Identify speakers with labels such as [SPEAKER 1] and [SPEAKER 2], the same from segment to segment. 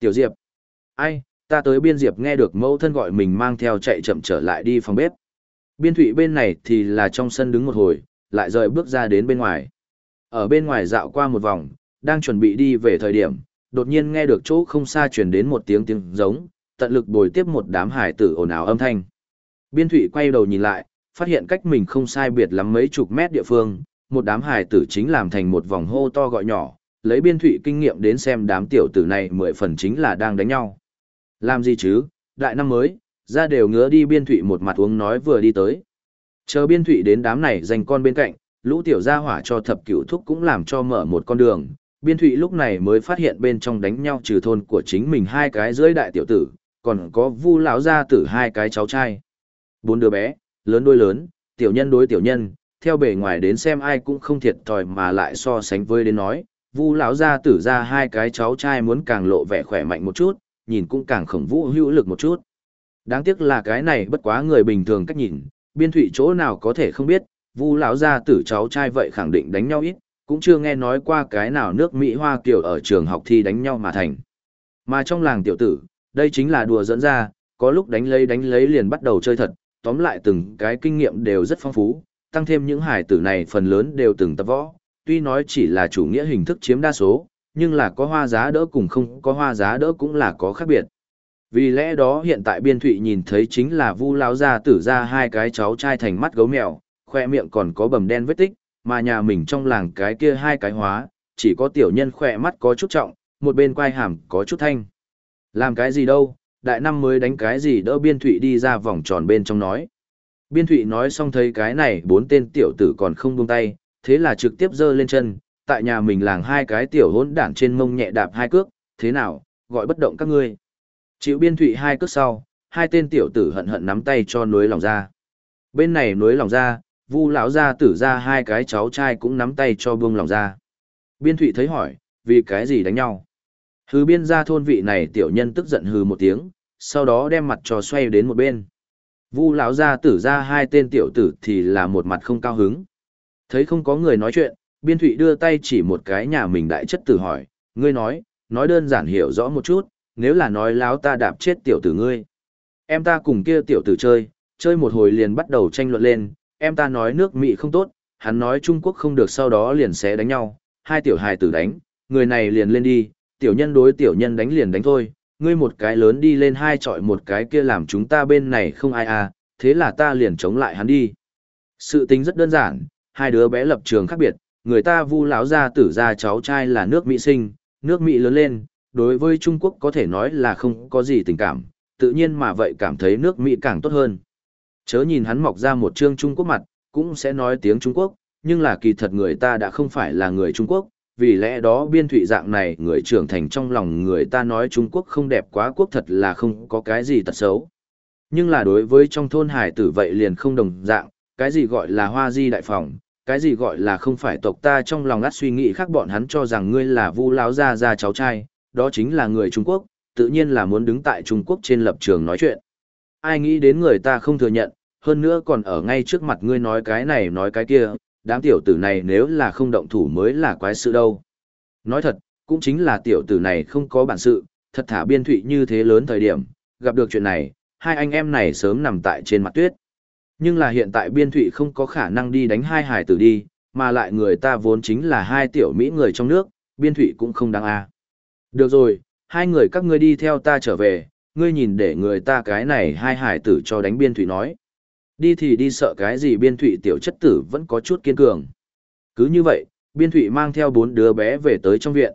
[SPEAKER 1] Tiểu Diệp. Ai, ta tới biên Diệp nghe được mẫu thân gọi mình mang theo chạy chậm trở lại đi phòng bếp. Biên thụy bên này thì là trong sân đứng một hồi, lại rời bước ra đến bên ngoài. Ở bên ngoài dạo qua một vòng, đang chuẩn bị đi về thời điểm, đột nhiên nghe được chỗ không xa truyền đến một tiếng tiếng giống, tận lực bồi tiếp một đám hải tử ồn ào âm thanh. Biên thụy quay đầu nhìn lại, phát hiện cách mình không sai biệt lắm mấy chục mét địa phương, một đám hải tử chính làm thành một vòng hô to gọi nhỏ, lấy biên thụy kinh nghiệm đến xem đám tiểu tử này mười phần chính là đang đánh nhau. Làm gì chứ, đại năm mới, ra đều ngứa đi biên thụy một mặt uống nói vừa đi tới. Chờ biên thụy đến đám này dành con bên cạnh, lũ tiểu gia hỏa cho thập cửu thúc cũng làm cho mở một con đường. Biên thụy lúc này mới phát hiện bên trong đánh nhau trừ thôn của chính mình hai cái dưới đại tiểu tử, còn có vu lão gia tử hai cái cháu trai. Bốn đứa bé, lớn đôi lớn, tiểu nhân đối tiểu nhân, theo bề ngoài đến xem ai cũng không thiệt thòi mà lại so sánh với đến nói, vu lão gia tử ra hai cái cháu trai muốn càng lộ vẻ khỏe mạnh một chút, nhìn cũng càng khổng vũ hữu lực một chút. Đáng tiếc là cái này bất quá người bình thường cách nhìn, biên thụy chỗ nào có thể không biết, vu lão gia tử cháu trai vậy khẳng định đánh nhau ít, cũng chưa nghe nói qua cái nào nước Mỹ Hoa Kiều ở trường học thi đánh nhau mà thành. Mà trong làng tiểu tử, đây chính là đùa dẫn ra, có lúc đánh lấy đánh lấy liền bắt đầu chơi thật, tóm lại từng cái kinh nghiệm đều rất phong phú, tăng thêm những hải tử này phần lớn đều từng tập võ, tuy nói chỉ là chủ nghĩa hình thức chiếm đa số, nhưng là có hoa giá đỡ cùng không có hoa giá đỡ cũng là có khác biệt. Vì lẽ đó hiện tại biên thụy nhìn thấy chính là vu lão ra tử ra hai cái cháu trai thành mắt gấu mèo, khoe miệng còn có bầm đen vết tích, mà nhà mình trong làng cái kia hai cái hóa, chỉ có tiểu nhân khoe mắt có chút trọng, một bên quai hàm có chút thanh. Làm cái gì đâu, đại năm mới đánh cái gì đỡ biên thụy đi ra vòng tròn bên trong nói. Biên thụy nói xong thấy cái này bốn tên tiểu tử còn không buông tay, thế là trực tiếp giơ lên chân, tại nhà mình làng hai cái tiểu hỗn đản trên mông nhẹ đạp hai cước, thế nào, gọi bất động các ngươi. Chịu biên thụy hai cước sau, hai tên tiểu tử hận hận nắm tay cho núi lòng ra. Bên này núi lòng ra, vu lão ra tử ra hai cái cháu trai cũng nắm tay cho buông lòng ra. Biên thụy thấy hỏi, vì cái gì đánh nhau? Hừ biên ra thôn vị này tiểu nhân tức giận hừ một tiếng, sau đó đem mặt trò xoay đến một bên. Vu lão ra tử ra hai tên tiểu tử thì là một mặt không cao hứng. Thấy không có người nói chuyện, biên thụy đưa tay chỉ một cái nhà mình đại chất tử hỏi, ngươi nói, nói đơn giản hiểu rõ một chút, nếu là nói láo ta đạp chết tiểu tử ngươi. Em ta cùng kia tiểu tử chơi, chơi một hồi liền bắt đầu tranh luận lên, em ta nói nước Mỹ không tốt, hắn nói Trung Quốc không được sau đó liền sẽ đánh nhau, hai tiểu hài tử đánh, người này liền lên đi, tiểu nhân đối tiểu nhân đánh liền đánh thôi, ngươi một cái lớn đi lên hai trọi một cái kia làm chúng ta bên này không ai à, thế là ta liền chống lại hắn đi. Sự tính rất đơn giản, hai đứa bé lập trường khác biệt, người ta vu lão gia tử gia cháu trai là nước Mỹ sinh, nước Mỹ lớn lên, đối với Trung Quốc có thể nói là không có gì tình cảm, tự nhiên mà vậy cảm thấy nước Mỹ càng tốt hơn. Chớ nhìn hắn mọc ra một trương Trung Quốc mặt, cũng sẽ nói tiếng Trung Quốc, nhưng là kỳ thật người ta đã không phải là người Trung Quốc, vì lẽ đó biên thụy dạng này người trưởng thành trong lòng người ta nói Trung Quốc không đẹp quá quốc thật là không có cái gì tật xấu. Nhưng là đối với trong thôn hải tử vậy liền không đồng dạng, cái gì gọi là hoa di đại phòng, cái gì gọi là không phải tộc ta trong lòng ngắt suy nghĩ khác bọn hắn cho rằng ngươi là vu láo gia gia cháu trai, đó chính là người Trung Quốc, tự nhiên là muốn đứng tại Trung Quốc trên lập trường nói chuyện. Ai nghĩ đến người ta không thừa nhận, hơn nữa còn ở ngay trước mặt ngươi nói cái này nói cái kia, đám tiểu tử này nếu là không động thủ mới là quái sự đâu. Nói thật, cũng chính là tiểu tử này không có bản sự, thật thả biên thụy như thế lớn thời điểm, gặp được chuyện này, hai anh em này sớm nằm tại trên mặt tuyết. Nhưng là hiện tại biên thụy không có khả năng đi đánh hai hải tử đi, mà lại người ta vốn chính là hai tiểu Mỹ người trong nước, biên thụy cũng không đáng a Được rồi, hai người các ngươi đi theo ta trở về, ngươi nhìn để người ta cái này hai hải tử cho đánh biên thụy nói. Đi thì đi sợ cái gì biên thụy tiểu chất tử vẫn có chút kiên cường. Cứ như vậy, biên thụy mang theo bốn đứa bé về tới trong viện.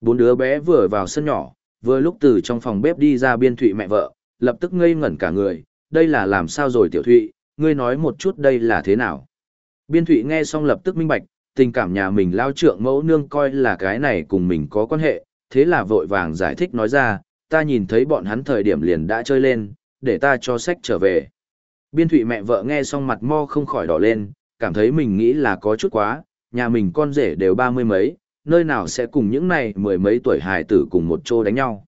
[SPEAKER 1] Bốn đứa bé vừa vào sân nhỏ, vừa lúc từ trong phòng bếp đi ra biên thụy mẹ vợ, lập tức ngây ngẩn cả người, đây là làm sao rồi tiểu thụy, ngươi nói một chút đây là thế nào. Biên thụy nghe xong lập tức minh bạch, tình cảm nhà mình lao trượng mẫu nương coi là cái này cùng mình có quan hệ, thế là vội vàng giải thích nói ra, ta nhìn thấy bọn hắn thời điểm liền đã chơi lên, để ta cho sách trở về. Biên thụy mẹ vợ nghe xong mặt mo không khỏi đỏ lên, cảm thấy mình nghĩ là có chút quá, nhà mình con rể đều ba mươi mấy, nơi nào sẽ cùng những này mười mấy tuổi hài tử cùng một chỗ đánh nhau.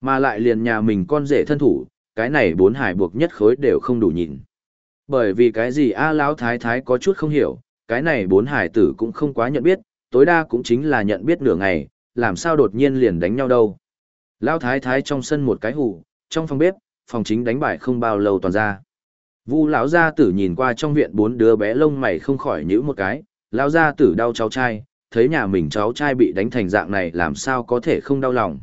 [SPEAKER 1] Mà lại liền nhà mình con rể thân thủ, cái này bốn hài buộc nhất khối đều không đủ nhìn. Bởi vì cái gì A Lão Thái Thái có chút không hiểu, cái này bốn hải tử cũng không quá nhận biết, tối đa cũng chính là nhận biết nửa ngày, làm sao đột nhiên liền đánh nhau đâu. lão thái thái trong sân một cái hủ, trong phòng bếp, phòng chính đánh bài không bao lâu toàn ra. Vu lão gia tử nhìn qua trong viện bốn đứa bé lông mày không khỏi nhíu một cái, lão gia tử đau cháu trai, thấy nhà mình cháu trai bị đánh thành dạng này làm sao có thể không đau lòng.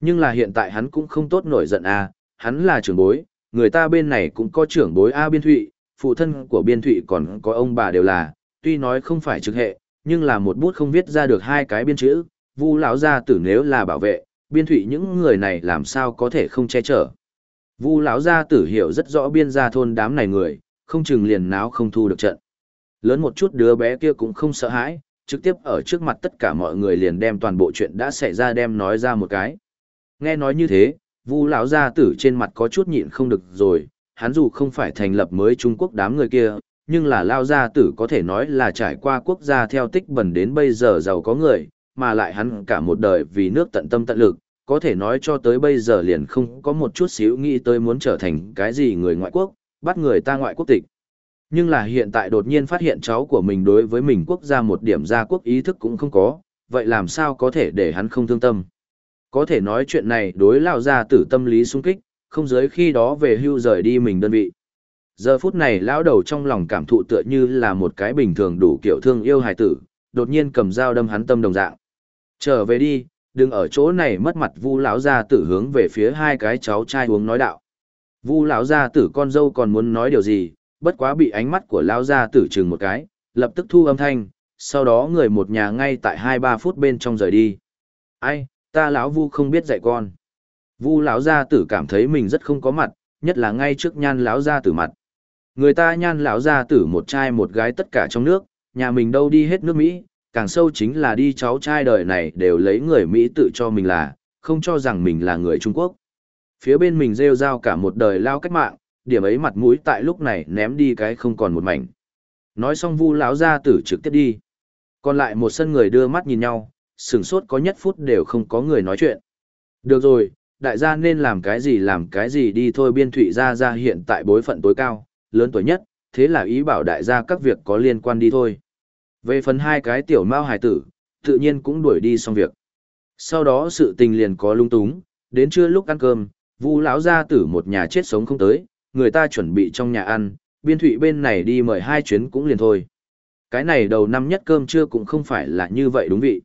[SPEAKER 1] Nhưng là hiện tại hắn cũng không tốt nổi giận à hắn là trưởng bối, người ta bên này cũng có trưởng bối A Biên Thụy, phụ thân của Biên Thụy còn có ông bà đều là, tuy nói không phải trực hệ, nhưng là một bút không viết ra được hai cái biên chữ, Vu lão gia tử nếu là bảo vệ, Biên Thụy những người này làm sao có thể không che chở. Vu lão gia tử hiểu rất rõ biên gia thôn đám này người, không chừng liền náo không thu được trận. Lớn một chút đứa bé kia cũng không sợ hãi, trực tiếp ở trước mặt tất cả mọi người liền đem toàn bộ chuyện đã xảy ra đem nói ra một cái. Nghe nói như thế, Vu lão gia tử trên mặt có chút nhịn không được rồi, hắn dù không phải thành lập mới Trung Quốc đám người kia, nhưng là lao gia tử có thể nói là trải qua quốc gia theo tích bẩn đến bây giờ giàu có người, mà lại hắn cả một đời vì nước tận tâm tận lực, có thể nói cho tới bây giờ liền không có một chút xíu nghĩ tới muốn trở thành cái gì người ngoại quốc, bắt người ta ngoại quốc tịch. Nhưng là hiện tại đột nhiên phát hiện cháu của mình đối với mình quốc gia một điểm gia quốc ý thức cũng không có, vậy làm sao có thể để hắn không thương tâm. Có thể nói chuyện này đối lao ra tử tâm lý sung kích, không giới khi đó về hưu rời đi mình đơn vị. Giờ phút này lão đầu trong lòng cảm thụ tựa như là một cái bình thường đủ kiểu thương yêu hài tử, đột nhiên cầm dao đâm hắn tâm đồng dạng. Trở về đi, đừng ở chỗ này mất mặt vu lão gia tử hướng về phía hai cái cháu trai uống nói đạo vu lão gia tử con dâu còn muốn nói điều gì bất quá bị ánh mắt của lão gia tử chừng một cái lập tức thu âm thanh sau đó người một nhà ngay tại hai ba phút bên trong rời đi ai ta lão vu không biết dạy con vu lão gia tử cảm thấy mình rất không có mặt nhất là ngay trước nhan lão gia tử mặt người ta nhan lão gia tử một trai một gái tất cả trong nước nhà mình đâu đi hết nước mỹ càng sâu chính là đi cháu trai đời này đều lấy người Mỹ tự cho mình là, không cho rằng mình là người Trung Quốc. Phía bên mình rêu rao cả một đời lao cách mạng, điểm ấy mặt mũi tại lúc này ném đi cái không còn một mảnh. Nói xong vu lão gia tử trực tiếp đi. Còn lại một sân người đưa mắt nhìn nhau, sửng sốt có nhất phút đều không có người nói chuyện. Được rồi, đại gia nên làm cái gì làm cái gì đi thôi biên thụy gia gia hiện tại bối phận tối cao, lớn tuổi nhất, thế là ý bảo đại gia các việc có liên quan đi thôi. Về phần hai cái tiểu mao hải tử, tự nhiên cũng đuổi đi xong việc. Sau đó sự tình liền có lung túng, đến trưa lúc ăn cơm, Vu lão gia tử một nhà chết sống không tới, người ta chuẩn bị trong nhà ăn, biên thụy bên này đi mời hai chuyến cũng liền thôi. Cái này đầu năm nhất cơm trưa cũng không phải là như vậy đúng vị.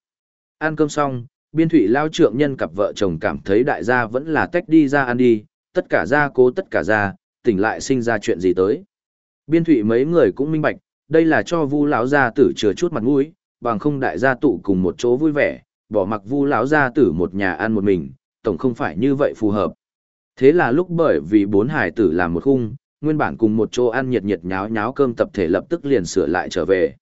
[SPEAKER 1] Ăn cơm xong, biên thủy lao trượng nhân cặp vợ chồng cảm thấy đại gia vẫn là tách đi ra ăn đi, tất cả ra cố tất cả ra, tỉnh lại sinh ra chuyện gì tới. Biên thủy mấy người cũng minh bạch, đây là cho vu lão gia tử chừa chút mặt mũi bằng không đại gia tụ cùng một chỗ vui vẻ bỏ mặc vu lão gia tử một nhà ăn một mình tổng không phải như vậy phù hợp thế là lúc bởi vì bốn hải tử làm một khung nguyên bản cùng một chỗ ăn nhiệt nhiệt nháo nháo cơm tập thể lập tức liền sửa lại trở về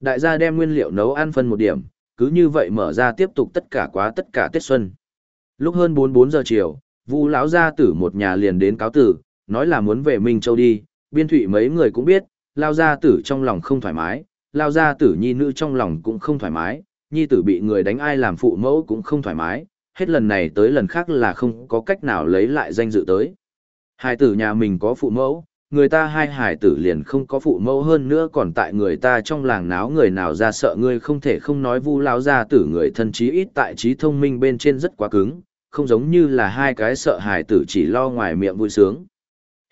[SPEAKER 1] đại gia đem nguyên liệu nấu ăn phân một điểm cứ như vậy mở ra tiếp tục tất cả quá tất cả tết xuân lúc hơn bốn bốn giờ chiều vu lão gia tử một nhà liền đến cáo tử nói là muốn về minh châu đi biên thụy mấy người cũng biết lao gia tử trong lòng không thoải mái, lao gia tử nhi nữ trong lòng cũng không thoải mái, nhi tử bị người đánh ai làm phụ mẫu cũng không thoải mái, hết lần này tới lần khác là không có cách nào lấy lại danh dự tới. hai tử nhà mình có phụ mẫu, người ta hai hải tử liền không có phụ mẫu hơn nữa còn tại người ta trong làng náo người nào ra sợ ngươi không thể không nói vu lao gia tử người thân trí ít tại trí thông minh bên trên rất quá cứng, không giống như là hai cái sợ hải tử chỉ lo ngoài miệng vui sướng.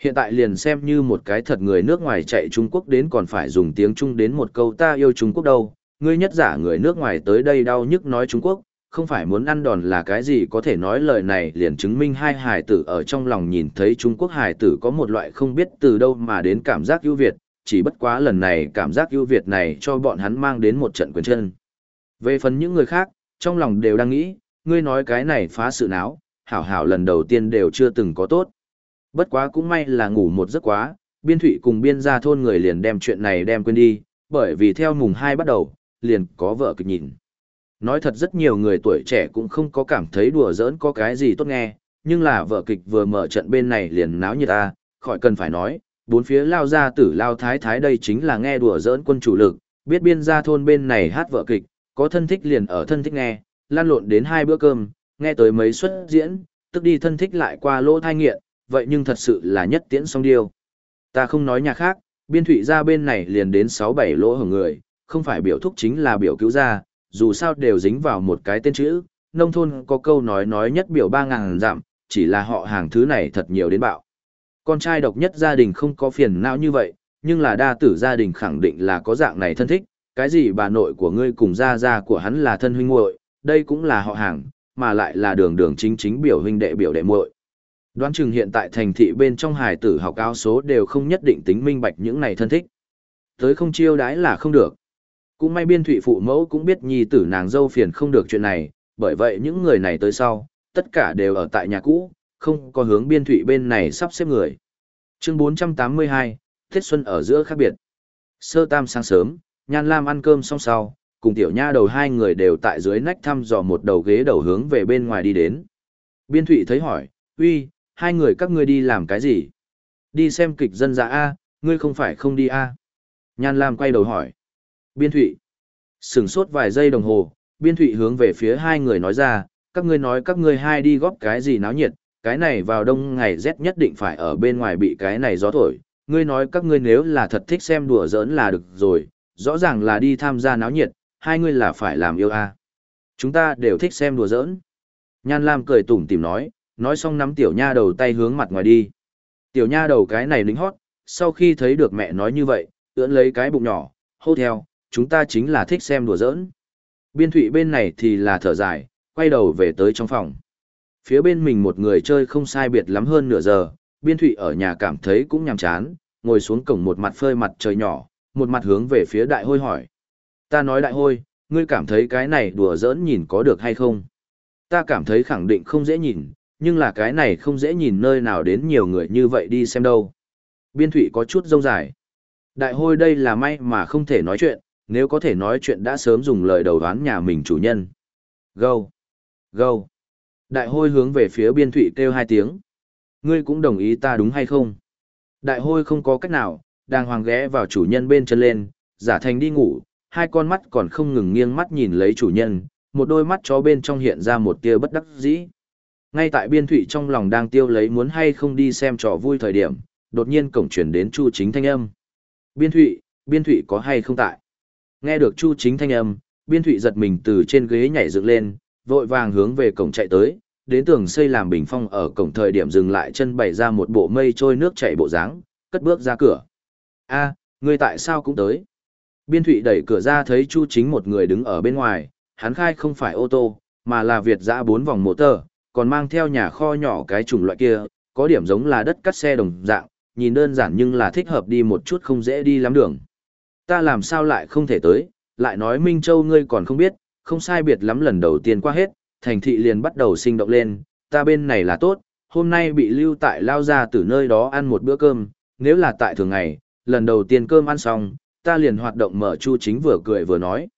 [SPEAKER 1] Hiện tại liền xem như một cái thật người nước ngoài chạy Trung Quốc đến còn phải dùng tiếng Trung đến một câu ta yêu Trung Quốc đâu, ngươi nhất giả người nước ngoài tới đây đau nhức nói Trung Quốc, không phải muốn ăn đòn là cái gì có thể nói lời này liền chứng minh hai hải tử ở trong lòng nhìn thấy Trung Quốc hải tử có một loại không biết từ đâu mà đến cảm giác ưu việt, chỉ bất quá lần này cảm giác ưu việt này cho bọn hắn mang đến một trận quyền chân. Về phần những người khác, trong lòng đều đang nghĩ, ngươi nói cái này phá sự náo, hảo hảo lần đầu tiên đều chưa từng có tốt. Bất quá cũng may là ngủ một giấc quá, biên thụy cùng biên gia thôn người liền đem chuyện này đem quên đi, bởi vì theo mùng 2 bắt đầu, liền có vợ kịch nhìn. Nói thật rất nhiều người tuổi trẻ cũng không có cảm thấy đùa giỡn có cái gì tốt nghe, nhưng là vợ kịch vừa mở trận bên này liền náo như ta, khỏi cần phải nói, bốn phía lao ra tử lao thái thái đây chính là nghe đùa giỡn quân chủ lực, biết biên gia thôn bên này hát vợ kịch, có thân thích liền ở thân thích nghe, lan lộn đến hai bữa cơm, nghe tới mấy suất diễn, tức đi thân thích lại qua lỗ thai nghiện, vậy nhưng thật sự là nhất tiễn song điêu. Ta không nói nhà khác, biên thụy ra bên này liền đến 6-7 lỗ hồng người, không phải biểu thúc chính là biểu cứu gia dù sao đều dính vào một cái tên chữ, nông thôn có câu nói nói nhất biểu ba ngàn giảm, chỉ là họ hàng thứ này thật nhiều đến bạo. Con trai độc nhất gia đình không có phiền não như vậy, nhưng là đa tử gia đình khẳng định là có dạng này thân thích, cái gì bà nội của ngươi cùng gia gia của hắn là thân huynh muội, đây cũng là họ hàng, mà lại là đường đường chính chính biểu huynh đệ biểu đệ muội. Đoán chừng hiện tại thành thị bên trong hải tử học cao số đều không nhất định tính minh bạch những này thân thích. Tới không chiêu đái là không được. Cũng may biên thủy phụ mẫu cũng biết nhi tử nàng dâu phiền không được chuyện này, bởi vậy những người này tới sau, tất cả đều ở tại nhà cũ, không có hướng biên thủy bên này sắp xếp người. Chương 482, Tết Xuân ở giữa khác biệt. Sơ tam sáng sớm, Nhan Lam ăn cơm xong sau, cùng tiểu nha đầu hai người đều tại dưới nách thăm dò một đầu ghế đầu hướng về bên ngoài đi đến. Biên thủy thấy hỏi, uy, hai người các ngươi đi làm cái gì? Đi xem kịch dân dạ A, ngươi không phải không đi A. Nhan Lam quay đầu hỏi. Biên thụy. Sửng sốt vài giây đồng hồ, biên thụy hướng về phía hai người nói ra, các ngươi nói các ngươi hai đi góp cái gì náo nhiệt, cái này vào đông ngày rét nhất định phải ở bên ngoài bị cái này gió thổi. Ngươi nói các ngươi nếu là thật thích xem đùa giỡn là được rồi, rõ ràng là đi tham gia náo nhiệt, hai ngươi là phải làm yêu a. À. Chúng ta đều thích xem đùa giỡn. Nhan Lam cười tủm tìm nói, nói xong nắm tiểu nha đầu tay hướng mặt ngoài đi. Tiểu nha đầu cái này lính hót, sau khi thấy được mẹ nói như vậy, ưỡn lấy cái bụng nhỏ, hô theo, chúng ta chính là thích xem đùa giỡn. Biên thụy bên này thì là thở dài, quay đầu về tới trong phòng. Phía bên mình một người chơi không sai biệt lắm hơn nửa giờ, biên thụy ở nhà cảm thấy cũng nhàm chán, ngồi xuống cổng một mặt phơi mặt trời nhỏ, một mặt hướng về phía đại hôi hỏi. Ta nói đại hôi, ngươi cảm thấy cái này đùa giỡn nhìn có được hay không? Ta cảm thấy khẳng định không dễ nhìn, nhưng là cái này không dễ nhìn nơi nào đến nhiều người như vậy đi xem đâu. Biên thụy có chút rông dài. Đại hôi đây là may mà không thể nói chuyện, nếu có thể nói chuyện đã sớm dùng lời đầu đoán nhà mình chủ nhân. Gâu! Gâu! Đại hôi hướng về phía biên thủy kêu hai tiếng. Ngươi cũng đồng ý ta đúng hay không? Đại hôi không có cách nào, đang hoàng ghé vào chủ nhân bên chân lên, giả thành đi ngủ, hai con mắt còn không ngừng nghiêng mắt nhìn lấy chủ nhân, một đôi mắt chó bên trong hiện ra một tia bất đắc dĩ. Ngay tại biên thủy trong lòng đang tiêu lấy muốn hay không đi xem trò vui thời điểm, đột nhiên cổng chuyển đến Chu Chính thanh âm. Biên thủy, biên thủy có hay không tại? Nghe được Chu Chính thanh âm, biên thụy giật mình từ trên ghế nhảy dựng lên, vội vàng hướng về cổng chạy tới, đến tường xây làm bình phong ở cổng thời điểm dừng lại chân bày ra một bộ mây trôi nước chảy bộ dáng cất bước ra cửa. a à, người tại sao cũng tới? Biên thụy đẩy cửa ra thấy Chu Chính một người đứng ở bên ngoài, hắn khai không phải ô tô, mà là Việt dã bốn vòng mô tờ, còn mang theo nhà kho nhỏ cái chủng loại kia, có điểm giống là đất cắt xe đồng dạng, nhìn đơn giản nhưng là thích hợp đi một chút không dễ đi lắm đường. Ta làm sao lại không thể tới, lại nói Minh Châu ngươi còn không biết, không sai biệt lắm lần đầu tiên qua hết, thành thị liền bắt đầu sinh động lên, ta bên này là tốt, hôm nay bị lưu tại lao ra từ nơi đó ăn một bữa cơm, nếu là tại thường ngày, lần đầu tiên cơm ăn xong, ta liền hoạt động mở chu chính vừa cười vừa nói.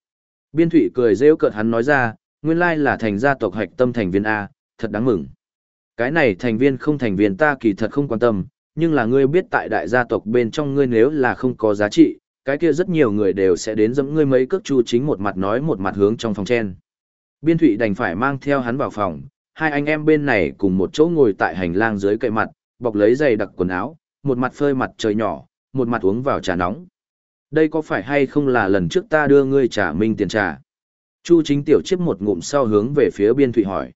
[SPEAKER 1] Biên thủy cười rêu cợt hắn nói ra, nguyên lai là thành gia tộc hạch tâm thành viên A, thật đáng mừng. Cái này thành viên không thành viên ta kỳ thật không quan tâm, nhưng là ngươi biết tại đại gia tộc bên trong ngươi nếu là không có giá trị, cái kia rất nhiều người đều sẽ đến dẫm ngươi mấy cước chu chính một mặt nói một mặt hướng trong phòng chen. Biên thụy đành phải mang theo hắn vào phòng, hai anh em bên này cùng một chỗ ngồi tại hành lang dưới cậy mặt, bọc lấy giày đặc quần áo, một mặt phơi mặt trời nhỏ, một mặt uống vào trà nóng. Đây có phải hay không là lần trước ta đưa ngươi trả minh tiền trà? Chu chính tiểu chiếc một ngụm sau hướng về phía biên thụy hỏi.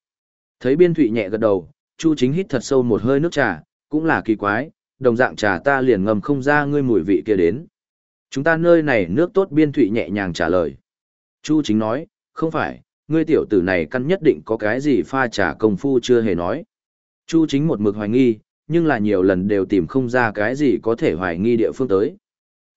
[SPEAKER 1] Thấy biên thụy nhẹ gật đầu, Chu chính hít thật sâu một hơi nước trà, cũng là kỳ quái, đồng dạng trà ta liền ngầm không ra ngươi mùi vị kia đến. Chúng ta nơi này nước tốt biên thụy nhẹ nhàng trả lời. Chu chính nói, không phải, ngươi tiểu tử này căn nhất định có cái gì pha trả công phu chưa hề nói. Chu chính một mực hoài nghi, nhưng là nhiều lần đều tìm không ra cái gì có thể hoài nghi địa phương tới.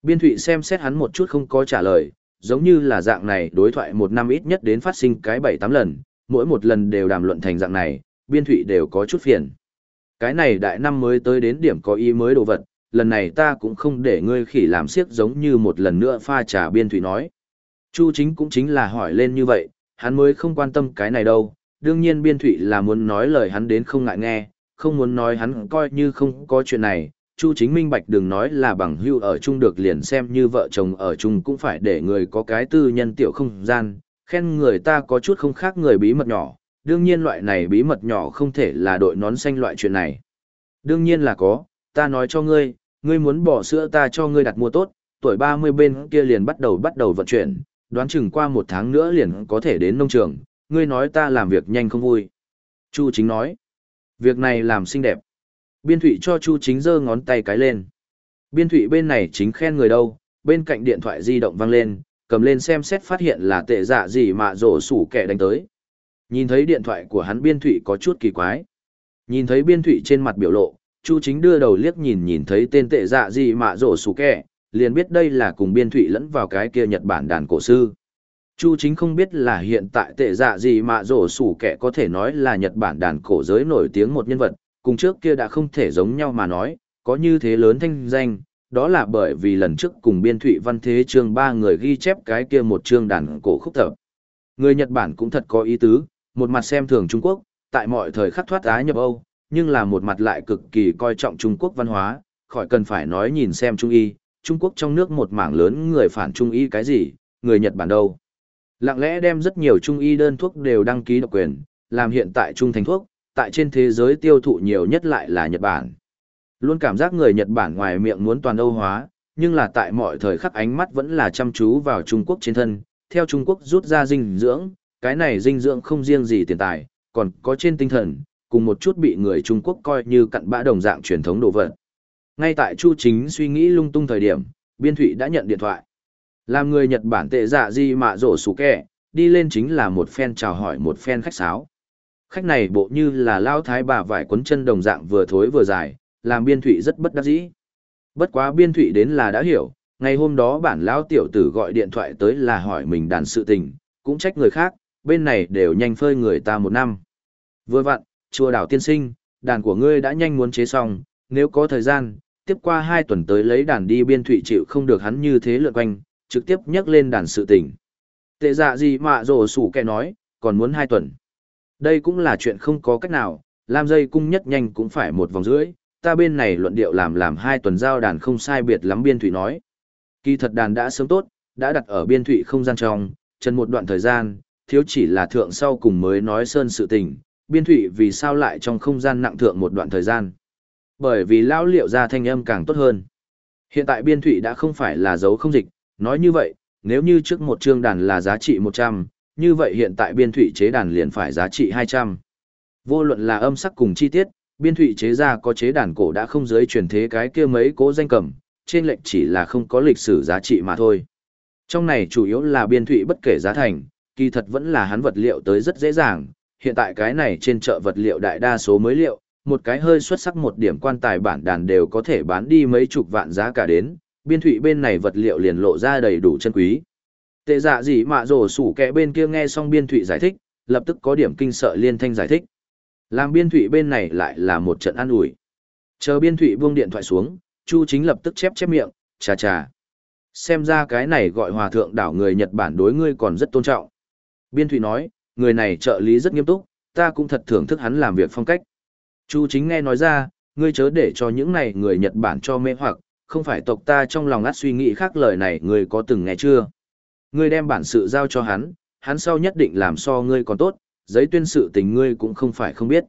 [SPEAKER 1] Biên thụy xem xét hắn một chút không có trả lời, giống như là dạng này đối thoại một năm ít nhất đến phát sinh cái 7-8 lần, mỗi một lần đều đàm luận thành dạng này, biên thụy đều có chút phiền. Cái này đại năm mới tới đến điểm có ý mới đồ vật, lần này ta cũng không để ngươi khỉ làm siếc giống như một lần nữa pha trà biên thụy nói. Chu chính cũng chính là hỏi lên như vậy, hắn mới không quan tâm cái này đâu, đương nhiên biên thụy là muốn nói lời hắn đến không ngại nghe, không muốn nói hắn coi như không có chuyện này, Chu chính minh bạch đừng nói là bằng hưu ở chung được liền xem như vợ chồng ở chung cũng phải để người có cái tư nhân tiểu không gian, khen người ta có chút không khác người bí mật nhỏ, đương nhiên loại này bí mật nhỏ không thể là đội nón xanh loại chuyện này. Đương nhiên là có, ta nói cho ngươi, ngươi muốn bỏ sữa ta cho ngươi đặt mua tốt, tuổi 30 bên kia liền bắt đầu bắt đầu vận chuyển, đoán chừng qua một tháng nữa liền có thể đến nông trường, ngươi nói ta làm việc nhanh không vui. Chu chính nói, việc này làm xinh đẹp. Biên thụy cho Chu chính giơ ngón tay cái lên. Biên thụy bên này chính khen người đâu, bên cạnh điện thoại di động vang lên, cầm lên xem xét phát hiện là tệ dạ gì mà rổ sủ kẻ đánh tới. Nhìn thấy điện thoại của hắn biên thụy có chút kỳ quái. Nhìn thấy biên thụy trên mặt biểu lộ, Chu chính đưa đầu liếc nhìn nhìn thấy tên tệ dạ gì mà rổ sủ kẻ, liền biết đây là cùng biên thụy lẫn vào cái kia Nhật Bản đàn cổ sư. Chu chính không biết là hiện tại tệ dạ gì mà rổ sủ kẻ có thể nói là Nhật Bản đàn cổ giới nổi tiếng một nhân vật, cùng trước kia đã không thể giống nhau mà nói, có như thế lớn thanh danh, đó là bởi vì lần trước cùng biên thụy văn thế chương ba người ghi chép cái kia một chương đàn cổ khúc thập. Người Nhật Bản cũng thật có ý tứ, một mặt xem thường Trung Quốc, tại mọi thời khắc thoát Á nhập Âu, nhưng là một mặt lại cực kỳ coi trọng Trung Quốc văn hóa, khỏi cần phải nói nhìn xem Trung Y, Trung Quốc trong nước một mảng lớn người phản Trung Y cái gì, người Nhật Bản đâu. Lặng lẽ đem rất nhiều Trung Y đơn thuốc đều đăng ký độc quyền, làm hiện tại Trung thành thuốc, tại trên thế giới tiêu thụ nhiều nhất lại là Nhật Bản. Luôn cảm giác người Nhật Bản ngoài miệng muốn toàn Âu hóa, nhưng là tại mọi thời khắc ánh mắt vẫn là chăm chú vào Trung Quốc trên thân, theo Trung Quốc rút ra dinh dưỡng, cái này dinh dưỡng không riêng gì tiền tài, còn có trên tinh thần, cùng một chút bị người Trung Quốc coi như cặn bã đồng dạng truyền thống đồ vật. Ngay tại Chu Chính suy nghĩ lung tung thời điểm, Biên Thụy đã nhận điện thoại. Làm người Nhật Bản tệ dạ gì mà rổ sủ kẻ, đi lên chính là một phen chào hỏi một phen khách sáo. Khách này bộ như là lao thái bà vải quấn chân đồng dạng vừa thối vừa dài, làm Biên Thụy rất bất đắc dĩ. Bất quá Biên Thụy đến là đã hiểu, ngày hôm đó bản lão tiểu tử gọi điện thoại tới là hỏi mình đàn sự tình, cũng trách người khác, bên này đều nhanh phơi người ta một năm. Vừa vặn, chùa đảo tiên sinh, đàn của ngươi đã nhanh muốn chế xong, nếu có thời gian, tiếp qua hai tuần tới lấy đàn đi biên thụy chịu không được hắn như thế lượn quanh, trực tiếp nhắc lên đàn sự tình. Tệ dạ gì mà rổ sủ kẻ nói, còn muốn hai tuần. Đây cũng là chuyện không có cách nào, làm dây cung nhất nhanh cũng phải một vòng rưỡi, ta bên này luận điệu làm làm hai tuần giao đàn không sai biệt lắm biên thụy nói. Kỳ thật đàn đã sớm tốt, đã đặt ở biên thụy không gian trong, chân một đoạn thời gian, thiếu chỉ là thượng sau cùng mới nói sơn sự tình, biên thụy vì sao lại trong không gian nặng thượng một đoạn thời gian. Bởi vì lao liệu ra thanh âm càng tốt hơn. Hiện tại biên thụy đã không phải là dấu không dịch, nói như vậy, nếu như trước một chương đàn là giá trị 100, như vậy hiện tại biên thụy chế đàn liền phải giá trị 200. Vô luận là âm sắc cùng chi tiết, biên thụy chế ra có chế đàn cổ đã không giới truyền thế cái kia mấy cố danh cầm, trên lệnh chỉ là không có lịch sử giá trị mà thôi. Trong này chủ yếu là biên thụy bất kể giá thành, kỳ thật vẫn là hắn vật liệu tới rất dễ dàng, hiện tại cái này trên chợ vật liệu đại đa số mới liệu, một cái hơi xuất sắc một điểm quan tài bản đàn đều có thể bán đi mấy chục vạn giá cả đến, biên thụy bên này vật liệu liền lộ ra đầy đủ chân quý. Tệ dạ gì mà rổ sủ kẻ bên kia nghe xong biên thụy giải thích, lập tức có điểm kinh sợ liên thanh giải thích. Làm biên thụy bên này lại là một trận ăn ủi Chờ biên thụy buông điện thoại xuống, Chu chính lập tức chép chép miệng, chà chà. Xem ra cái này gọi hòa thượng đảo người Nhật Bản đối ngươi còn rất tôn trọng. Biên thụy nói, người này trợ lý rất nghiêm túc, ta cũng thật thưởng thức hắn làm việc phong cách. Chu chính nghe nói ra, ngươi chớ để cho những này người Nhật Bản cho mê hoặc, không phải tộc ta trong lòng át suy nghĩ khác lời này ngươi có từng nghe chưa? Ngươi đem bản sự giao cho hắn, hắn sau nhất định làm so ngươi còn tốt, giấy tuyên sự tình ngươi cũng không phải không biết.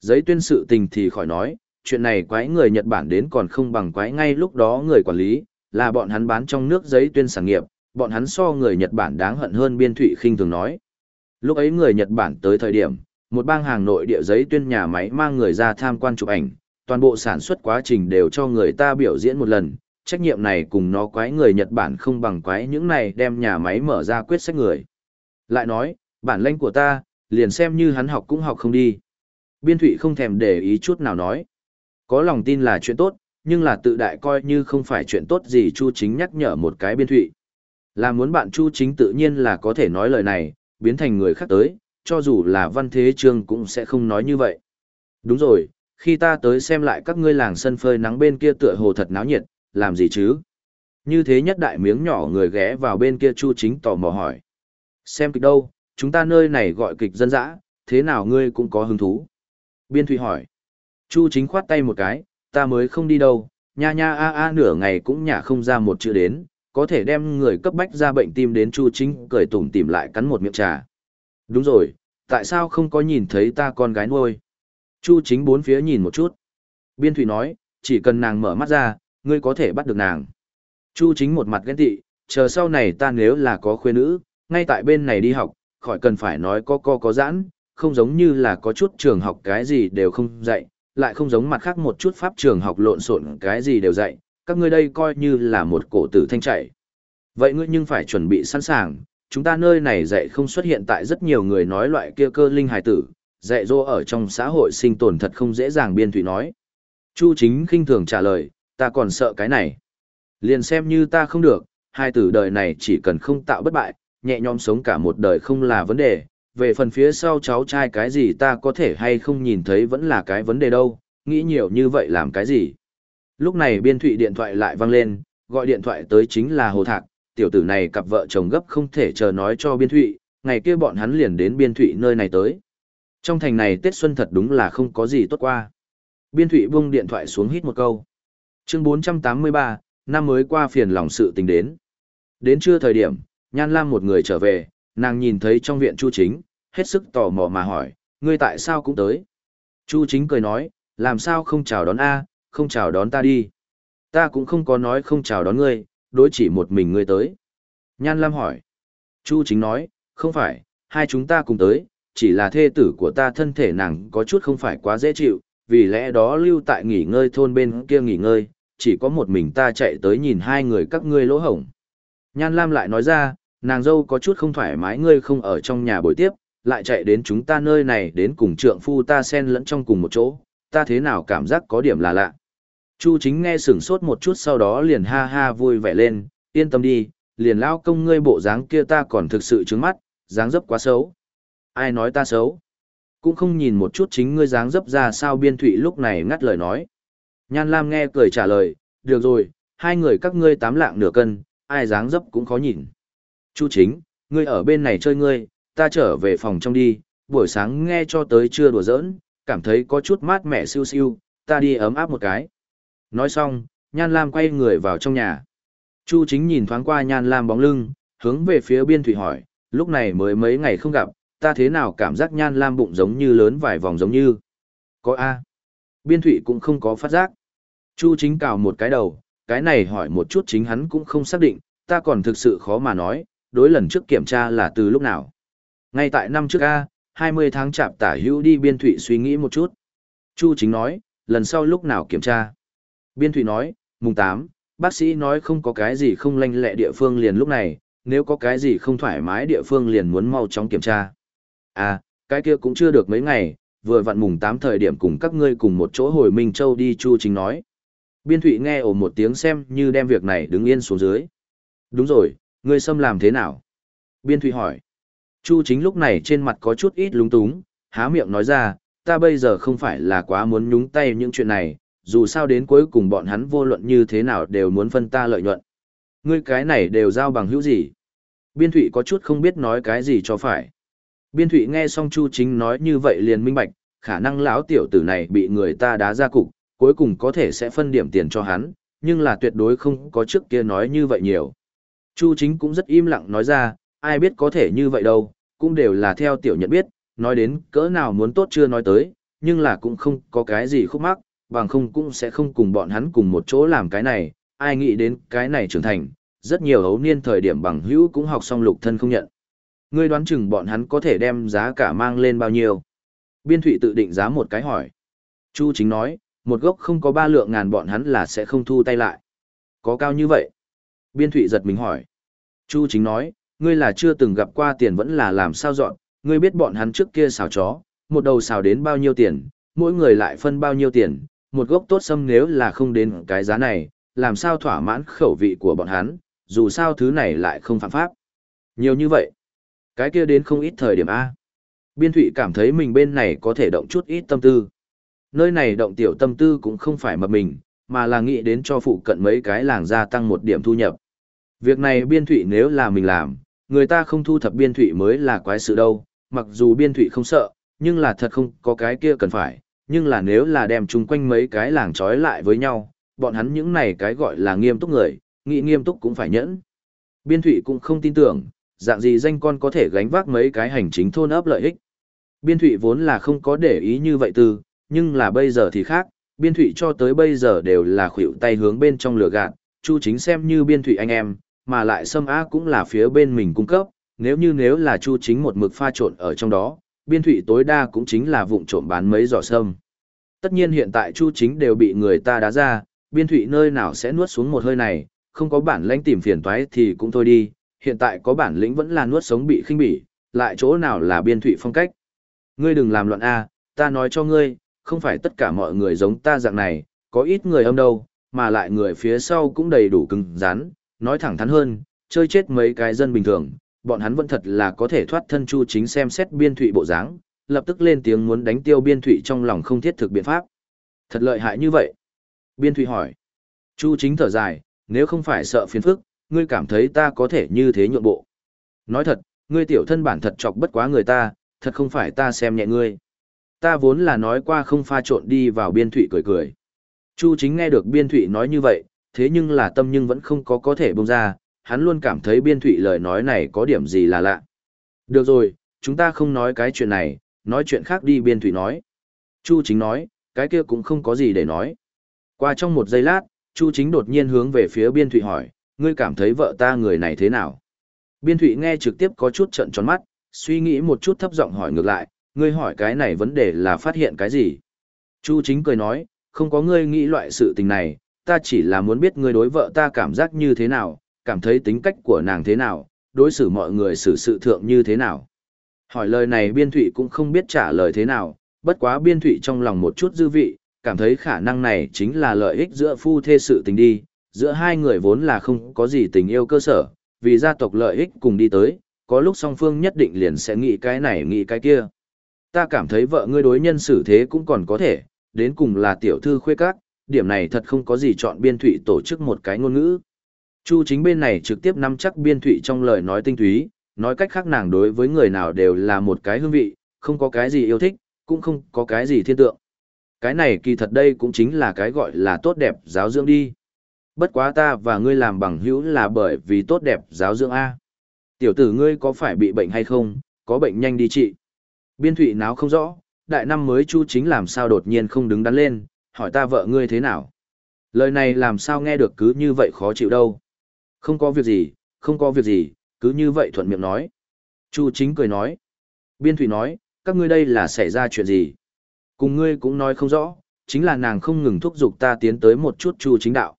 [SPEAKER 1] Giấy tuyên sự tình thì khỏi nói, chuyện này quái người Nhật Bản đến còn không bằng quái ngay lúc đó người quản lý, là bọn hắn bán trong nước giấy tuyên sản nghiệp, bọn hắn so người Nhật Bản đáng hận hơn biên thụy khinh thường nói. Lúc ấy người Nhật Bản tới thời điểm, một bang hàng nội địa giấy tuyên nhà máy mang người ra tham quan chụp ảnh, toàn bộ sản xuất quá trình đều cho người ta biểu diễn một lần, trách nhiệm này cùng nó quái người Nhật Bản không bằng quái những này đem nhà máy mở ra quyết sách người. Lại nói, bản lãnh của ta, liền xem như hắn học cũng học không đi. Biên thụy không thèm để ý chút nào nói. Có lòng tin là chuyện tốt, nhưng là tự đại coi như không phải chuyện tốt gì Chu Chính nhắc nhở một cái biên thụy. Là muốn bạn Chu Chính tự nhiên là có thể nói lời này, biến thành người khác tới, cho dù là văn thế trương cũng sẽ không nói như vậy. Đúng rồi, khi ta tới xem lại các ngươi làng sân phơi nắng bên kia tựa hồ thật náo nhiệt, làm gì chứ? Như thế nhất đại miếng nhỏ người ghé vào bên kia Chu Chính tò mò hỏi. Xem kịch đâu, chúng ta nơi này gọi kịch dân dã, thế nào ngươi cũng có hứng thú? Biên Thụy hỏi. Chu Chính khoát tay một cái, ta mới không đi đâu, nha nha a a nửa ngày cũng nhả không ra một chữ đến, có thể đem người cấp bách ra bệnh tim đến Chu Chính cười tủm tỉm lại cắn một miệng trà. Đúng rồi, tại sao không có nhìn thấy ta con gái nuôi? Chu Chính bốn phía nhìn một chút. Biên Thủy nói, chỉ cần nàng mở mắt ra, ngươi có thể bắt được nàng. Chu Chính một mặt ghen tị, chờ sau này ta nếu là có khuê nữ, ngay tại bên này đi học, khỏi cần phải nói có co có giãn, không giống như là có chút trường học cái gì đều không dạy, lại không giống mặt khác một chút pháp trường học lộn xộn cái gì đều dạy, các ngươi đây coi như là một cổ tử thanh chạy. Vậy ngươi nhưng phải chuẩn bị sẵn sàng, chúng ta nơi này dạy không xuất hiện tại rất nhiều người nói loại kia cơ linh hài tử, dạy dỗ ở trong xã hội sinh tồn thật không dễ dàng biên thủy nói. Chu chính khinh thường trả lời, ta còn sợ cái này. Liền xem như ta không được, hai tử đời này chỉ cần không tạo bất bại, nhẹ nhõm sống cả một đời không là vấn đề, về phần phía sau cháu trai cái gì ta có thể hay không nhìn thấy vẫn là cái vấn đề đâu, nghĩ nhiều như vậy làm cái gì. Lúc này biên thụy điện thoại lại vang lên, gọi điện thoại tới chính là Hồ Thạc, tiểu tử này cặp vợ chồng gấp không thể chờ nói cho biên thụy, ngày kia bọn hắn liền đến biên thụy nơi này tới. Trong thành này Tết Xuân thật đúng là không có gì tốt qua. Biên thụy buông điện thoại xuống hít một câu. Chương 483, năm mới qua phiền lòng sự tình đến. Đến trưa thời điểm, Nhan Lam một người trở về, nàng nhìn thấy trong viện Chu Chính, hết sức tò mò mà hỏi, ngươi tại sao cũng tới? Chu Chính cười nói, làm sao không chào đón A, không chào đón ta đi. Ta cũng không có nói không chào đón ngươi, đối chỉ một mình ngươi tới. Nhan Lam hỏi. Chu Chính nói, không phải, hai chúng ta cùng tới, chỉ là thê tử của ta thân thể nàng có chút không phải quá dễ chịu, vì lẽ đó lưu tại nghỉ ngơi thôn bên kia nghỉ ngơi, chỉ có một mình ta chạy tới nhìn hai người các ngươi lỗ hổng. Nhan Lam lại nói ra, nàng dâu có chút không thoải mái ngươi không ở trong nhà buổi tiếp, lại chạy đến chúng ta nơi này đến cùng trượng phu ta xen lẫn trong cùng một chỗ, ta thế nào cảm giác có điểm là lạ. Chu chính nghe sửng sốt một chút sau đó liền ha ha vui vẻ lên, yên tâm đi, liền lao công ngươi bộ dáng kia ta còn thực sự trứng mắt, dáng dấp quá xấu. Ai nói ta xấu? Cũng không nhìn một chút chính ngươi dáng dấp ra sao biên thụy lúc này ngắt lời nói. Nhan Lam nghe cười trả lời, được rồi, hai người các ngươi tám lạng nửa cân, ai dáng dấp cũng khó nhìn. Chu chính, ngươi ở bên này chơi ngươi, ta trở về phòng trong đi, buổi sáng nghe cho tới chưa đùa giỡn, cảm thấy có chút mát mẻ siêu siêu, ta đi ấm áp một cái. Nói xong, Nhan Lam quay người vào trong nhà. Chu chính nhìn thoáng qua Nhan Lam bóng lưng, hướng về phía biên thủy hỏi, lúc này mới mấy ngày không gặp, ta thế nào cảm giác Nhan Lam bụng giống như lớn vài vòng giống như. Có A. Biên thủy cũng không có phát giác. Chu chính cào một cái đầu, cái này hỏi một chút chính hắn cũng không xác định, ta còn thực sự khó mà nói, đối lần trước kiểm tra là từ lúc nào. Ngay tại năm trước A, 20 tháng chạp tả hữu đi biên thụy suy nghĩ một chút. Chu chính nói, lần sau lúc nào kiểm tra. Biên thụy nói, mùng 8, bác sĩ nói không có cái gì không lanh lẹ địa phương liền lúc này, nếu có cái gì không thoải mái địa phương liền muốn mau chóng kiểm tra. À, cái kia cũng chưa được mấy ngày, vừa vặn mùng 8 thời điểm cùng các ngươi cùng một chỗ hồi Minh Châu đi Chu chính nói. Biên thụy nghe ổ một tiếng xem như đem việc này đứng yên xuống dưới. Đúng rồi, ngươi xâm làm thế nào? Biên thụy hỏi. Chu chính lúc này trên mặt có chút ít lúng túng, há miệng nói ra, ta bây giờ không phải là quá muốn nhúng tay những chuyện này, dù sao đến cuối cùng bọn hắn vô luận như thế nào đều muốn phân ta lợi nhuận. Ngươi cái này đều giao bằng hữu gì? Biên thụy có chút không biết nói cái gì cho phải. Biên thụy nghe xong Chu chính nói như vậy liền minh bạch, khả năng lão tiểu tử này bị người ta đá ra cục, cuối cùng có thể sẽ phân điểm tiền cho hắn, nhưng là tuyệt đối không có trước kia nói như vậy nhiều. Chu chính cũng rất im lặng nói ra, ai biết có thể như vậy đâu, cũng đều là theo tiểu nhận biết, nói đến cỡ nào muốn tốt chưa nói tới, nhưng là cũng không có cái gì khúc mắc, bằng không cũng sẽ không cùng bọn hắn cùng một chỗ làm cái này, ai nghĩ đến cái này trưởng thành, rất nhiều hấu niên thời điểm bằng hữu cũng học xong lục thân không nhận. Ngươi đoán chừng bọn hắn có thể đem giá cả mang lên bao nhiêu? Biên thụy tự định giá một cái hỏi. Chu chính nói, một gốc không có ba lượng ngàn bọn hắn là sẽ không thu tay lại. Có cao như vậy? Biên thụy giật mình hỏi. Chu chính nói, ngươi là chưa từng gặp qua tiền vẫn là làm sao dọn, ngươi biết bọn hắn trước kia xào chó, một đầu xào đến bao nhiêu tiền, mỗi người lại phân bao nhiêu tiền, một gốc tốt sâm nếu là không đến cái giá này, làm sao thỏa mãn khẩu vị của bọn hắn, dù sao thứ này lại không phạm pháp. Nhiều như vậy, cái kia đến không ít thời điểm A. Biên thụy cảm thấy mình bên này có thể động chút ít tâm tư. Nơi này động tiểu tâm tư cũng không phải mập mình, mà là nghĩ đến cho phụ cận mấy cái làng gia tăng một điểm thu nhập. Việc này biên thụy nếu là mình làm, người ta không thu thập biên thụy mới là quái sự đâu, mặc dù biên thụy không sợ, nhưng là thật không có cái kia cần phải, nhưng là nếu là đem chung quanh mấy cái làng trói lại với nhau, bọn hắn những này cái gọi là nghiêm túc người, nghĩ nghiêm túc cũng phải nhẫn. Biên thụy cũng không tin tưởng, dạng gì danh con có thể gánh vác mấy cái hành chính thôn ấp lợi ích. Biên thụy vốn là không có để ý như vậy từ, nhưng là bây giờ thì khác, biên thụy cho tới bây giờ đều là khuỷu tay hướng bên trong lửa gạt, chu chính xem như biên thụy anh em, mà lại xâm á cũng là phía bên mình cung cấp, nếu như nếu là Chu Chính một mực pha trộn ở trong đó, biên thụy tối đa cũng chính là vụng trộm bán mấy giỏ sâm. Tất nhiên hiện tại Chu Chính đều bị người ta đá ra, biên thụy nơi nào sẽ nuốt xuống một hơi này, không có bản lãnh tìm phiền toái thì cũng thôi đi, hiện tại có bản lĩnh vẫn là nuốt sống bị khinh bỉ, lại chỗ nào là biên thụy phong cách. Ngươi đừng làm loạn A, ta nói cho ngươi, không phải tất cả mọi người giống ta dạng này, có ít người âm đâu, mà lại người phía sau cũng đầy đủ cứng rắn, nói thẳng thắn hơn, chơi chết mấy cái dân bình thường, bọn hắn vẫn thật là có thể thoát thân chu chính xem xét biên thụy bộ dáng, lập tức lên tiếng muốn đánh tiêu biên thụy trong lòng không thiết thực biện pháp. Thật lợi hại như vậy. Biên thụy hỏi. Chu chính thở dài, nếu không phải sợ phiền phức, ngươi cảm thấy ta có thể như thế nhượng bộ. Nói thật, ngươi tiểu thân bản thật chọc bất quá người ta, thật không phải ta xem nhẹ ngươi. Ta vốn là nói qua không pha trộn đi vào biên thụy cười cười. Chu chính nghe được biên thụy nói như vậy, thế nhưng là tâm nhưng vẫn không có có thể bông ra, hắn luôn cảm thấy biên thụy lời nói này có điểm gì là lạ. Được rồi, chúng ta không nói cái chuyện này, nói chuyện khác đi biên thụy nói. Chu chính nói, cái kia cũng không có gì để nói. Qua trong một giây lát, Chu chính đột nhiên hướng về phía biên thụy hỏi, ngươi cảm thấy vợ ta người này thế nào? Biên thụy nghe trực tiếp có chút trận tròn mắt, suy nghĩ một chút thấp giọng hỏi ngược lại, ngươi hỏi cái này vấn đề là phát hiện cái gì? Chu chính cười nói, không có ngươi nghĩ loại sự tình này, ta chỉ là muốn biết ngươi đối vợ ta cảm giác như thế nào, cảm thấy tính cách của nàng thế nào, đối xử mọi người xử sự thượng như thế nào. Hỏi lời này biên thụy cũng không biết trả lời thế nào, bất quá biên thụy trong lòng một chút dư vị, cảm thấy khả năng này chính là lợi ích giữa phu thê sự tình đi, giữa hai người vốn là không có gì tình yêu cơ sở, vì gia tộc lợi ích cùng đi tới, có lúc song phương nhất định liền sẽ nghĩ cái này nghĩ cái kia. Ta cảm thấy vợ ngươi đối nhân xử thế cũng còn có thể, đến cùng là tiểu thư khuê các, điểm này thật không có gì chọn biên thụy tổ chức một cái ngôn ngữ. Chu chính bên này trực tiếp nắm chắc biên thụy trong lời nói tinh túy, nói cách khác nàng đối với người nào đều là một cái hương vị, không có cái gì yêu thích, cũng không có cái gì thiên tượng. Cái này kỳ thật đây cũng chính là cái gọi là tốt đẹp giáo dưỡng đi. Bất quá ta và ngươi làm bằng hữu là bởi vì tốt đẹp giáo dưỡng A. Tiểu tử ngươi có phải bị bệnh hay không, có bệnh nhanh đi trị. Biên thụy náo không rõ, đại năm mới chu chính làm sao đột nhiên không đứng đắn lên, hỏi ta vợ ngươi thế nào. Lời này làm sao nghe được cứ như vậy khó chịu đâu. Không có việc gì, không có việc gì, cứ như vậy thuận miệng nói. Chu chính cười nói. Biên thủy nói, các ngươi đây là xảy ra chuyện gì? Cùng ngươi cũng nói không rõ, chính là nàng không ngừng thúc giục ta tiến tới một chút chu chính đạo.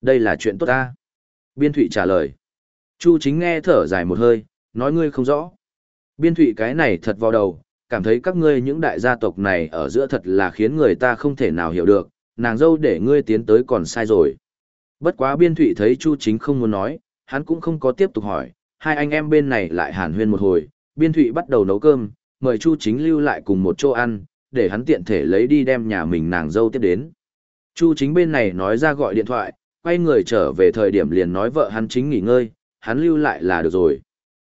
[SPEAKER 1] Đây là chuyện tốt ta. Biên thủy trả lời. Chu chính nghe thở dài một hơi, nói ngươi không rõ. Biên thủy cái này thật vào đầu, cảm thấy các ngươi những đại gia tộc này ở giữa thật là khiến người ta không thể nào hiểu được, nàng dâu để ngươi tiến tới còn sai rồi. Bất quá biên thụy thấy Chu Chính không muốn nói, hắn cũng không có tiếp tục hỏi, hai anh em bên này lại hàn huyên một hồi, biên thụy bắt đầu nấu cơm, mời Chu Chính lưu lại cùng một chỗ ăn, để hắn tiện thể lấy đi đem nhà mình nàng dâu tiếp đến. Chu Chính bên này nói ra gọi điện thoại, quay người trở về thời điểm liền nói vợ hắn chính nghỉ ngơi, hắn lưu lại là được rồi.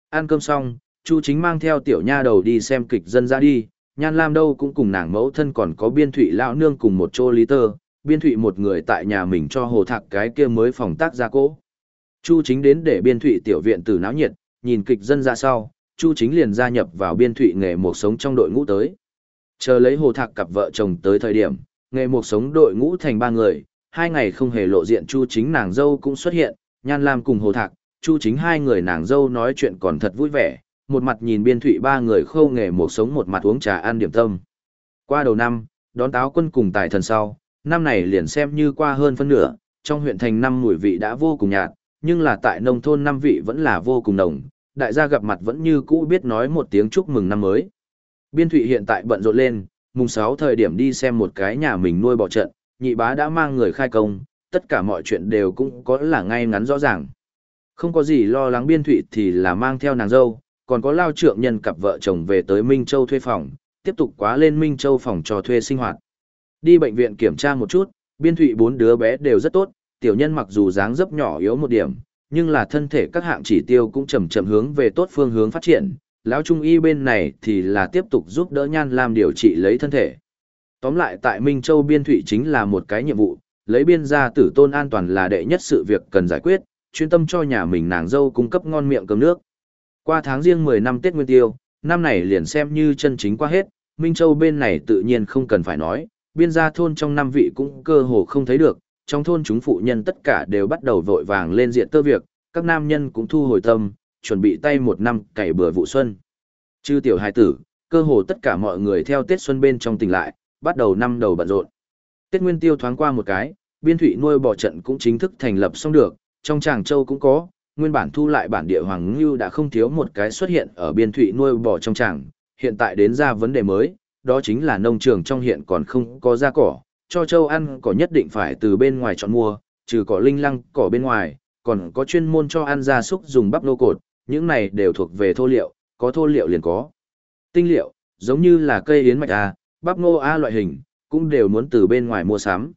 [SPEAKER 1] Ăn cơm xong, Chu Chính mang theo tiểu nha đầu đi xem kịch dân ra đi, Nhan Lam đâu cũng cùng nàng mẫu thân còn có biên thụy lão nương cùng một chỗ lý tơ, biên thụy một người tại nhà mình cho hồ thạc cái kia mới phòng tác ra cỗ. Chu chính đến để biên thụy tiểu viện từ náo nhiệt, nhìn kịch dân ra sau, Chu chính liền gia nhập vào biên thụy nghề một sống trong đội ngũ tới. Chờ lấy hồ thạc cặp vợ chồng tới thời điểm, nghề một sống đội ngũ thành ba người, hai ngày không hề lộ diện Chu chính nàng dâu cũng xuất hiện, Nhan Lam cùng hồ thạc, Chu chính hai người nàng dâu nói chuyện còn thật vui vẻ, một mặt nhìn biên thụy ba người khâu nghề một sống một mặt uống trà ăn điểm tâm. Qua đầu năm, đón táo quân cùng tài thần sau, năm này liền xem như qua hơn phân nửa, trong huyện thành năm mùi vị đã vô cùng nhạt, nhưng là tại nông thôn năm vị vẫn là vô cùng nồng, đại gia gặp mặt vẫn như cũ biết nói một tiếng chúc mừng năm mới. Biên thụy hiện tại bận rộn lên, mùng 6 thời điểm đi xem một cái nhà mình nuôi bò trận, nhị bá đã mang người khai công, tất cả mọi chuyện đều cũng có là ngay ngắn rõ ràng. Không có gì lo lắng biên thụy thì là mang theo nàng dâu, còn có lao trượng nhân cặp vợ chồng về tới Minh Châu thuê phòng, tiếp tục quá lên Minh Châu phòng cho thuê sinh hoạt. Đi bệnh viện kiểm tra một chút, biên thụy bốn đứa bé đều rất tốt, tiểu nhân mặc dù dáng dấp nhỏ yếu một điểm, nhưng là thân thể các hạng chỉ tiêu cũng chậm chậm hướng về tốt phương hướng phát triển. Lão trung y bên này thì là tiếp tục giúp đỡ Nhan Lam điều trị lấy thân thể. Tóm lại tại Minh Châu biên thụy chính là một cái nhiệm vụ, lấy biên gia tử tôn an toàn là đệ nhất sự việc cần giải quyết, chuyên tâm cho nhà mình nàng dâu cung cấp ngon miệng cơm nước. Qua tháng riêng 10 năm Tết Nguyên Tiêu, năm này liền xem như chân chính qua hết, Minh Châu bên này tự nhiên không cần phải nói, biên gia thôn trong năm vị cũng cơ hồ không thấy được, trong thôn chúng phụ nhân tất cả đều bắt đầu vội vàng lên diện tơ việc, các nam nhân cũng thu hồi tâm, chuẩn bị tay một năm cày bừa vụ xuân. Chư tiểu hài tử, cơ hồ tất cả mọi người theo Tết xuân bên trong tỉnh lại, bắt đầu năm đầu bận rộn. Tết Nguyên Tiêu thoáng qua một cái, biên thủy nuôi bò trận cũng chính thức thành lập xong được, trong Tràng Châu cũng có, nguyên bản thu lại bản địa Hoàng Ngưu đã không thiếu một cái xuất hiện ở biên thủy nuôi bò trong tràng, hiện tại đến ra vấn đề mới, đó chính là nông trường trong hiện còn không có ra cỏ, cho châu ăn cỏ nhất định phải từ bên ngoài chọn mua, trừ cỏ linh lăng cỏ bên ngoài, còn có chuyên môn cho ăn gia súc dùng bắp nô cột, những này đều thuộc về thô liệu, có thô liệu liền có. Tinh liệu, giống như là cây yến mạch A, bắp ngô A loại hình, cũng đều muốn từ bên ngoài mua sắm.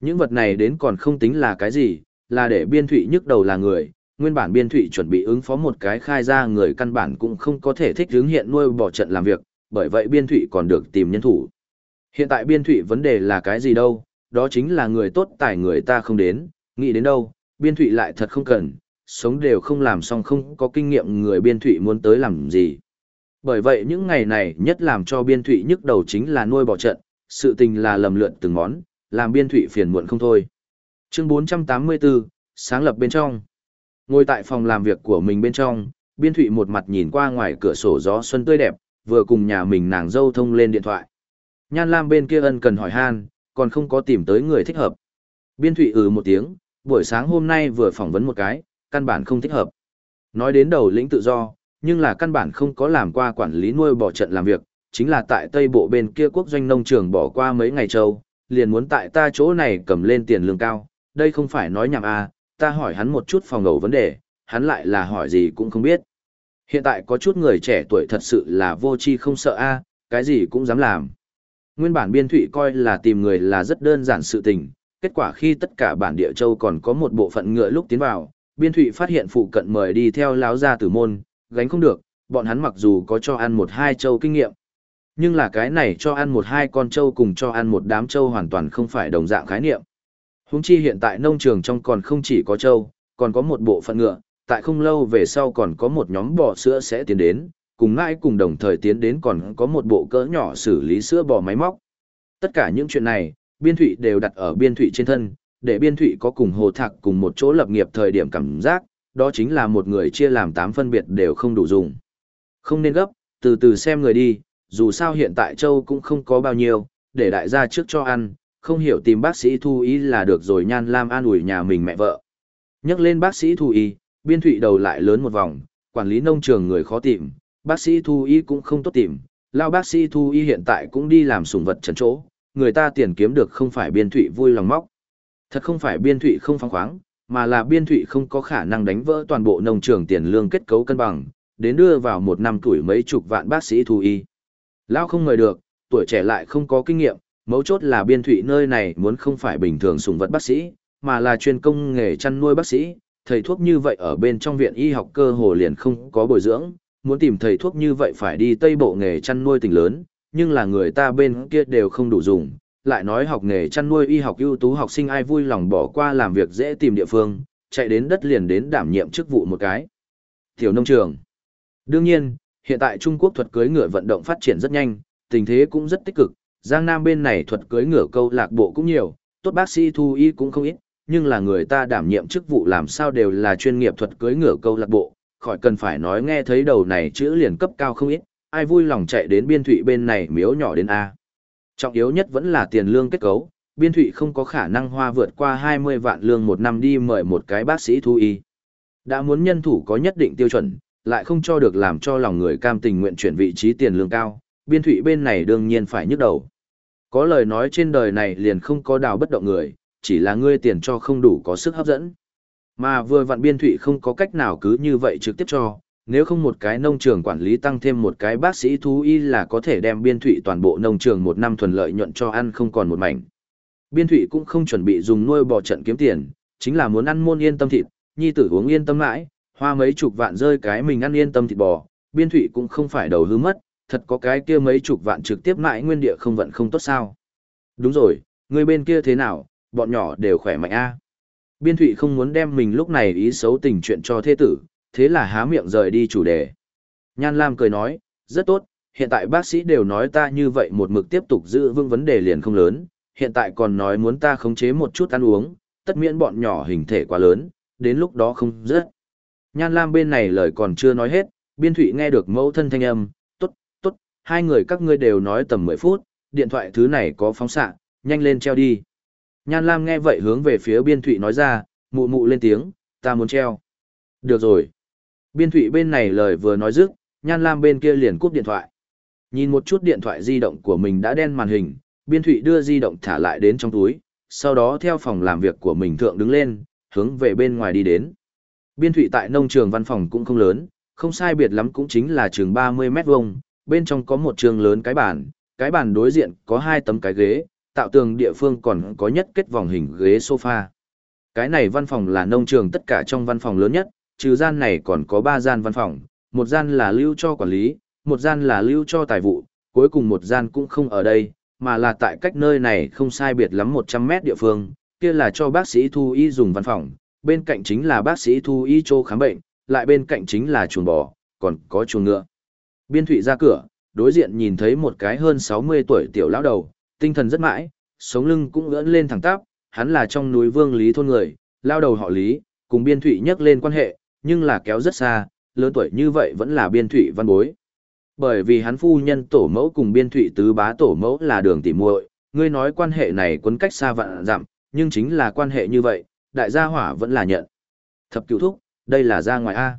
[SPEAKER 1] Những vật này đến còn không tính là cái gì, là để biên thụy nhức đầu là người, nguyên bản biên thụy chuẩn bị ứng phó một cái khai ra người căn bản cũng không có thể thích hướng hiện nuôi bỏ trận làm việc, bởi vậy biên thụy còn được tìm nhân thủ. Hiện tại biên thụy vấn đề là cái gì đâu, đó chính là người tốt tài người ta không đến, nghĩ đến đâu, biên thụy lại thật không cần, sống đều không làm xong không có kinh nghiệm người biên thụy muốn tới làm gì. Bởi vậy những ngày này nhất làm cho biên thụy nhức đầu chính là nuôi bỏ trận, sự tình là lầm lượn từng món, làm biên thụy phiền muộn không thôi. Chương 484, sáng lập bên trong. Ngồi tại phòng làm việc của mình bên trong, biên thụy một mặt nhìn qua ngoài cửa sổ gió xuân tươi đẹp, vừa cùng nhà mình nàng dâu thông lên điện thoại. Nhan Lam bên kia ân cần hỏi han, còn không có tìm tới người thích hợp. Biên thụy ừ một tiếng, buổi sáng hôm nay vừa phỏng vấn một cái, căn bản không thích hợp. Nói đến đầu lĩnh tự do, nhưng là căn bản không có làm qua quản lý nuôi bò trận làm việc, chính là tại Tây Bộ bên kia quốc doanh nông trường bỏ qua mấy ngày châu, liền muốn tại ta chỗ này cầm lên tiền lương cao, đây không phải nói nhảm à, ta hỏi hắn một chút phòng ngầu vấn đề, hắn lại là hỏi gì cũng không biết. Hiện tại có chút người trẻ tuổi thật sự là vô tri không sợ a, cái gì cũng dám làm. Nguyên bản biên thụy coi là tìm người là rất đơn giản sự tình, kết quả khi tất cả bản địa châu còn có một bộ phận ngựa lúc tiến vào, biên thụy phát hiện phụ cận mời đi theo láo gia tử môn, gánh không được, bọn hắn mặc dù có cho ăn một hai châu kinh nghiệm. Nhưng là cái này cho ăn một hai con châu cùng cho ăn một đám châu hoàn toàn không phải đồng dạng khái niệm. Húng chi hiện tại nông trường trong còn không chỉ có châu, còn có một bộ phận ngựa, tại không lâu về sau còn có một nhóm bò sữa sẽ tiến đến, cùng ngãi cùng đồng thời tiến đến còn có một bộ cỡ nhỏ xử lý sữa bò máy móc. Tất cả những chuyện này, biên thụy đều đặt ở biên thụy trên thân, để biên thụy có cùng hồ thạc cùng một chỗ lập nghiệp thời điểm cảm giác, đó chính là một người chia làm tám phân biệt đều không đủ dùng. Không nên gấp, từ từ xem người đi, dù sao hiện tại châu cũng không có bao nhiêu, để đại gia trước cho ăn, không hiểu tìm bác sĩ thu y là được rồi nhan lam an ủi nhà mình mẹ vợ. Nhắc lên bác sĩ thu y, biên thụy đầu lại lớn một vòng, quản lý nông trường người khó tìm, bác sĩ thu y cũng không tốt tìm, lao bác sĩ thu y hiện tại cũng đi làm sùng vật trần chỗ, người ta tiền kiếm được không phải biên thụy vui lòng móc. Thật không phải biên thụy không phóng khoáng, mà là biên thụy không có khả năng đánh vỡ toàn bộ nông trường tiền lương kết cấu cân bằng, đến đưa vào một năm tuổi mấy chục vạn bác sĩ thu y. Lao không mời được, tuổi trẻ lại không có kinh nghiệm, mấu chốt là biên thụy nơi này muốn không phải bình thường sùng vật bác sĩ, mà là chuyên công nghề chăn nuôi bác sĩ, thầy thuốc như vậy ở bên trong viện y học cơ hồ liền không có bồi dưỡng, muốn tìm thầy thuốc như vậy phải đi tây bộ nghề chăn nuôi tỉnh lớn, nhưng là người ta bên kia đều không đủ dùng, lại nói học nghề chăn nuôi y học ưu tú học sinh ai vui lòng bỏ qua làm việc dễ tìm địa phương, chạy đến đất liền đến đảm nhiệm chức vụ một cái. Tiểu nông trường. Đương nhiên, hiện tại Trung Quốc thuật cưới ngựa vận động phát triển rất nhanh, tình thế cũng rất tích cực, Giang Nam bên này thuật cưới ngựa câu lạc bộ cũng nhiều, tốt bác sĩ thu y cũng không ít, nhưng là người ta đảm nhiệm chức vụ làm sao đều là chuyên nghiệp thuật cưới ngựa câu lạc bộ, khỏi cần phải nói nghe thấy đầu này chữ liền cấp cao không ít, ai vui lòng chạy đến biên thụy bên này miếu nhỏ đến A. Trọng yếu nhất vẫn là tiền lương kết cấu, biên thụy không có khả năng hoa vượt qua 20 vạn lương một năm đi mời một cái bác sĩ thú y. Đã muốn nhân thủ có nhất định tiêu chuẩn, lại không cho được làm cho lòng người cam tình nguyện chuyển vị trí tiền lương cao, biên thụy bên này đương nhiên phải nhức đầu. Có lời nói trên đời này liền không có đào bất động người, chỉ là ngươi tiền cho không đủ có sức hấp dẫn. Mà vừa vặn biên thụy không có cách nào cứ như vậy trực tiếp cho, nếu không một cái nông trường quản lý tăng thêm một cái bác sĩ thú y là có thể đem biên thụy toàn bộ nông trường một năm thuần lợi nhuận cho ăn không còn một mảnh. Biên thụy cũng không chuẩn bị dùng nuôi bò trận kiếm tiền, chính là muốn ăn môn yên tâm thịt, nhi tử uống yên tâm mãi, hoa mấy chục vạn rơi cái mình ăn yên tâm thịt bò, biên thụy cũng không phải đầu hư mất, thật có cái kia mấy chục vạn trực tiếp mãi nguyên địa không vận không tốt sao. Đúng rồi, người bên kia thế nào, bọn nhỏ đều khỏe mạnh a Biên thụy không muốn đem mình lúc này ý xấu tình chuyện cho thế tử, thế là há miệng rời đi chủ đề. Nhan Lam cười nói, rất tốt, hiện tại bác sĩ đều nói ta như vậy một mực tiếp tục giữ vững vấn đề liền không lớn, hiện tại còn nói muốn ta khống chế một chút ăn uống, tất miễn bọn nhỏ hình thể quá lớn, đến lúc đó không rất. Nhan Lam bên này lời còn chưa nói hết, Biên Thụy nghe được mẫu thân thanh âm, tốt, tốt, hai người các ngươi đều nói tầm 10 phút, điện thoại thứ này có phóng xạ, nhanh lên treo đi. Nhan Lam nghe vậy hướng về phía Biên Thụy nói ra, mụ mụ lên tiếng, ta muốn treo. Được rồi. Biên Thụy bên này lời vừa nói dứt, Nhan Lam bên kia liền cúp điện thoại. Nhìn một chút điện thoại di động của mình đã đen màn hình, Biên Thụy đưa di động thả lại đến trong túi, sau đó theo phòng làm việc của mình thượng đứng lên, hướng về bên ngoài đi đến. Biên Thụy tại nông trường văn phòng cũng không lớn, không sai biệt lắm cũng chính là trường 30 mét vuông, bên trong có một trường lớn cái bàn, cái bàn đối diện có hai tấm cái ghế, tạo tường địa phương còn có nhất kết vòng hình ghế sofa. Cái này văn phòng là nông trường tất cả trong văn phòng lớn nhất, trừ gian này còn có ba gian văn phòng, một gian là lưu cho quản lý, một gian là lưu cho tài vụ, cuối cùng một gian cũng không ở đây, mà là tại cách nơi này không sai biệt lắm 100 mét địa phương, kia là cho bác sĩ thu y dùng văn phòng, bên cạnh chính là bác sĩ thu y cho khám bệnh, lại bên cạnh chính là chuồng bò, còn có chuồng ngựa. Biên thủy ra cửa, đối diện nhìn thấy một cái hơn 60 tuổi tiểu lão đầu, tinh thần rất mãi, sống lưng cũng ưỡn lên thẳng tắp, hắn là trong núi vương lý thôn người, lao đầu họ lý, cùng biên thụy nhắc lên quan hệ, nhưng là kéo rất xa, lớn tuổi như vậy vẫn là biên thụy văn bối. Bởi vì hắn phu nhân tổ mẫu cùng biên thụy tứ bá tổ mẫu là đường tỉ muội ngươi nói quan hệ này quấn cách xa vạn dặm, nhưng chính là quan hệ như vậy, đại gia hỏa vẫn là nhận. Thập cửu thúc, đây là ra ngoài A.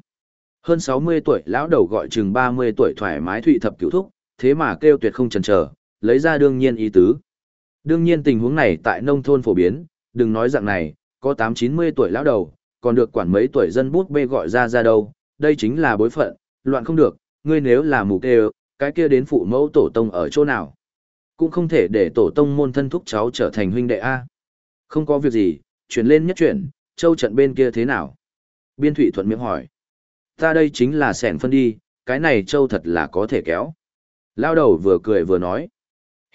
[SPEAKER 1] Hơn 60 tuổi lão đầu gọi chừng 30 tuổi thoải mái thụy thập cửu thúc, thế mà kêu tuyệt không chần chờ lấy ra đương nhiên ý tứ. Đương nhiên tình huống này tại nông thôn phổ biến, đừng nói dạng này, có 8-90 tuổi lão đầu, còn được quản mấy tuổi dân bút bê gọi ra ra đâu, đây chính là bối phận, loạn không được, ngươi nếu là mù đều, cái kia đến phụ mẫu tổ tông ở chỗ nào. Cũng không thể để tổ tông môn thân thúc cháu trở thành huynh đệ A. Không có việc gì, chuyển lên nhất chuyển, châu trận bên kia thế nào? Biên thủy thuận miệng hỏi. Ta đây chính là sẻn phân đi, cái này châu thật là có thể kéo. Lao đầu vừa cười vừa nói.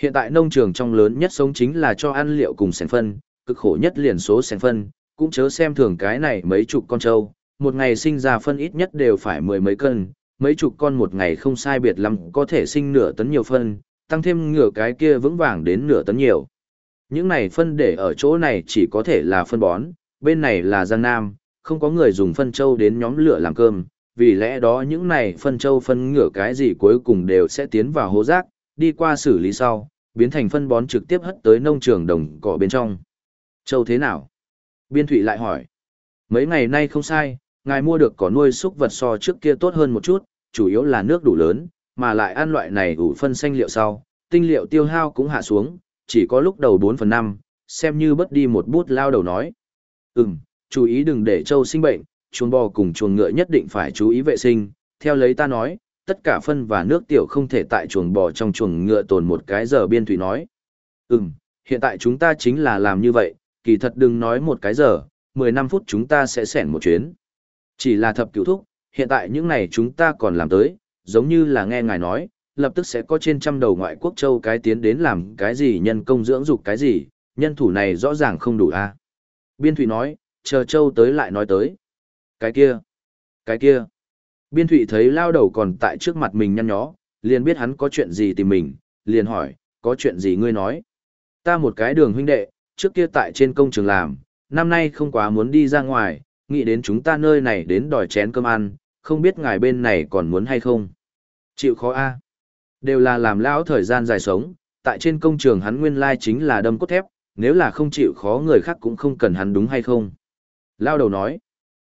[SPEAKER 1] Hiện tại nông trường trong lớn nhất sống chính là cho ăn liệu cùng sẻn phân, cực khổ nhất liền số sẻn phân, cũng chớ xem thường cái này mấy chục con trâu, một ngày sinh ra phân ít nhất đều phải mười mấy cân, mấy chục con một ngày không sai biệt lắm có thể sinh nửa tấn nhiều phân, tăng thêm ngửa cái kia vững vàng đến nửa tấn nhiều. Những này phân để ở chỗ này chỉ có thể là phân bón, bên này là Giang Nam, không có người dùng phân trâu đến nhóm lửa làm cơm, vì lẽ đó những này phân trâu phân ngửa cái gì cuối cùng đều sẽ tiến vào hố rác, đi qua xử lý sau, biến thành phân bón trực tiếp hất tới nông trường đồng cỏ bên trong. Châu thế nào? Biên Thụy lại hỏi. Mấy ngày nay không sai, ngài mua được cỏ nuôi súc vật so trước kia tốt hơn một chút, chủ yếu là nước đủ lớn, mà lại ăn loại này ủ phân xanh liệu sau, tinh liệu tiêu hao cũng hạ xuống, chỉ có lúc đầu 4 phần 5, xem như bất đi một bút lao đầu nói. Ừm, chú ý đừng để châu sinh bệnh, chuồng bò cùng chuồng ngựa nhất định phải chú ý vệ sinh, theo lấy ta nói, tất cả phân và nước tiểu không thể tại chuồng bò trong chuồng ngựa tồn một cái giờ biên thủy nói. Ừm, hiện tại chúng ta chính là làm như vậy, kỳ thật đừng nói một cái giờ, 15 phút chúng ta sẽ xẻn một chuyến. Chỉ là thập cửu thúc, hiện tại những này chúng ta còn làm tới, giống như là nghe ngài nói, lập tức sẽ có trên trăm đầu ngoại quốc châu cái tiến đến làm cái gì nhân công dưỡng dục cái gì, nhân thủ này rõ ràng không đủ a. Biên thủy nói, chờ châu tới lại nói tới. Cái kia, cái kia. Biên Thụy thấy lao đầu còn tại trước mặt mình nhăn nhó, liền biết hắn có chuyện gì tìm mình, liền hỏi, có chuyện gì ngươi nói. Ta một cái đường huynh đệ, trước kia tại trên công trường làm, năm nay không quá muốn đi ra ngoài, nghĩ đến chúng ta nơi này đến đòi chén cơm ăn, không biết ngài bên này còn muốn hay không. Chịu khó a Đều là làm lão thời gian dài sống, tại trên công trường hắn nguyên lai chính là đâm cốt thép, nếu là không chịu khó người khác cũng không cần hắn đúng hay không. Lao đầu nói,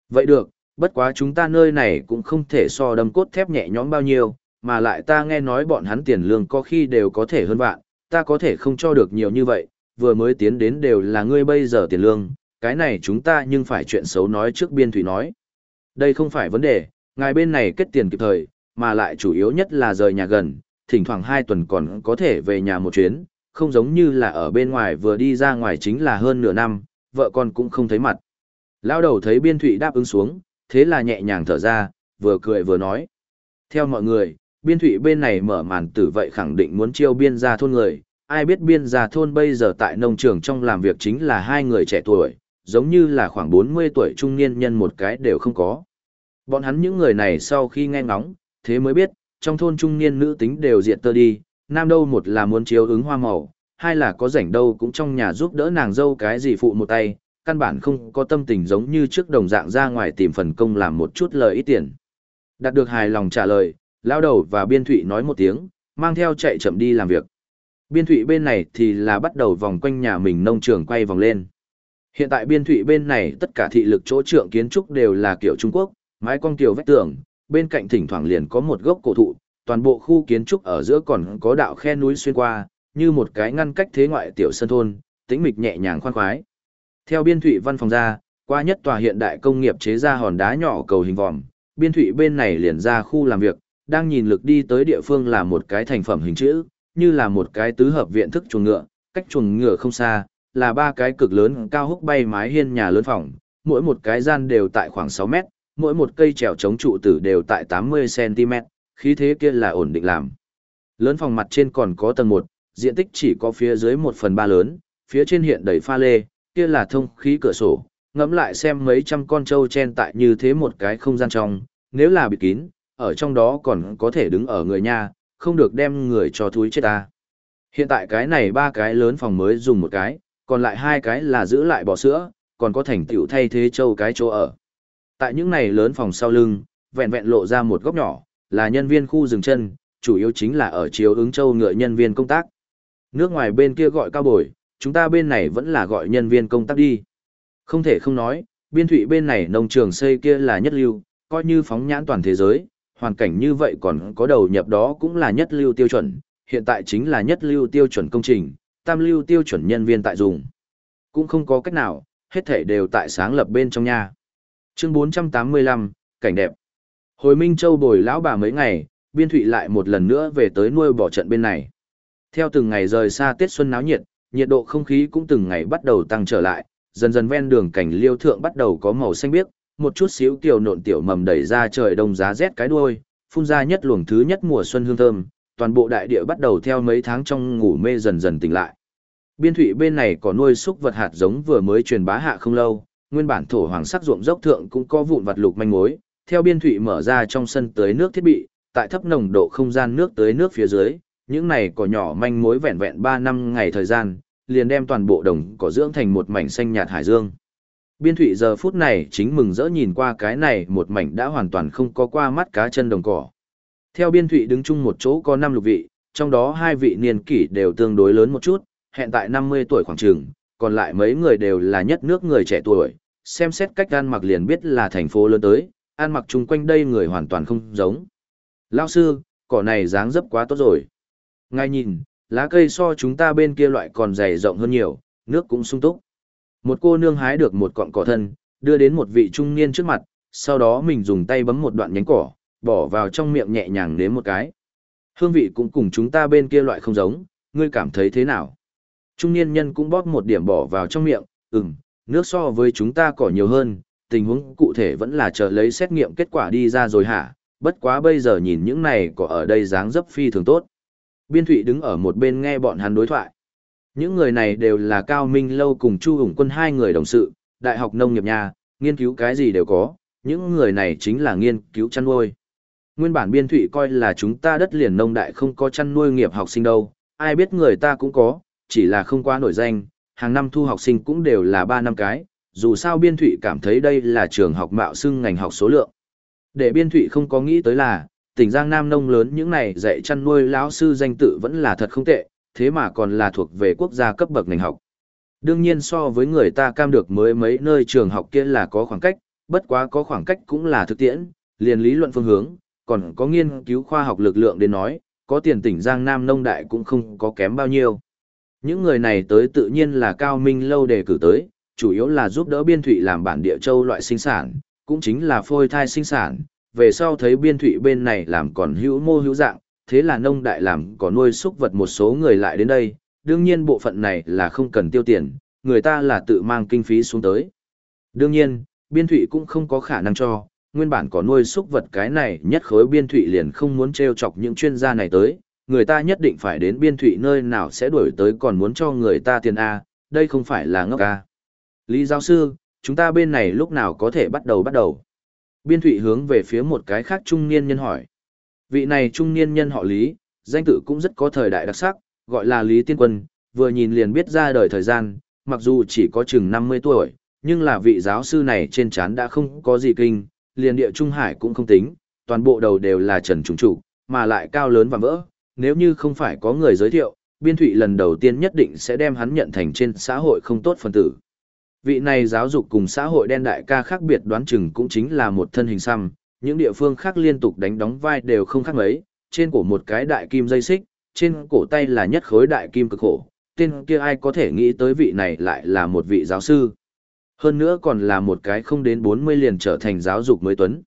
[SPEAKER 1] vậy được, bất quá chúng ta nơi này cũng không thể so đâm cốt thép nhẹ nhõm bao nhiêu, mà lại ta nghe nói bọn hắn tiền lương có khi đều có thể hơn vạn, ta có thể không cho được nhiều như vậy, vừa mới tiến đến đều là ngươi bây giờ tiền lương, cái này chúng ta nhưng phải chuyện xấu nói trước biên thủy nói. Đây không phải vấn đề, ngài bên này kết tiền kịp thời, mà lại chủ yếu nhất là rời nhà gần, thỉnh thoảng hai tuần còn có thể về nhà một chuyến, không giống như là ở bên ngoài vừa đi ra ngoài chính là hơn nửa năm, vợ con cũng không thấy mặt. Lao đầu thấy biên thụy đáp ứng xuống, thế là nhẹ nhàng thở ra, vừa cười vừa nói. Theo mọi người, biên thủy bên này mở màn tử vậy khẳng định muốn chiêu biên gia thôn người, ai biết biên gia thôn bây giờ tại nông trường trong làm việc chính là hai người trẻ tuổi, giống như là khoảng 40 tuổi trung niên nhân một cái đều không có. Bọn hắn những người này sau khi nghe ngóng, thế mới biết, trong thôn trung niên nữ tính đều diệt tơ đi, nam đâu một là muốn chiếu ứng hoa màu, hai là có rảnh đâu cũng trong nhà giúp đỡ nàng dâu cái gì phụ một tay, căn bản không có tâm tình giống như trước đồng dạng ra ngoài tìm phần công làm một chút lời ít tiền. Đạt được hài lòng trả lời, lao đầu và biên thụy nói một tiếng, mang theo chạy chậm đi làm việc. Biên thụy bên này thì là bắt đầu vòng quanh nhà mình nông trường quay vòng lên. Hiện tại biên thụy bên này tất cả thị lực chỗ trượng kiến trúc đều là kiểu Trung Quốc, mái cong kiểu vách tường, bên cạnh thỉnh thoảng liền có một gốc cổ thụ, toàn bộ khu kiến trúc ở giữa còn có đạo khe núi xuyên qua, như một cái ngăn cách thế ngoại tiểu sân thôn, tĩnh mịch nhẹ nhàng khoan khoái. Theo biên thụy văn phòng ra, qua nhất tòa hiện đại công nghiệp chế ra hòn đá nhỏ cầu hình vòm, biên thụy bên này liền ra khu làm việc, đang nhìn lực đi tới địa phương là một cái thành phẩm hình chữ, như là một cái tứ hợp viện thức chuồng ngựa, cách chuồng ngựa không xa, là ba cái cực lớn cao húc bay mái hiên nhà lớn phòng, mỗi một cái gian đều tại khoảng 6 mét, mỗi một cây trèo chống trụ tử đều tại 80cm, khí thế kia là ổn định làm. Lớn phòng mặt trên còn có tầng 1, diện tích chỉ có phía dưới 1 phần 3 lớn, phía trên hiện đầy pha lê, kia là thông khí cửa sổ, ngẫm lại xem mấy trăm con trâu chen tại như thế một cái không gian trong, nếu là bịt kín, ở trong đó còn có thể đứng ở người nha, không được đem người cho thúi chết ta. Hiện tại cái này ba cái lớn phòng mới dùng một cái, còn lại hai cái là giữ lại bò sữa, còn có thành tựu thay thế châu cái chỗ ở. Tại những này lớn phòng sau lưng, vẹn vẹn lộ ra một góc nhỏ, là nhân viên khu dừng chân, chủ yếu chính là ở chiếu ứng châu ngựa nhân viên công tác. Nước ngoài bên kia gọi cao bồi, chúng ta bên này vẫn là gọi nhân viên công tác đi. Không thể không nói, biên thụy bên này nông trường xây kia là nhất lưu, coi như phóng nhãn toàn thế giới, hoàn cảnh như vậy còn có đầu nhập đó cũng là nhất lưu tiêu chuẩn, hiện tại chính là nhất lưu tiêu chuẩn công trình, tam lưu tiêu chuẩn nhân viên tại dùng. Cũng không có cách nào, hết thể đều tại sáng lập bên trong nhà. Chương 485, cảnh đẹp. Hồi Minh Châu bồi lão bà mấy ngày, biên thụy lại một lần nữa về tới nuôi bỏ trận bên này. Theo từng ngày rời xa Tết Xuân náo nhiệt, nhiệt độ không khí cũng từng ngày bắt đầu tăng trở lại, dần dần ven đường cảnh liêu thượng bắt đầu có màu xanh biếc, một chút xíu tiểu nộn tiểu mầm đẩy ra trời đông giá rét cái đuôi, phun ra nhất luồng thứ nhất mùa xuân hương thơm, toàn bộ đại địa bắt đầu theo mấy tháng trong ngủ mê dần dần tỉnh lại. Biên thủy bên này có nuôi súc vật hạt giống vừa mới truyền bá hạ không lâu, nguyên bản thổ hoàng sắc ruộng dốc thượng cũng có vụn vật lục manh mối, theo biên thủy mở ra trong sân tới nước thiết bị, tại thấp nồng độ không gian nước tới nước phía dưới, những này cỏ nhỏ manh mối vẹn vẹn 3 năm ngày thời gian, liền đem toàn bộ đồng cỏ dưỡng thành một mảnh xanh nhạt hải dương. Biên thủy giờ phút này chính mừng rỡ nhìn qua cái này một mảnh đã hoàn toàn không có qua mắt cá chân đồng cỏ. Theo biên thủy đứng chung một chỗ có 5 lục vị, trong đó hai vị niên kỷ đều tương đối lớn một chút, hiện tại 50 tuổi khoảng trường, còn lại mấy người đều là nhất nước người trẻ tuổi, xem xét cách ăn mặc liền biết là thành phố lớn tới, ăn mặc chung quanh đây người hoàn toàn không giống. Lao sư, cỏ này dáng dấp quá tốt rồi. Ngay nhìn, lá cây so chúng ta bên kia loại còn dày rộng hơn nhiều, nước cũng sung túc. Một cô nương hái được một cọng cỏ thân, đưa đến một vị trung niên trước mặt, sau đó mình dùng tay bấm một đoạn nhánh cỏ, bỏ vào trong miệng nhẹ nhàng nếm một cái. Hương vị cũng cùng chúng ta bên kia loại không giống, ngươi cảm thấy thế nào? Trung niên nhân cũng bóp một điểm bỏ vào trong miệng, ừm, nước so với chúng ta cỏ nhiều hơn, tình huống cụ thể vẫn là chờ lấy xét nghiệm kết quả đi ra rồi hả, bất quá bây giờ nhìn những này cỏ ở đây dáng dấp phi thường tốt. Biên Thụy đứng ở một bên nghe bọn hắn đối thoại. Những người này đều là Cao Minh Lâu cùng Chu Hùng Quân hai người đồng sự, đại học nông nghiệp nhà, nghiên cứu cái gì đều có, những người này chính là nghiên cứu chăn nuôi. Nguyên bản Biên Thụy coi là chúng ta đất liền nông đại không có chăn nuôi nghiệp học sinh đâu, ai biết người ta cũng có, chỉ là không quá nổi danh, hàng năm thu học sinh cũng đều là 3 năm cái, dù sao Biên Thụy cảm thấy đây là trường học mạo xưng ngành học số lượng. Để Biên Thụy không có nghĩ tới là, tỉnh Giang Nam nông lớn những này dạy chăn nuôi lão sư danh tự vẫn là thật không tệ, thế mà còn là thuộc về quốc gia cấp bậc ngành học. Đương nhiên so với người ta cam được mới mấy nơi trường học kia là có khoảng cách, bất quá có khoảng cách cũng là thực tiễn, liền lý luận phương hướng, còn có nghiên cứu khoa học lực lượng đến nói, có tiền tỉnh Giang Nam nông đại cũng không có kém bao nhiêu. Những người này tới tự nhiên là cao minh lâu đề cử tới, chủ yếu là giúp đỡ biên thụy làm bản địa châu loại sinh sản, cũng chính là phôi thai sinh sản, về sau thấy biên thụy bên này làm còn hữu mô hữu dạng, thế là nông đại làm có nuôi súc vật một số người lại đến đây, đương nhiên bộ phận này là không cần tiêu tiền, người ta là tự mang kinh phí xuống tới. Đương nhiên, biên thụy cũng không có khả năng cho, nguyên bản có nuôi súc vật cái này nhất khối biên thụy liền không muốn treo chọc những chuyên gia này tới, người ta nhất định phải đến biên thụy nơi nào sẽ đuổi tới còn muốn cho người ta tiền A, đây không phải là ngốc A. Lý giáo sư, chúng ta bên này lúc nào có thể bắt đầu bắt đầu. Biên thụy hướng về phía một cái khác trung niên nhân hỏi. Vị này trung niên nhân họ Lý, danh tự cũng rất có thời đại đặc sắc, gọi là Lý Tiên Quân, vừa nhìn liền biết ra đời thời gian, mặc dù chỉ có chừng 50 tuổi, nhưng là vị giáo sư này trên trán đã không có gì kinh, liền địa Trung Hải cũng không tính, toàn bộ đầu đều là trần trùng trụ, mà lại cao lớn và vỡ, nếu như không phải có người giới thiệu, biên thụy lần đầu tiên nhất định sẽ đem hắn nhận thành trên xã hội không tốt phần tử. Vị này giáo dục cùng xã hội đen đại ca khác biệt đoán chừng cũng chính là một thân hình xăm, những địa phương khác liên tục đánh đóng vai đều không khác mấy, trên cổ một cái đại kim dây xích, trên cổ tay là nhất khối đại kim cực khổ, tên kia ai có thể nghĩ tới vị này lại là một vị giáo sư. Hơn nữa còn là một cái không đến 40 liền trở thành giáo dục mới tuấn.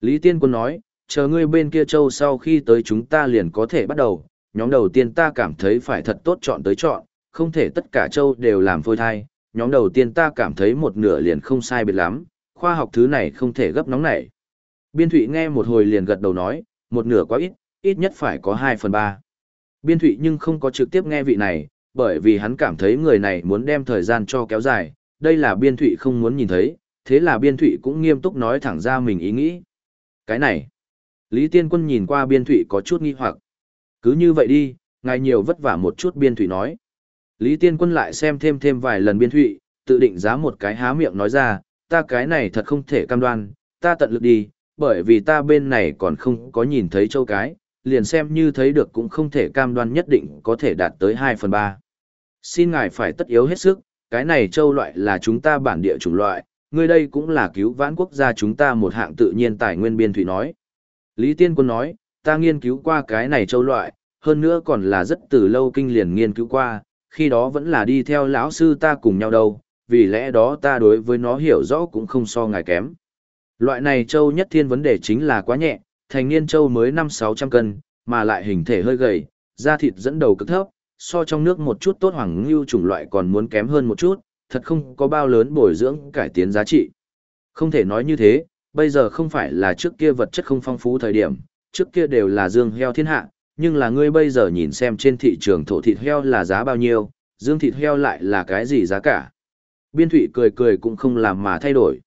[SPEAKER 1] Lý Tiên Quân nói, chờ ngươi bên kia châu sau khi tới chúng ta liền có thể bắt đầu, nhóm đầu tiên ta cảm thấy phải thật tốt chọn tới chọn, không thể tất cả châu đều làm phôi thai, nhóm đầu tiên ta cảm thấy một nửa liền không sai biệt lắm, khoa học thứ này không thể gấp nóng nảy. Biên Thụy nghe một hồi liền gật đầu nói, một nửa quá ít, ít nhất phải có 2 phần 3. Biên Thụy nhưng không có trực tiếp nghe vị này, bởi vì hắn cảm thấy người này muốn đem thời gian cho kéo dài, đây là Biên Thụy không muốn nhìn thấy, thế là Biên Thụy cũng nghiêm túc nói thẳng ra mình ý nghĩ. Cái này, Lý Tiên Quân nhìn qua Biên Thụy có chút nghi hoặc. Cứ như vậy đi, ngài nhiều vất vả một chút Biên Thụy nói. Lý Tiên Quân lại xem thêm thêm vài lần Biên Thụy, tự định giá một cái há miệng nói ra, ta cái này thật không thể cam đoan, ta tận lực đi, bởi vì ta bên này còn không có nhìn thấy châu cái, liền xem như thấy được cũng không thể cam đoan nhất định có thể đạt tới 2 phần 3. Xin ngài phải tất yếu hết sức, cái này châu loại là chúng ta bản địa chủng loại, người đây cũng là cứu vãn quốc gia chúng ta một hạng tự nhiên tài nguyên biên thủy nói. Lý Tiên Quân nói, ta nghiên cứu qua cái này châu loại, hơn nữa còn là rất từ lâu kinh liền nghiên cứu qua, khi đó vẫn là đi theo lão sư ta cùng nhau đâu, vì lẽ đó ta đối với nó hiểu rõ cũng không so ngài kém. Loại này châu nhất thiên vấn đề chính là quá nhẹ, thành niên châu mới 5-600 cân, mà lại hình thể hơi gầy, da thịt dẫn đầu cực thấp, so trong nước một chút tốt hoàng lưu chủng loại còn muốn kém hơn một chút, thật không có bao lớn bồi dưỡng cải tiến giá trị. Không thể nói như thế, bây giờ không phải là trước kia vật chất không phong phú thời điểm, trước kia đều là dương heo thiên hạ, nhưng là ngươi bây giờ nhìn xem trên thị trường thổ thịt heo là giá bao nhiêu, dương thịt heo lại là cái gì giá cả. Biên thụy cười cười cũng không làm mà thay đổi.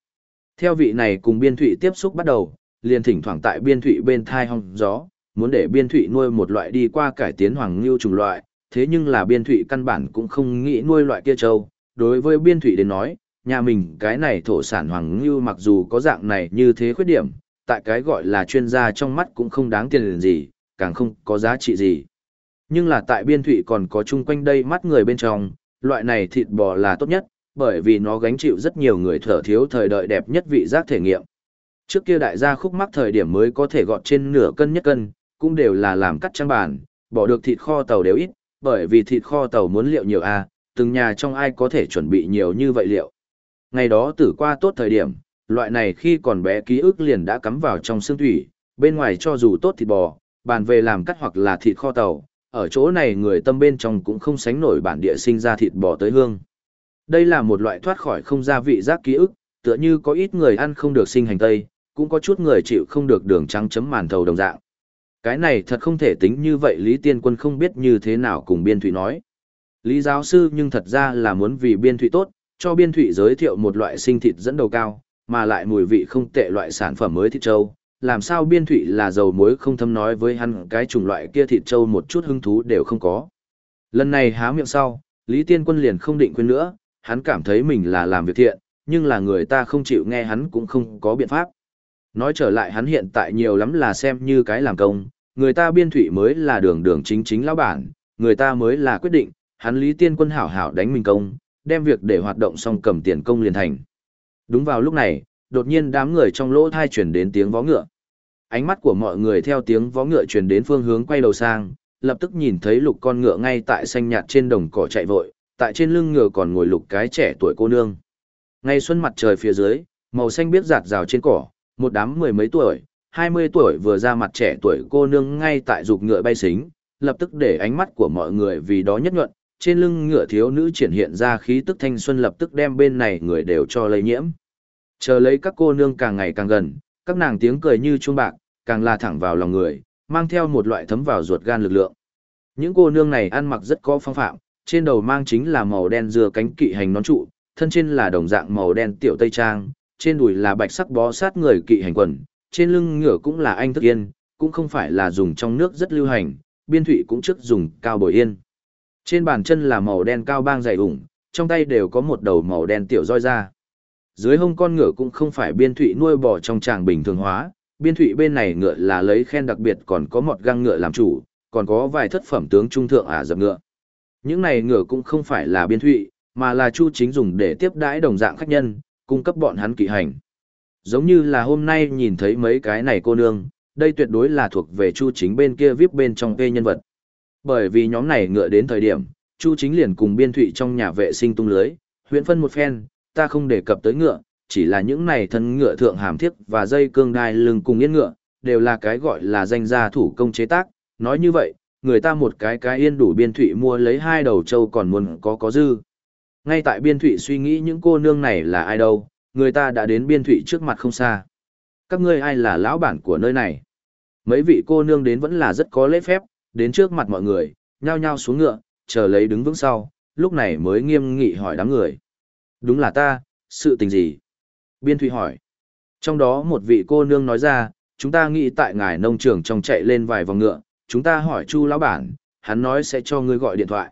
[SPEAKER 1] Theo vị này cùng biên thụy tiếp xúc bắt đầu, liền thỉnh thoảng tại biên thụy bên thai hong gió, muốn để biên thụy nuôi một loại đi qua cải tiến hoàng ngưu trùng loại, thế nhưng là biên thụy căn bản cũng không nghĩ nuôi loại kia trâu. Đối với biên thụy đến nói, nhà mình cái này thổ sản hoàng ngưu mặc dù có dạng này như thế khuyết điểm, tại cái gọi là chuyên gia trong mắt cũng không đáng tiền gì, càng không có giá trị gì. Nhưng là tại biên thụy còn có chung quanh đây mắt người bên trong, loại này thịt bò là tốt nhất, bởi vì nó gánh chịu rất nhiều người thở thiếu thời đợi đẹp nhất vị giác thể nghiệm. Trước kia đại gia khúc mắc thời điểm mới có thể gọt trên nửa cân nhất cân, cũng đều là làm cắt trang bàn, bỏ được thịt kho tàu đều ít, bởi vì thịt kho tàu muốn liệu nhiều a, à, từng nhà trong ai có thể chuẩn bị nhiều như vậy liệu. Ngày đó tử qua tốt thời điểm, loại này khi còn bé ký ức liền đã cắm vào trong xương thủy, bên ngoài cho dù tốt thịt bò, bàn về làm cắt hoặc là thịt kho tàu, ở chỗ này người tâm bên trong cũng không sánh nổi bản địa sinh ra thịt bò tới hương. Đây là một loại thoát khỏi không gia vị giác ký ức, tựa như có ít người ăn không được sinh hành tây, cũng có chút người chịu không được đường trắng chấm màn thầu đồng dạng. Cái này thật không thể tính như vậy Lý Tiên Quân không biết như thế nào cùng Biên Thụy nói. Lý giáo sư nhưng thật ra là muốn vì Biên Thụy tốt, cho Biên Thụy giới thiệu một loại sinh thịt dẫn đầu cao, mà lại mùi vị không tệ loại sản phẩm mới thịt trâu. Làm sao Biên Thụy là dầu muối không thâm nói với hắn cái chủng loại kia thịt trâu một chút hứng thú đều không có. Lần này há miệng sau, Lý Tiên Quân liền không định quên nữa, hắn cảm thấy mình là làm việc thiện, nhưng là người ta không chịu nghe hắn cũng không có biện pháp. Nói trở lại hắn hiện tại nhiều lắm là xem như cái làm công, người ta biên thủy mới là đường đường chính chính lão bản, người ta mới là quyết định, hắn lý tiên quân hảo hảo đánh mình công, đem việc để hoạt động xong cầm tiền công liền thành. Đúng vào lúc này, đột nhiên đám người trong lỗ thai chuyển đến tiếng vó ngựa. Ánh mắt của mọi người theo tiếng vó ngựa chuyển đến phương hướng quay đầu sang, lập tức nhìn thấy lục con ngựa ngay tại xanh nhạt trên đồng cỏ chạy vội, tại trên lưng ngựa còn ngồi lục cái trẻ tuổi cô nương. ngay xuân mặt trời phía dưới, màu xanh biết giạt rào trên cỏ, một đám mười mấy tuổi, hai mươi tuổi vừa ra mặt trẻ tuổi cô nương ngay tại dục ngựa bay xính, lập tức để ánh mắt của mọi người vì đó nhất nhuận, trên lưng ngựa thiếu nữ triển hiện ra khí tức thanh xuân lập tức đem bên này người đều cho lây nhiễm. Chờ lấy các cô nương càng ngày càng gần, các nàng tiếng cười như chuông bạc, càng là thẳng vào lòng người, mang theo một loại thấm vào ruột gan lực lượng. Những cô nương này ăn mặc rất có phong phạm, trên đầu mang chính là màu đen dừa cánh kỵ hành nón trụ, thân trên là đồng dạng màu đen tiểu tây trang, trên đùi là bạch sắc bó sát người kỵ hành quần, trên lưng ngựa cũng là anh thức yên, cũng không phải là dùng trong nước rất lưu hành, biên thủy cũng trước dùng cao bồi yên. Trên bàn chân là màu đen cao bang dày ủng, trong tay đều có một đầu màu đen tiểu roi ra. Dưới hông con ngựa cũng không phải biên thụy nuôi bò trong tràng bình thường hóa, biên thụy bên này ngựa là lấy khen đặc biệt còn có một găng ngựa làm chủ, còn có vài thất phẩm tướng trung thượng ả dập ngựa. Những này ngựa cũng không phải là biên thụy, mà là Chu Chính dùng để tiếp đãi đồng dạng khách nhân, cung cấp bọn hắn kỵ hành. Giống như là hôm nay nhìn thấy mấy cái này cô nương, đây tuyệt đối là thuộc về Chu Chính bên kia VIP bên trong cây nhân vật. Bởi vì nhóm này ngựa đến thời điểm, Chu Chính liền cùng biên thụy trong nhà vệ sinh tung lưới, huyện phân một phen, ta không đề cập tới ngựa, chỉ là những này thân ngựa thượng hàm thiết và dây cương đai lưng cùng yên ngựa, đều là cái gọi là danh gia thủ công chế tác, nói như vậy, người ta một cái cái yên đủ biên thụy mua lấy hai đầu trâu còn muốn có có dư. Ngay tại biên thụy suy nghĩ những cô nương này là ai đâu, người ta đã đến biên thụy trước mặt không xa. Các ngươi ai là lão bản của nơi này? Mấy vị cô nương đến vẫn là rất có lễ phép, đến trước mặt mọi người, nhao nhao xuống ngựa, chờ lấy đứng vững sau, lúc này mới nghiêm nghị hỏi đám người. Đúng là ta, sự tình gì? Biên Thụy hỏi. Trong đó một vị cô nương nói ra, chúng ta nghĩ tại ngài nông trường trong chạy lên vài vòng ngựa, chúng ta hỏi Chu lão bản, hắn nói sẽ cho ngươi gọi điện thoại.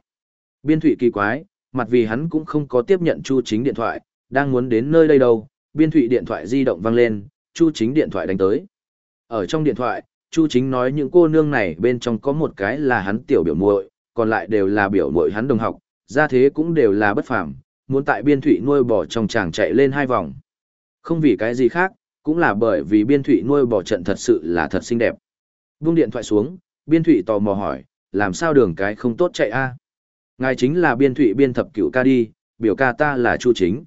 [SPEAKER 1] Biên Thụy kỳ quái, mặt vì hắn cũng không có tiếp nhận Chu chính điện thoại, đang muốn đến nơi đây đâu, Biên Thụy điện thoại di động vang lên, Chu chính điện thoại đánh tới. Ở trong điện thoại, Chu chính nói những cô nương này bên trong có một cái là hắn tiểu biểu muội, còn lại đều là biểu muội hắn đồng học, ra thế cũng đều là bất phàm, muốn tại Biên Thụy nuôi bò trong chàng chạy lên hai vòng. Không vì cái gì khác, cũng là bởi vì biên thụy nuôi bò trận thật sự là thật xinh đẹp. Buông điện thoại xuống, biên thụy tò mò hỏi, làm sao đường cái không tốt chạy a Ngài chính là biên thụy biên thập cửu ca đi, biểu ca ta là chu chính.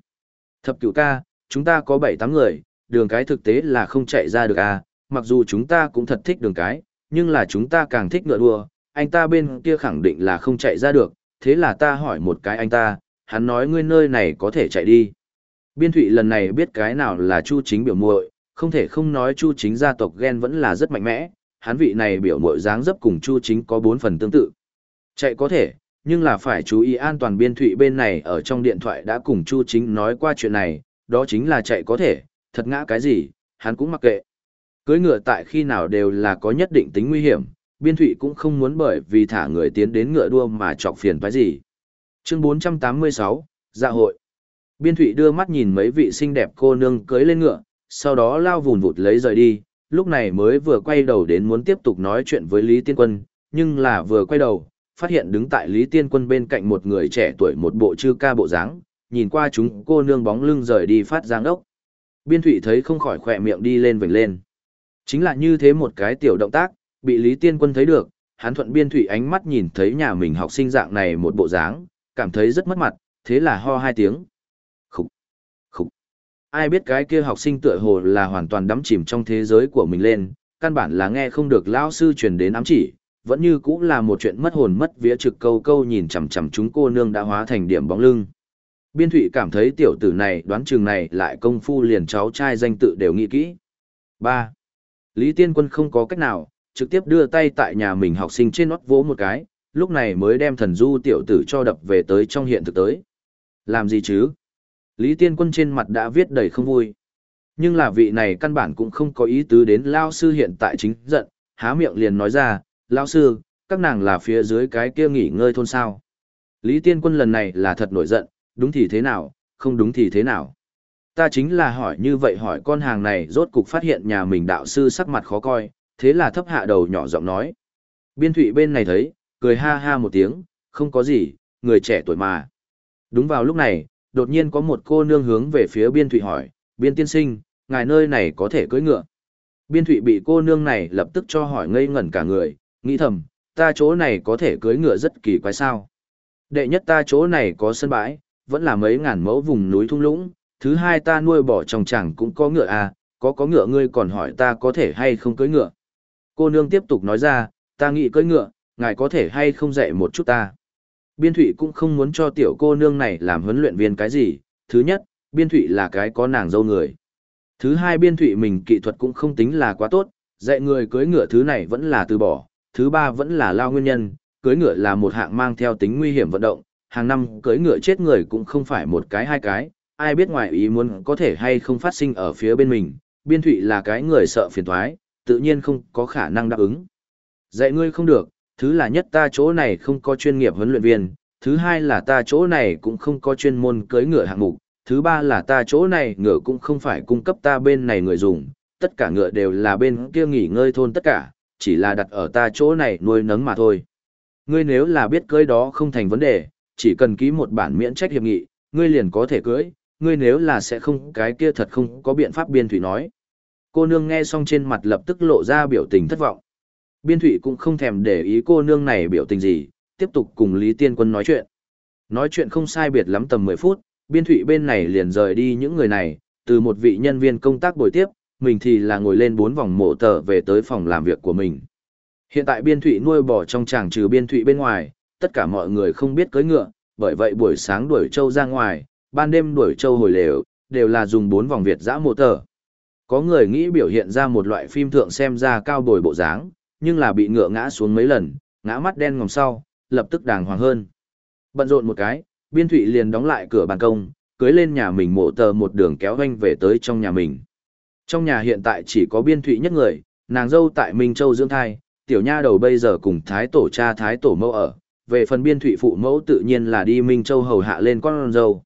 [SPEAKER 1] Thập cửu ca, chúng ta có 7-8 người, đường cái thực tế là không chạy ra được a mặc dù chúng ta cũng thật thích đường cái, nhưng là chúng ta càng thích ngựa đua, anh ta bên kia khẳng định là không chạy ra được, thế là ta hỏi một cái anh ta, hắn nói ngươi nơi này có thể chạy đi. Biên Thụy lần này biết cái nào là Chu Chính biểu muội, không thể không nói Chu Chính gia tộc ghen vẫn là rất mạnh mẽ, hắn vị này biểu muội dáng dấp cùng Chu Chính có bốn phần tương tự. Chạy có thể, nhưng là phải chú ý an toàn Biên Thụy bên này ở trong điện thoại đã cùng Chu Chính nói qua chuyện này, đó chính là chạy có thể, thật ngã cái gì, hắn cũng mặc kệ. Cưới ngựa tại khi nào đều là có nhất định tính nguy hiểm, Biên Thụy cũng không muốn bởi vì thả người tiến đến ngựa đua mà chọc phiền phải gì. Chương 486, Dạ hội Biên Thụy đưa mắt nhìn mấy vị xinh đẹp cô nương cưới lên ngựa, sau đó lao vùn vụt lấy rời đi, lúc này mới vừa quay đầu đến muốn tiếp tục nói chuyện với Lý Tiên Quân, nhưng là vừa quay đầu, phát hiện đứng tại Lý Tiên Quân bên cạnh một người trẻ tuổi một bộ chư ca bộ dáng, nhìn qua chúng cô nương bóng lưng rời đi phát giang đốc. Biên Thụy thấy không khỏi khỏe miệng đi lên vểnh lên. Chính là như thế một cái tiểu động tác, bị Lý Tiên Quân thấy được, hắn thuận Biên Thụy ánh mắt nhìn thấy nhà mình học sinh dạng này một bộ dáng, cảm thấy rất mất mặt, thế là ho hai tiếng ai biết cái kia học sinh tựa hồ là hoàn toàn đắm chìm trong thế giới của mình lên, căn bản là nghe không được lão sư truyền đến ám chỉ, vẫn như cũng là một chuyện mất hồn mất vía trực câu câu nhìn chằm chằm chúng cô nương đã hóa thành điểm bóng lưng. Biên Thụy cảm thấy tiểu tử này đoán chừng này lại công phu liền cháu trai danh tự đều nghĩ kỹ. 3. Lý Tiên Quân không có cách nào, trực tiếp đưa tay tại nhà mình học sinh trên nót vỗ một cái, lúc này mới đem thần du tiểu tử cho đập về tới trong hiện thực tới. Làm gì chứ? Lý Tiên Quân trên mặt đã viết đầy không vui. Nhưng là vị này căn bản cũng không có ý tứ đến Lao Sư hiện tại chính giận, há miệng liền nói ra, Lao Sư, các nàng là phía dưới cái kia nghỉ ngơi thôn sao. Lý Tiên Quân lần này là thật nổi giận, đúng thì thế nào, không đúng thì thế nào. Ta chính là hỏi như vậy hỏi con hàng này rốt cục phát hiện nhà mình đạo sư sắc mặt khó coi, thế là thấp hạ đầu nhỏ giọng nói. Biên thụy bên này thấy, cười ha ha một tiếng, không có gì, người trẻ tuổi mà. Đúng vào lúc này, đột nhiên có một cô nương hướng về phía biên thụy hỏi, biên tiên sinh, ngài nơi này có thể cưỡi ngựa. Biên thụy bị cô nương này lập tức cho hỏi ngây ngẩn cả người, nghĩ thầm, ta chỗ này có thể cưỡi ngựa rất kỳ quái sao. Đệ nhất ta chỗ này có sân bãi, vẫn là mấy ngàn mẫu vùng núi thung lũng, thứ hai ta nuôi bỏ trong chẳng cũng có ngựa à, có có ngựa ngươi còn hỏi ta có thể hay không cưỡi ngựa. Cô nương tiếp tục nói ra, ta nghĩ cưỡi ngựa, ngài có thể hay không dạy một chút ta. Biên Thụy cũng không muốn cho tiểu cô nương này làm huấn luyện viên cái gì. Thứ nhất, Biên Thụy là cái có nàng dâu người. Thứ hai Biên Thụy mình kỹ thuật cũng không tính là quá tốt, dạy người cưới ngựa thứ này vẫn là từ bỏ. Thứ ba vẫn là lao nguyên nhân, cưới ngựa là một hạng mang theo tính nguy hiểm vận động. Hàng năm cưới ngựa chết người cũng không phải một cái hai cái, ai biết ngoài ý muốn có thể hay không phát sinh ở phía bên mình. Biên Thụy là cái người sợ phiền thoái, tự nhiên không có khả năng đáp ứng. Dạy ngươi không được, thứ là nhất ta chỗ này không có chuyên nghiệp huấn luyện viên, thứ hai là ta chỗ này cũng không có chuyên môn cưới ngựa hạng mục, thứ ba là ta chỗ này ngựa cũng không phải cung cấp ta bên này người dùng, tất cả ngựa đều là bên kia nghỉ ngơi thôn tất cả, chỉ là đặt ở ta chỗ này nuôi nấng mà thôi. Ngươi nếu là biết cưới đó không thành vấn đề, chỉ cần ký một bản miễn trách hiệp nghị, ngươi liền có thể cưới, ngươi nếu là sẽ không cái kia thật không có biện pháp biên thủy nói. Cô nương nghe xong trên mặt lập tức lộ ra biểu tình thất vọng. Biên thủy cũng không thèm để ý cô nương này biểu tình gì, tiếp tục cùng Lý Tiên Quân nói chuyện. Nói chuyện không sai biệt lắm tầm 10 phút, biên thủy bên này liền rời đi những người này, từ một vị nhân viên công tác buổi tiếp, mình thì là ngồi lên bốn vòng mộ tờ về tới phòng làm việc của mình. Hiện tại biên thủy nuôi bò trong tràng trừ biên thủy bên ngoài, tất cả mọi người không biết cưỡi ngựa, bởi vậy buổi sáng đuổi trâu ra ngoài, ban đêm đuổi trâu hồi lều, đều là dùng bốn vòng Việt giã mộ tờ. Có người nghĩ biểu hiện ra một loại phim thượng xem ra cao bồi bộ dáng, nhưng là bị ngựa ngã xuống mấy lần, ngã mắt đen ngòm sau, lập tức đàng hoàng hơn. Bận rộn một cái, biên thụy liền đóng lại cửa ban công, cưới lên nhà mình mộ tờ một đường kéo hoanh về tới trong nhà mình. Trong nhà hiện tại chỉ có biên thụy nhất người, nàng dâu tại Minh Châu dưỡng thai, tiểu nha đầu bây giờ cùng thái tổ cha thái tổ mẫu ở, về phần biên thụy phụ mẫu tự nhiên là đi Minh Châu hầu hạ lên con dâu.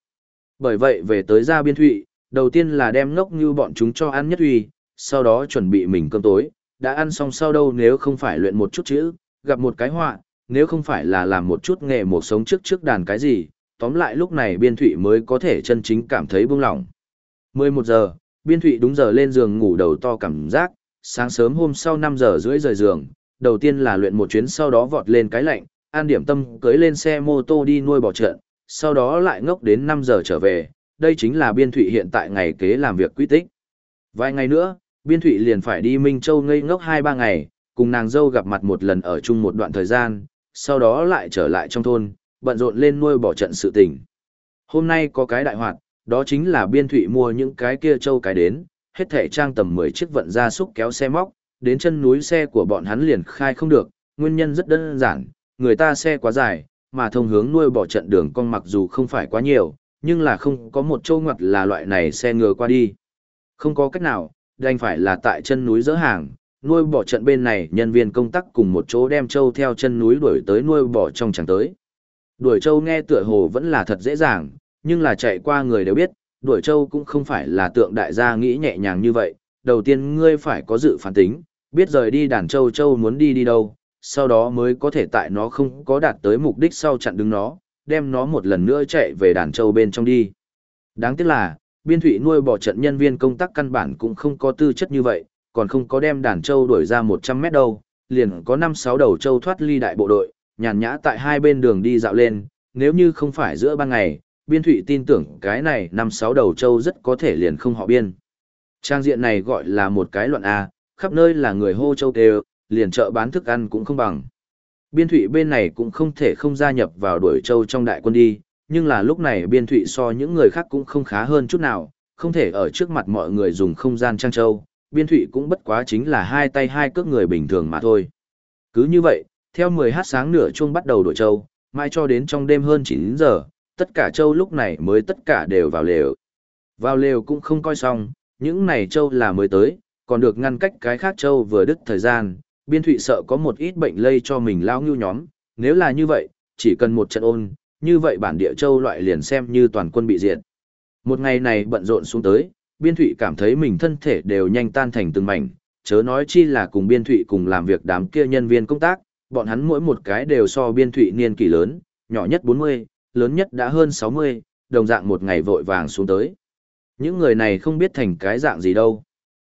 [SPEAKER 1] Bởi vậy về tới ra biên thụy, đầu tiên là đem ngốc như bọn chúng cho ăn nhất uy, sau đó chuẩn bị mình cơm tối, đã ăn xong sau đâu nếu không phải luyện một chút chữ, gặp một cái họa, nếu không phải là làm một chút nghề một sống trước trước đàn cái gì, tóm lại lúc này biên thụy mới có thể chân chính cảm thấy buông lỏng. 11 giờ, biên thụy đúng giờ lên giường ngủ đầu to cảm giác, sáng sớm hôm sau 5 giờ rưỡi rời giường, đầu tiên là luyện một chuyến sau đó vọt lên cái lạnh, an điểm tâm cưới lên xe mô tô đi nuôi bò trợn, sau đó lại ngốc đến 5 giờ trở về, đây chính là biên thụy hiện tại ngày kế làm việc quy tích. Vài ngày nữa, biên thụy liền phải đi Minh Châu ngây ngốc 2-3 ngày, cùng nàng dâu gặp mặt một lần ở chung một đoạn thời gian, sau đó lại trở lại trong thôn, bận rộn lên nuôi bỏ trận sự tình. Hôm nay có cái đại hoạt, đó chính là biên thụy mua những cái kia châu cái đến, hết thể trang tầm 10 chiếc vận ra xúc kéo xe móc, đến chân núi xe của bọn hắn liền khai không được, nguyên nhân rất đơn giản, người ta xe quá dài, mà thông hướng nuôi bỏ trận đường con mặc dù không phải quá nhiều, nhưng là không có một châu ngoặt là loại này xe ngựa qua đi. Không có cách nào, đành phải là tại chân núi dỡ hàng, nuôi bỏ trận bên này nhân viên công tác cùng một chỗ đem châu theo chân núi đuổi tới nuôi bỏ trong chẳng tới. Đuổi châu nghe tựa hồ vẫn là thật dễ dàng, nhưng là chạy qua người đều biết, đuổi châu cũng không phải là tượng đại gia nghĩ nhẹ nhàng như vậy. Đầu tiên ngươi phải có dự phản tính, biết rời đi đàn châu châu muốn đi đi đâu, sau đó mới có thể tại nó không có đạt tới mục đích sau chặn đứng nó, đem nó một lần nữa chạy về đàn châu bên trong đi. Đáng tiếc là, biên thủy nuôi bò trận nhân viên công tác căn bản cũng không có tư chất như vậy, còn không có đem đàn trâu đuổi ra 100 mét đâu, liền có 5-6 đầu trâu thoát ly đại bộ đội, nhàn nhã tại hai bên đường đi dạo lên, nếu như không phải giữa ban ngày, biên thủy tin tưởng cái này 5-6 đầu trâu rất có thể liền không họ biên. Trang diện này gọi là một cái loạn A, khắp nơi là người hô châu kêu, liền chợ bán thức ăn cũng không bằng. Biên thủy bên này cũng không thể không gia nhập vào đuổi châu trong đại quân đi, nhưng là lúc này biên thụy so những người khác cũng không khá hơn chút nào, không thể ở trước mặt mọi người dùng không gian trang châu, biên thụy cũng bất quá chính là hai tay hai cước người bình thường mà thôi. Cứ như vậy, theo 10h sáng nửa chuông bắt đầu đổi châu, mai cho đến trong đêm hơn 9 giờ, tất cả châu lúc này mới tất cả đều vào lều. Vào lều cũng không coi xong, những này châu là mới tới, còn được ngăn cách cái khác châu vừa đứt thời gian, biên thụy sợ có một ít bệnh lây cho mình lao ngưu nhóm, nếu là như vậy, chỉ cần một trận ôn, như vậy bản địa châu loại liền xem như toàn quân bị diệt. Một ngày này bận rộn xuống tới, biên thụy cảm thấy mình thân thể đều nhanh tan thành từng mảnh, chớ nói chi là cùng biên thụy cùng làm việc đám kia nhân viên công tác, bọn hắn mỗi một cái đều so biên thụy niên kỷ lớn, nhỏ nhất 40, lớn nhất đã hơn 60, đồng dạng một ngày vội vàng xuống tới. Những người này không biết thành cái dạng gì đâu.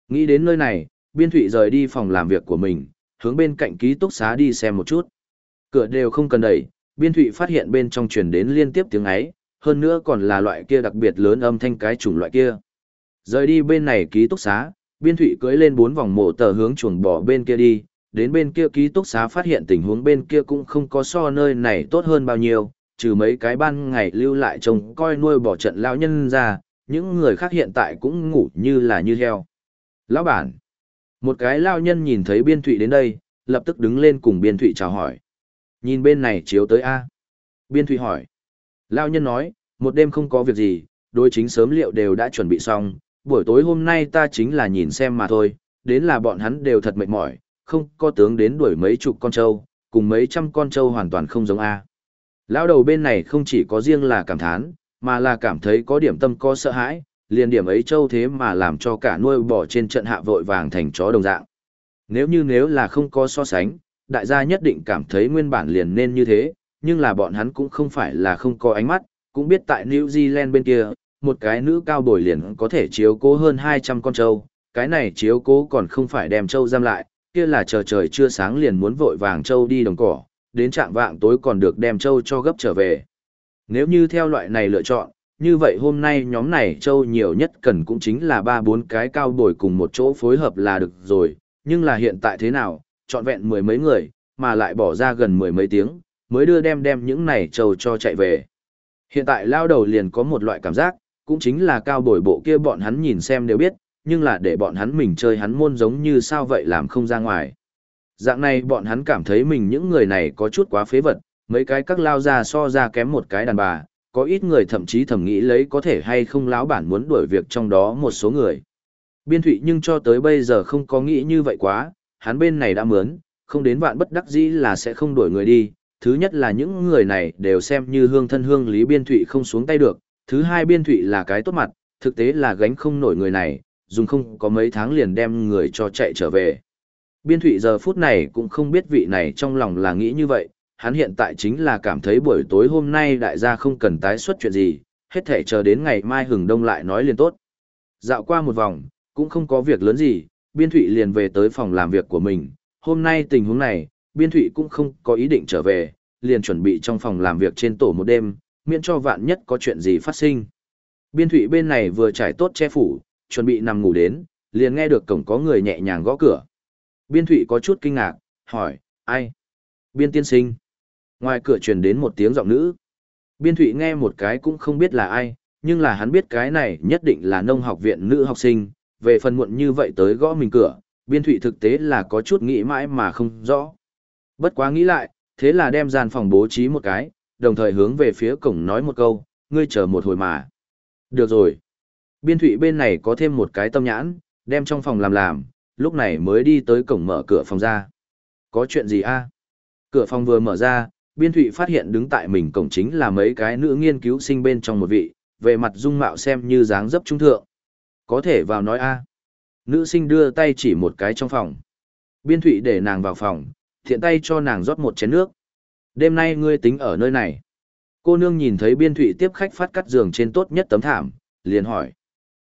[SPEAKER 1] Nghĩ đến nơi này, biên thụy rời đi phòng làm việc của mình, hướng bên cạnh ký túc xá đi xem một chút. Cửa đều không cần đẩy, biên thụy phát hiện bên trong truyền đến liên tiếp tiếng ấy, hơn nữa còn là loại kia đặc biệt lớn âm thanh cái chủng loại kia. Rời đi bên này ký túc xá, biên thụy cưới lên bốn vòng mộ tờ hướng chuồng bỏ bên kia đi, đến bên kia ký túc xá phát hiện tình huống bên kia cũng không có so nơi này tốt hơn bao nhiêu, trừ mấy cái ban ngày lưu lại trông coi nuôi bỏ trận lao nhân ra, những người khác hiện tại cũng ngủ như là như heo. Lão bản, một cái lao nhân nhìn thấy biên thụy đến đây, lập tức đứng lên cùng biên thụy chào hỏi. Nhìn bên này chiếu tới A. Biên thụy hỏi. Lao nhân nói, một đêm không có việc gì, đối chính sớm liệu đều đã chuẩn bị xong, buổi tối hôm nay ta chính là nhìn xem mà thôi, đến là bọn hắn đều thật mệt mỏi, không có tướng đến đuổi mấy chục con trâu, cùng mấy trăm con trâu hoàn toàn không giống A. Lão đầu bên này không chỉ có riêng là cảm thán, mà là cảm thấy có điểm tâm có sợ hãi, liền điểm ấy trâu thế mà làm cho cả nuôi bò trên trận hạ vội vàng thành chó đồng dạng. Nếu như nếu là không có so sánh, đại gia nhất định cảm thấy nguyên bản liền nên như thế, nhưng là bọn hắn cũng không phải là không có ánh mắt, cũng biết tại New Zealand bên kia, một cái nữ cao bồi liền có thể chiếu cố hơn 200 con trâu, cái này chiếu cố còn không phải đem trâu giam lại, kia là chờ trời chưa sáng liền muốn vội vàng trâu đi đồng cỏ, đến trạng vạng tối còn được đem trâu cho gấp trở về. Nếu như theo loại này lựa chọn, như vậy hôm nay nhóm này trâu nhiều nhất cần cũng chính là ba bốn cái cao bồi cùng một chỗ phối hợp là được rồi, nhưng là hiện tại thế nào, chọn vẹn mười mấy người, mà lại bỏ ra gần mười mấy tiếng, mới đưa đem đem những này trâu cho chạy về. Hiện tại lao đầu liền có một loại cảm giác, cũng chính là cao bồi bộ kia bọn hắn nhìn xem đều biết, nhưng là để bọn hắn mình chơi hắn môn giống như sao vậy làm không ra ngoài. Dạng này bọn hắn cảm thấy mình những người này có chút quá phế vật, mấy cái các lao ra so ra kém một cái đàn bà, có ít người thậm chí thầm nghĩ lấy có thể hay không lão bản muốn đuổi việc trong đó một số người. Biên thụy nhưng cho tới bây giờ không có nghĩ như vậy quá, hắn bên này đã mướn, không đến vạn bất đắc dĩ là sẽ không đuổi người đi. Thứ nhất là những người này đều xem như hương thân hương lý biên thụy không xuống tay được. Thứ hai biên thụy là cái tốt mặt, thực tế là gánh không nổi người này, dùng không có mấy tháng liền đem người cho chạy trở về. Biên thụy giờ phút này cũng không biết vị này trong lòng là nghĩ như vậy, hắn hiện tại chính là cảm thấy buổi tối hôm nay đại gia không cần tái xuất chuyện gì, hết thể chờ đến ngày mai hừng đông lại nói liền tốt. Dạo qua một vòng, cũng không có việc lớn gì, Biên Thụy liền về tới phòng làm việc của mình. Hôm nay tình huống này, Biên Thụy cũng không có ý định trở về, liền chuẩn bị trong phòng làm việc trên tổ một đêm, miễn cho vạn nhất có chuyện gì phát sinh. Biên Thụy bên này vừa trải tốt che phủ, chuẩn bị nằm ngủ đến, liền nghe được cổng có người nhẹ nhàng gõ cửa. Biên Thụy có chút kinh ngạc, hỏi, ai? Biên tiên sinh. Ngoài cửa truyền đến một tiếng giọng nữ. Biên Thụy nghe một cái cũng không biết là ai, nhưng là hắn biết cái này nhất định là nông học viện nữ học sinh, về phần muộn như vậy tới gõ mình cửa, Biên Thụy thực tế là có chút nghĩ mãi mà không rõ. Bất quá nghĩ lại, thế là đem gian phòng bố trí một cái, đồng thời hướng về phía cổng nói một câu, ngươi chờ một hồi mà. Được rồi. Biên Thụy bên này có thêm một cái tâm nhãn, đem trong phòng làm làm, lúc này mới đi tới cổng mở cửa phòng ra. Có chuyện gì a Cửa phòng vừa mở ra, Biên Thụy phát hiện đứng tại mình cổng chính là mấy cái nữ nghiên cứu sinh bên trong một vị, về mặt dung mạo xem như dáng dấp trung thượng. Có thể vào nói a Nữ sinh đưa tay chỉ một cái trong phòng. Biên Thụy để nàng vào phòng, thiện tay cho nàng rót một chén nước. Đêm nay ngươi tính ở nơi này. Cô nương nhìn thấy Biên Thụy tiếp khách phát cắt giường trên tốt nhất tấm thảm, liền hỏi.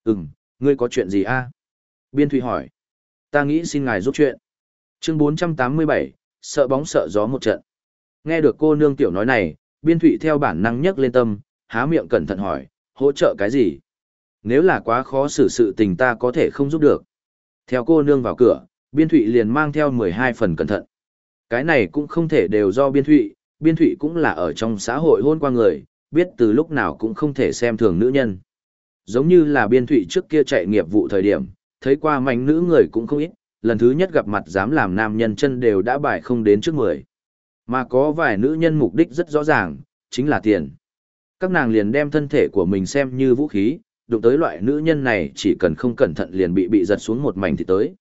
[SPEAKER 1] Ừm, ngươi có chuyện gì a Biên Thụy hỏi. Ta nghĩ xin ngài giúp chuyện. Chương 487, sợ bóng sợ gió một trận. Nghe được cô nương tiểu nói này, biên thụy theo bản năng nhấc lên tâm, há miệng cẩn thận hỏi, hỗ trợ cái gì? Nếu là quá khó xử sự tình ta có thể không giúp được. Theo cô nương vào cửa, biên thụy liền mang theo 12 phần cẩn thận. Cái này cũng không thể đều do biên thụy, biên thụy cũng là ở trong xã hội hôn qua người, biết từ lúc nào cũng không thể xem thường nữ nhân. Giống như là biên thụy trước kia chạy nghiệp vụ thời điểm, thấy qua mảnh nữ người cũng không ít, lần thứ nhất gặp mặt dám làm nam nhân chân đều đã bài không đến trước mười. Mà có vài nữ nhân mục đích rất rõ ràng, chính là tiền. Các nàng liền đem thân thể của mình xem như vũ khí, đụng tới loại nữ nhân này chỉ cần không cẩn thận liền bị bị giật xuống một mảnh thì tới.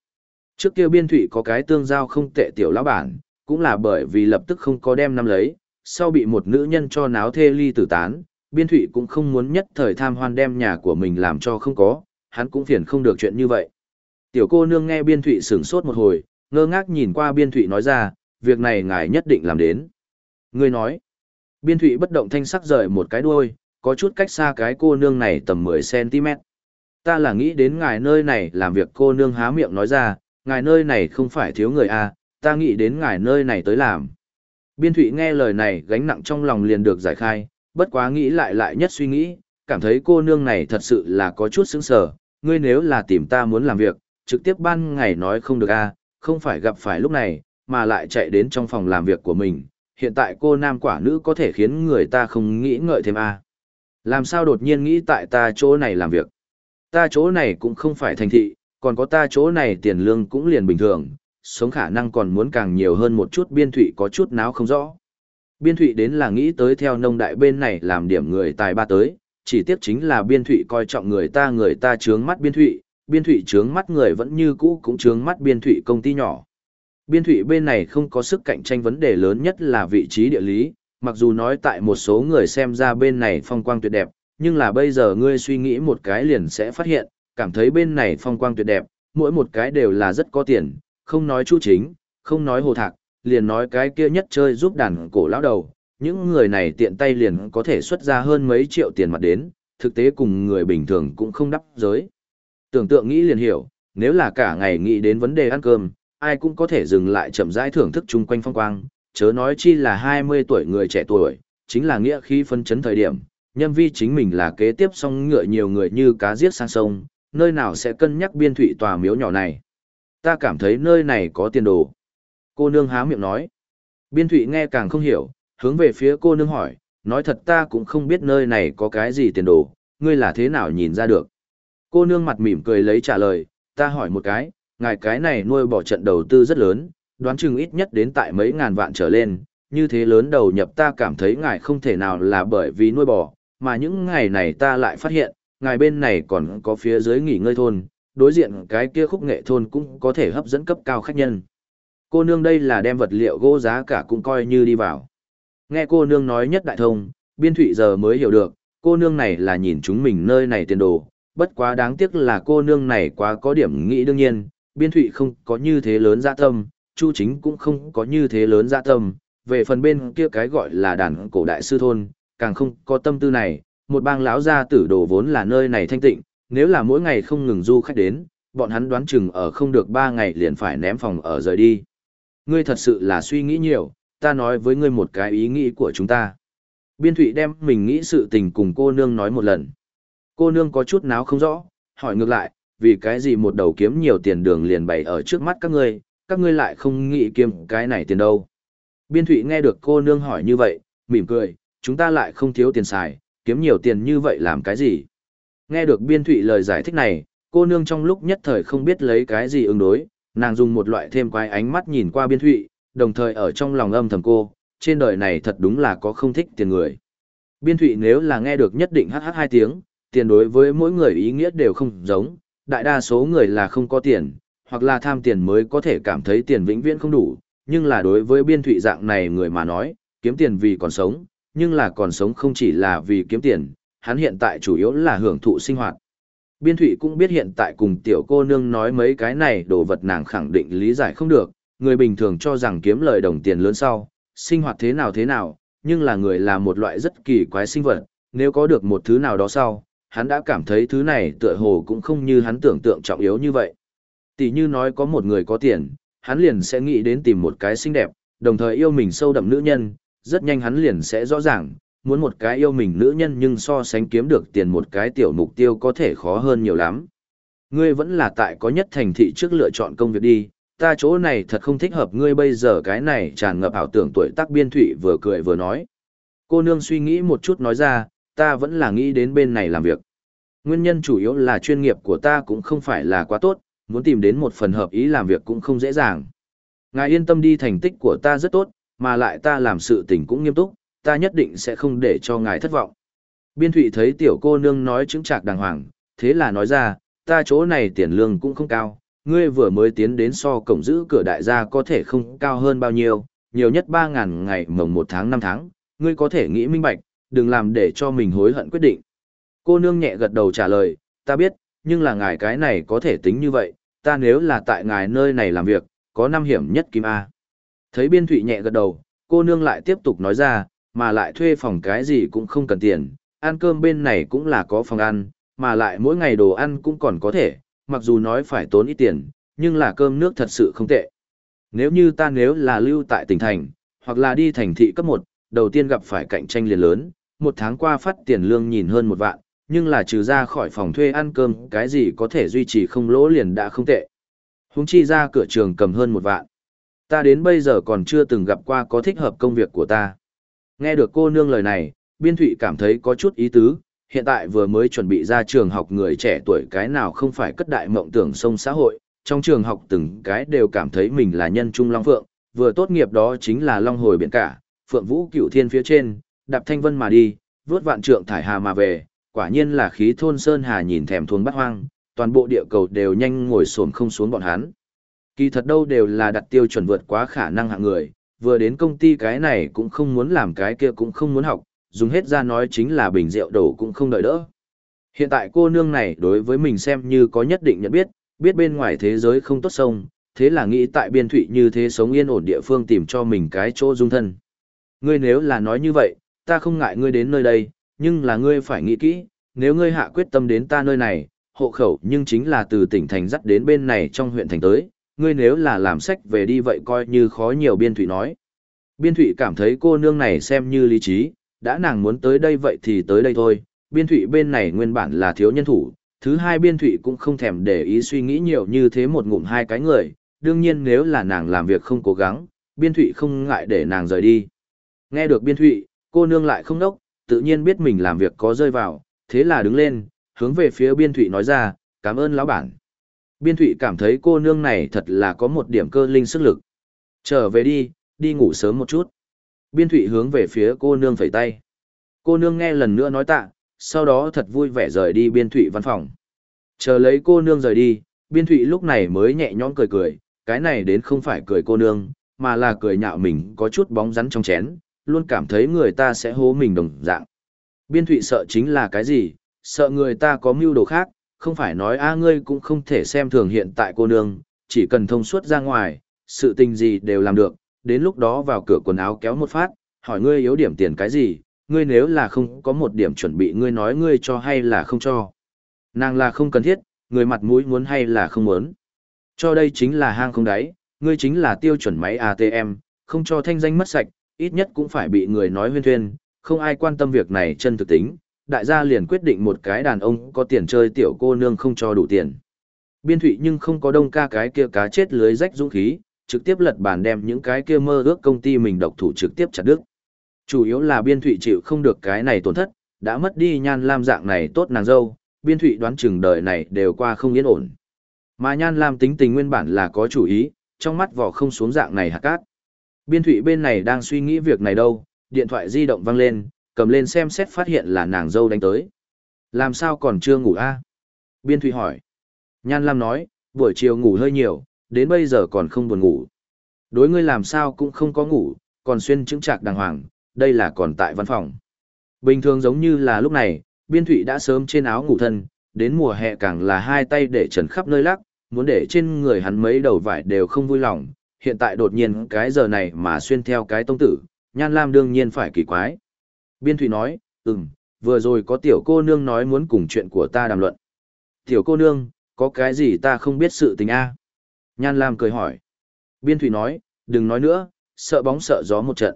[SPEAKER 1] Trước kia biên thủy có cái tương giao không tệ tiểu lão bản, cũng là bởi vì lập tức không có đem năm lấy, sau bị một nữ nhân cho náo thê ly tử tán, biên thủy cũng không muốn nhất thời tham hoan đem nhà của mình làm cho không có, hắn cũng phiền không được chuyện như vậy. Tiểu cô nương nghe biên thụy sửng sốt một hồi, ngơ ngác nhìn qua biên thụy nói ra, việc này ngài nhất định làm đến. Người nói, biên thụy bất động thanh sắc rời một cái đuôi, có chút cách xa cái cô nương này tầm 10cm. Ta là nghĩ đến ngài nơi này làm việc cô nương há miệng nói ra, ngài nơi này không phải thiếu người à, ta nghĩ đến ngài nơi này tới làm. Biên thụy nghe lời này gánh nặng trong lòng liền được giải khai, bất quá nghĩ lại lại nhất suy nghĩ, cảm thấy cô nương này thật sự là có chút sững sờ ngươi nếu là tìm ta muốn làm việc, trực tiếp ban ngày nói không được a không phải gặp phải lúc này, mà lại chạy đến trong phòng làm việc của mình, hiện tại cô nam quả nữ có thể khiến người ta không nghĩ ngợi thêm a làm sao đột nhiên nghĩ tại ta chỗ này làm việc? Ta chỗ này cũng không phải thành thị, còn có ta chỗ này tiền lương cũng liền bình thường, sống khả năng còn muốn càng nhiều hơn một chút biên thụy có chút náo không rõ. Biên thụy đến là nghĩ tới theo nông đại bên này làm điểm người tài ba tới, chỉ tiếp chính là biên thụy coi trọng người ta người ta chướng mắt biên thụy, biên thụy chướng mắt người vẫn như cũ cũng chướng mắt biên thụy công ty nhỏ. Biên thụy bên này không có sức cạnh tranh vấn đề lớn nhất là vị trí địa lý, mặc dù nói tại một số người xem ra bên này phong quang tuyệt đẹp, nhưng là bây giờ ngươi suy nghĩ một cái liền sẽ phát hiện, cảm thấy bên này phong quang tuyệt đẹp, mỗi một cái đều là rất có tiền, không nói chu chính, không nói hồ thạc, liền nói cái kia nhất chơi giúp đàn cổ lão đầu, những người này tiện tay liền có thể xuất ra hơn mấy triệu tiền mặt đến, thực tế cùng người bình thường cũng không đắp giới. Tưởng tượng nghĩ liền hiểu, nếu là cả ngày nghĩ đến vấn đề ăn cơm, ai cũng có thể dừng lại chậm rãi thưởng thức chung quanh phong quang, chớ nói chi là 20 tuổi người trẻ tuổi, chính là nghĩa khi phân chấn thời điểm, nhân vi chính mình là kế tiếp xong ngựa nhiều người như cá giết sang sông, nơi nào sẽ cân nhắc biên thụy tòa miếu nhỏ này. Ta cảm thấy nơi này có tiền đồ. Cô nương há miệng nói. Biên thụy nghe càng không hiểu, hướng về phía cô nương hỏi, nói thật ta cũng không biết nơi này có cái gì tiền đồ, ngươi là thế nào nhìn ra được. Cô nương mặt mỉm cười lấy trả lời, ta hỏi một cái, ngài cái này nuôi bỏ trận đầu tư rất lớn, đoán chừng ít nhất đến tại mấy ngàn vạn trở lên, như thế lớn đầu nhập ta cảm thấy ngài không thể nào là bởi vì nuôi bò, mà những ngày này ta lại phát hiện, ngài bên này còn có phía dưới nghỉ ngơi thôn, đối diện cái kia khúc nghệ thôn cũng có thể hấp dẫn cấp cao khách nhân. Cô nương đây là đem vật liệu gỗ giá cả cũng coi như đi vào. Nghe cô nương nói nhất đại thông, biên thụy giờ mới hiểu được, cô nương này là nhìn chúng mình nơi này tiền đồ, bất quá đáng tiếc là cô nương này quá có điểm nghĩ đương nhiên, biên thụy không có như thế lớn dạ tâm, chu chính cũng không có như thế lớn dạ tâm, về phần bên kia cái gọi là đàn cổ đại sư thôn, càng không có tâm tư này, một bang lão gia tử đồ vốn là nơi này thanh tịnh, nếu là mỗi ngày không ngừng du khách đến, bọn hắn đoán chừng ở không được ba ngày liền phải ném phòng ở rời đi. Ngươi thật sự là suy nghĩ nhiều, ta nói với ngươi một cái ý nghĩ của chúng ta. Biên thụy đem mình nghĩ sự tình cùng cô nương nói một lần. Cô nương có chút náo không rõ, hỏi ngược lại, vì cái gì một đầu kiếm nhiều tiền đường liền bày ở trước mắt các ngươi, các ngươi lại không nghĩ kiếm cái này tiền đâu. Biên thụy nghe được cô nương hỏi như vậy, mỉm cười, chúng ta lại không thiếu tiền xài, kiếm nhiều tiền như vậy làm cái gì. Nghe được biên thụy lời giải thích này, cô nương trong lúc nhất thời không biết lấy cái gì ứng đối, nàng dùng một loại thêm quái ánh mắt nhìn qua biên thụy, đồng thời ở trong lòng âm thầm cô, trên đời này thật đúng là có không thích tiền người. Biên thụy nếu là nghe được nhất định hh hai tiếng, tiền đối với mỗi người ý nghĩa đều không giống, đại đa số người là không có tiền, hoặc là tham tiền mới có thể cảm thấy tiền vĩnh viễn không đủ, nhưng là đối với biên thụy dạng này người mà nói, kiếm tiền vì còn sống, nhưng là còn sống không chỉ là vì kiếm tiền, hắn hiện tại chủ yếu là hưởng thụ sinh hoạt. Biên thụy cũng biết hiện tại cùng tiểu cô nương nói mấy cái này đồ vật nàng khẳng định lý giải không được, người bình thường cho rằng kiếm lời đồng tiền lớn sau, sinh hoạt thế nào thế nào, nhưng là người là một loại rất kỳ quái sinh vật, nếu có được một thứ nào đó sau, hắn đã cảm thấy thứ này tựa hồ cũng không như hắn tưởng tượng trọng yếu như vậy. Tỷ như nói có một người có tiền, hắn liền sẽ nghĩ đến tìm một cái xinh đẹp, đồng thời yêu mình sâu đậm nữ nhân, rất nhanh hắn liền sẽ rõ ràng, muốn một cái yêu mình nữ nhân nhưng so sánh kiếm được tiền một cái tiểu mục tiêu có thể khó hơn nhiều lắm. Ngươi vẫn là tại có nhất thành thị trước lựa chọn công việc đi, ta chỗ này thật không thích hợp ngươi bây giờ cái này tràn ngập ảo tưởng tuổi tác biên thủy vừa cười vừa nói. Cô nương suy nghĩ một chút nói ra, ta vẫn là nghĩ đến bên này làm việc. Nguyên nhân chủ yếu là chuyên nghiệp của ta cũng không phải là quá tốt, muốn tìm đến một phần hợp ý làm việc cũng không dễ dàng. Ngài yên tâm đi thành tích của ta rất tốt, mà lại ta làm sự tình cũng nghiêm túc, ta nhất định sẽ không để cho ngài thất vọng. Biên thụy thấy tiểu cô nương nói chứng trạc đàng hoàng, thế là nói ra, ta chỗ này tiền lương cũng không cao, ngươi vừa mới tiến đến so cổng giữ cửa đại gia có thể không cao hơn bao nhiêu, nhiều nhất 3.000 ngày mồng 1 tháng 5 tháng, ngươi có thể nghĩ minh bạch, đừng làm để cho mình hối hận quyết định. Cô nương nhẹ gật đầu trả lời, ta biết, nhưng là ngài cái này có thể tính như vậy, ta nếu là tại ngài nơi này làm việc, có năm hiểm nhất kim A. Thấy biên thụy nhẹ gật đầu, cô nương lại tiếp tục nói ra, mà lại thuê phòng cái gì cũng không cần tiền, ăn cơm bên này cũng là có phòng ăn, mà lại mỗi ngày đồ ăn cũng còn có thể, mặc dù nói phải tốn ít tiền, nhưng là cơm nước thật sự không tệ. Nếu như ta nếu là lưu tại tỉnh thành, hoặc là đi thành thị cấp 1, đầu tiên gặp phải cạnh tranh liền lớn, một tháng qua phát tiền lương nhìn hơn một vạn, nhưng là trừ ra khỏi phòng thuê ăn cơm, cái gì có thể duy trì không lỗ liền đã không tệ. Húng chi ra cửa trường cầm hơn một vạn. Ta đến bây giờ còn chưa từng gặp qua có thích hợp công việc của ta. Nghe được cô nương lời này, biên thụy cảm thấy có chút ý tứ, hiện tại vừa mới chuẩn bị ra trường học người trẻ tuổi cái nào không phải cất đại mộng tưởng sông xã hội, trong trường học từng cái đều cảm thấy mình là nhân trung long phượng, vừa tốt nghiệp đó chính là long hồi biển cả, phượng vũ cửu thiên phía trên, đạp thanh vân mà đi, vớt vạn trượng thải hà mà về, quả nhiên là khí thôn sơn hà nhìn thèm thôn bắt hoang, toàn bộ địa cầu đều nhanh ngồi xổm không xuống bọn hắn. Kỳ thật đâu đều là đặt tiêu chuẩn vượt quá khả năng hạng người, vừa đến công ty cái này cũng không muốn làm cái kia cũng không muốn học, dùng hết ra nói chính là bình rượu đổ cũng không đợi đỡ. Hiện tại cô nương này đối với mình xem như có nhất định nhận biết, biết bên ngoài thế giới không tốt sông, thế là nghĩ tại biên thụy như thế sống yên ổn địa phương tìm cho mình cái chỗ dung thân. Ngươi nếu là nói như vậy, ta không ngại ngươi đến nơi đây, nhưng là ngươi phải nghĩ kỹ, nếu ngươi hạ quyết tâm đến ta nơi này, hộ khẩu nhưng chính là từ tỉnh thành dắt đến bên này trong huyện thành tới, ngươi nếu là làm sách về đi vậy coi như khó nhiều biên thụy nói. Biên thụy cảm thấy cô nương này xem như lý trí, đã nàng muốn tới đây vậy thì tới đây thôi, biên thụy bên này nguyên bản là thiếu nhân thủ, thứ hai biên thụy cũng không thèm để ý suy nghĩ nhiều như thế một ngụm hai cái người, đương nhiên nếu là nàng làm việc không cố gắng, biên thụy không ngại để nàng rời đi. Nghe được biên thụy, cô nương lại không đốc, tự nhiên biết mình làm việc có rơi vào, thế là đứng lên, hướng về phía biên thụy nói ra, cảm ơn lão bản. Biên thụy cảm thấy cô nương này thật là có một điểm cơ linh sức lực. Trở về đi, đi ngủ sớm một chút. Biên thụy hướng về phía cô nương phẩy tay. Cô nương nghe lần nữa nói tạ, sau đó thật vui vẻ rời đi biên thụy văn phòng. Chờ lấy cô nương rời đi, biên thụy lúc này mới nhẹ nhõm cười cười, cái này đến không phải cười cô nương, mà là cười nhạo mình có chút bóng rắn trong chén, luôn cảm thấy người ta sẽ hố mình đồng dạng. Biên thụy sợ chính là cái gì, sợ người ta có mưu đồ khác, không phải nói a ngươi cũng không thể xem thường hiện tại cô nương, chỉ cần thông suốt ra ngoài, sự tình gì đều làm được, đến lúc đó vào cửa quần áo kéo một phát, hỏi ngươi yếu điểm tiền cái gì, ngươi nếu là không có một điểm chuẩn bị ngươi nói ngươi cho hay là không cho. Nàng là không cần thiết, người mặt mũi muốn hay là không muốn. Cho đây chính là hang không đáy, ngươi chính là tiêu chuẩn máy ATM, không cho thanh danh mất sạch, ít nhất cũng phải bị người nói huyên thuyên, không ai quan tâm việc này chân thực tính, đại gia liền quyết định một cái đàn ông có tiền chơi tiểu cô nương không cho đủ tiền. Biên thụy nhưng không có đông ca cái kia cá chết lưới rách dũng khí, trực tiếp lật bàn đem những cái kia mơ ước công ty mình độc thủ trực tiếp chặt đứt. Chủ yếu là biên thụy chịu không được cái này tổn thất, đã mất đi nhan lam dạng này tốt nàng dâu, biên thụy đoán chừng đời này đều qua không yên ổn. Mà nhan lam tính tình nguyên bản là có chủ ý, trong mắt vỏ không xuống dạng này hạt cát. Biên thụy bên này đang suy nghĩ việc này đâu, điện thoại di động văng lên, cầm lên xem xét phát hiện là nàng dâu đánh tới. Làm sao còn chưa ngủ a Biên thụy hỏi. Nhan lam nói, buổi chiều ngủ hơi nhiều, đến bây giờ còn không buồn ngủ. Đối ngươi làm sao cũng không có ngủ, còn xuyên chứng trạc đàng hoàng, đây là còn tại văn phòng. Bình thường giống như là lúc này, biên thụy đã sớm trên áo ngủ thân, đến mùa hè càng là hai tay để trần khắp nơi lắc, muốn để trên người hắn mấy đầu vải đều không vui lòng, hiện tại đột nhiên cái giờ này mà xuyên theo cái tông tử, nhan lam đương nhiên phải kỳ quái. Biên thụy nói, ừm, vừa rồi có tiểu cô nương nói muốn cùng chuyện của ta đàm luận. Tiểu cô nương, có cái gì ta không biết sự tình a Nhan lam cười hỏi. Biên thụy nói, đừng nói nữa, sợ bóng sợ gió một trận.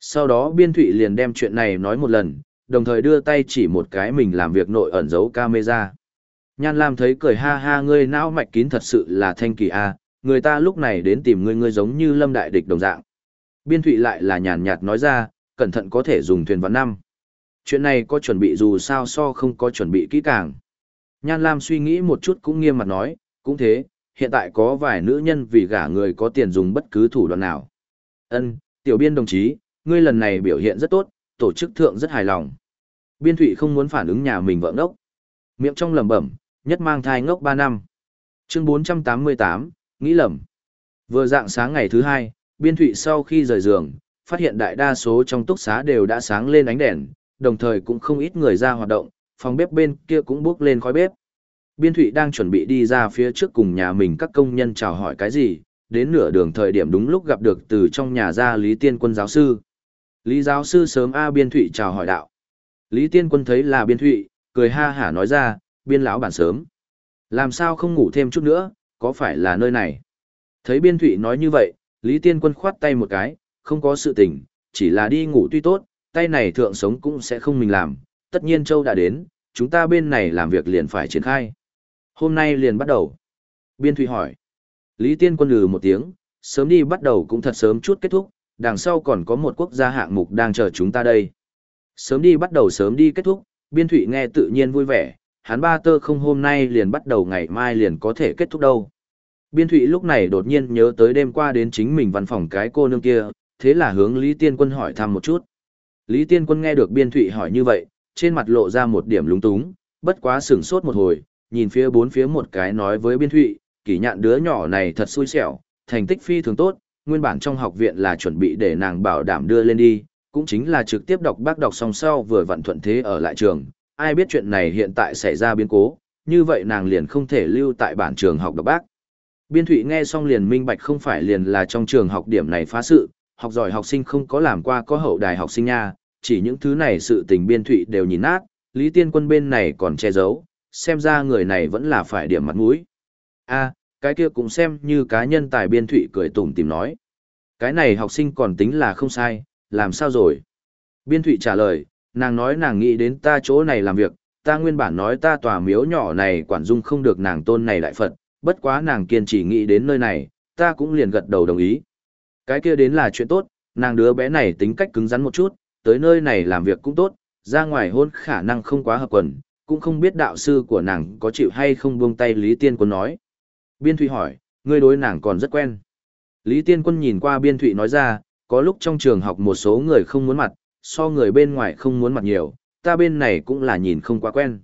[SPEAKER 1] Sau đó biên thụy liền đem chuyện này nói một lần, đồng thời đưa tay chỉ một cái mình làm việc nội ẩn giấu camera. Nhan Lam thấy cười ha ha ngươi não mạch kín thật sự là thanh kỳ a, người ta lúc này đến tìm ngươi ngươi giống như lâm đại địch đồng dạng. Biên thụy lại là nhàn nhạt nói ra, cẩn thận có thể dùng thuyền vạn năm. Chuyện này có chuẩn bị dù sao so không có chuẩn bị kỹ càng. Nhan Lam suy nghĩ một chút cũng nghiêm mặt nói, cũng thế, hiện tại có vài nữ nhân vì gả người có tiền dùng bất cứ thủ đoạn nào. Ân, tiểu biên đồng chí, ngươi lần này biểu hiện rất tốt, tổ chức thượng rất hài lòng. Biên Thụy không muốn phản ứng nhà mình vợ ngốc. Miệng trong lẩm bẩm, nhất mang thai ngốc 3 năm. Chương 488, nghĩ lầm. Vừa dạng sáng ngày thứ hai, Biên Thụy sau khi rời giường, phát hiện đại đa số trong túc xá đều đã sáng lên ánh đèn, đồng thời cũng không ít người ra hoạt động, phòng bếp bên kia cũng bước lên khói bếp. Biên Thụy đang chuẩn bị đi ra phía trước cùng nhà mình các công nhân chào hỏi cái gì, đến nửa đường thời điểm đúng lúc gặp được từ trong nhà ra Lý Tiên Quân giáo sư. Lý giáo sư sớm A Biên Thụy chào hỏi đạo. Lý Tiên Quân thấy là Biên Thụy, cười ha hả nói ra, Biên lão bản sớm. Làm sao không ngủ thêm chút nữa, có phải là nơi này? Thấy Biên Thụy nói như vậy, Lý Tiên Quân khoát tay một cái, không có sự tình, chỉ là đi ngủ tuy tốt, tay này thượng sống cũng sẽ không mình làm. Tất nhiên Châu đã đến, chúng ta bên này làm việc liền phải triển khai. Hôm nay liền bắt đầu. Biên Thụy hỏi. Lý Tiên Quân lừ một tiếng, sớm đi bắt đầu cũng thật sớm chút kết thúc, đằng sau còn có một quốc gia hạng mục đang chờ chúng ta đây. Sớm đi bắt đầu sớm đi kết thúc, biên thụy nghe tự nhiên vui vẻ, hắn ba tơ không hôm nay liền bắt đầu ngày mai liền có thể kết thúc đâu. Biên thụy lúc này đột nhiên nhớ tới đêm qua đến chính mình văn phòng cái cô nương kia, thế là hướng Lý Tiên Quân hỏi thăm một chút. Lý Tiên Quân nghe được biên thụy hỏi như vậy, trên mặt lộ ra một điểm lúng túng, bất quá sửng sốt một hồi, nhìn phía bốn phía một cái nói với biên thụy, kỷ nhạn đứa nhỏ này thật xui xẻo, thành tích phi thường tốt, nguyên bản trong học viện là chuẩn bị để nàng bảo đảm đưa lên đi, cũng chính là trực tiếp đọc bác đọc xong sau vừa vận thuận thế ở lại trường, ai biết chuyện này hiện tại xảy ra biến cố, như vậy nàng liền không thể lưu tại bản trường học đọc bác. Biên Thụy nghe xong liền minh bạch không phải liền là trong trường học điểm này phá sự, học giỏi học sinh không có làm qua có hậu đài học sinh nha, chỉ những thứ này sự tình Biên Thụy đều nhìn nát, Lý Tiên Quân bên này còn che giấu, xem ra người này vẫn là phải điểm mặt mũi. a cái kia cũng xem như cá nhân tài Biên Thụy cười tủm tìm nói. Cái này học sinh còn tính là không sai, làm sao rồi? Biên Thụy trả lời, nàng nói nàng nghĩ đến ta chỗ này làm việc, ta nguyên bản nói ta tòa miếu nhỏ này quản dung không được nàng tôn này đại Phật, bất quá nàng kiên trì nghĩ đến nơi này, ta cũng liền gật đầu đồng ý. Cái kia đến là chuyện tốt, nàng đứa bé này tính cách cứng rắn một chút, tới nơi này làm việc cũng tốt, ra ngoài hôn khả năng không quá hợp quần, cũng không biết đạo sư của nàng có chịu hay không buông tay Lý Tiên Quân nói. Biên Thụy hỏi, ngươi đối nàng còn rất quen. Lý Tiên Quân nhìn qua Biên Thụy nói ra, có lúc trong trường học một số người không muốn mặt, so người bên ngoài không muốn mặt nhiều, ta bên này cũng là nhìn không quá quen.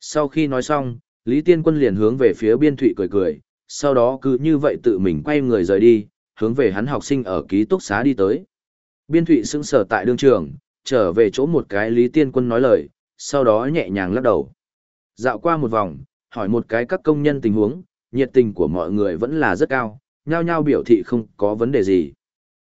[SPEAKER 1] Sau khi nói xong, Lý Tiên Quân liền hướng về phía Biên Thụy cười cười, sau đó cứ như vậy tự mình quay người rời đi, hướng về hắn học sinh ở ký túc xá đi tới. Biên Thụy sững sở tại đương trường, trở về chỗ một cái Lý Tiên Quân nói lời, sau đó nhẹ nhàng lắc đầu. Dạo qua một vòng, hỏi một cái các công nhân tình huống, nhiệt tình của mọi người vẫn là rất cao, nhao nhao biểu thị không có vấn đề gì.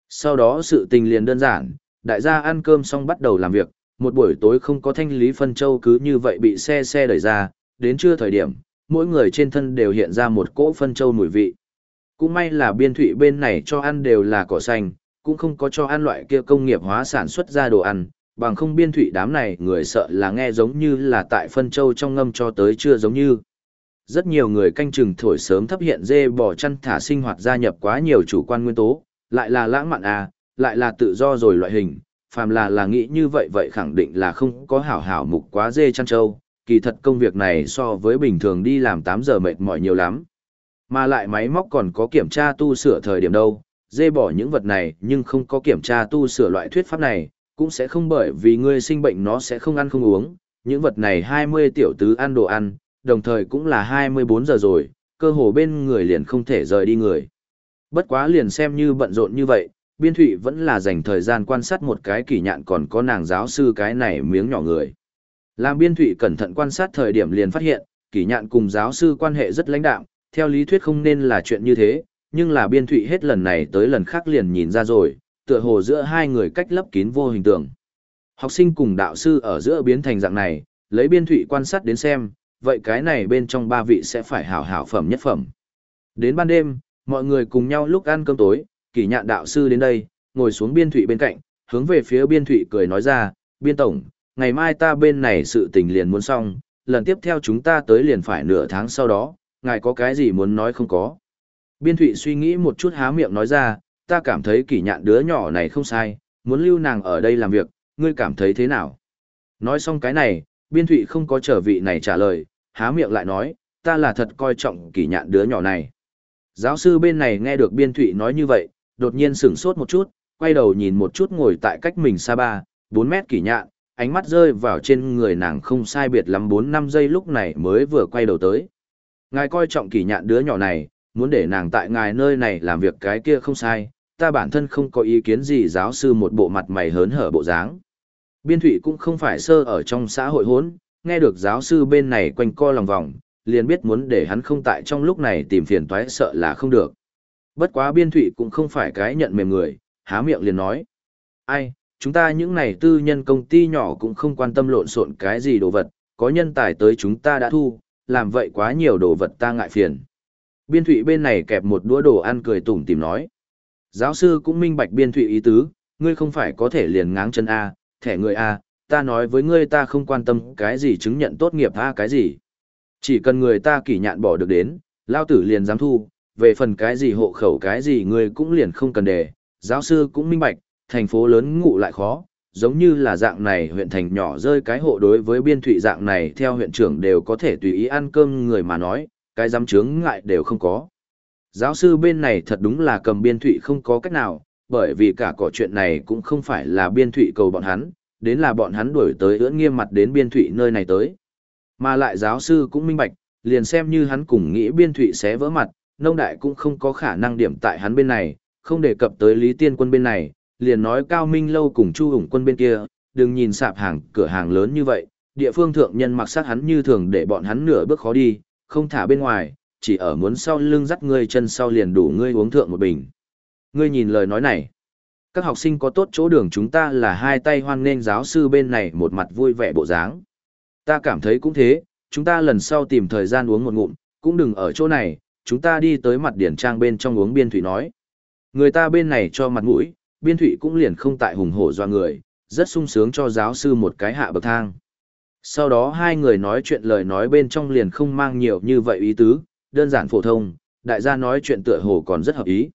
[SPEAKER 1] Sau đó sự tình liền đơn giản, đại gia ăn cơm xong bắt đầu làm việc, một buổi tối không có thanh lý phân châu cứ như vậy bị xe xe đẩy ra, đến trưa thời điểm, mỗi người trên thân đều hiện ra một cỗ phân châu mùi vị. Cũng may là biên thụy bên này cho ăn đều là cỏ xanh, cũng không có cho ăn loại kia công nghiệp hóa sản xuất ra đồ ăn, bằng không biên thụy đám này người sợ là nghe giống như là tại phân châu trong ngâm cho tới chưa giống như. Rất nhiều người canh chừng thổi sớm thấp hiện dê bỏ chăn thả sinh hoạt gia nhập quá nhiều chủ quan nguyên tố, lại là lãng mạn à, lại là tự do rồi loại hình, phàm là là nghĩ như vậy vậy khẳng định là không có hảo hảo mục quá dê chăn trâu, kỳ thật công việc này so với bình thường đi làm 8 giờ mệt mỏi nhiều lắm. Mà lại máy móc còn có kiểm tra tu sửa thời điểm đâu, dê bỏ những vật này nhưng không có kiểm tra tu sửa loại thuyết pháp này, cũng sẽ không bởi vì ngươi sinh bệnh nó sẽ không ăn không uống, những vật này 20 tiểu tứ ăn đồ ăn, đồng thời cũng là 24 giờ rồi, cơ hồ bên người liền không thể rời đi người. Bất quá liền xem như bận rộn như vậy, biên thụy vẫn là dành thời gian quan sát một cái kỳ nhạn còn có nàng giáo sư cái này miếng nhỏ người. Làm biên thụy cẩn thận quan sát thời điểm liền phát hiện, kỳ nhạn cùng giáo sư quan hệ rất lãnh đạm, theo lý thuyết không nên là chuyện như thế, nhưng là biên thụy hết lần này tới lần khác liền nhìn ra rồi, tựa hồ giữa hai người cách lấp kín vô hình tượng. Học sinh cùng đạo sư ở giữa biến thành dạng này, lấy biên thụy quan sát đến xem, vậy cái này bên trong ba vị sẽ phải hảo hảo phẩm nhất phẩm. Đến ban đêm, mọi người cùng nhau lúc ăn cơm tối, kỳ nhạn đạo sư đến đây, ngồi xuống biên thụy bên cạnh, hướng về phía biên thụy cười nói ra, biên tổng, ngày mai ta bên này sự tình liền muốn xong, lần tiếp theo chúng ta tới liền phải nửa tháng sau đó, ngài có cái gì muốn nói không có. Biên thụy suy nghĩ một chút há miệng nói ra, ta cảm thấy kỳ nhạn đứa nhỏ này không sai, muốn lưu nàng ở đây làm việc, ngươi cảm thấy thế nào? Nói xong cái này, biên thụy không có trở vị này trả lời, há miệng lại nói, ta là thật coi trọng kỳ nhạn đứa nhỏ này. Giáo sư bên này nghe được biên thụy nói như vậy, đột nhiên sửng sốt một chút, quay đầu nhìn một chút ngồi tại cách mình xa ba, 4 mét kỳ nhạn, ánh mắt rơi vào trên người nàng không sai biệt lắm 4 năm giây lúc này mới vừa quay đầu tới. Ngài coi trọng kỳ nhạn đứa nhỏ này, muốn để nàng tại ngài nơi này làm việc cái kia không sai, ta bản thân không có ý kiến gì giáo sư một bộ mặt mày hớn hở bộ dáng. Biên thụy cũng không phải sơ ở trong xã hội hốn, nghe được giáo sư bên này quanh co lòng vòng, liền biết muốn để hắn không tại trong lúc này tìm phiền toái sợ là không được. Bất quá biên thụy cũng không phải cái nhận mềm người, há miệng liền nói. Ai, chúng ta những này tư nhân công ty nhỏ cũng không quan tâm lộn xộn cái gì đồ vật, có nhân tài tới chúng ta đã thu, làm vậy quá nhiều đồ vật ta ngại phiền. Biên thụy bên này kẹp một đũa đồ ăn cười tủm tìm nói. Giáo sư cũng minh bạch biên thụy ý tứ, ngươi không phải có thể liền ngáng chân A, thẻ người A, ta nói với ngươi ta không quan tâm cái gì chứng nhận tốt nghiệp A cái gì. Chỉ cần người ta kỷ nhạn bỏ được đến, lao tử liền dám thu, về phần cái gì hộ khẩu cái gì người cũng liền không cần đề, giáo sư cũng minh bạch, thành phố lớn ngụ lại khó, giống như là dạng này huyện thành nhỏ rơi cái hộ đối với biên thụy dạng này theo huyện trưởng đều có thể tùy ý ăn cơm người mà nói, cái dám chướng ngại đều không có. Giáo sư bên này thật đúng là cầm biên thụy không có cách nào, bởi vì cả cỏ chuyện này cũng không phải là biên thụy cầu bọn hắn, đến là bọn hắn đuổi tới ưỡn nghiêm mặt đến biên thụy nơi này tới. Mà lại giáo sư cũng minh bạch, liền xem như hắn cùng nghĩ biên thụy sẽ vỡ mặt, nông đại cũng không có khả năng điểm tại hắn bên này, không đề cập tới lý tiên quân bên này, liền nói Cao Minh Lâu cùng Chu Hùng Quân bên kia, đừng nhìn sạp hàng, cửa hàng lớn như vậy, địa phương thượng nhân mặc sát hắn như thường để bọn hắn nửa bước khó đi, không thả bên ngoài, chỉ ở muốn sau lưng dắt ngươi chân sau liền đủ ngươi uống thượng một bình. Ngươi nhìn lời nói này. Các học sinh có tốt chỗ đường chúng ta là hai tay hoan nghênh giáo sư bên này một mặt vui vẻ bộ dáng. Ta cảm thấy cũng thế, chúng ta lần sau tìm thời gian uống một ngụm, cũng đừng ở chỗ này, chúng ta đi tới mặt điển trang bên trong uống biên thủy nói. Người ta bên này cho mặt mũi, biên thủy cũng liền không tại hùng hổ doa người, rất sung sướng cho giáo sư một cái hạ bậc thang. Sau đó hai người nói chuyện lời nói bên trong liền không mang nhiều như vậy ý tứ, đơn giản phổ thông, đại gia nói chuyện tựa hồ còn rất hợp ý.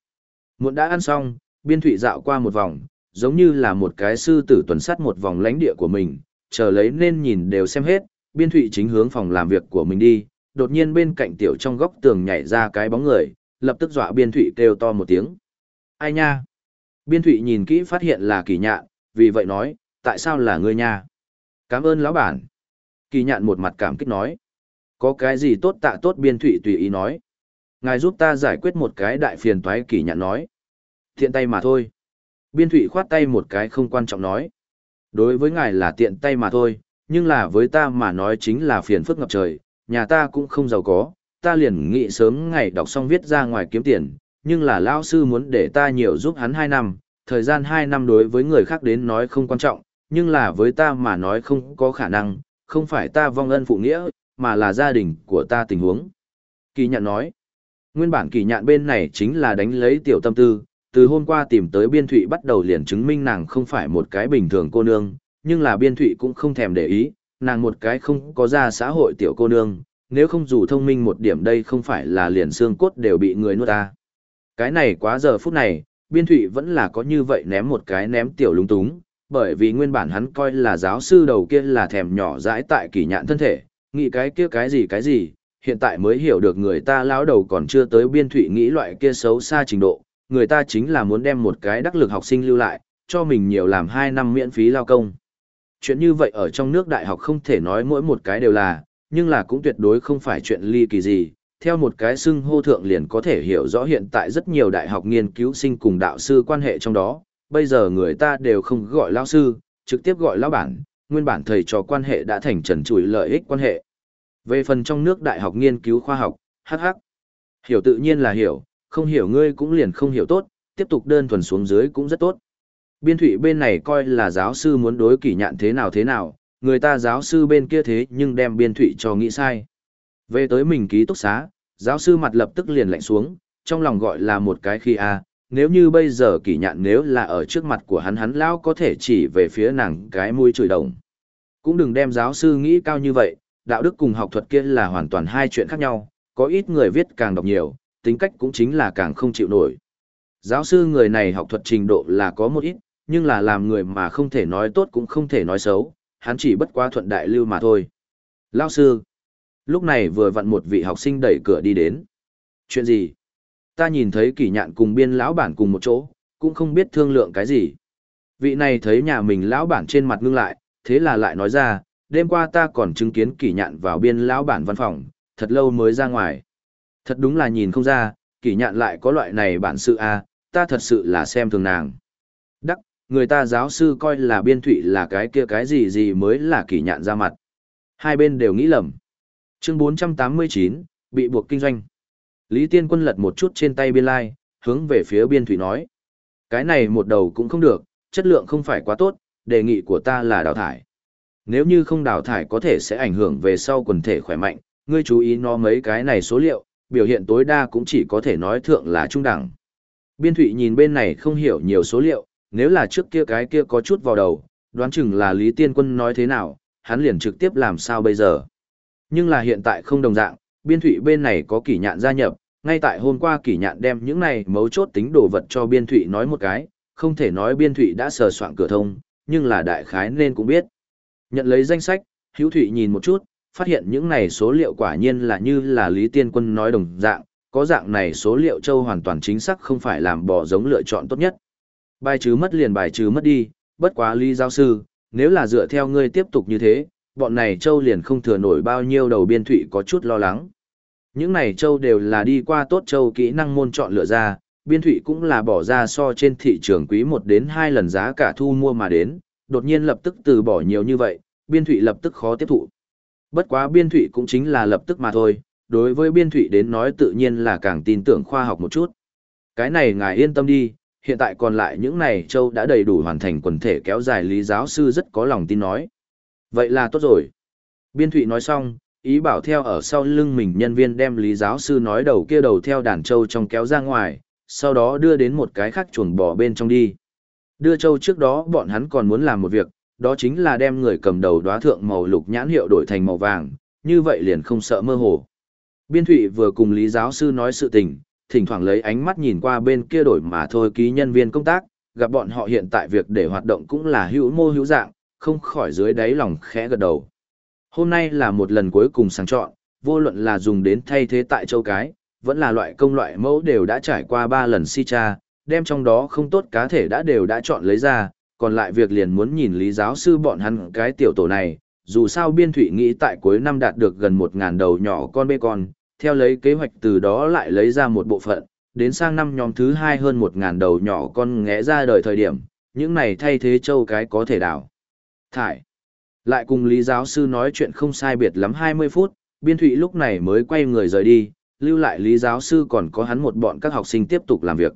[SPEAKER 1] Muộn đã ăn xong, biên thủy dạo qua một vòng, giống như là một cái sư tử tuần sắt một vòng lãnh địa của mình, chờ lấy nên nhìn đều xem hết, biên thụy chính hướng phòng làm việc của mình đi, đột nhiên bên cạnh tiểu trong góc tường nhảy ra cái bóng người, lập tức dọa biên thụy kêu to một tiếng. Ai nha? Biên thụy nhìn kỹ phát hiện là kỳ nhạn, vì vậy nói, tại sao là ngươi nha? Cảm ơn lão bản. Kỳ nhạn một mặt cảm kích nói. Có cái gì tốt tạ tốt biên thụy tùy ý nói. Ngài giúp ta giải quyết một cái đại phiền toái kỳ nhạn nói. Thiện tay mà thôi. Biên thụy khoát tay một cái không quan trọng nói. Đối với ngài là tiện tay mà thôi, nhưng là với ta mà nói chính là phiền phức ngập trời, nhà ta cũng không giàu có, ta liền nghĩ sớm ngày đọc xong viết ra ngoài kiếm tiền, nhưng là Lão sư muốn để ta nhiều giúp hắn 2 năm, thời gian 2 năm đối với người khác đến nói không quan trọng, nhưng là với ta mà nói không có khả năng, không phải ta vong ân phụ nghĩa, mà là gia đình của ta tình huống. Kỳ nhạn nói, nguyên bản kỳ nhạn bên này chính là đánh lấy tiểu tâm tư, từ hôm qua tìm tới biên thụy bắt đầu liền chứng minh nàng không phải một cái bình thường cô nương, nhưng là biên thụy cũng không thèm để ý, nàng một cái không có ra xã hội tiểu cô nương, nếu không dù thông minh một điểm đây không phải là liền xương cốt đều bị người nuốt ta. Cái này quá giờ phút này, biên thụy vẫn là có như vậy ném một cái ném tiểu lung túng, bởi vì nguyên bản hắn coi là giáo sư đầu kia là thèm nhỏ dãi tại kỳ nhạn thân thể, nghĩ cái kia cái gì cái gì, hiện tại mới hiểu được người ta lão đầu còn chưa tới biên thụy nghĩ loại kia xấu xa trình độ, người ta chính là muốn đem một cái đắc lực học sinh lưu lại, cho mình nhiều làm 2 năm miễn phí lao công. Chuyện như vậy ở trong nước đại học không thể nói mỗi một cái đều là, nhưng là cũng tuyệt đối không phải chuyện ly kỳ gì. Theo một cái xưng hô thượng liền có thể hiểu rõ hiện tại rất nhiều đại học nghiên cứu sinh cùng đạo sư quan hệ trong đó, bây giờ người ta đều không gọi lao sư, trực tiếp gọi lao bản, nguyên bản thầy trò quan hệ đã thành trần trụi lợi ích quan hệ. Về phần trong nước đại học nghiên cứu khoa học, hắc hắc. Hiểu tự nhiên là hiểu, không hiểu ngươi cũng liền không hiểu tốt, tiếp tục đơn thuần xuống dưới cũng rất tốt. Biên thủy bên này coi là giáo sư muốn đối kỷ nhạn thế nào thế nào, người ta giáo sư bên kia thế nhưng đem biên thủy cho nghĩ sai. Về tới mình ký túc xá, giáo sư mặt lập tức liền lạnh xuống, trong lòng gọi là một cái khi a nếu như bây giờ kỷ nhạn nếu là ở trước mặt của hắn hắn lão có thể chỉ về phía nàng cái mũi chửi đồng. Cũng đừng đem giáo sư nghĩ cao như vậy, đạo đức cùng học thuật kia là hoàn toàn hai chuyện khác nhau, có ít người viết càng đọc nhiều, tính cách cũng chính là càng không chịu nổi. Giáo sư người này học thuật trình độ là có một ít, nhưng là làm người mà không thể nói tốt cũng không thể nói xấu, hắn chỉ bất quá thuận đại lưu mà thôi. Lao sư. Lúc này vừa vặn một vị học sinh đẩy cửa đi đến. Chuyện gì? Ta nhìn thấy kỷ nhạn cùng biên lão bản cùng một chỗ, cũng không biết thương lượng cái gì. Vị này thấy nhà mình lão bản trên mặt ngưng lại, thế là lại nói ra, đêm qua ta còn chứng kiến kỷ nhạn vào biên lão bản văn phòng, thật lâu mới ra ngoài. Thật đúng là nhìn không ra, kỷ nhạn lại có loại này bản sự a à, ta thật sự là xem thường nàng. Người ta giáo sư coi là biên thụy là cái kia cái gì gì mới là kỷ nhạn ra mặt. Hai bên đều nghĩ lầm. Chương 489, bị buộc kinh doanh. Lý Tiên Quân lật một chút trên tay biên lai, hướng về phía biên thụy nói. Cái này một đầu cũng không được, chất lượng không phải quá tốt, đề nghị của ta là đào thải. Nếu như không đào thải có thể sẽ ảnh hưởng về sau quần thể khỏe mạnh, ngươi chú ý nó mấy cái này số liệu, biểu hiện tối đa cũng chỉ có thể nói thượng là trung đẳng. Biên thụy nhìn bên này không hiểu nhiều số liệu, nếu là trước kia cái kia có chút vào đầu, đoán chừng là Lý Tiên Quân nói thế nào, hắn liền trực tiếp làm sao bây giờ. Nhưng là hiện tại không đồng dạng, biên thủy bên này có kỷ nhạn gia nhập, ngay tại hôm qua kỷ nhạn đem những này mấu chốt tính đồ vật cho biên thủy nói một cái, không thể nói biên thủy đã sờ soạn cửa thông, nhưng là đại khái nên cũng biết. Nhận lấy danh sách, hữu thủy nhìn một chút, phát hiện những này số liệu quả nhiên là như là Lý Tiên Quân nói đồng dạng, có dạng này số liệu châu hoàn toàn chính xác không phải làm bỏ giống lựa chọn tốt nhất. Bài trừ mất liền bài trừ mất đi, bất quá Lý giáo sư, nếu là dựa theo ngươi tiếp tục như thế, bọn này châu liền không thừa nổi bao nhiêu đầu biên thụy có chút lo lắng. Những này châu đều là đi qua tốt châu kỹ năng môn chọn lựa ra, biên thụy cũng là bỏ ra so trên thị trường quý một đến hai lần giá cả thu mua mà đến, đột nhiên lập tức từ bỏ nhiều như vậy, biên thụy lập tức khó tiếp thụ. Bất quá biên thụy cũng chính là lập tức mà thôi, đối với biên thụy đến nói tự nhiên là càng tin tưởng khoa học một chút. Cái này ngài yên tâm đi, hiện tại còn lại những này châu đã đầy đủ hoàn thành quần thể kéo dài lý giáo sư rất có lòng tin nói. Vậy là tốt rồi. Biên thụy nói xong, ý bảo theo ở sau lưng mình nhân viên đem lý giáo sư nói đầu kia đầu theo đàn châu trong kéo ra ngoài, sau đó đưa đến một cái khác chuồng bò bên trong đi. Đưa châu trước đó bọn hắn còn muốn làm một việc, đó chính là đem người cầm đầu đóa thượng màu lục nhãn hiệu đổi thành màu vàng, như vậy liền không sợ mơ hồ. Biên thụy vừa cùng lý giáo sư nói sự tình, thỉnh thoảng lấy ánh mắt nhìn qua bên kia đổi mà thôi ký nhân viên công tác, gặp bọn họ hiện tại việc để hoạt động cũng là hữu mô hữu dạng, không khỏi dưới đáy lòng khẽ gật đầu. Hôm nay là một lần cuối cùng sang chọn, vô luận là dùng đến thay thế tại châu cái, vẫn là loại công loại mẫu đều đã trải qua 3 lần si tra, đem trong đó không tốt cá thể đã đều đã chọn lấy ra, còn lại việc liền muốn nhìn lý giáo sư bọn hắn cái tiểu tổ này, dù sao biên thủy nghĩ tại cuối năm đạt được gần 1.000 đầu nhỏ con bê con, theo lấy kế hoạch từ đó lại lấy ra một bộ phận, đến sang năm nhóm thứ hai hơn một ngàn đầu nhỏ con ngẽ ra đời thời điểm, những này thay thế châu cái có thể đảo. Thải. Lại cùng Lý giáo sư nói chuyện không sai biệt lắm 20 phút, biên thụy lúc này mới quay người rời đi, lưu lại Lý giáo sư còn có hắn một bọn các học sinh tiếp tục làm việc.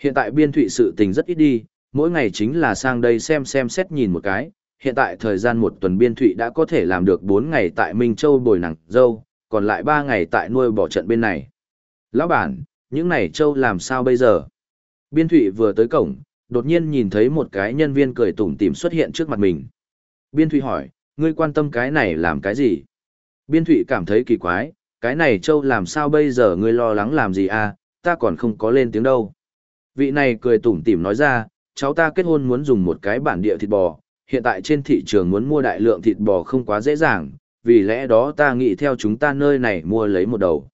[SPEAKER 1] Hiện tại biên thụy sự tình rất ít đi, mỗi ngày chính là sang đây xem xem xét nhìn một cái. Hiện tại thời gian một tuần biên thụy đã có thể làm được 4 ngày tại Minh Châu bồi nặng dâu, còn lại ba ngày tại nuôi bỏ trận bên này. Lão bản, những này châu làm sao bây giờ? Biên thụy vừa tới cổng, đột nhiên nhìn thấy một cái nhân viên cười tủm tỉm xuất hiện trước mặt mình. Biên thụy hỏi, ngươi quan tâm cái này làm cái gì? Biên thụy cảm thấy kỳ quái, cái này châu làm sao bây giờ ngươi lo lắng làm gì à, ta còn không có lên tiếng đâu. Vị này cười tủm tỉm nói ra, cháu ta kết hôn muốn dùng một cái bản địa thịt bò, hiện tại trên thị trường muốn mua đại lượng thịt bò không quá dễ dàng, vì lẽ đó ta nghĩ theo chúng ta nơi này mua lấy một đầu.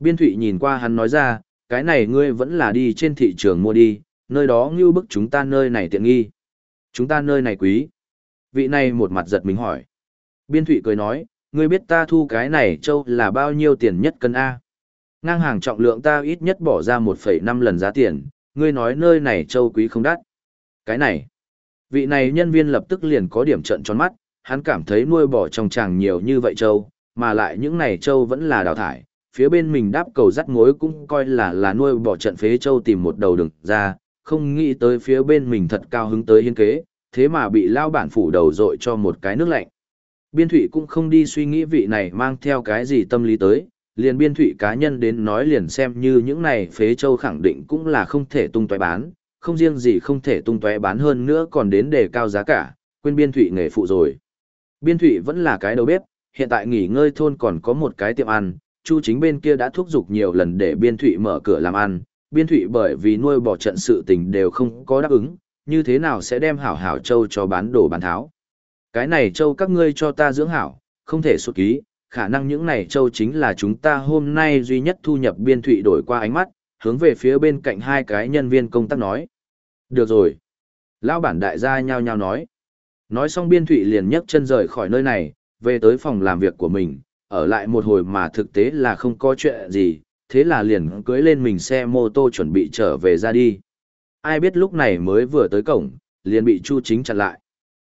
[SPEAKER 1] Biên thụy nhìn qua hắn nói ra, cái này ngươi vẫn là đi trên thị trường mua đi, nơi đó như bức chúng ta nơi này tiện nghi. Chúng ta nơi này quý. Vị này một mặt giật mình hỏi. Biên thụy cười nói, ngươi biết ta thu cái này châu là bao nhiêu tiền nhất cân A. Ngang hàng trọng lượng ta ít nhất bỏ ra 1,5 lần giá tiền, ngươi nói nơi này châu quý không đắt. Cái này, vị này nhân viên lập tức liền có điểm trận tròn mắt, hắn cảm thấy nuôi bò trong tràng nhiều như vậy châu, mà lại những này châu vẫn là đào thải, phía bên mình đáp cầu rắc mối cũng coi là là nuôi bò trận phế châu tìm một đầu đừng ra, không nghĩ tới phía bên mình thật cao hứng tới hiên kế, thế mà bị lao bản phủ đầu dội cho một cái nước lạnh. Biên thủy cũng không đi suy nghĩ vị này mang theo cái gì tâm lý tới, liền biên thủy cá nhân đến nói liền xem như những này phế châu khẳng định cũng là không thể tung tóe bán, không riêng gì không thể tung tóe bán hơn nữa còn đến đề cao giá cả, quên biên thủy nghề phụ rồi. Biên Thụy vẫn là cái đầu bếp, hiện tại nghỉ ngơi thôn còn có một cái tiệm ăn, chu chính bên kia đã thúc giục nhiều lần để biên Thụy mở cửa làm ăn, biên Thụy bởi vì nuôi bỏ trận sự tình đều không có đáp ứng, như thế nào sẽ đem hảo hảo châu cho bán đồ bán tháo. Cái này châu các ngươi cho ta dưỡng hảo, không thể xuất ký, khả năng những này châu chính là chúng ta hôm nay duy nhất thu nhập biên thụy đổi qua ánh mắt, hướng về phía bên cạnh hai cái nhân viên công tác nói. Được rồi. Lão bản đại gia nhao nhao nói. Nói xong biên thụy liền nhấc chân rời khỏi nơi này, về tới phòng làm việc của mình, ở lại một hồi mà thực tế là không có chuyện gì, thế là liền cưới lên mình xe mô tô chuẩn bị trở về ra đi. Ai biết lúc này mới vừa tới cổng, liền bị Chu Chính chặn lại.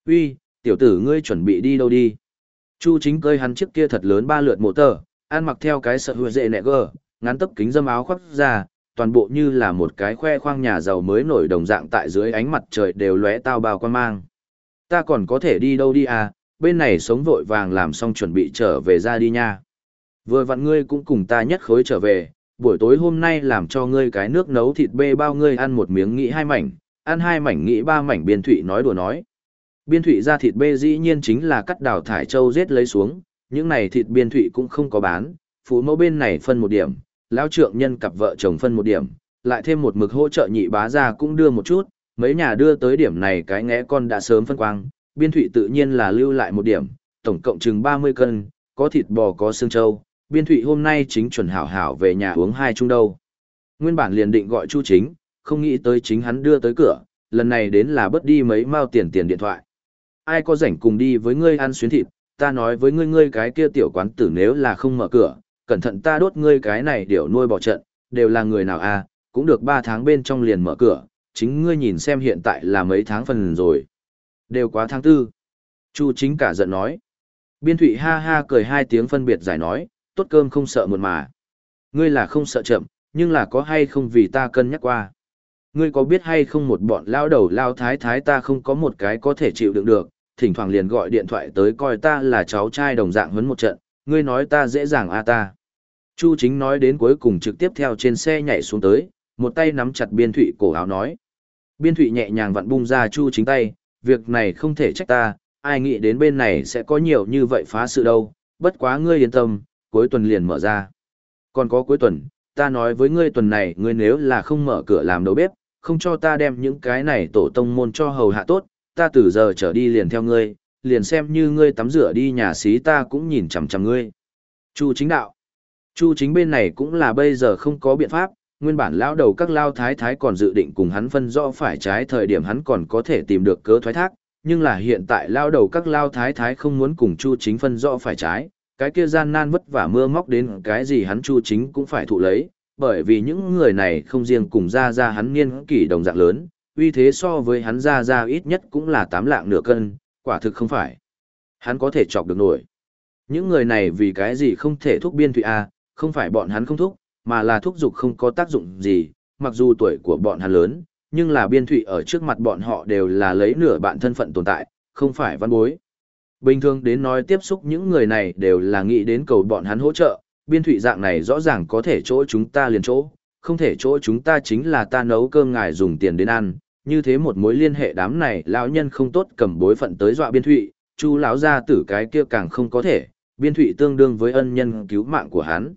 [SPEAKER 1] Uy, tiểu tử ngươi chuẩn bị đi đâu đi? Chu Chính cơi hắn chiếc kia thật lớn ba lượt mộ tờ, ăn mặc theo cái sợ hùa dệ nẹ gờ, ngắn tấp kính dâm áo khoác ra, toàn bộ như là một cái khoe khoang nhà giàu mới nổi đồng dạng tại dưới ánh mặt trời đều lóe tao bao quan mang. Ta còn có thể đi đâu đi à, bên này sống vội vàng làm xong chuẩn bị trở về ra đi nha. Vừa vặn ngươi cũng cùng ta nhất khối trở về, buổi tối hôm nay làm cho ngươi cái nước nấu thịt bê bao ngươi ăn một miếng nghĩ hai mảnh, ăn hai mảnh nghĩ ba mảnh biên thụy nói đùa nói. Biên thụy ra thịt bê dĩ nhiên chính là cắt đào thải châu giết lấy xuống, những này thịt biên thụy cũng không có bán, phụ mẫu bên này phân một điểm, lão trượng nhân cặp vợ chồng phân một điểm, lại thêm một mực hỗ trợ nhị bá ra cũng đưa một chút, mấy nhà đưa tới điểm này cái ngẽ con đã sớm phân quang, biên thụy tự nhiên là lưu lại một điểm, tổng cộng chừng 30 cân, có thịt bò có xương trâu, biên thụy hôm nay chính chuẩn hảo hảo về nhà uống hai chung đâu. Nguyên bản liền định gọi chu chính, không nghĩ tới chính hắn đưa tới cửa, lần này đến là bớt đi mấy mao tiền tiền điện thoại. Ai có rảnh cùng đi với ngươi ăn xuyến thịt, ta nói với ngươi ngươi cái kia tiểu quán tử nếu là không mở cửa, cẩn thận ta đốt ngươi cái này điểu nuôi bỏ trận, đều là người nào à, cũng được 3 tháng bên trong liền mở cửa, chính ngươi nhìn xem hiện tại là mấy tháng phần rồi. Đều quá tháng tư. Chu chính cả giận nói. Biên thụy ha ha cười hai tiếng phân biệt giải nói, tốt cơm không sợ muộn mà. Ngươi là không sợ chậm, nhưng là có hay không vì ta cân nhắc qua. Ngươi có biết hay không một bọn lao đầu lao thái thái ta không có một cái có thể chịu đựng được, thỉnh thoảng liền gọi điện thoại tới coi ta là cháu trai đồng dạng huấn một trận, ngươi nói ta dễ dàng a ta. Chu chính nói đến cuối cùng trực tiếp theo trên xe nhảy xuống tới, một tay nắm chặt biên thụy cổ áo nói. Biên thụy nhẹ nhàng vặn bung ra chu chính tay, việc này không thể trách ta, ai nghĩ đến bên này sẽ có nhiều như vậy phá sự đâu, bất quá ngươi yên tâm, cuối tuần liền mở ra. Còn có cuối tuần, ta nói với ngươi tuần này ngươi nếu là không mở cửa làm đầu bếp, không cho ta đem những cái này tổ tông môn cho hầu hạ tốt, ta từ giờ trở đi liền theo ngươi, liền xem như ngươi tắm rửa đi nhà xí ta cũng nhìn chằm chằm ngươi. Chu chính đạo. Chu chính bên này cũng là bây giờ không có biện pháp, nguyên bản lão đầu các lao thái thái còn dự định cùng hắn phân rõ phải trái thời điểm hắn còn có thể tìm được cớ thoái thác, nhưng là hiện tại lao đầu các lao thái thái không muốn cùng Chu chính phân rõ phải trái, cái kia gian nan vất vả mưa móc đến cái gì hắn Chu chính cũng phải thụ lấy, bởi vì những người này không riêng cùng ra ra hắn niên kỷ đồng dạng lớn, uy thế so với hắn ra ra ít nhất cũng là tám lạng nửa cân, quả thực không phải. Hắn có thể chọc được nổi. Những người này vì cái gì không thể thúc biên thụy A, không phải bọn hắn không thúc, mà là thúc dục không có tác dụng gì, mặc dù tuổi của bọn hắn lớn, nhưng là biên thụy ở trước mặt bọn họ đều là lấy nửa bạn thân phận tồn tại, không phải văn bối. Bình thường đến nói tiếp xúc những người này đều là nghĩ đến cầu bọn hắn hỗ trợ, biên thụy dạng này rõ ràng có thể chỗ chúng ta liền chỗ, không thể chỗ chúng ta chính là ta nấu cơm ngài dùng tiền đến ăn, như thế một mối liên hệ đám này lão nhân không tốt cầm bối phận tới dọa biên thụy, chu lão ra tử cái kia càng không có thể, biên thụy tương đương với ân nhân cứu mạng của hắn.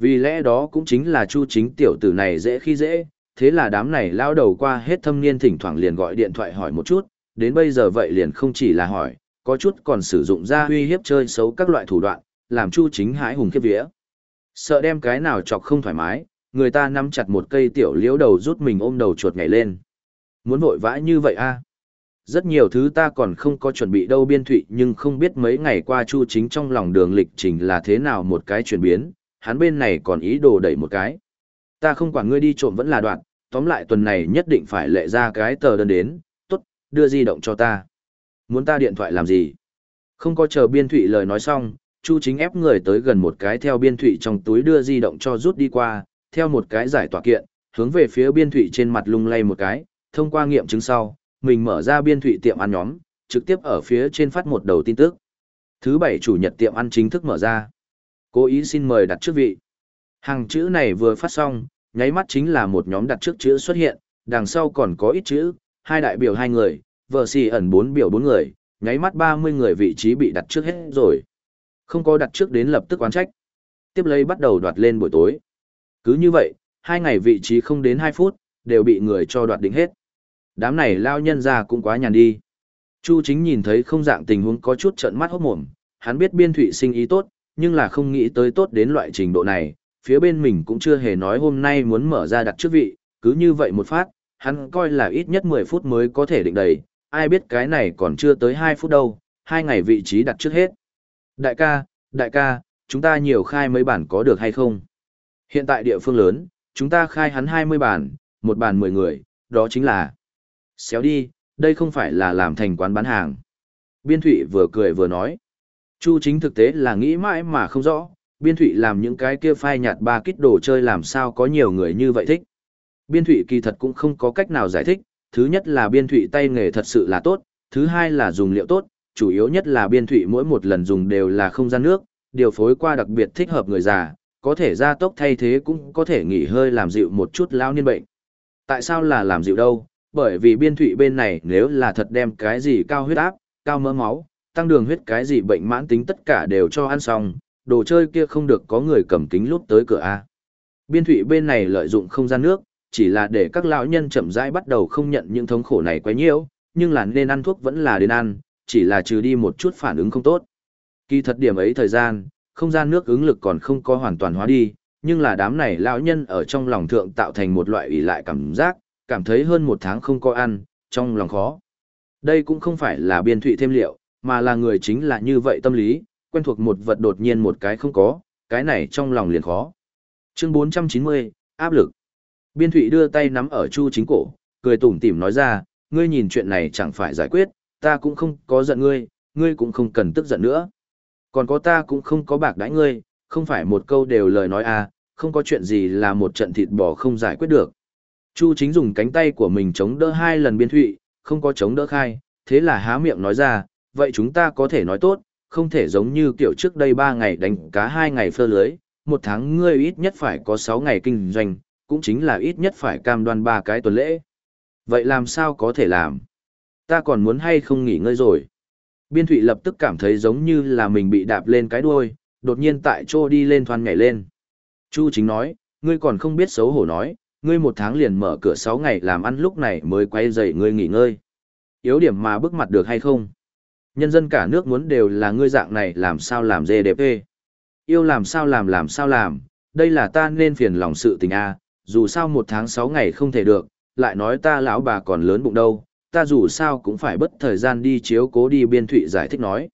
[SPEAKER 1] Vì lẽ đó cũng chính là chu chính tiểu tử này dễ khi dễ, thế là đám này lao đầu qua hết thâm niên thỉnh thoảng liền gọi điện thoại hỏi một chút, đến bây giờ vậy liền không chỉ là hỏi, có chút còn sử dụng ra uy hiếp chơi xấu các loại thủ đoạn, làm chu chính hãi hùng khiếp vía. Sợ đem cái nào chọc không thoải mái, người ta nắm chặt một cây tiểu liễu đầu rút mình ôm đầu chuột nhảy lên. Muốn vội vã như vậy a à? Rất nhiều thứ ta còn không có chuẩn bị đâu biên thụy nhưng không biết mấy ngày qua chu chính trong lòng đường lịch trình là thế nào một cái chuyển biến, hắn bên này còn ý đồ đẩy một cái. Ta không quản ngươi đi trộm vẫn là đoạn, tóm lại tuần này nhất định phải lệ ra cái tờ đơn đến, tốt, đưa di động cho ta. Muốn ta điện thoại làm gì? Không có chờ biên thụy lời nói xong, Chu chính ép người tới gần một cái theo biên thụy trong túi đưa di động cho rút đi qua, theo một cái giải tỏa kiện, hướng về phía biên thụy trên mặt lung lay một cái, thông qua nghiệm chứng sau, mình mở ra biên thụy tiệm ăn nhóm, trực tiếp ở phía trên phát một đầu tin tức. Thứ bảy chủ nhật tiệm ăn chính thức mở ra. Cố ý xin mời đặt trước vị. Hàng chữ này vừa phát xong, nháy mắt chính là một nhóm đặt trước chữ xuất hiện, đằng sau còn có ít chữ, hai đại biểu hai người, vợ xì ẩn bốn biểu bốn người, nháy mắt 30 người vị trí bị đặt trước hết rồi. Không có đặt trước đến lập tức oán trách. Tiếp lấy bắt đầu đoạt lên buổi tối. Cứ như vậy, hai ngày vị trí không đến 2 phút, đều bị người cho đoạt định hết. Đám này lao nhân ra cũng quá nhàn đi. Chu chính nhìn thấy không dạng tình huống có chút trận mắt hốt mồm, hắn biết biên thủy sinh ý tốt, nhưng là không nghĩ tới tốt đến loại trình độ này, phía bên mình cũng chưa hề nói hôm nay muốn mở ra đặt trước vị, cứ như vậy một phát, hắn coi là ít nhất 10 phút mới có thể định đầy, ai biết cái này còn chưa tới 2 phút đâu, hai ngày vị trí đặt trước hết. Đại ca, đại ca, chúng ta nhiều khai mấy bản có được hay không? Hiện tại địa phương lớn, chúng ta khai hắn 20 bản, một bản 10 người, đó chính là... Xéo đi, đây không phải là làm thành quán bán hàng. Biên Thụy vừa cười vừa nói. Chu chính thực tế là nghĩ mãi mà không rõ, Biên Thụy làm những cái kia phai nhạt ba kít đồ chơi làm sao có nhiều người như vậy thích. Biên Thụy kỳ thật cũng không có cách nào giải thích, thứ nhất là Biên Thụy tay nghề thật sự là tốt, thứ hai là dùng liệu tốt, chủ yếu nhất là Biên Thụy mỗi một lần dùng đều là không gian nước, điều phối qua đặc biệt thích hợp người già, có thể gia tốc thay thế cũng có thể nghỉ hơi làm dịu một chút lao niên bệnh. Tại sao là làm dịu đâu? Bởi vì biên thụy bên này nếu là thật đem cái gì cao huyết áp, cao mỡ máu, tăng đường huyết cái gì bệnh mãn tính tất cả đều cho ăn xong, đồ chơi kia không được có người cầm kính lút tới cửa A. Biên thụy bên này lợi dụng không gian nước, chỉ là để các lão nhân chậm rãi bắt đầu không nhận những thống khổ này quá nhiều, nhưng là nên ăn thuốc vẫn là đến ăn, chỉ là trừ đi một chút phản ứng không tốt. Kỳ thật điểm ấy thời gian, không gian nước ứng lực còn không có hoàn toàn hóa đi, nhưng là đám này lão nhân ở trong lòng thượng tạo thành một loại ủy lại cảm giác, cảm thấy hơn một tháng không có ăn, trong lòng khó. Đây cũng không phải là biên thụy thêm liệu, mà là người chính là như vậy tâm lý, quen thuộc một vật đột nhiên một cái không có, cái này trong lòng liền khó. Chương 490, áp lực. Biên Thụy đưa tay nắm ở Chu Chính cổ, cười tủm tỉm nói ra, ngươi nhìn chuyện này chẳng phải giải quyết, ta cũng không có giận ngươi, ngươi cũng không cần tức giận nữa. Còn có ta cũng không có bạc đãi ngươi, không phải một câu đều lời nói à, không có chuyện gì là một trận thịt bò không giải quyết được. Chu chính dùng cánh tay của mình chống đỡ hai lần biên thụy, không có chống đỡ khai, thế là há miệng nói ra, vậy chúng ta có thể nói tốt, không thể giống như kiểu trước đây ba ngày đánh cá hai ngày phơ lưới, một tháng ngươi ít nhất phải có sáu ngày kinh doanh, cũng chính là ít nhất phải cam đoan ba cái tuần lễ. Vậy làm sao có thể làm? Ta còn muốn hay không nghỉ ngơi rồi? Biên thụy lập tức cảm thấy giống như là mình bị đạp lên cái đuôi, đột nhiên tại chỗ đi lên thoan nhảy lên. Chu chính nói, ngươi còn không biết xấu hổ nói, ngươi một tháng liền mở cửa 6 ngày làm ăn lúc này mới quay dậy ngươi nghỉ ngơi. Yếu điểm mà bước mặt được hay không? Nhân dân cả nước muốn đều là ngươi dạng này làm sao làm GDP. Yêu làm sao làm làm sao làm, đây là ta nên phiền lòng sự tình A, dù sao một tháng sáu ngày không thể được, lại nói ta lão bà còn lớn bụng đâu, ta dù sao cũng phải bất thời gian đi chiếu cố đi biên thụy giải thích nói.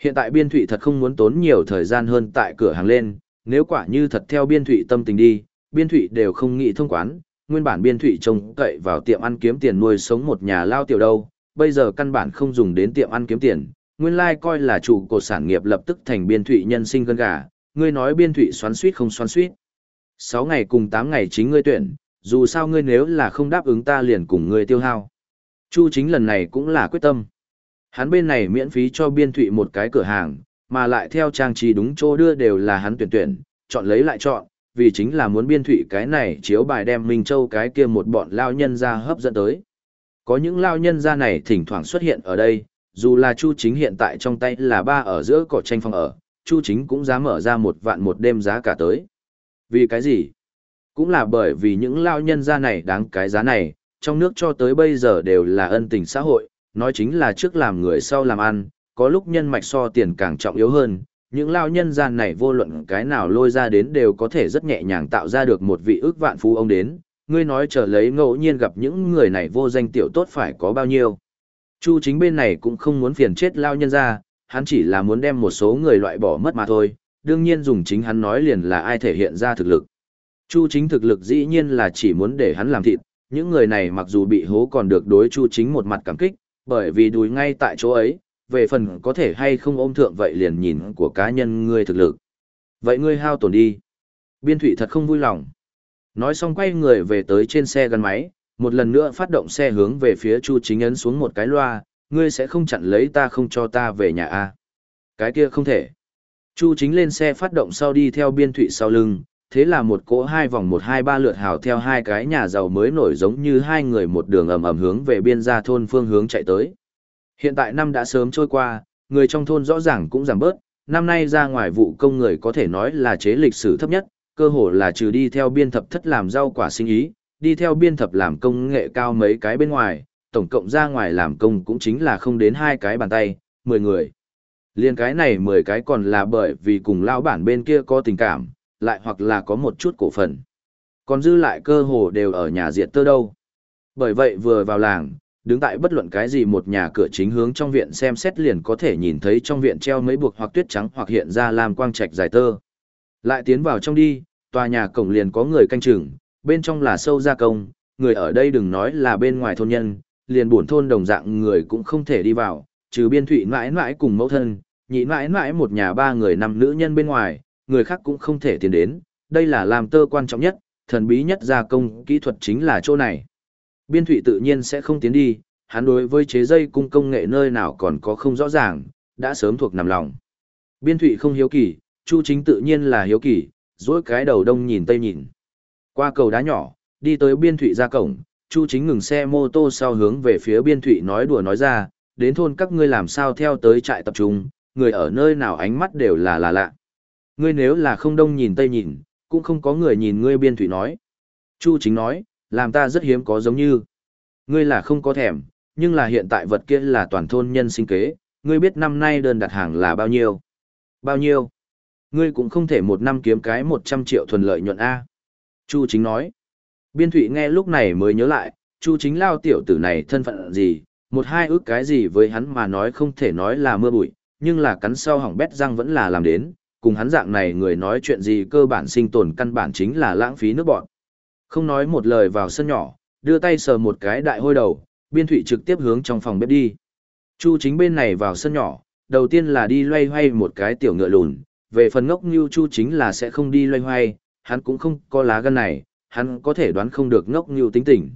[SPEAKER 1] Hiện tại biên thụy thật không muốn tốn nhiều thời gian hơn tại cửa hàng lên, nếu quả như thật theo biên thụy tâm tình đi, biên thụy đều không nghĩ thông quán, nguyên bản biên thụy trông cậy vào tiệm ăn kiếm tiền nuôi sống một nhà lao tiểu đâu, bây giờ căn bản không dùng đến tiệm ăn kiếm tiền, nguyên lai like coi là chủ cột sản nghiệp lập tức thành biên thụy nhân sinh gân gà, ngươi nói biên thụy xoắn suýt không xoắn suýt. 6 ngày cùng 8 ngày chính ngươi tuyển, dù sao ngươi nếu là không đáp ứng ta liền cùng ngươi tiêu hao. Chu chính lần này cũng là quyết tâm. Hắn bên này miễn phí cho biên thụy một cái cửa hàng, mà lại theo trang trí đúng chỗ đưa đều là hắn tuyển tuyển, chọn lấy lại chọn, vì chính là muốn biên thụy cái này chiếu bài đem Minh Châu cái kia một bọn lao nhân ra hấp dẫn tới. Có những lao nhân ra này thỉnh thoảng xuất hiện ở đây, dù là Chu Chính hiện tại trong tay là ba ở giữa cỏ tranh phòng ở, Chu Chính cũng dám mở ra một vạn một đêm giá cả tới. Vì cái gì? Cũng là bởi vì những lao nhân ra này đáng cái giá này, trong nước cho tới bây giờ đều là ân tình xã hội, nói chính là trước làm người sau làm ăn, có lúc nhân mạch so tiền càng trọng yếu hơn, những lao nhân gian này vô luận cái nào lôi ra đến đều có thể rất nhẹ nhàng tạo ra được một vị ước vạn phú ông đến, ngươi nói trở lấy ngẫu nhiên gặp những người này vô danh tiểu tốt phải có bao nhiêu. Chu chính bên này cũng không muốn phiền chết lao nhân ra, hắn chỉ là muốn đem một số người loại bỏ mất mà thôi, đương nhiên dùng chính hắn nói liền là ai thể hiện ra thực lực. Chu chính thực lực dĩ nhiên là chỉ muốn để hắn làm thịt, những người này mặc dù bị hố còn được đối chu chính một mặt cảm kích, bởi vì đùi ngay tại chỗ ấy, về phần có thể hay không ôm thượng vậy liền nhìn của cá nhân ngươi thực lực. Vậy ngươi hao tổn đi. Biên thủy thật không vui lòng. Nói xong quay người về tới trên xe gắn máy, một lần nữa phát động xe hướng về phía Chu Chính ấn xuống một cái loa, ngươi sẽ không chặn lấy ta không cho ta về nhà a Cái kia không thể. Chu Chính lên xe phát động sau đi theo biên thụy sau lưng, thế là một cỗ hai vòng một hai ba lượt hào theo hai cái nhà giàu mới nổi giống như hai người một đường ầm ầm hướng về biên gia thôn phương hướng chạy tới. Hiện tại năm đã sớm trôi qua, người trong thôn rõ ràng cũng giảm bớt, năm nay ra ngoài vụ công người có thể nói là chế lịch sử thấp nhất, cơ hồ là trừ đi theo biên thập thất làm rau quả sinh ý, đi theo biên thập làm công nghệ cao mấy cái bên ngoài, tổng cộng ra ngoài làm công cũng chính là không đến hai cái bàn tay, 10 người. Liên cái này 10 cái còn là bởi vì cùng lao bản bên kia có tình cảm, lại hoặc là có một chút cổ phần. Còn dư lại cơ hồ đều ở nhà diệt tơ đâu. Bởi vậy vừa vào làng, đứng tại bất luận cái gì một nhà cửa chính hướng trong viện xem xét liền có thể nhìn thấy trong viện treo mấy buộc hoặc tuyết trắng hoặc hiện ra làm quang trạch dài tơ. Lại tiến vào trong đi, tòa nhà cổng liền có người canh chừng, bên trong là sâu gia công, người ở đây đừng nói là bên ngoài thôn nhân, liền buồn thôn đồng dạng người cũng không thể đi vào, trừ biên thụy mãi mãi cùng mẫu thân, nhị mãi mãi một nhà ba người năm nữ nhân bên ngoài, người khác cũng không thể tiến đến, đây là làm tơ quan trọng nhất, thần bí nhất gia công kỹ thuật chính là chỗ này. Biên thụy tự nhiên sẽ không tiến đi, hắn đối với chế dây cung công nghệ nơi nào còn có không rõ ràng, đã sớm thuộc nằm lòng. Biên thụy không hiếu kỳ, Chu chính tự nhiên là hiếu kỳ, dỗi cái đầu đông nhìn tây nhìn. Qua cầu đá nhỏ, đi tới biên thụy ra cổng, Chu chính ngừng xe mô tô sau hướng về phía biên thụy nói đùa nói ra, đến thôn các ngươi làm sao theo tới trại tập trung, người ở nơi nào ánh mắt đều là là lạ. Ngươi nếu là không đông nhìn tây nhìn, cũng không có người nhìn ngươi biên thụy nói. Chu chính nói, làm ta rất hiếm có giống như. Ngươi là không có thèm, nhưng là hiện tại vật kia là toàn thôn nhân sinh kế, ngươi biết năm nay đơn đặt hàng là bao nhiêu? Bao nhiêu? Ngươi cũng không thể một năm kiếm cái 100 triệu thuần lợi nhuận A. Chu chính nói. Biên thụy nghe lúc này mới nhớ lại, Chu chính lao tiểu tử này thân phận gì, một hai ước cái gì với hắn mà nói không thể nói là mưa bụi, nhưng là cắn sau hỏng bét răng vẫn là làm đến, cùng hắn dạng này người nói chuyện gì cơ bản sinh tồn căn bản chính là lãng phí nước bọn. Không nói một lời vào sân nhỏ, đưa tay sờ một cái đại hôi đầu, biên thụy trực tiếp hướng trong phòng bếp đi. Chu chính bên này vào sân nhỏ, đầu tiên là đi loay hoay một cái tiểu ngựa lùn, về phần ngốc như chu chính là sẽ không đi loay hoay, hắn cũng không có lá gan này, hắn có thể đoán không được ngốc như tính tình.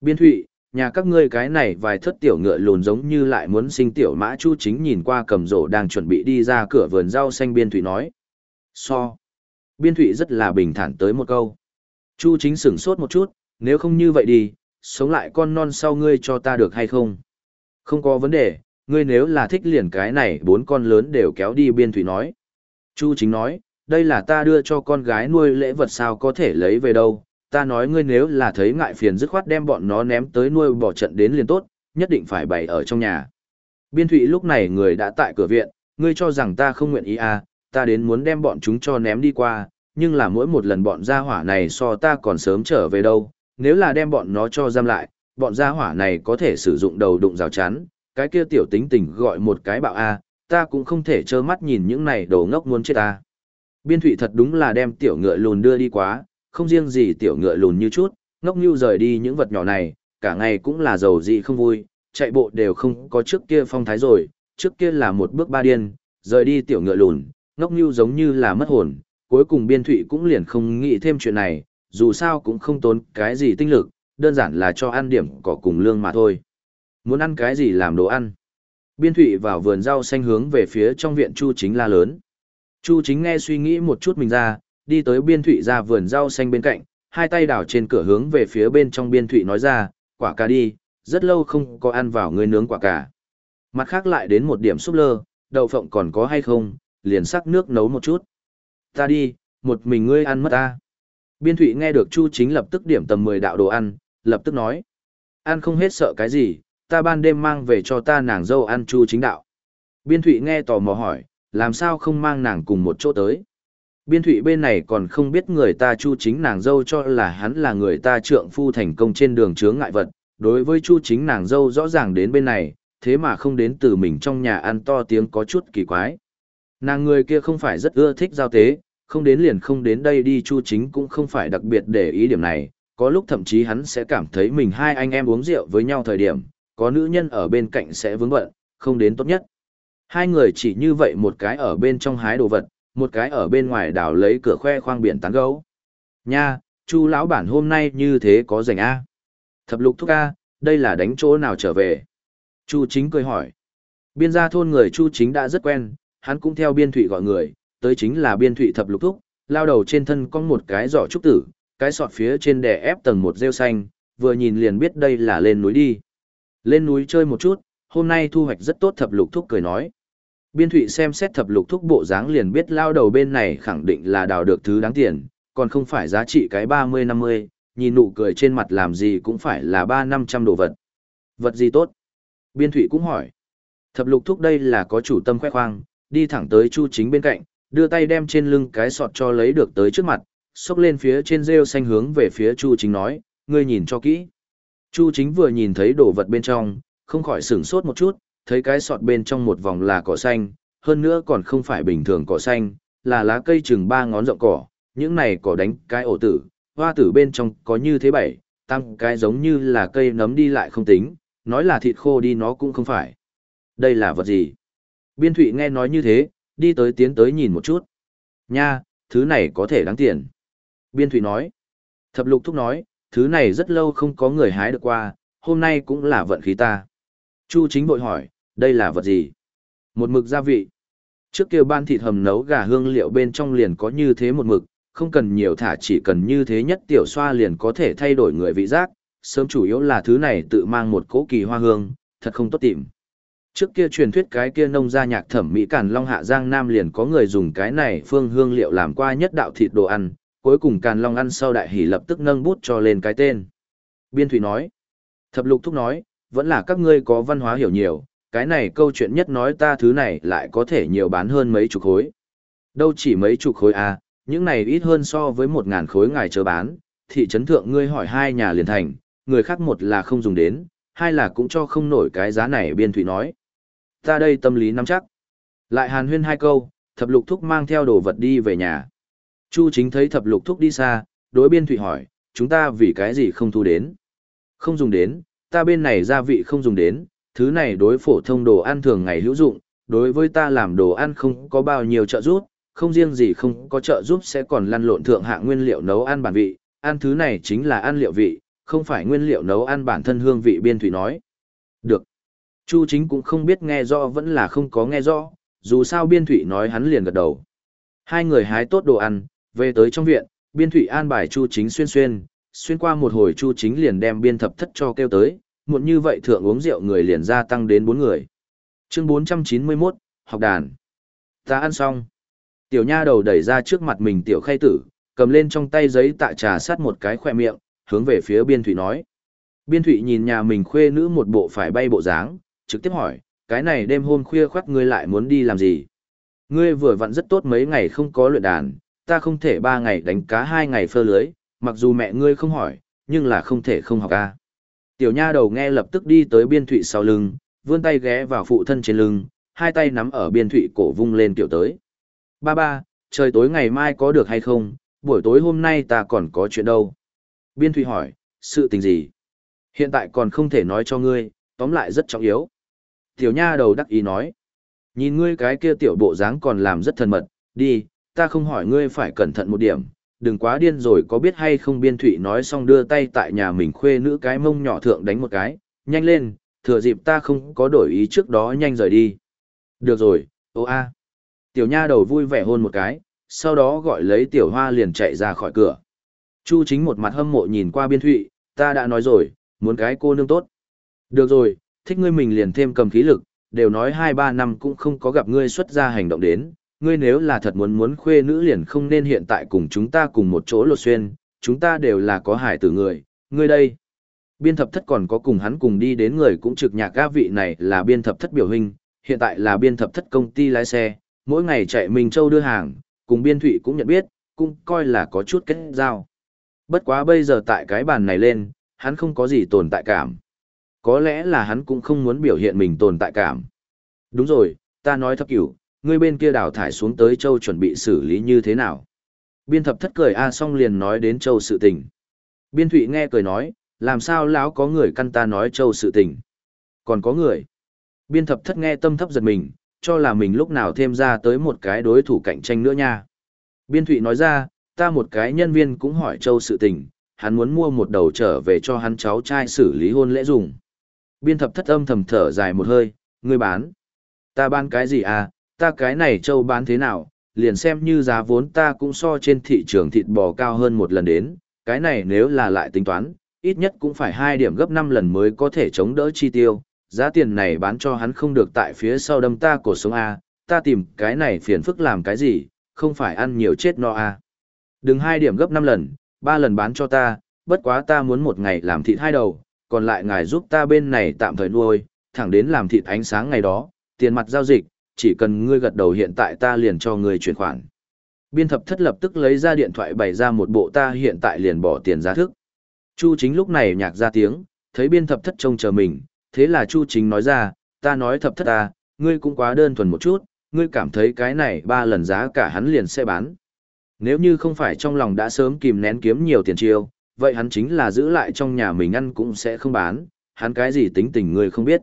[SPEAKER 1] Biên thụy, nhà các ngươi cái này vài thất tiểu ngựa lùn giống như lại muốn sinh tiểu mã chu chính nhìn qua cầm rổ đang chuẩn bị đi ra cửa vườn rau xanh biên thụy nói. So. Biên thụy rất là bình thản tới một câu. Chu chính sửng sốt một chút, nếu không như vậy đi, sống lại con non sau ngươi cho ta được hay không? Không có vấn đề, ngươi nếu là thích liền cái này bốn con lớn đều kéo đi biên thủy nói. Chu chính nói, đây là ta đưa cho con gái nuôi lễ vật sao có thể lấy về đâu, ta nói ngươi nếu là thấy ngại phiền dứt khoát đem bọn nó ném tới nuôi bỏ trận đến liền tốt, nhất định phải bày ở trong nhà. Biên thủy lúc này người đã tại cửa viện, ngươi cho rằng ta không nguyện ý à, ta đến muốn đem bọn chúng cho ném đi qua, nhưng là mỗi một lần bọn gia hỏa này so ta còn sớm trở về đâu, nếu là đem bọn nó cho giam lại, bọn gia hỏa này có thể sử dụng đầu đụng rào chắn, cái kia tiểu tính tình gọi một cái bạo a, ta cũng không thể trơ mắt nhìn những này đồ ngốc muốn chết ta. Biên thụy thật đúng là đem tiểu ngựa lùn đưa đi quá, không riêng gì tiểu ngựa lùn như chút, ngốc như rời đi những vật nhỏ này, cả ngày cũng là giàu gì không vui, chạy bộ đều không có trước kia phong thái rồi, trước kia là một bước ba điên, rời đi tiểu ngựa lùn, ngốc như giống như là mất hồn, cuối cùng biên thụy cũng liền không nghĩ thêm chuyện này, dù sao cũng không tốn cái gì tinh lực, đơn giản là cho ăn điểm cỏ cùng lương mà thôi. Muốn ăn cái gì làm đồ ăn. Biên thụy vào vườn rau xanh hướng về phía trong viện Chu Chính la lớn. Chu Chính nghe suy nghĩ một chút mình ra, đi tới biên thụy ra vườn rau xanh bên cạnh, hai tay đảo trên cửa hướng về phía bên trong biên thụy nói ra, quả cà đi, rất lâu không có ăn vào người nướng quả cà. Mặt khác lại đến một điểm súp lơ, đậu phộng còn có hay không, liền sắc nước nấu một chút. Ta đi, một mình ngươi ăn mất ta. Biên thụy nghe được Chu Chính lập tức điểm tầm 10 đạo đồ ăn, lập tức nói. Ăn không hết sợ cái gì, ta ban đêm mang về cho ta nàng dâu ăn Chu Chính đạo. Biên thụy nghe tò mò hỏi, làm sao không mang nàng cùng một chỗ tới. Biên thụy bên này còn không biết người ta Chu Chính nàng dâu cho là hắn là người ta trượng phu thành công trên đường chướng ngại vật. Đối với Chu Chính nàng dâu rõ ràng đến bên này, thế mà không đến từ mình trong nhà ăn to tiếng có chút kỳ quái. Nàng người kia không phải rất ưa thích giao tế, không đến liền không đến đây đi Chu Chính cũng không phải đặc biệt để ý điểm này, có lúc thậm chí hắn sẽ cảm thấy mình hai anh em uống rượu với nhau thời điểm, có nữ nhân ở bên cạnh sẽ vướng bận, không đến tốt nhất. Hai người chỉ như vậy một cái ở bên trong hái đồ vật, một cái ở bên ngoài đảo lấy cửa khoe khoang biển tán gấu. Nha, Chu lão bản hôm nay như thế có rảnh a? Thập lục thúc a, đây là đánh chỗ nào trở về? Chu Chính cười hỏi. Biên gia thôn người Chu Chính đã rất quen, hắn cũng theo biên thụy gọi người, tới chính là biên thụy thập lục thúc, lao đầu trên thân có một cái giỏ trúc tử, cái sọt phía trên đè ép tầng một rêu xanh, vừa nhìn liền biết đây là lên núi đi. Lên núi chơi một chút, hôm nay thu hoạch rất tốt thập lục thúc cười nói. Biên thụy xem xét thập lục thúc bộ dáng liền biết lao đầu bên này khẳng định là đào được thứ đáng tiền, còn không phải giá trị cái 30-50, nhìn nụ cười trên mặt làm gì cũng phải là 3-500 đồ vật. Vật gì tốt? Biên thụy cũng hỏi. Thập lục thúc đây là có chủ tâm khoe khoang, đi thẳng tới chu chính bên cạnh, đưa tay đem trên lưng cái sọt cho lấy được tới trước mặt, xốc lên phía trên rêu xanh hướng về phía Chu Chính nói, ngươi nhìn cho kỹ. Chu Chính vừa nhìn thấy đồ vật bên trong, không khỏi sửng sốt một chút, thấy cái sọt bên trong một vòng là cỏ xanh, hơn nữa còn không phải bình thường cỏ xanh, là lá cây chừng ba ngón rộng cỏ, những này cỏ đánh cái ổ tử, hoa tử bên trong có như thế bảy, tăng cái giống như là cây nấm đi lại không tính, nói là thịt khô đi nó cũng không phải. Đây là vật gì? Biên Thụy nghe nói như thế, đi tới tiến tới nhìn một chút. Nha, thứ này có thể đáng tiền. Biên Thụy nói. Thập lục thúc nói, thứ này rất lâu không có người hái được qua, hôm nay cũng là vận khí ta. Chu chính bội hỏi, đây là vật gì? Một mực gia vị. Trước kia ban thịt hầm nấu gà hương liệu bên trong liền có như thế một mực, không cần nhiều thả chỉ cần như thế nhất tiểu xoa liền có thể thay đổi người vị giác, sớm chủ yếu là thứ này tự mang một cỗ kỳ hoa hương, thật không tốt tìm. Trước kia truyền thuyết cái kia nông gia nhạc thẩm mỹ cản Long Hạ Giang Nam liền có người dùng cái này phương hương liệu làm qua nhất đạo thịt đồ ăn, cuối cùng Càn Long ăn sau đại hỉ lập tức nâng bút cho lên cái tên. Biên Thủy nói, Thập Lục Thúc nói, vẫn là các ngươi có văn hóa hiểu nhiều, cái này câu chuyện nhất nói ta thứ này lại có thể nhiều bán hơn mấy chục khối. Đâu chỉ mấy chục khối à, những này ít hơn so với một ngàn khối ngài chờ bán, thị trấn thượng ngươi hỏi hai nhà liền thành, người khác một là không dùng đến, hai là cũng cho không nổi cái giá này biên thủy nói. Ta đây tâm lý nắm chắc. Lại hàn huyên hai câu, thập lục thúc mang theo đồ vật đi về nhà. Chu chính thấy thập lục thúc đi xa, đối biên thủy hỏi, chúng ta vì cái gì không thu đến. Không dùng đến, ta bên này gia vị không dùng đến, thứ này đối phổ thông đồ ăn thường ngày hữu dụng, đối với ta làm đồ ăn không có bao nhiêu trợ giúp, không riêng gì không có trợ giúp sẽ còn lăn lộn thượng hạng nguyên liệu nấu ăn bản vị, ăn thứ này chính là ăn liệu vị, không phải nguyên liệu nấu ăn bản thân hương vị biên thủy nói. Được. Chu chính cũng không biết nghe rõ vẫn là không có nghe rõ, dù sao biên thủy nói hắn liền gật đầu. Hai người hái tốt đồ ăn, về tới trong viện, biên thủy an bài chu chính xuyên xuyên, xuyên qua một hồi chu chính liền đem biên thập thất cho kêu tới, muộn như vậy thượng uống rượu người liền gia tăng đến bốn người. Chương 491, học đàn. Ta ăn xong. Tiểu nha đầu đẩy ra trước mặt mình tiểu khay tử, cầm lên trong tay giấy tạ trà sát một cái khỏe miệng, hướng về phía biên thủy nói. Biên thủy nhìn nhà mình khuê nữ một bộ phải bay bộ dáng, trực tiếp hỏi, cái này đêm hôm khuya khoắt ngươi lại muốn đi làm gì? Ngươi vừa vặn rất tốt mấy ngày không có luyện đàn, ta không thể ba ngày đánh cá hai ngày phơ lưới, mặc dù mẹ ngươi không hỏi, nhưng là không thể không học ca. Tiểu nha đầu nghe lập tức đi tới biên thụy sau lưng, vươn tay ghé vào phụ thân trên lưng, hai tay nắm ở biên thụy cổ vung lên tiểu tới. Ba ba, trời tối ngày mai có được hay không, buổi tối hôm nay ta còn có chuyện đâu. Biên thụy hỏi, sự tình gì? Hiện tại còn không thể nói cho ngươi, tóm lại rất trọng yếu. Tiểu nha đầu đắc ý nói, nhìn ngươi cái kia tiểu bộ dáng còn làm rất thân mật, đi, ta không hỏi ngươi phải cẩn thận một điểm, đừng quá điên rồi có biết hay không biên thụy nói xong đưa tay tại nhà mình khuê nữ cái mông nhỏ thượng đánh một cái, nhanh lên, thừa dịp ta không có đổi ý trước đó nhanh rời đi. Được rồi, ô a. Tiểu nha đầu vui vẻ hôn một cái, sau đó gọi lấy tiểu hoa liền chạy ra khỏi cửa. Chu chính một mặt hâm mộ nhìn qua biên thụy, ta đã nói rồi, muốn cái cô nương tốt. Được rồi, thích ngươi mình liền thêm cầm khí lực, đều nói hai ba năm cũng không có gặp ngươi xuất ra hành động đến, ngươi nếu là thật muốn muốn khuê nữ liền không nên hiện tại cùng chúng ta cùng một chỗ lột xuyên, chúng ta đều là có hải tử người, ngươi đây. Biên thập thất còn có cùng hắn cùng đi đến người cũng trực nhạc ga vị này là biên thập thất biểu hình, hiện tại là biên thập thất công ty lái xe, mỗi ngày chạy Minh Châu đưa hàng, cùng biên thụy cũng nhận biết, cũng coi là có chút kết giao. Bất quá bây giờ tại cái bàn này lên, hắn không có gì tồn tại cảm. Có lẽ là hắn cũng không muốn biểu hiện mình tồn tại cảm. Đúng rồi, ta nói thấp cửu, ngươi bên kia đào thải xuống tới châu chuẩn bị xử lý như thế nào. Biên thập thất cười a à xong liền nói đến châu sự tình. Biên thụy nghe cười nói, làm sao lão có người căn ta nói châu sự tình. Còn có người. Biên thập thất nghe tâm thấp giật mình, cho là mình lúc nào thêm ra tới một cái đối thủ cạnh tranh nữa nha. Biên thụy nói ra, ta một cái nhân viên cũng hỏi châu sự tình, hắn muốn mua một đầu trở về cho hắn cháu trai xử lý hôn lễ dùng. Biên thập thất âm thầm thở dài một hơi, ngươi bán. Ta bán cái gì à, ta cái này châu bán thế nào, liền xem như giá vốn ta cũng so trên thị trường thịt bò cao hơn một lần đến, cái này nếu là lại tính toán, ít nhất cũng phải hai điểm gấp 5 lần mới có thể chống đỡ chi tiêu, giá tiền này bán cho hắn không được tại phía sau đâm ta cổ sống A, ta tìm cái này phiền phức làm cái gì, không phải ăn nhiều chết no A. Đừng hai điểm gấp 5 lần, ba lần bán cho ta, bất quá ta muốn một ngày làm thịt hai đầu, còn lại ngài giúp ta bên này tạm thời nuôi, thẳng đến làm thịt ánh sáng ngày đó, tiền mặt giao dịch, chỉ cần ngươi gật đầu hiện tại ta liền cho ngươi chuyển khoản. Biên thập thất lập tức lấy ra điện thoại bày ra một bộ ta hiện tại liền bỏ tiền giá thức. Chu chính lúc này nhạc ra tiếng, thấy biên thập thất trông chờ mình, thế là Chu chính nói ra, ta nói thập thất ta, ngươi cũng quá đơn thuần một chút, ngươi cảm thấy cái này ba lần giá cả hắn liền sẽ bán. Nếu như không phải trong lòng đã sớm kìm nén kiếm nhiều tiền chiêu, vậy hắn chính là giữ lại trong nhà mình ăn cũng sẽ không bán, hắn cái gì tính tình ngươi không biết.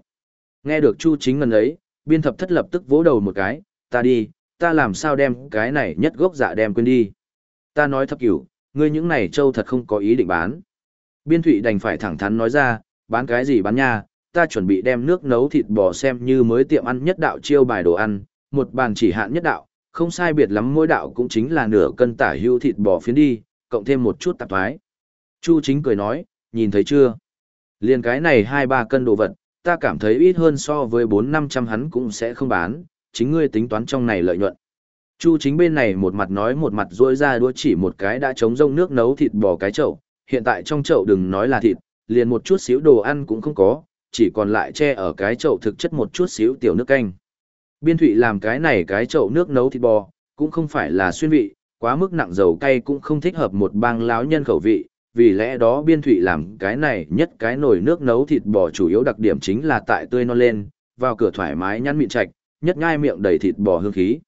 [SPEAKER 1] Nghe được Chu chính ngần ấy, biên thập thất lập tức vỗ đầu một cái, ta đi, ta làm sao đem cái này nhất gốc dạ đem quên đi. Ta nói thập cửu, ngươi những này trâu thật không có ý định bán. Biên thụy đành phải thẳng thắn nói ra, bán cái gì bán nha, ta chuẩn bị đem nước nấu thịt bò xem như mới tiệm ăn nhất đạo chiêu bài đồ ăn, một bàn chỉ hạn nhất đạo, không sai biệt lắm mỗi đạo cũng chính là nửa cân tả hưu thịt bò phiến đi, cộng thêm một chút tạp thoái. Chu chính cười nói, nhìn thấy chưa? Liên cái này hai ba cân đồ vật, ta cảm thấy ít hơn so với bốn năm trăm hắn cũng sẽ không bán, chính ngươi tính toán trong này lợi nhuận. Chu chính bên này một mặt nói một mặt rôi ra đua chỉ một cái đã trống rông nước nấu thịt bò cái chậu, hiện tại trong chậu đừng nói là thịt, liền một chút xíu đồ ăn cũng không có, chỉ còn lại che ở cái chậu thực chất một chút xíu tiểu nước canh. Biên thụy làm cái này cái chậu nước nấu thịt bò, cũng không phải là xuyên vị, quá mức nặng dầu cay cũng không thích hợp một bang láo nhân khẩu vị, vì lẽ đó biên thụy làm cái này nhất cái nồi nước nấu thịt bò chủ yếu đặc điểm chính là tại tươi non lên, vào cửa thoải mái nhăn mịn chạch, nhất ngai miệng đầy thịt bò hương khí.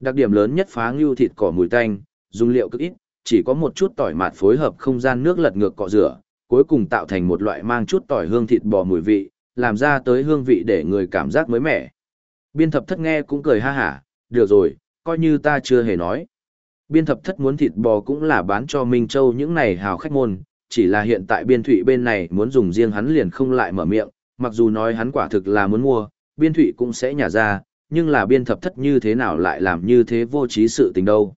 [SPEAKER 1] Đặc điểm lớn nhất phá ngưu thịt cỏ mùi tanh, dùng liệu cực ít, chỉ có một chút tỏi mạt phối hợp không gian nước lật ngược cọ rửa, cuối cùng tạo thành một loại mang chút tỏi hương thịt bò mùi vị, làm ra tới hương vị để người cảm giác mới mẻ. Biên thập thất nghe cũng cười ha hả, được rồi, coi như ta chưa hề nói. Biên thập thất muốn thịt bò cũng là bán cho Minh Châu những này hào khách môn, chỉ là hiện tại biên thụy bên này muốn dùng riêng hắn liền không lại mở miệng, mặc dù nói hắn quả thực là muốn mua, biên thụy cũng sẽ nhả ra, nhưng là biên thập thất như thế nào lại làm như thế vô trí sự tình đâu.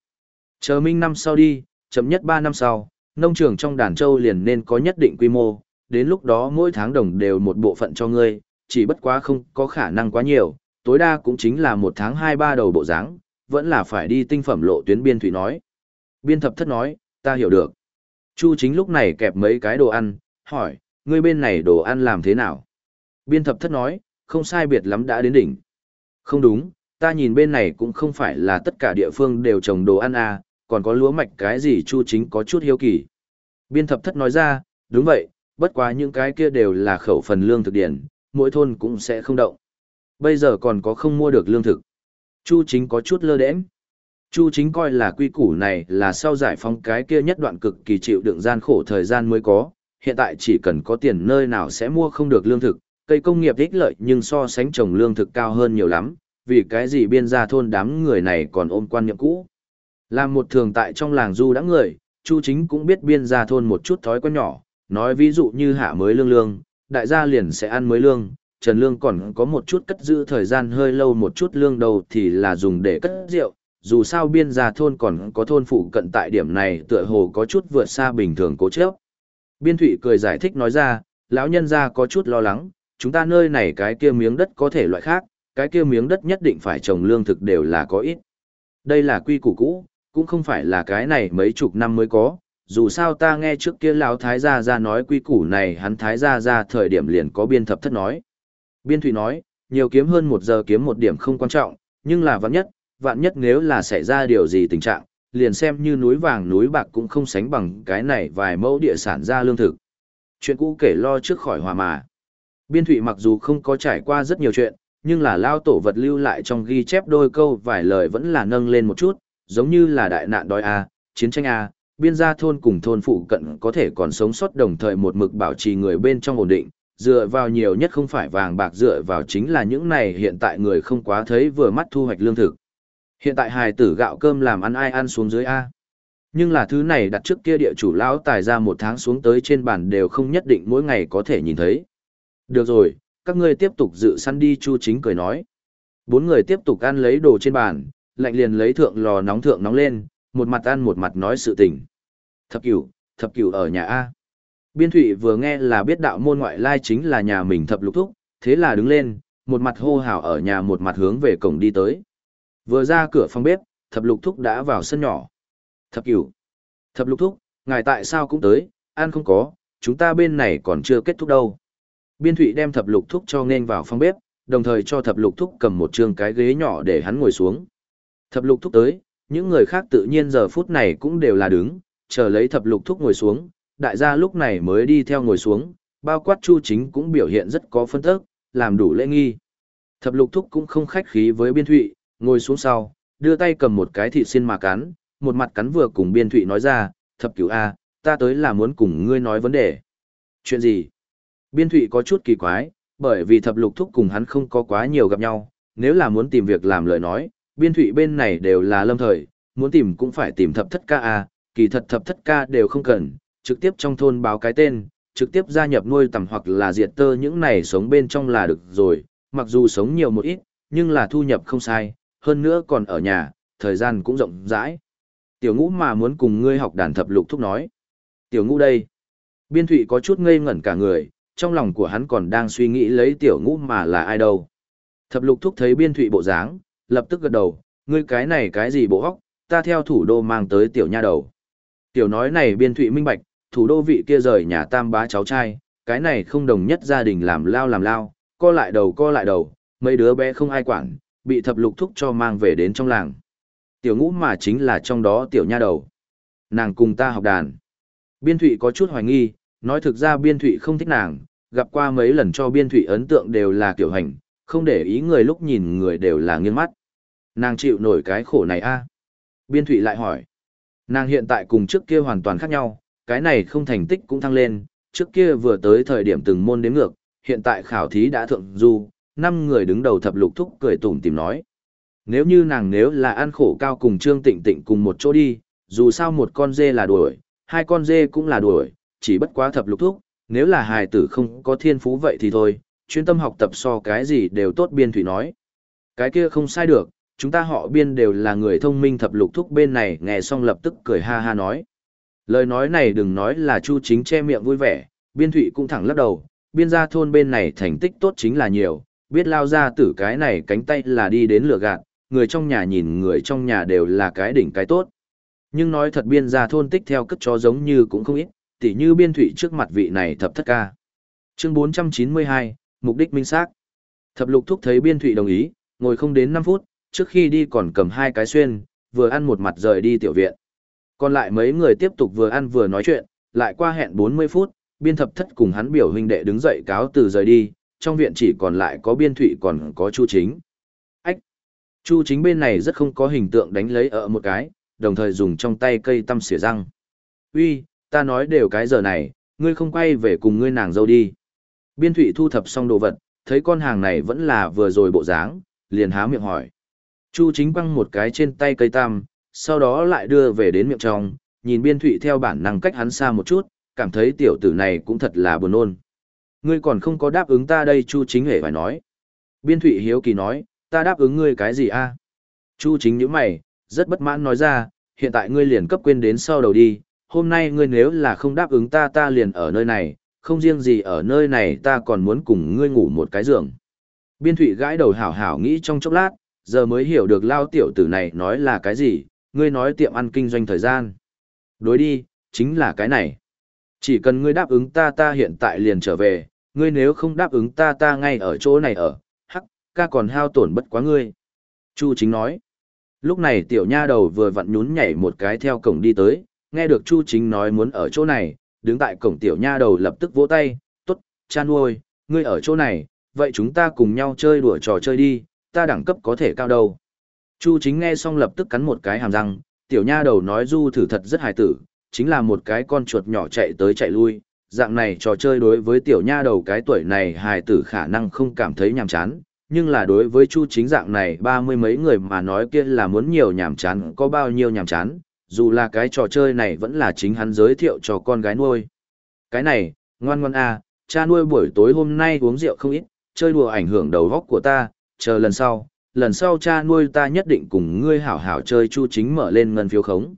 [SPEAKER 1] Chờ minh năm sau đi, chậm nhất 3 năm sau, nông trường trong đàn châu liền nên có nhất định quy mô, đến lúc đó mỗi tháng đồng đều một bộ phận cho ngươi, chỉ bất quá không có khả năng quá nhiều, tối đa cũng chính là một tháng 2-3 đầu bộ dáng vẫn là phải đi tinh phẩm lộ tuyến biên thủy nói. Biên thập thất nói, ta hiểu được. Chu chính lúc này kẹp mấy cái đồ ăn, hỏi, ngươi bên này đồ ăn làm thế nào? Biên thập thất nói, không sai biệt lắm đã đến đỉnh. Không đúng, ta nhìn bên này cũng không phải là tất cả địa phương đều trồng đồ ăn à, còn có lúa mạch cái gì chu chính có chút hiếu kỳ. Biên thập thất nói ra, đúng vậy, bất quá những cái kia đều là khẩu phần lương thực điển, mỗi thôn cũng sẽ không động. Bây giờ còn có không mua được lương thực. Chu chính có chút lơ đễnh. Chu chính coi là quy củ này là sau giải phóng cái kia nhất đoạn cực kỳ chịu đựng gian khổ thời gian mới có, hiện tại chỉ cần có tiền nơi nào sẽ mua không được lương thực, cây công nghiệp ích lợi nhưng so sánh trồng lương thực cao hơn nhiều lắm, vì cái gì biên gia thôn đám người này còn ôm quan niệm cũ. Làm một thường tại trong làng du đã người, Chu chính cũng biết biên gia thôn một chút thói quen nhỏ, nói ví dụ như hạ mới lương lương, đại gia liền sẽ ăn mới lương, Trần Lương còn có một chút cất giữ thời gian hơi lâu một chút lương đầu thì là dùng để cất rượu, dù sao biên gia thôn còn có thôn phụ cận tại điểm này tựa hồ có chút vượt xa bình thường cố chấp. Biên Thụy cười giải thích nói ra, lão nhân gia có chút lo lắng, chúng ta nơi này cái kia miếng đất có thể loại khác, cái kia miếng đất nhất định phải trồng lương thực đều là có ít. Đây là quy củ cũ, cũng không phải là cái này mấy chục năm mới có, dù sao ta nghe trước kia lão thái gia gia nói quy củ này hắn thái gia gia thời điểm liền có biên thập thất nói. Biên Thụy nói, nhiều kiếm hơn một giờ kiếm một điểm không quan trọng, nhưng là vạn nhất, vạn nhất nếu là xảy ra điều gì tình trạng, liền xem như núi vàng núi bạc cũng không sánh bằng cái này vài mẫu địa sản ra lương thực. Chuyện cũ kể lo trước khỏi hòa mà. Biên Thụy mặc dù không có trải qua rất nhiều chuyện, nhưng là lao tổ vật lưu lại trong ghi chép đôi câu vài lời vẫn là nâng lên một chút, giống như là đại nạn đói A, chiến tranh A, biên gia thôn cùng thôn phụ cận có thể còn sống sót đồng thời một mực bảo trì người bên trong ổn định, dựa vào nhiều nhất không phải vàng bạc dựa vào chính là những này hiện tại người không quá thấy vừa mắt thu hoạch lương thực. Hiện tại hài tử gạo cơm làm ăn ai ăn xuống dưới A. Nhưng là thứ này đặt trước kia địa chủ lão tài ra một tháng xuống tới trên bàn đều không nhất định mỗi ngày có thể nhìn thấy. Được rồi, các ngươi tiếp tục dự săn đi Chu Chính cười nói. Bốn người tiếp tục ăn lấy đồ trên bàn, lạnh liền lấy thượng lò nóng thượng nóng lên, một mặt ăn một mặt nói sự tình. Thập cửu, thập cửu ở nhà A. Biên Thụy vừa nghe là biết đạo môn ngoại lai chính là nhà mình thập lục thúc, thế là đứng lên, một mặt hô hào ở nhà một mặt hướng về cổng đi tới. Vừa ra cửa phòng bếp, thập lục thúc đã vào sân nhỏ. Thập cửu. Thập lục thúc, ngài tại sao cũng tới, ăn không có, chúng ta bên này còn chưa kết thúc đâu. Biên Thụy đem thập lục thúc cho nên vào phòng bếp, đồng thời cho thập lục thúc cầm một trường cái ghế nhỏ để hắn ngồi xuống. Thập lục thúc tới, những người khác tự nhiên giờ phút này cũng đều là đứng, chờ lấy thập lục thúc ngồi xuống, đại gia lúc này mới đi theo ngồi xuống, bao quát chu chính cũng biểu hiện rất có phân tức, làm đủ lễ nghi. Thập lục thúc cũng không khách khí với biên thụy, ngồi xuống sau, đưa tay cầm một cái thịt xin mà cắn, một mặt cắn vừa cùng biên thụy nói ra, thập cửu A, ta tới là muốn cùng ngươi nói vấn đề. Chuyện gì? Biên thụy có chút kỳ quái, bởi vì thập lục thúc cùng hắn không có quá nhiều gặp nhau, nếu là muốn tìm việc làm lời nói, biên thụy bên này đều là lâm thời, muốn tìm cũng phải tìm thập thất ca A, kỳ thật thập thất ca đều không cần, trực tiếp trong thôn báo cái tên, trực tiếp gia nhập nuôi tầm hoặc là diệt tơ những này sống bên trong là được rồi, mặc dù sống nhiều một ít, nhưng là thu nhập không sai, hơn nữa còn ở nhà, thời gian cũng rộng rãi. Tiểu ngũ mà muốn cùng ngươi học đàn thập lục thúc nói. Tiểu ngũ đây. Biên thụy có chút ngây ngẩn cả người, trong lòng của hắn còn đang suy nghĩ lấy tiểu ngũ mà là ai đâu. Thập lục thúc thấy biên thụy bộ dáng, lập tức gật đầu, ngươi cái này cái gì bộ hóc, ta theo thủ đô mang tới tiểu nha đầu. Tiểu nói này biên thụy minh bạch, thủ đô vị kia rời nhà tam bá cháu trai, cái này không đồng nhất gia đình làm lao làm lao, co lại đầu co lại đầu, mấy đứa bé không ai quản, bị thập lục thúc cho mang về đến trong làng. Tiểu ngũ mà chính là trong đó tiểu nha đầu. Nàng cùng ta học đàn. Biên thụy có chút hoài nghi, nói thực ra biên thụy không thích nàng, gặp qua mấy lần cho biên thụy ấn tượng đều là kiểu hành, không để ý người lúc nhìn người đều là nghiêng mắt. Nàng chịu nổi cái khổ này a Biên thụy lại hỏi. Nàng hiện tại cùng trước kia hoàn toàn khác nhau, cái này không thành tích cũng thăng lên, trước kia vừa tới thời điểm từng môn đếm ngược, hiện tại khảo thí đã thượng du, năm người đứng đầu thập lục thúc cười tủm tìm nói. Nếu như nàng nếu là ăn khổ cao cùng Trương Tịnh Tịnh cùng một chỗ đi, dù sao một con dê là đuổi, hai con dê cũng là đuổi, chỉ bất quá thập lục thúc, nếu là hài tử không có thiên phú vậy thì thôi, chuyên tâm học tập so cái gì đều tốt biên thủy nói. Cái kia không sai được, chúng ta họ biên đều là người thông minh thập lục thúc bên này nghe xong lập tức cười ha ha nói. Lời nói này đừng nói là Chu Chính che miệng vui vẻ, biên thụy cũng thẳng lắc đầu, biên gia thôn bên này thành tích tốt chính là nhiều, biết lao ra tử cái này cánh tay là đi đến lửa gạt, người trong nhà nhìn người trong nhà đều là cái đỉnh cái tốt. Nhưng nói thật biên gia thôn tích theo cất cho giống như cũng không ít, tỉ như biên thụy trước mặt vị này thập thất ca. Chương 492, mục đích minh xác. Thập lục thúc thấy biên thụy đồng ý, ngồi không đến 5 phút, trước khi đi còn cầm hai cái xuyên, vừa ăn một mặt rời đi tiểu viện. Còn lại mấy người tiếp tục vừa ăn vừa nói chuyện, lại qua hẹn 40 phút, biên thập thất cùng hắn biểu huynh đệ đứng dậy cáo từ rời đi, trong viện chỉ còn lại có biên thụy còn có chu chính. Ách! Chu chính bên này rất không có hình tượng đánh lấy ở một cái, đồng thời dùng trong tay cây tăm xỉa răng. Uy, ta nói đều cái giờ này, ngươi không quay về cùng ngươi nàng dâu đi. Biên thụy thu thập xong đồ vật, thấy con hàng này vẫn là vừa rồi bộ dáng, liền há miệng hỏi. Chu chính quăng một cái trên tay cây tam, sau đó lại đưa về đến miệng trong, nhìn biên thụy theo bản năng cách hắn xa một chút, cảm thấy tiểu tử này cũng thật là buồn ôn. Ngươi còn không có đáp ứng ta đây Chu chính hề phải nói. Biên thụy hiếu kỳ nói, ta đáp ứng ngươi cái gì a Chu chính những mày, rất bất mãn nói ra, hiện tại ngươi liền cấp quên đến sau đầu đi, hôm nay ngươi nếu là không đáp ứng ta ta liền ở nơi này, không riêng gì ở nơi này ta còn muốn cùng ngươi ngủ một cái giường. Biên thụy gãi đầu hảo hảo nghĩ trong chốc lát, giờ mới hiểu được lao tiểu tử này nói là cái gì, ngươi nói tiệm ăn kinh doanh thời gian. Đối đi, chính là cái này. Chỉ cần ngươi đáp ứng ta ta hiện tại liền trở về, ngươi nếu không đáp ứng ta ta ngay ở chỗ này ở, hắc, ca còn hao tổn bất quá ngươi. Chu chính nói. Lúc này tiểu nha đầu vừa vặn nhún nhảy một cái theo cổng đi tới, nghe được Chu chính nói muốn ở chỗ này, đứng tại cổng tiểu nha đầu lập tức vỗ tay, tốt, cha nuôi, ngươi ở chỗ này, vậy chúng ta cùng nhau chơi đùa trò chơi đi, ta đẳng cấp có thể cao đâu. Chu chính nghe xong lập tức cắn một cái hàm răng, tiểu nha đầu nói du thử thật rất hài tử, chính là một cái con chuột nhỏ chạy tới chạy lui, dạng này trò chơi đối với tiểu nha đầu cái tuổi này hài tử khả năng không cảm thấy nhàm chán, nhưng là đối với chu chính dạng này ba mươi mấy người mà nói kia là muốn nhiều nhàm chán có bao nhiêu nhàm chán, dù là cái trò chơi này vẫn là chính hắn giới thiệu cho con gái nuôi. Cái này, ngoan ngoan à, cha nuôi buổi tối hôm nay uống rượu không ít, chơi đùa ảnh hưởng đầu góc của ta, chờ lần sau, lần sau cha nuôi ta nhất định cùng ngươi hảo hảo chơi chu chính mở lên ngân phiếu khống.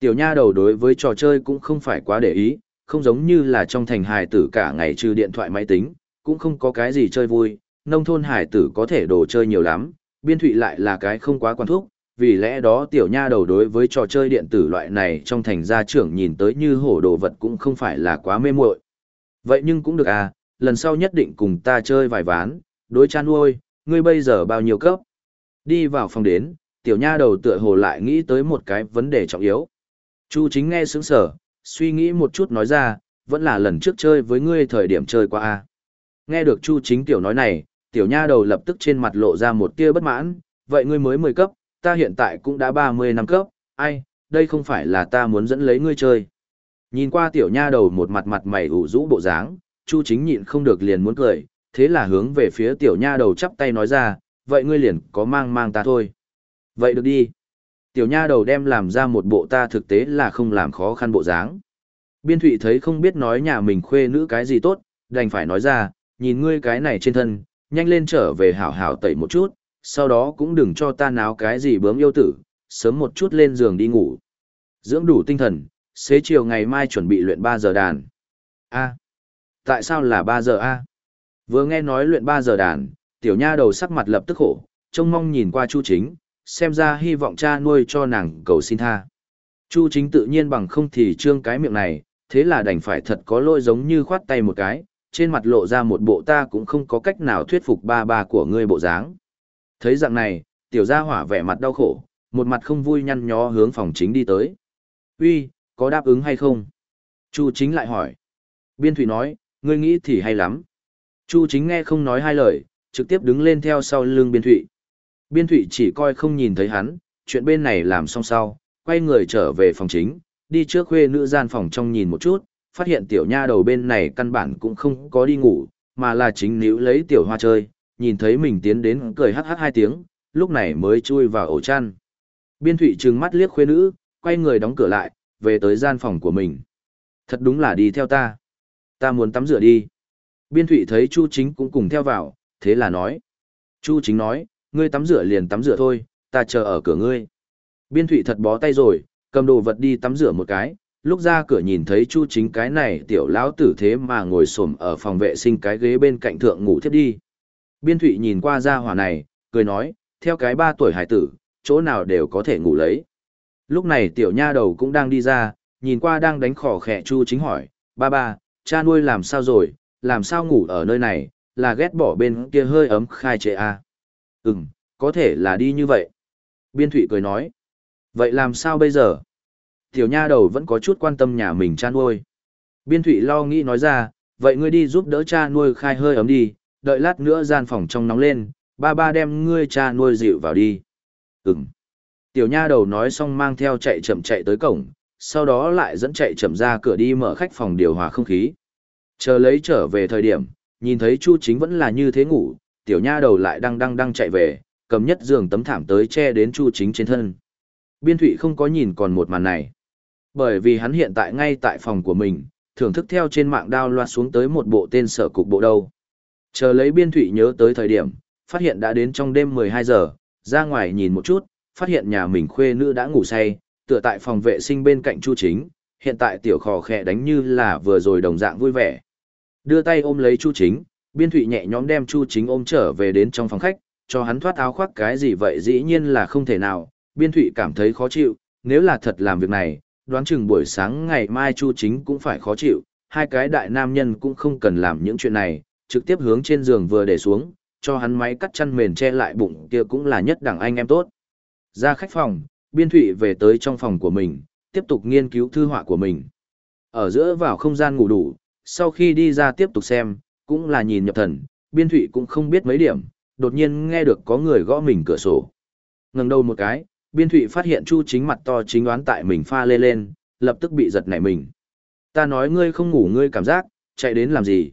[SPEAKER 1] Tiểu nha đầu đối với trò chơi cũng không phải quá để ý, không giống như là trong thành hài tử cả ngày trừ điện thoại máy tính, cũng không có cái gì chơi vui, nông thôn hài tử có thể đồ chơi nhiều lắm, biên thụy lại là cái không quá quan thúc, vì lẽ đó tiểu nha đầu đối với trò chơi điện tử loại này trong thành gia trưởng nhìn tới như hổ đồ vật cũng không phải là quá mê muội Vậy nhưng cũng được à, lần sau nhất định cùng ta chơi vài ván, đối cha nuôi, ngươi bây giờ bao nhiêu cấp? Đi vào phòng đến, tiểu nha đầu tựa hồ lại nghĩ tới một cái vấn đề trọng yếu. Chu chính nghe sướng sở, suy nghĩ một chút nói ra, vẫn là lần trước chơi với ngươi thời điểm chơi qua a. Nghe được Chu chính tiểu nói này, tiểu nha đầu lập tức trên mặt lộ ra một tia bất mãn, vậy ngươi mới 10 cấp, ta hiện tại cũng đã 30 năm cấp, ai, đây không phải là ta muốn dẫn lấy ngươi chơi. Nhìn qua tiểu nha đầu một mặt mặt mày ủ rũ bộ dáng, Chu chính nhịn không được liền muốn cười, thế là hướng về phía tiểu nha đầu chắp tay nói ra, vậy ngươi liền có mang mang ta thôi. Vậy được đi. Tiểu nha đầu đem làm ra một bộ ta thực tế là không làm khó khăn bộ dáng. Biên thụy thấy không biết nói nhà mình khuê nữ cái gì tốt, đành phải nói ra, nhìn ngươi cái này trên thân, nhanh lên trở về hảo hảo tẩy một chút, sau đó cũng đừng cho ta náo cái gì bướm yêu tử, sớm một chút lên giường đi ngủ. Dưỡng đủ tinh thần, xế chiều ngày mai chuẩn bị luyện 3 giờ đàn. A. Tại sao là 3 giờ A? Vừa nghe nói luyện 3 giờ đàn, tiểu nha đầu sắc mặt lập tức khổ, trông mong nhìn qua Chu Chính, xem ra hy vọng cha nuôi cho nàng cầu xin tha. Chu Chính tự nhiên bằng không thì trương cái miệng này, thế là đành phải thật có lỗi giống như khoát tay một cái, trên mặt lộ ra một bộ ta cũng không có cách nào thuyết phục ba ba của ngươi bộ dáng. Thấy dạng này, tiểu gia hỏa vẻ mặt đau khổ, một mặt không vui nhăn nhó hướng phòng chính đi tới. Uy, có đáp ứng hay không? Chu Chính lại hỏi. Biên Thủy nói, ngươi nghĩ thì hay lắm. Chu Chính nghe không nói hai lời, trực tiếp đứng lên theo sau lưng biên thụy. Biên thụy chỉ coi không nhìn thấy hắn, chuyện bên này làm xong sau, quay người trở về phòng chính, đi trước khuê nữ gian phòng trong nhìn một chút, phát hiện tiểu nha đầu bên này căn bản cũng không có đi ngủ, mà là chính níu lấy tiểu hoa chơi, nhìn thấy mình tiến đến cười hắc hắc hai tiếng, lúc này mới chui vào ổ chăn. Biên thụy trừng mắt liếc khuê nữ, quay người đóng cửa lại, về tới gian phòng của mình. Thật đúng là đi theo ta. Ta muốn tắm rửa đi. Biên thụy thấy Chu Chính cũng cùng theo vào, thế là nói. Chu Chính nói, ngươi tắm rửa liền tắm rửa thôi, ta chờ ở cửa ngươi. Biên thụy thật bó tay rồi, cầm đồ vật đi tắm rửa một cái, lúc ra cửa nhìn thấy Chu Chính cái này tiểu lão tử thế mà ngồi xổm ở phòng vệ sinh cái ghế bên cạnh thượng ngủ thiết đi. Biên thụy nhìn qua ra hỏa này, cười nói, theo cái ba tuổi hải tử, chỗ nào đều có thể ngủ lấy. Lúc này tiểu nha đầu cũng đang đi ra, nhìn qua đang đánh khỏ khẽ Chu Chính hỏi, ba ba, cha nuôi làm sao rồi, làm sao ngủ ở nơi này, là ghét bỏ bên kia hơi ấm khai trệ à. Ừm, có thể là đi như vậy. Biên thụy cười nói, vậy làm sao bây giờ? Tiểu nha đầu vẫn có chút quan tâm nhà mình cha nuôi. Biên thụy lo nghĩ nói ra, vậy ngươi đi giúp đỡ cha nuôi khai hơi ấm đi, đợi lát nữa gian phòng trong nóng lên, ba ba đem ngươi cha nuôi dịu vào đi. Ừm. Tiểu nha đầu nói xong mang theo chạy chậm chạy tới cổng, sau đó lại dẫn chạy chậm ra cửa đi mở khách phòng điều hòa không khí. Chờ lấy trở về thời điểm, nhìn thấy Chu Chính vẫn là như thế ngủ, tiểu nha đầu lại đang đang đang chạy về, cầm nhất giường tấm thảm tới che đến Chu Chính trên thân. Biên Thụy không có nhìn còn một màn này. Bởi vì hắn hiện tại ngay tại phòng của mình, thưởng thức theo trên mạng đao loa xuống tới một bộ tên sở cục bộ đâu. Chờ lấy Biên Thụy nhớ tới thời điểm, phát hiện đã đến trong đêm 12 giờ, ra ngoài nhìn một chút, phát hiện nhà mình khuê nữ đã ngủ say, tựa tại phòng vệ sinh bên cạnh Chu Chính, hiện tại tiểu khò khẽ đánh như là vừa rồi đồng dạng vui vẻ. Đưa tay ôm lấy Chu Chính, Biên Thụy nhẹ nhõm đem Chu Chính ôm trở về đến trong phòng khách, cho hắn thoát áo khoác cái gì vậy dĩ nhiên là không thể nào, Biên Thụy cảm thấy khó chịu, nếu là thật làm việc này, đoán chừng buổi sáng ngày mai Chu Chính cũng phải khó chịu, hai cái đại nam nhân cũng không cần làm những chuyện này, trực tiếp hướng trên giường vừa để xuống, cho hắn máy cắt chăn mền che lại bụng kia cũng là nhất đẳng anh em tốt. Ra khách phòng, Biên Thụy về tới trong phòng của mình, tiếp tục nghiên cứu thư họa của mình. Ở giữa vào không gian ngủ đủ, sau khi đi ra tiếp tục xem, cũng là nhìn nhập thần, Biên Thụy cũng không biết mấy điểm, đột nhiên nghe được có người gõ mình cửa sổ. ngẩng đầu một cái, Biên Thụy phát hiện Chu chính mặt to chính đoán tại mình pha lê lên, lập tức bị giật nảy mình. Ta nói ngươi không ngủ ngươi cảm giác, chạy đến làm gì?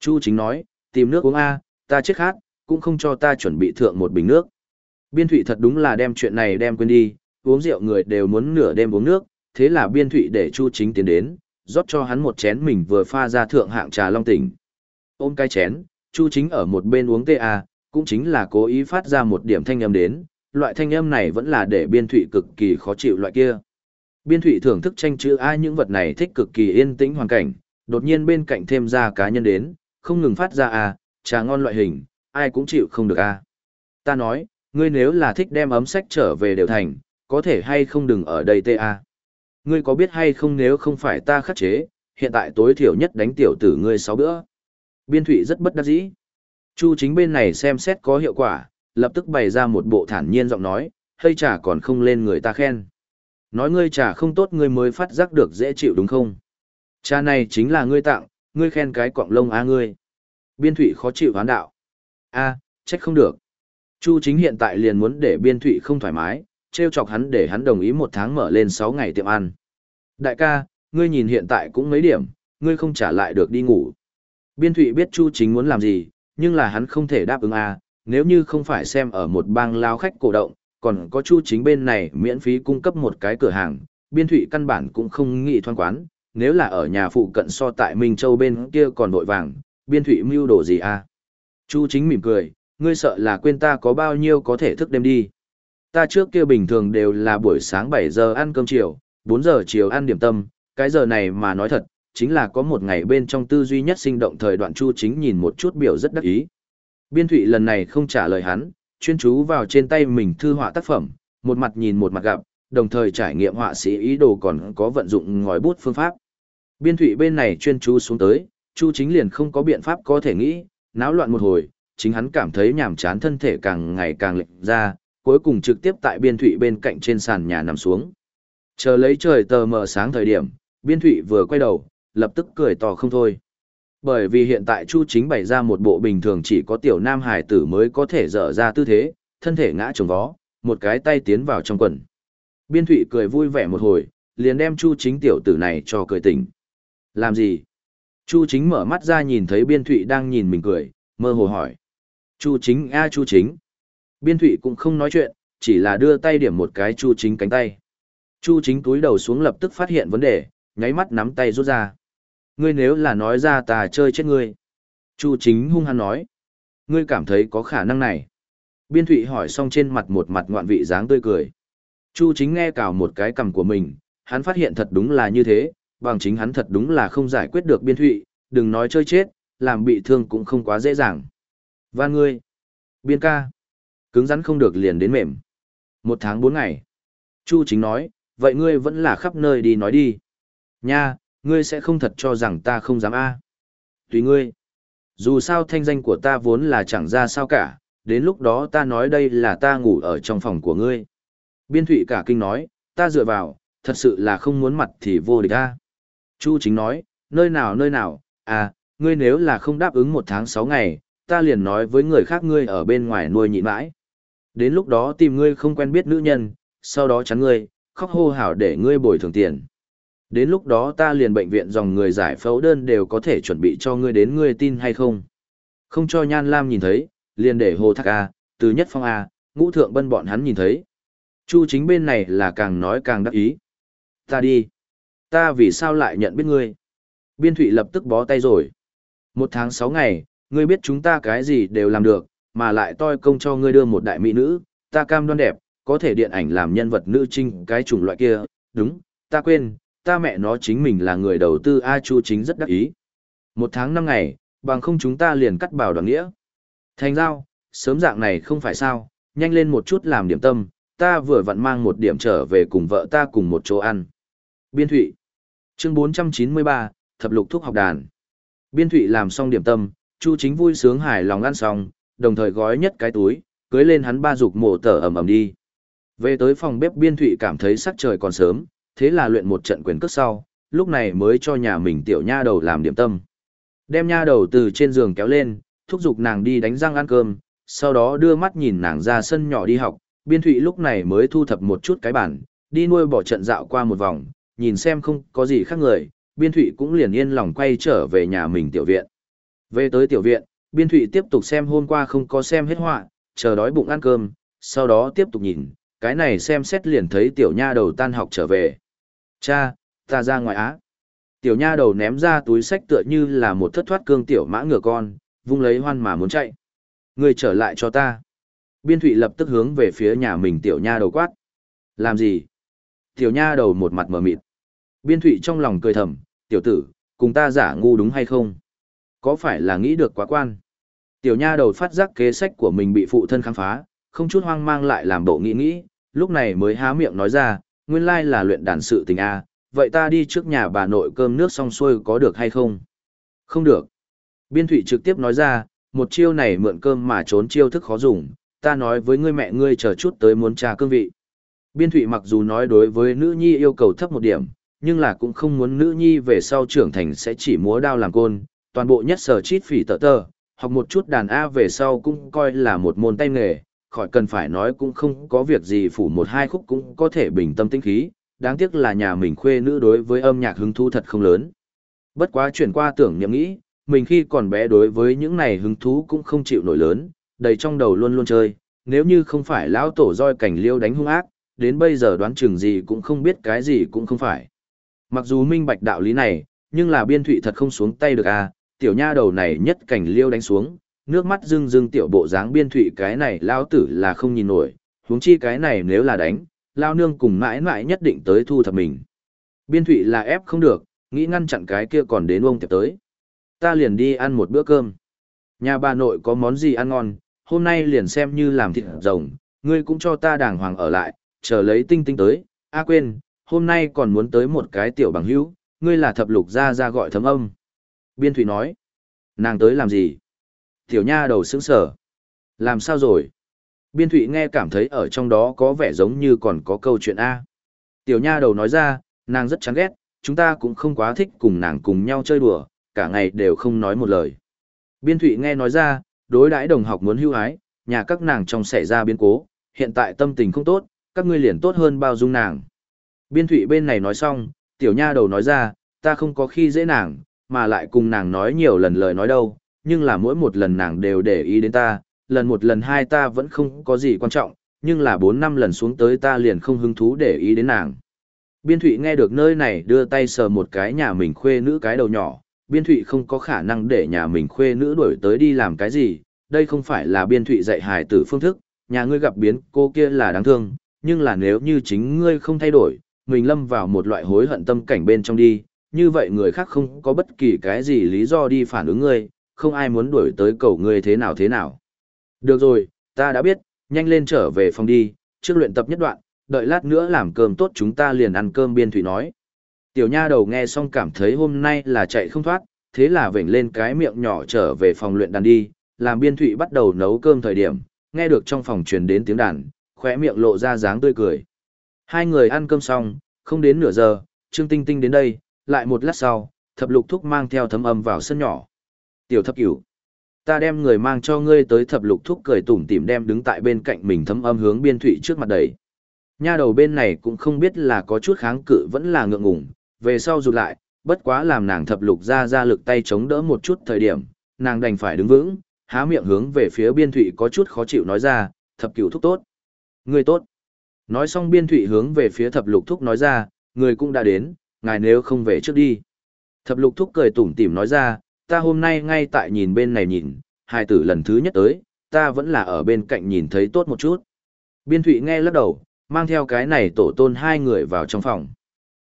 [SPEAKER 1] Chu chính nói, tìm nước uống A, ta chết khát, cũng không cho ta chuẩn bị thượng một bình nước. Biên Thụy thật đúng là đem chuyện này đem quên đi, uống rượu người đều muốn nửa đêm uống nước, thế là Biên Thụy để Chu chính tiến đến, rót cho hắn một chén mình vừa pha ra thượng hạng trà long tỉnh. Ôm cái chén, Chu chính ở một bên uống TA, cũng chính là cố ý phát ra một điểm thanh âm đến, loại thanh âm này vẫn là để biên thụy cực kỳ khó chịu loại kia. Biên thụy thưởng thức tranh chữ ai những vật này thích cực kỳ yên tĩnh hoàn cảnh, đột nhiên bên cạnh thêm ra cá nhân đến, không ngừng phát ra à, trà ngon loại hình, ai cũng chịu không được à. Ta nói, ngươi nếu là thích đem ấm sách trở về đều thành, có thể hay không đừng ở đây ta. Ngươi có biết hay không nếu không phải ta khắc chế, hiện tại tối thiểu nhất đánh tiểu tử ngươi sáu bữa. Biên thụy rất bất đắc dĩ. Chu chính bên này xem xét có hiệu quả, lập tức bày ra một bộ thản nhiên giọng nói, hơi chả còn không lên người ta khen. Nói ngươi chả không tốt ngươi mới phát giác được dễ chịu đúng không? cha này chính là ngươi tặng, ngươi khen cái quọng lông a ngươi. Biên thụy khó chịu hoán đạo. a trách không được. Chu chính hiện tại liền muốn để biên thụy không thoải mái, trêu chọc hắn để hắn đồng ý một tháng mở lên 6 ngày tiệm ăn. Đại ca, ngươi nhìn hiện tại cũng mấy điểm, ngươi không trả lại được đi ngủ. Biên thụy biết Chu chính muốn làm gì, nhưng là hắn không thể đáp ứng a nếu như không phải xem ở một bang lao khách cổ động, còn có chu chính bên này miễn phí cung cấp một cái cửa hàng, biên thụy căn bản cũng không nghĩ thoan quán, nếu là ở nhà phụ cận so tại Minh Châu bên kia còn vội vàng, biên thụy mưu đồ gì à? Chu chính mỉm cười, ngươi sợ là quên ta có bao nhiêu có thể thức đêm đi. Ta trước kia bình thường đều là buổi sáng 7 giờ ăn cơm chiều, 4 giờ chiều ăn điểm tâm, cái giờ này mà nói thật, chính là có một ngày bên trong tư duy nhất sinh động thời đoạn Chu chính nhìn một chút biểu rất đắc ý. Biên Thụy lần này không trả lời hắn, chuyên chú vào trên tay mình thư họa tác phẩm, một mặt nhìn một mặt gặp, đồng thời trải nghiệm họa sĩ ý đồ còn có vận dụng ngòi bút phương pháp. Biên Thụy bên này chuyên chú xuống tới, Chu Chính liền không có biện pháp có thể nghĩ, náo loạn một hồi, chính hắn cảm thấy nhàm chán thân thể càng ngày càng lệch ra, cuối cùng trực tiếp tại Biên Thụy bên cạnh trên sàn nhà nằm xuống. Chờ lấy trời tờ mờ sáng thời điểm, Biên Thụy vừa quay đầu, lập tức cười to không thôi. Bởi vì hiện tại Chu Chính bày ra một bộ bình thường chỉ có tiểu nam hải tử mới có thể dở ra tư thế, thân thể ngã trồng vó, một cái tay tiến vào trong quần. Biên thụy cười vui vẻ một hồi, liền đem Chu chính tiểu tử này cho cười tỉnh. Làm gì? Chu chính mở mắt ra nhìn thấy biên thụy đang nhìn mình cười, mơ hồ hỏi. Chu chính a Chu chính. Biên thụy cũng không nói chuyện, chỉ là đưa tay điểm một cái Chu chính cánh tay. Chu chính túi đầu xuống lập tức phát hiện vấn đề, nháy mắt nắm tay rút ra. Ngươi nếu là nói ra ta chơi chết ngươi. Chu chính hung hăng nói. Ngươi cảm thấy có khả năng này. Biên thụy hỏi xong trên mặt một mặt ngoạn vị dáng tươi cười. Chu chính nghe cào một cái cầm của mình, hắn phát hiện thật đúng là như thế, bằng chính hắn thật đúng là không giải quyết được biên thụy, đừng nói chơi chết, làm bị thương cũng không quá dễ dàng. Và ngươi, biên ca, cứng rắn không được liền đến mềm. Một tháng bốn ngày. Chu chính nói, vậy ngươi vẫn là khắp nơi đi nói đi. Nha, ngươi sẽ không thật cho rằng ta không dám a Tùy ngươi. Dù sao thanh danh của ta vốn là chẳng ra sao cả, đến lúc đó ta nói đây là ta ngủ ở trong phòng của ngươi. Biên thụy cả kinh nói, ta dựa vào, thật sự là không muốn mặt thì vô địch a Chu chính nói, nơi nào nơi nào, à, ngươi nếu là không đáp ứng một tháng sáu ngày, ta liền nói với người khác ngươi ở bên ngoài nuôi nhịn mãi. Đến lúc đó tìm ngươi không quen biết nữ nhân, sau đó chắn ngươi, khóc hô hào để ngươi bồi thường tiền. Đến lúc đó ta liền bệnh viện dòng người giải phẫu đơn đều có thể chuẩn bị cho ngươi đến ngươi tin hay không. Không cho Nhan Lam nhìn thấy, liền để Hồ Thác A, từ nhất phong A, ngũ thượng bân bọn hắn nhìn thấy. Chu chính bên này là càng nói càng đắc ý. Ta đi. Ta vì sao lại nhận biết ngươi? Biên thụy lập tức bó tay rồi. Một tháng sáu ngày, ngươi biết chúng ta cái gì đều làm được, mà lại toi công cho ngươi đưa một đại mỹ nữ, ta cam đoan đẹp, có thể điện ảnh làm nhân vật nữ trinh cái chủng loại kia, đúng, ta quên, ta mẹ nó chính mình là người đầu tư A Chu chính rất đắc ý. Một tháng năm ngày, bằng không chúng ta liền cắt bảo đoàn nghĩa. Thành giao, sớm dạng này không phải sao, nhanh lên một chút làm điểm tâm, ta vừa vặn mang một điểm trở về cùng vợ ta cùng một chỗ ăn. Biên Thụy Chương 493, Thập lục thuốc học đàn Biên Thụy làm xong điểm tâm, Chu chính vui sướng hài lòng ăn xong, đồng thời gói nhất cái túi, cưới lên hắn ba dục mổ tở ẩm ẩm đi. Về tới phòng bếp Biên Thụy cảm thấy sắc trời còn sớm, thế là luyện một trận quyền cước sau, lúc này mới cho nhà mình tiểu nha đầu làm điểm tâm. Đem nha đầu từ trên giường kéo lên, thúc giục nàng đi đánh răng ăn cơm, sau đó đưa mắt nhìn nàng ra sân nhỏ đi học, biên thụy lúc này mới thu thập một chút cái bản, đi nuôi bỏ trận dạo qua một vòng, nhìn xem không có gì khác người, biên thụy cũng liền yên lòng quay trở về nhà mình tiểu viện. Về tới tiểu viện, biên thụy tiếp tục xem hôm qua không có xem hết họa, chờ đói bụng ăn cơm, sau đó tiếp tục nhìn, cái này xem xét liền thấy tiểu nha đầu tan học trở về. Cha, ta ra ngoài á. Tiểu nha đầu ném ra túi sách tựa như là một thất thoát cương tiểu mã ngựa con, vung lấy hoan mà muốn chạy. Người trở lại cho ta. Biên thụy lập tức hướng về phía nhà mình tiểu nha đầu quát. Làm gì? Tiểu nha đầu một mặt mở mịt. Biên thụy trong lòng cười thầm, tiểu tử, cùng ta giả ngu đúng hay không? Có phải là nghĩ được quá quan? Tiểu nha đầu phát giác kế sách của mình bị phụ thân khám phá, không chút hoang mang lại làm bộ nghĩ nghĩ, lúc này mới há miệng nói ra, nguyên lai là luyện đàn sự tình A, vậy ta đi trước nhà bà nội cơm nước xong xuôi có được hay không? Không được. Biên thụy trực tiếp nói ra, một chiêu này mượn cơm mà trốn chiêu thức khó dùng, ta nói với ngươi mẹ ngươi chờ chút tới muốn trà cương vị. Biên thụy mặc dù nói đối với nữ nhi yêu cầu thấp một điểm, nhưng là cũng không muốn nữ nhi về sau trưởng thành sẽ chỉ múa đao làm côn, toàn bộ nhất sở chít phỉ tờ tờ, học một chút đàn A về sau cũng coi là một môn tay nghề, khỏi cần phải nói cũng không có việc gì phủ một hai khúc cũng có thể bình tâm tinh khí, đáng tiếc là nhà mình khuê nữ đối với âm nhạc hứng thú thật không lớn. Bất quá chuyển qua tưởng nhậm nghĩ, mình khi còn bé đối với những này hứng thú cũng không chịu nổi lớn, đầy trong đầu luôn luôn chơi, nếu như không phải lão tổ roi cảnh liêu đánh hung ác, đến bây giờ đoán chừng gì cũng không biết cái gì cũng không phải. Mặc dù minh bạch đạo lý này, nhưng là biên thụy thật không xuống tay được à, tiểu nha đầu này nhất cảnh liêu đánh xuống, nước mắt rưng rưng tiểu bộ dáng biên thụy cái này lao tử là không nhìn nổi, huống chi cái này nếu là đánh, lao nương cùng mãi mãi nhất định tới thu thập mình. Biên thụy là ép không được, nghĩ ngăn chặn cái kia còn đến ông tiệp tới. Ta liền đi ăn một bữa cơm. Nhà bà nội có món gì ăn ngon, hôm nay liền xem như làm thịt rồng, ngươi cũng cho ta đàng hoàng ở lại, chờ lấy tinh tinh tới. A quên, hôm nay còn muốn tới một cái tiểu bằng hữu, ngươi là thập lục ra ra gọi thấm âm. Biên thụy nói, nàng tới làm gì? Tiểu nha đầu sững sở. Làm sao rồi? Biên thụy nghe cảm thấy ở trong đó có vẻ giống như còn có câu chuyện A. Tiểu nha đầu nói ra, nàng rất chán ghét, chúng ta cũng không quá thích cùng nàng cùng nhau chơi đùa, cả ngày đều không nói một lời. Biên thụy nghe nói ra, đối đãi đồng học muốn hưu ái, nhà các nàng trong xảy ra biến cố, hiện tại tâm tình không tốt, các ngươi liền tốt hơn bao dung nàng. Biên thụy bên này nói xong, tiểu nha đầu nói ra, ta không có khi dễ nàng, mà lại cùng nàng nói nhiều lần lời nói đâu, nhưng là mỗi một lần nàng đều để ý đến ta, lần một lần hai ta vẫn không có gì quan trọng, nhưng là bốn năm lần xuống tới ta liền không hứng thú để ý đến nàng. Biên thụy nghe được nơi này đưa tay sờ một cái nhà mình khuê nữ cái đầu nhỏ, biên thụy không có khả năng để nhà mình khuê nữ đuổi tới đi làm cái gì, đây không phải là biên thụy dạy hài tử phương thức, nhà ngươi gặp biến cô kia là đáng thương, nhưng là nếu như chính ngươi không thay đổi, mình lâm vào một loại hối hận tâm cảnh bên trong đi, như vậy người khác không có bất kỳ cái gì lý do đi phản ứng ngươi, không ai muốn đuổi tới cầu ngươi thế nào thế nào. Được rồi, ta đã biết, nhanh lên trở về phòng đi, trước luyện tập nhất đoạn, đợi lát nữa làm cơm tốt chúng ta liền ăn cơm biên thủy nói. Tiểu nha đầu nghe xong cảm thấy hôm nay là chạy không thoát, thế là vểnh lên cái miệng nhỏ trở về phòng luyện đàn đi, làm biên thủy bắt đầu nấu cơm thời điểm, nghe được trong phòng truyền đến tiếng đàn, khóe miệng lộ ra dáng tươi cười. Hai người ăn cơm xong, không đến nửa giờ, Trương Tinh Tinh đến đây, lại một lát sau, thập lục thúc mang theo thấm âm vào sân nhỏ. Tiểu thập cửu, ta đem người mang cho ngươi tới thập lục thúc cười tủm tỉm đem đứng tại bên cạnh mình thấm âm hướng biên thụy trước mặt đầy. Nha đầu bên này cũng không biết là có chút kháng cự vẫn là ngượng ngùng, về sau rụt lại, bất quá làm nàng thập lục ra ra lực tay chống đỡ một chút thời điểm, nàng đành phải đứng vững, há miệng hướng về phía biên thụy có chút khó chịu nói ra, thập cửu thúc tốt. Người tốt. Nói xong biên thụy hướng về phía thập lục thúc nói ra, người cũng đã đến, ngài nếu không về trước đi. Thập lục thúc cười tủm tỉm nói ra, ta hôm nay ngay tại nhìn bên này nhìn, hai tử lần thứ nhất tới, ta vẫn là ở bên cạnh nhìn thấy tốt một chút. Biên thụy nghe lắc đầu, mang theo cái này tổ tôn hai người vào trong phòng.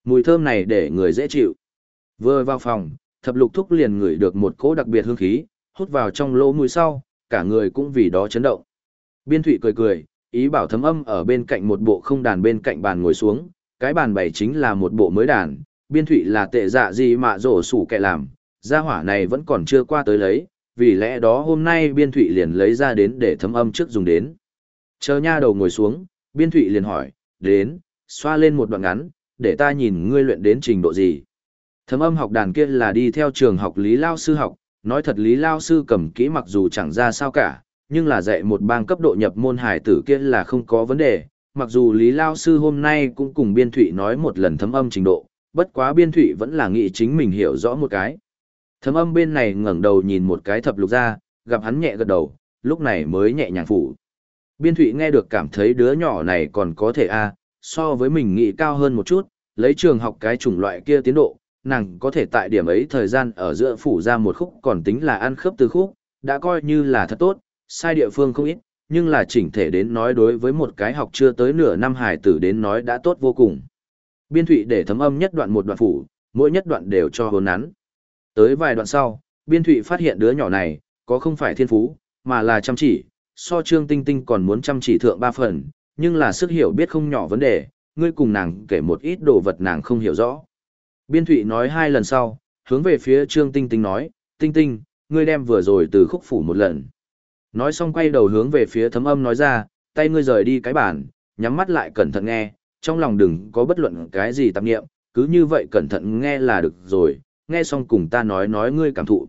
[SPEAKER 1] Mùi thơm này để người dễ chịu. Vừa vào phòng, thập lục thúc liền ngửi được một cỗ đặc biệt hương khí, hút vào trong lỗ mũi sau, cả người cũng vì đó chấn động. Biên thụy cười cười, ý bảo thấm âm ở bên cạnh một bộ không đàn bên cạnh bàn ngồi xuống, cái bàn bày chính là một bộ mới đàn, biên thụy là tệ dạ gì mà rổ sủ kẻ làm, gia hỏa này vẫn còn chưa qua tới lấy, vì lẽ đó hôm nay biên thụy liền lấy ra đến để thấm âm trước dùng đến. Chờ nha đầu ngồi xuống, biên thụy liền hỏi, đến, xoa lên một đoạn ngắn, để ta nhìn ngươi luyện đến trình độ gì. Thấm âm học đàn kia là đi theo trường học Lý Lao Sư học, nói thật Lý Lao Sư cầm kỹ mặc dù chẳng ra sao cả, nhưng là dạy một bang cấp độ nhập môn hải tử kia là không có vấn đề. Mặc dù Lý Lao Sư hôm nay cũng cùng Biên Thụy nói một lần thấm âm trình độ, bất quá Biên Thụy vẫn là nghĩ chính mình hiểu rõ một cái. Thấm âm bên này ngẩng đầu nhìn một cái thập lục ra, gặp hắn nhẹ gật đầu, lúc này mới nhẹ nhàng phủ. Biên Thụy nghe được cảm thấy đứa nhỏ này còn có thể a so với mình nghĩ cao hơn một chút, lấy trường học cái chủng loại kia tiến độ, nàng có thể tại điểm ấy thời gian ở giữa phủ ra một khúc còn tính là ăn khớp từ khúc, đã coi như là thật tốt, sai địa phương không ít, nhưng là chỉnh thể đến nói đối với một cái học chưa tới nửa năm hài tử đến nói đã tốt vô cùng. Biên thụy để thấm âm nhất đoạn một đoạn phủ, mỗi nhất đoạn đều cho hồn nắn. Tới vài đoạn sau, biên thụy phát hiện đứa nhỏ này, có không phải thiên phú, mà là chăm chỉ, so trương tinh tinh còn muốn chăm chỉ thượng ba phần, nhưng là sức hiểu biết không nhỏ vấn đề, ngươi cùng nàng kể một ít đồ vật nàng không hiểu rõ. Biên thụy nói hai lần sau, hướng về phía trương tinh tinh nói, tinh tinh, ngươi đem vừa rồi từ khúc phủ một lần. Nói xong quay đầu hướng về phía thấm âm nói ra, tay ngươi rời đi cái bàn, nhắm mắt lại cẩn thận nghe, trong lòng đừng có bất luận cái gì tạp nghiệm, cứ như vậy cẩn thận nghe là được rồi, nghe xong cùng ta nói nói ngươi cảm thụ.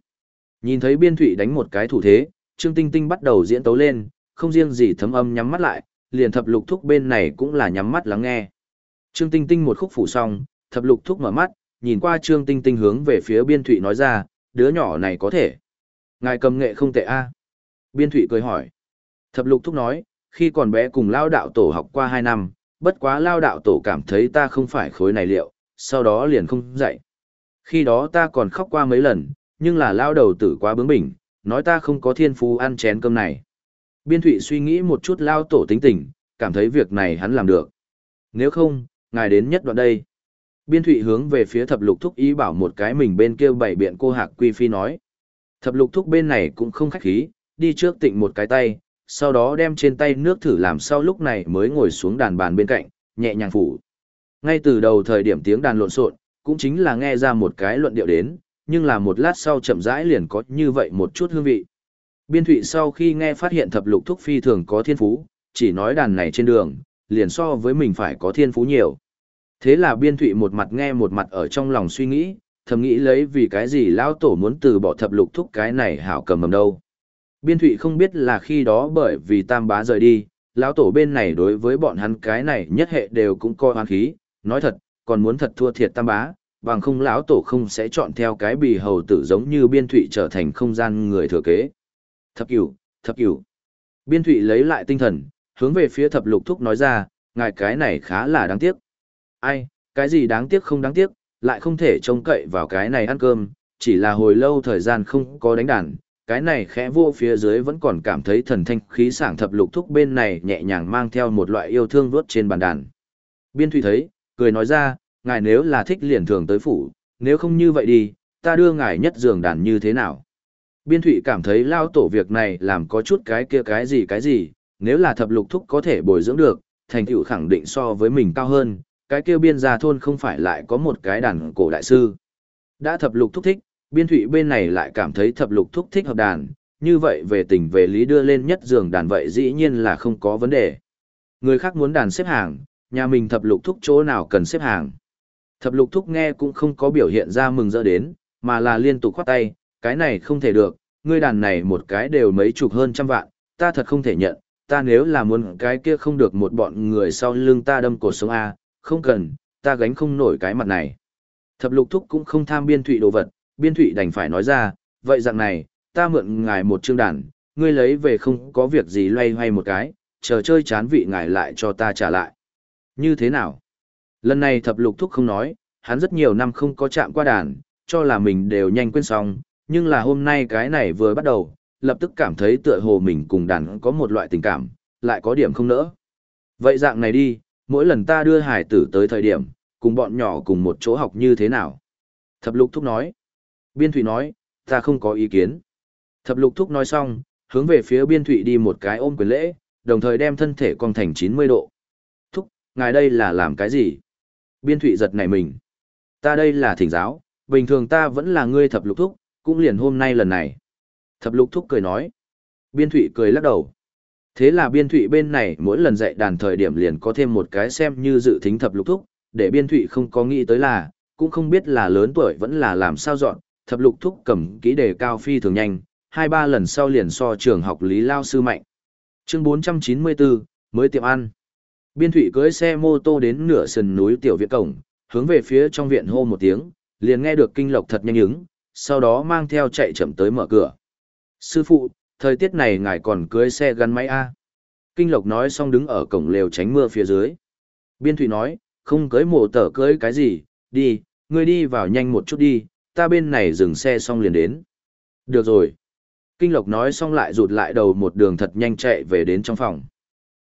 [SPEAKER 1] Nhìn thấy biên thụy đánh một cái thủ thế, Trương Tinh Tinh bắt đầu diễn tấu lên, không riêng gì thấm âm nhắm mắt lại, liền thập lục thúc bên này cũng là nhắm mắt lắng nghe. Trương Tinh Tinh một khúc phủ xong, thập lục thúc mở mắt, nhìn qua Trương Tinh Tinh hướng về phía biên thụy nói ra, đứa nhỏ này có thể. Ngài cầm nghệ không tệ a Biên thụy cười hỏi. Thập lục thúc nói, khi còn bé cùng lao đạo tổ học qua 2 năm, bất quá lao đạo tổ cảm thấy ta không phải khối này liệu, sau đó liền không dạy. Khi đó ta còn khóc qua mấy lần, nhưng là lao đầu tử quá bướng bỉnh, nói ta không có thiên phú ăn chén cơm này. Biên thụy suy nghĩ một chút lao tổ tính tình, cảm thấy việc này hắn làm được. Nếu không, ngài đến nhất đoạn đây. Biên thụy hướng về phía thập lục thúc ý bảo một cái mình bên kia bảy biện cô hạc quy phi nói. Thập lục thúc bên này cũng không khách khí, đi trước tịnh một cái tay, sau đó đem trên tay nước thử làm sau lúc này mới ngồi xuống đàn bàn bên cạnh, nhẹ nhàng phủ. Ngay từ đầu thời điểm tiếng đàn lộn xộn, cũng chính là nghe ra một cái luận điệu đến, nhưng là một lát sau chậm rãi liền có như vậy một chút hương vị. Biên thụy sau khi nghe phát hiện thập lục thúc phi thường có thiên phú, chỉ nói đàn này trên đường, liền so với mình phải có thiên phú nhiều. Thế là biên thụy một mặt nghe một mặt ở trong lòng suy nghĩ, thầm nghĩ lấy vì cái gì lão tổ muốn từ bỏ thập lục thúc cái này hảo cầm mầm đâu. Biên thụy không biết là khi đó bởi vì tam bá rời đi, lão tổ bên này đối với bọn hắn cái này nhất hệ đều cũng coi hoang khí, nói thật, còn muốn thật thua thiệt tam bá, bằng không lão tổ không sẽ chọn theo cái bì hầu tử giống như biên thụy trở thành không gian người thừa kế. Thập cửu, thập cửu. Biên thụy lấy lại tinh thần, hướng về phía thập lục thúc nói ra, ngài cái này khá là đáng tiếc. Ai, cái gì đáng tiếc không đáng tiếc, lại không thể trông cậy vào cái này ăn cơm, chỉ là hồi lâu thời gian không có đánh đàn, cái này khẽ vô phía dưới vẫn còn cảm thấy thần thanh khí sảng thập lục thúc bên này nhẹ nhàng mang theo một loại yêu thương vuốt trên bàn đàn. Biên Thụy thấy, cười nói ra, ngài nếu là thích liền thường tới phủ, nếu không như vậy đi, ta đưa ngài nhất giường đàn như thế nào. Biên Thụy cảm thấy lao tổ việc này làm có chút cái kia cái gì cái gì, nếu là thập lục thúc có thể bồi dưỡng được, thành tựu khẳng định so với mình cao hơn, cái kia biên gia thôn không phải lại có một cái đàn cổ đại sư. Đã thập lục thúc thích, biên thụy bên này lại cảm thấy thập lục thúc thích hợp đàn, như vậy về tình về lý đưa lên nhất giường đàn vậy dĩ nhiên là không có vấn đề. Người khác muốn đàn xếp hàng, nhà mình thập lục thúc chỗ nào cần xếp hàng. Thập lục thúc nghe cũng không có biểu hiện ra mừng rỡ đến, mà là liên tục khoát tay, cái này không thể được, ngươi đàn này một cái đều mấy chục hơn trăm vạn, ta thật không thể nhận, ta nếu là muốn cái kia không được một bọn người sau lưng ta đâm cột sống A, không cần, ta gánh không nổi cái mặt này. Thập lục thúc cũng không tham biên thụy đồ vật, biên thụy đành phải nói ra, vậy dạng này, ta mượn ngài một chương đàn, ngươi lấy về không có việc gì loay hoay một cái, chờ chơi chán vị ngài lại cho ta trả lại. Như thế nào? Lần này thập lục thúc không nói, hắn rất nhiều năm không có chạm qua đàn, cho là mình đều nhanh quên xong, nhưng là hôm nay cái này vừa bắt đầu, lập tức cảm thấy tựa hồ mình cùng đàn có một loại tình cảm, lại có điểm không nỡ. Vậy dạng này đi, mỗi lần ta đưa hải tử tới thời điểm, cùng bọn nhỏ cùng một chỗ học như thế nào? Thập lục thúc nói. Biên Thụy nói, ta không có ý kiến. Thập lục thúc nói xong, hướng về phía biên Thụy đi một cái ôm quyền lễ, đồng thời đem thân thể cong thành 90 độ. Thúc, ngài đây là làm cái gì? Biên Thụy giật nảy mình. Ta đây là thỉnh giáo, bình thường ta vẫn là ngươi thập lục thúc, cũng liền hôm nay lần này. Thập lục thúc cười nói. Biên Thụy cười lắc đầu. Thế là biên thụy bên này mỗi lần dạy đàn thời điểm liền có thêm một cái xem như dự thính thập lục thúc, để biên thụy không có nghĩ tới là, cũng không biết là lớn tuổi vẫn là làm sao dọn, thập lục thúc cầm kỹ đề cao phi thường nhanh, hai ba lần sau liền so trường học lý lao sư mạnh. Chương 494, mới tiệm ăn. Biên thủy cưới xe mô tô đến nửa sườn núi tiểu viện cổng, hướng về phía trong viện hô một tiếng, liền nghe được kinh lộc thật nhanh ứng, sau đó mang theo chạy chậm tới mở cửa. Sư phụ, thời tiết này ngài còn cưới xe gắn máy A. Kinh Lộc nói xong đứng ở cổng lều tránh mưa phía dưới. Biên thủy nói, không cưới mổ tở cưới cái gì, đi, ngươi đi vào nhanh một chút đi, ta bên này dừng xe xong liền đến. Được rồi. Kinh Lộc nói xong lại rụt lại đầu một đường thật nhanh chạy về đến trong phòng.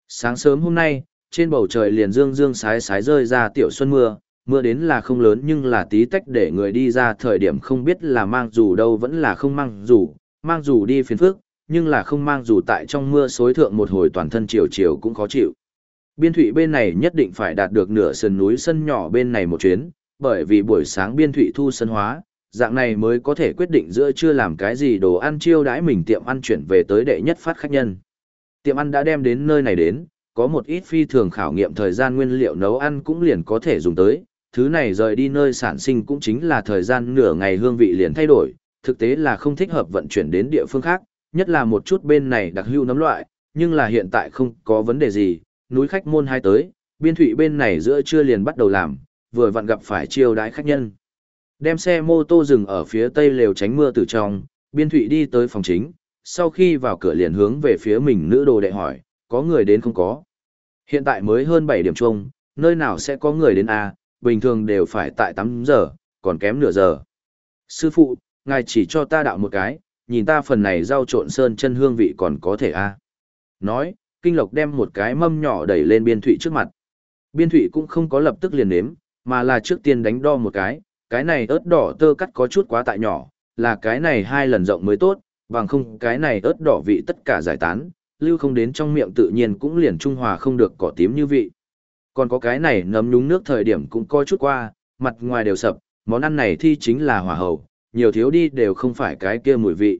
[SPEAKER 1] Sáng sớm hôm nay, trên bầu trời liền dương dương sái sái rơi ra tiểu xuân mưa, mưa đến là không lớn nhưng là tí tách để người đi ra thời điểm không biết là mang dù đâu vẫn là không mang dù, mang dù đi phiền phước, nhưng là không mang dù tại trong mưa xối thượng một hồi toàn thân chiều chiều cũng khó chịu. Biên thủy bên này nhất định phải đạt được nửa sườn núi sân nhỏ bên này một chuyến, bởi vì buổi sáng biên thủy thu sân hóa, dạng này mới có thể quyết định giữa chưa làm cái gì đồ ăn chiêu đãi mình tiệm ăn chuyển về tới đệ nhất phát khách nhân. Tiệm ăn đã đem đến nơi này đến, có một ít phi thường khảo nghiệm thời gian nguyên liệu nấu ăn cũng liền có thể dùng tới, thứ này rời đi nơi sản sinh cũng chính là thời gian nửa ngày hương vị liền thay đổi, thực tế là không thích hợp vận chuyển đến địa phương khác, nhất là một chút bên này đặc hữu nấm loại, nhưng là hiện tại không có vấn đề gì, núi khách môn hai tới, biên thủy bên này giữa trưa liền bắt đầu làm, vừa vặn gặp phải chiêu đãi khách nhân. Đem xe mô tô dừng ở phía tây lều tránh mưa từ trong, biên thụy đi tới phòng chính, sau khi vào cửa liền hướng về phía mình nữ đồ đệ hỏi, có người đến không có. Hiện tại mới hơn 7 điểm chung, nơi nào sẽ có người đến A, bình thường đều phải tại 8 giờ, còn kém nửa giờ. Sư phụ, ngài chỉ cho ta đạo một cái, nhìn ta phần này rau trộn sơn chân hương vị còn có thể a Nói, kinh lộc đem một cái mâm nhỏ đẩy lên biên thụy trước mặt. Biên thụy cũng không có lập tức liền nếm, mà là trước tiên đánh đo một cái, cái này ớt đỏ tơ cắt có chút quá tại nhỏ, là cái này hai lần rộng mới tốt, bằng không cái này ớt đỏ vị tất cả giải tán, lưu không đến trong miệng tự nhiên cũng liền trung hòa không được cỏ tím như vị. Còn có cái này nấm nhúng nước thời điểm cũng coi chút qua, mặt ngoài đều sập, món ăn này thi chính là hòa hầu, nhiều thiếu đi đều không phải cái kia mùi vị.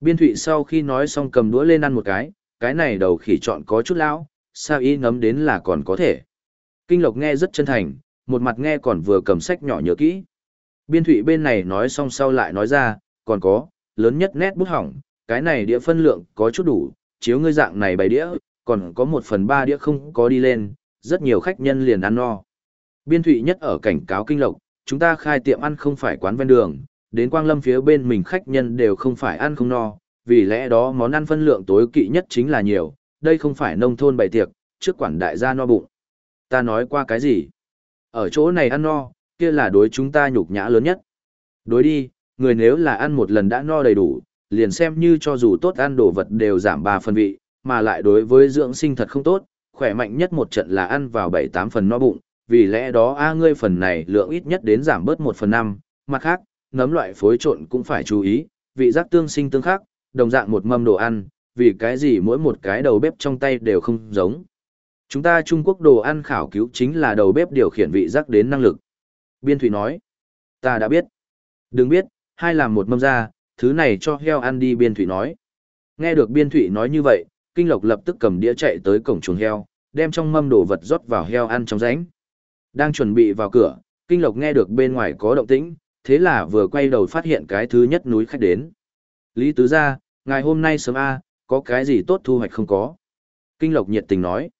[SPEAKER 1] Biên thụy sau khi nói xong cầm đũa lên ăn một cái, cái này đầu khỉ chọn có chút lão, sao ý ngấm đến là còn có thể. Kinh Lộc nghe rất chân thành, một mặt nghe còn vừa cầm sách nhỏ nhớ kỹ. Biên thụy bên này nói xong sau lại nói ra, còn có, lớn nhất nét bút hỏng, cái này đĩa phân lượng có chút đủ, chiếu ngươi dạng này bày đĩa, còn có một phần ba đĩa không có đi lên, rất nhiều khách nhân liền ăn no. Biên thụy nhất ở cảnh cáo kinh lộc, chúng ta khai tiệm ăn không phải quán ven đường, đến quang lâm phía bên mình khách nhân đều không phải ăn không no, vì lẽ đó món ăn phân lượng tối kỵ nhất chính là nhiều, đây không phải nông thôn bày tiệc, trước quản đại gia no bụng. Ta nói qua cái gì? Ở chỗ này ăn no, kia là đối chúng ta nhục nhã lớn nhất. Đối đi, người nếu là ăn một lần đã no đầy đủ, liền xem như cho dù tốt ăn đồ vật đều giảm 3 phần vị, mà lại đối với dưỡng sinh thật không tốt, khỏe mạnh nhất một trận là ăn vào 7-8 phần no bụng, vì lẽ đó a ngươi phần này lượng ít nhất đến giảm bớt 1 phần 5, mặt khác, nấm loại phối trộn cũng phải chú ý, vị giác tương sinh tương khác, đồng dạng một mâm đồ ăn, vì cái gì mỗi một cái đầu bếp trong tay đều không giống. Chúng ta Trung Quốc đồ ăn khảo cứu chính là đầu bếp điều khiển vị giác đến năng lực. Biên Thủy nói, ta đã biết. Đừng biết, hai làm một mâm ra, thứ này cho heo ăn đi Biên Thủy nói. Nghe được Biên Thủy nói như vậy, Kinh Lộc lập tức cầm đĩa chạy tới cổng chuồng heo, đem trong mâm đồ vật rót vào heo ăn trong ránh. Đang chuẩn bị vào cửa, Kinh Lộc nghe được bên ngoài có động tĩnh, thế là vừa quay đầu phát hiện cái thứ nhất núi khách đến. Lý Tứ gia, ngày hôm nay sớm A, có cái gì tốt thu hoạch không có? Kinh Lộc nhiệt tình nói.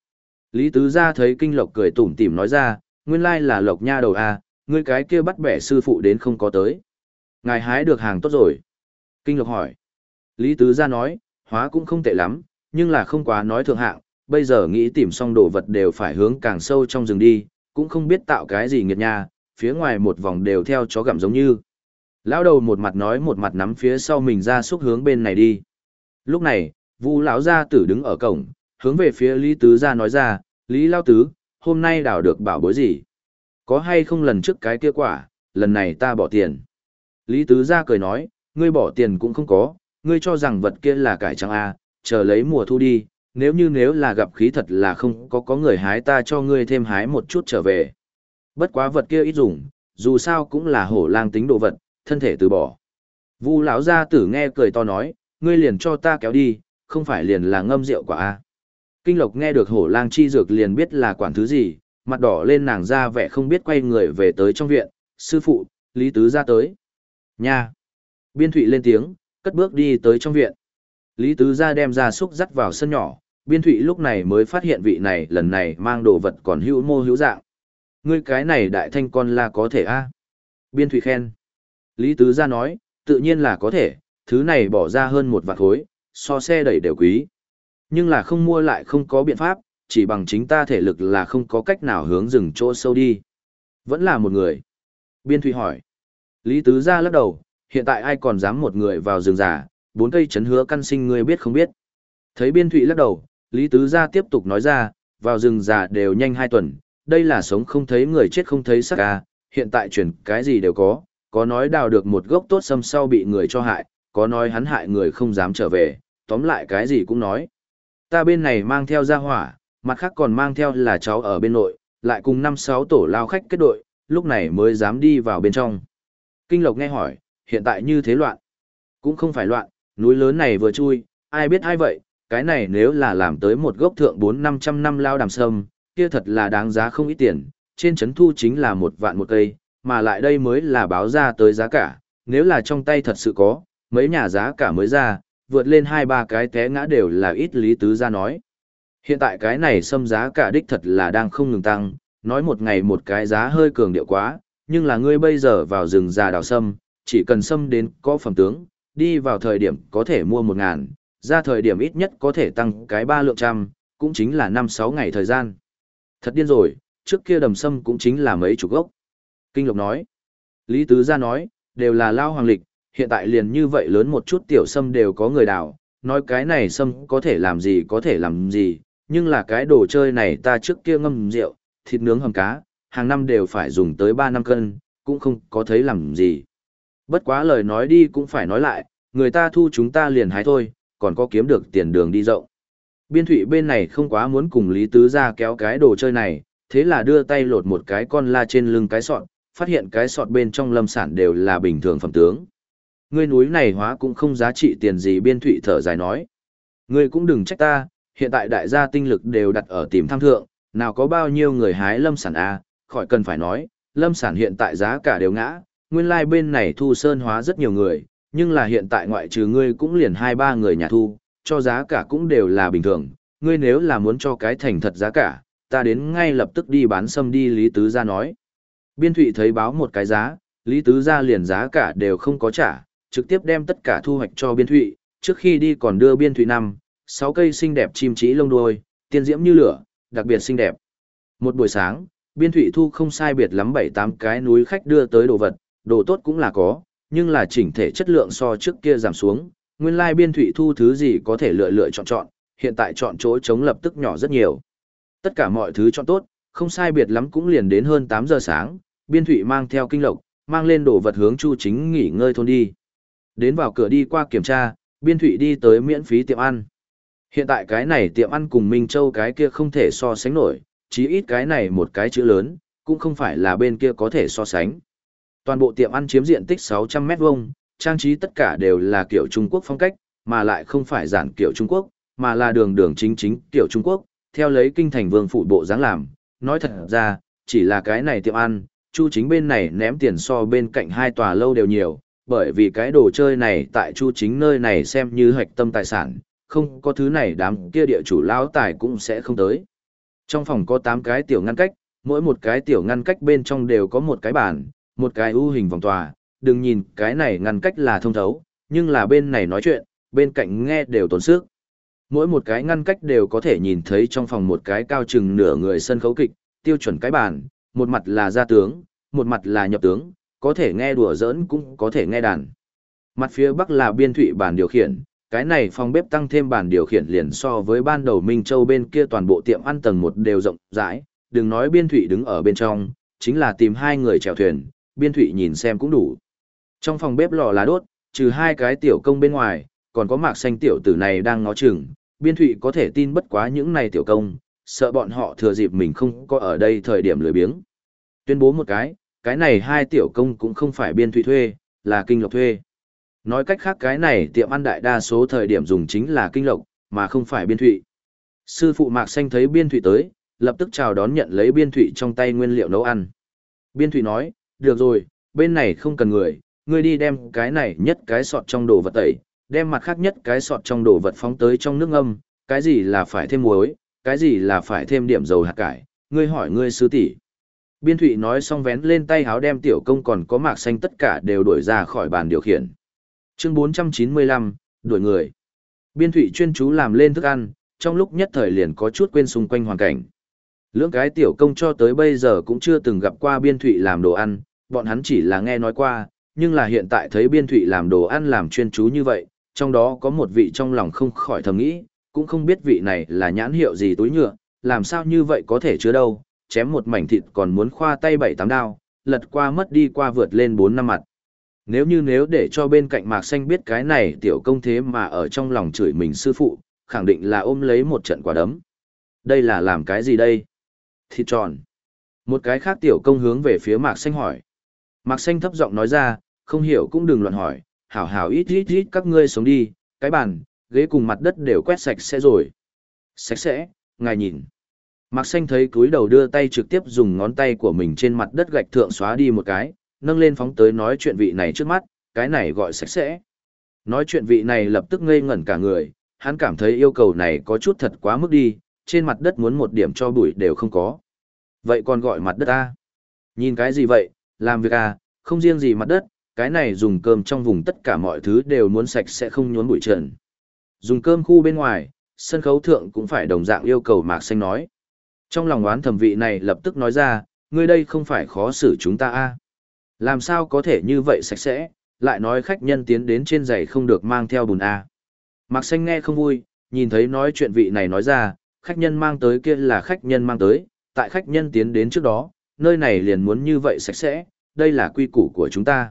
[SPEAKER 1] Lý Tứ gia thấy Kinh Lộc cười tủm tỉm nói ra, nguyên lai là Lộc nha đầu A, ngươi cái kia bắt bẻ sư phụ đến không có tới. Ngài hái được hàng tốt rồi. Kinh Lộc hỏi. Lý Tứ gia nói, hóa cũng không tệ lắm, nhưng là không quá nói thượng hạng, bây giờ nghĩ tìm xong đồ vật đều phải hướng càng sâu trong rừng đi, cũng không biết tạo cái gì nghiệt nha, phía ngoài một vòng đều theo chó gặm giống như. Lão đầu một mặt nói một mặt nắm phía sau mình ra xúc hướng bên này đi. Lúc này, Vu lão gia tử đứng ở cổng, hướng về phía Lý Tứ gia nói ra, "Lý lão tứ, hôm nay đào được bảo bối gì? Có hay không lần trước cái kia quả, lần này ta bỏ tiền." Lý Tứ gia cười nói, "Ngươi bỏ tiền cũng không có, ngươi cho rằng vật kia là cải trắng a, chờ lấy mùa thu đi, nếu như nếu là gặp khí thật là không có có người hái ta cho ngươi thêm hái một chút trở về." Bất quá vật kia ít dùng, dù sao cũng là hổ lang tính đồ vật, thân thể từ bỏ. Vu lão gia tử nghe cười to nói, ngươi liền cho ta kéo đi, không phải liền là ngâm rượu quả a. Kinh Lộc nghe được hổ lang chi dược liền biết là quản thứ gì, mặt đỏ lên nàng ra vẻ không biết quay người về tới trong viện, sư phụ, Lý Tứ ra tới. Nha! Biên Thụy lên tiếng, cất bước đi tới trong viện. Lý Tứ ra đem ra xúc dắt vào sân nhỏ, Biên Thụy lúc này mới phát hiện vị này lần này mang đồ vật còn hữu mô hữu dạng. Ngươi cái này đại thanh con là có thể a Biên Thụy khen. Lý Tứ ra nói, tự nhiên là có thể, thứ này bỏ ra hơn một vạn khối, so xe đẩy đều quý. Nhưng là không mua lại không có biện pháp, chỉ bằng chính ta thể lực là không có cách nào hướng rừng chỗ sâu đi. Vẫn là một người. Biên Thụy hỏi. Lý Tứ ra lắc đầu, hiện tại ai còn dám một người vào rừng giả, bốn cây chấn hứa căn sinh ngươi biết không biết. Thấy Biên Thụy lắc đầu, Lý Tứ ra tiếp tục nói ra, vào rừng giả đều nhanh hai tuần, đây là sống không thấy người chết không thấy sắc ca, à, hiện tại chuyển cái gì đều có, có nói đào được một gốc tốt xâm sau bị người cho hại, có nói hắn hại người không dám trở về, tóm lại cái gì cũng nói. Ta bên này mang theo gia hỏa, mặt khác còn mang theo là cháu ở bên nội, lại cùng năm sáu tổ lao khách kết đội, lúc này mới dám đi vào bên trong. Kinh Lộc nghe hỏi, hiện tại như thế loạn. Cũng không phải loạn, núi lớn này vừa chui, ai biết ai vậy, cái này nếu là làm tới một gốc thượng bốn năm trăm năm lao đàm sâm, kia thật là đáng giá không ít tiền, trên chấn thu chính là một vạn một cây, mà lại đây mới là báo ra tới giá cả, nếu là trong tay thật sự có, mấy nhà giá cả mới ra, vượt lên hai ba cái té ngã đều là ít lý tứ ra nói. Hiện tại cái này xâm giá cả đích thật là đang không ngừng tăng, nói một ngày một cái giá hơi cường điệu quá, nhưng là ngươi bây giờ vào rừng già đào sâm, chỉ cần sâm đến có phẩm tướng, đi vào thời điểm có thể mua một ngàn, ra thời điểm ít nhất có thể tăng cái ba lượng trăm, cũng chính là năm sáu ngày thời gian. Thật điên rồi, trước kia đầm sâm cũng chính là mấy chục gốc. Kinh Lộc nói. Lý Tứ gia nói, đều là lao hoàng lịch, hiện tại liền như vậy lớn một chút tiểu sâm đều có người đào, nói cái này sâm có thể làm gì có thể làm gì, nhưng là cái đồ chơi này ta trước kia ngâm rượu, thịt nướng hầm cá, hàng năm đều phải dùng tới 3 năm cân, cũng không có thấy làm gì. Bất quá lời nói đi cũng phải nói lại, người ta thu chúng ta liền hái thôi, còn có kiếm được tiền đường đi rộng. Biên thủy bên này không quá muốn cùng Lý Tứ ra kéo cái đồ chơi này, thế là đưa tay lột một cái con la trên lưng cái sọt, phát hiện cái sọt bên trong lâm sản đều là bình thường phẩm tướng. Ngươi núi này hóa cũng không giá trị tiền gì biên thụy thở dài nói. Ngươi cũng đừng trách ta, hiện tại đại gia tinh lực đều đặt ở tìm tham thượng, nào có bao nhiêu người hái lâm sản A, khỏi cần phải nói, lâm sản hiện tại giá cả đều ngã, nguyên lai like bên này thu sơn hóa rất nhiều người, nhưng là hiện tại ngoại trừ ngươi cũng liền hai ba người nhà thu, cho giá cả cũng đều là bình thường, ngươi nếu là muốn cho cái thành thật giá cả, ta đến ngay lập tức đi bán sâm đi Lý Tứ Gia nói. Biên Thụy thấy báo một cái giá, Lý Tứ Gia liền giá cả đều không có trả, trực tiếp đem tất cả thu hoạch cho Biên Thụy, trước khi đi còn đưa Biên Thụy năm, sáu cây xinh đẹp chim trí lông đuôi, tiên diễm như lửa, đặc biệt xinh đẹp. Một buổi sáng, Biên Thụy thu không sai biệt lắm bảy tám cái núi khách đưa tới đồ vật, đồ tốt cũng là có, nhưng là chỉnh thể chất lượng so trước kia giảm xuống, nguyên lai Biên Thụy thu thứ gì có thể lựa lựa chọn chọn, hiện tại chọn chỗ chống lập tức nhỏ rất nhiều. Tất cả mọi thứ chọn tốt, không sai biệt lắm cũng liền đến hơn 8 giờ sáng, Biên Thụy mang theo kinh lộc, mang lên đồ vật hướng Chu Chính nghỉ ngơi thôn đi. Đến vào cửa đi qua kiểm tra, Biên Thụy đi tới miễn phí tiệm ăn. Hiện tại cái này tiệm ăn cùng Minh Châu cái kia không thể so sánh nổi, chí ít cái này một cái chữ lớn, cũng không phải là bên kia có thể so sánh. Toàn bộ tiệm ăn chiếm diện tích 600 mét vuông, trang trí tất cả đều là kiểu Trung Quốc phong cách, mà lại không phải giản kiểu Trung Quốc, mà là đường đường chính chính kiểu Trung Quốc, theo lấy kinh thành vương phụ bộ dáng làm. Nói thật ra, chỉ là cái này tiệm ăn, Chu chính bên này ném tiền so bên cạnh hai tòa lâu đều nhiều, bởi vì cái đồ chơi này tại Chu chính nơi này xem như hạch tâm tài sản, không có thứ này đám kia địa chủ lão tài cũng sẽ không tới. Trong phòng có 8 cái tiểu ngăn cách, mỗi một cái tiểu ngăn cách bên trong đều có một cái bàn, một cái ưu hình vòng tòa, đừng nhìn cái này ngăn cách là thông thấu, nhưng là bên này nói chuyện, bên cạnh nghe đều tốn sức. Mỗi một cái ngăn cách đều có thể nhìn thấy trong phòng một cái cao chừng nửa người sân khấu kịch, tiêu chuẩn cái bàn, một mặt là gia tướng, một mặt là nhập tướng, có thể nghe đùa giỡn cũng có thể nghe đàn. Mặt phía bắc là biên thụy bàn điều khiển, cái này phòng bếp tăng thêm bàn điều khiển liền so với ban đầu Minh Châu bên kia toàn bộ tiệm ăn tầng một đều rộng rãi, đừng nói biên thụy đứng ở bên trong, chính là tìm hai người chèo thuyền, biên thụy nhìn xem cũng đủ. Trong phòng bếp lò lá đốt, trừ hai cái tiểu công bên ngoài, còn có mạc xanh tiểu tử này đang ngó chừng, biên thụy có thể tin bất quá những này tiểu công, sợ bọn họ thừa dịp mình không có ở đây thời điểm lười biếng. Tuyên bố một cái, cái này hai tiểu công cũng không phải biên thụy thuê, là kinh lộc thuê. Nói cách khác cái này tiệm ăn đại đa số thời điểm dùng chính là kinh lộc, mà không phải biên thụy. Sư phụ Mạc Xanh thấy biên thụy tới, lập tức chào đón nhận lấy biên thụy trong tay nguyên liệu nấu ăn. Biên thụy nói, được rồi, bên này không cần người, ngươi đi đem cái này nhất cái sọt trong đồ vật tẩy, đem mặt khác nhất cái sọt trong đồ vật phóng tới trong nước ngâm, cái gì là phải thêm muối, cái gì là phải thêm điểm dầu hạt cải, ngươi hỏi ngươi sư tỷ. Biên Thụy nói xong vén lên tay háo đem tiểu công còn có mạc xanh tất cả đều đuổi ra khỏi bàn điều khiển. Chương 495, đuổi người. Biên Thụy chuyên chú làm lên thức ăn, trong lúc nhất thời liền có chút quên xung quanh hoàn cảnh. Lưỡng cái tiểu công cho tới bây giờ cũng chưa từng gặp qua Biên Thụy làm đồ ăn, bọn hắn chỉ là nghe nói qua, nhưng là hiện tại thấy Biên Thụy làm đồ ăn làm chuyên chú như vậy, trong đó có một vị trong lòng không khỏi thầm nghĩ, cũng không biết vị này là nhãn hiệu gì túi nhựa, làm sao như vậy có thể chứa đâu, chém một mảnh thịt còn muốn khoa tay bảy tám đao, lật qua mất đi qua vượt lên bốn năm mặt. Nếu như nếu để cho bên cạnh mạc xanh biết cái này tiểu công thế mà ở trong lòng chửi mình sư phụ, khẳng định là ôm lấy một trận quả đấm. Đây là làm cái gì đây? Thịt tròn. Một cái khác tiểu công hướng về phía mạc xanh hỏi. Mạc xanh thấp giọng nói ra, không hiểu cũng đừng loạn hỏi, hảo hảo ít ít ít các ngươi sống đi, cái bàn, ghế cùng mặt đất đều quét sạch sẽ rồi. Sạch sẽ, ngài nhìn. Mạc xanh thấy cúi đầu đưa tay trực tiếp dùng ngón tay của mình trên mặt đất gạch thượng xóa đi một cái, nâng lên phóng tới nói chuyện vị này trước mắt, cái này gọi sạch sẽ. Nói chuyện vị này lập tức ngây ngẩn cả người, hắn cảm thấy yêu cầu này có chút thật quá mức đi, trên mặt đất muốn một điểm cho bụi đều không có. Vậy còn gọi mặt đất a? Nhìn cái gì vậy, làm việc à, không riêng gì mặt đất, cái này dùng cơm trong vùng tất cả mọi thứ đều muốn sạch sẽ không nhốn bụi trần. Dùng cơm khu bên ngoài, sân khấu thượng cũng phải đồng dạng yêu cầu Mạc Xanh nói. Trong lòng oán thẩm vị này lập tức nói ra, ngươi đây không phải khó xử chúng ta a làm sao có thể như vậy sạch sẽ, lại nói khách nhân tiến đến trên giày không được mang theo bùn a Mạc Xanh nghe không vui, nhìn thấy nói chuyện vị này nói ra, khách nhân mang tới kia là khách nhân mang tới, tại khách nhân tiến đến trước đó, nơi này liền muốn như vậy sạch sẽ, đây là quy củ của chúng ta.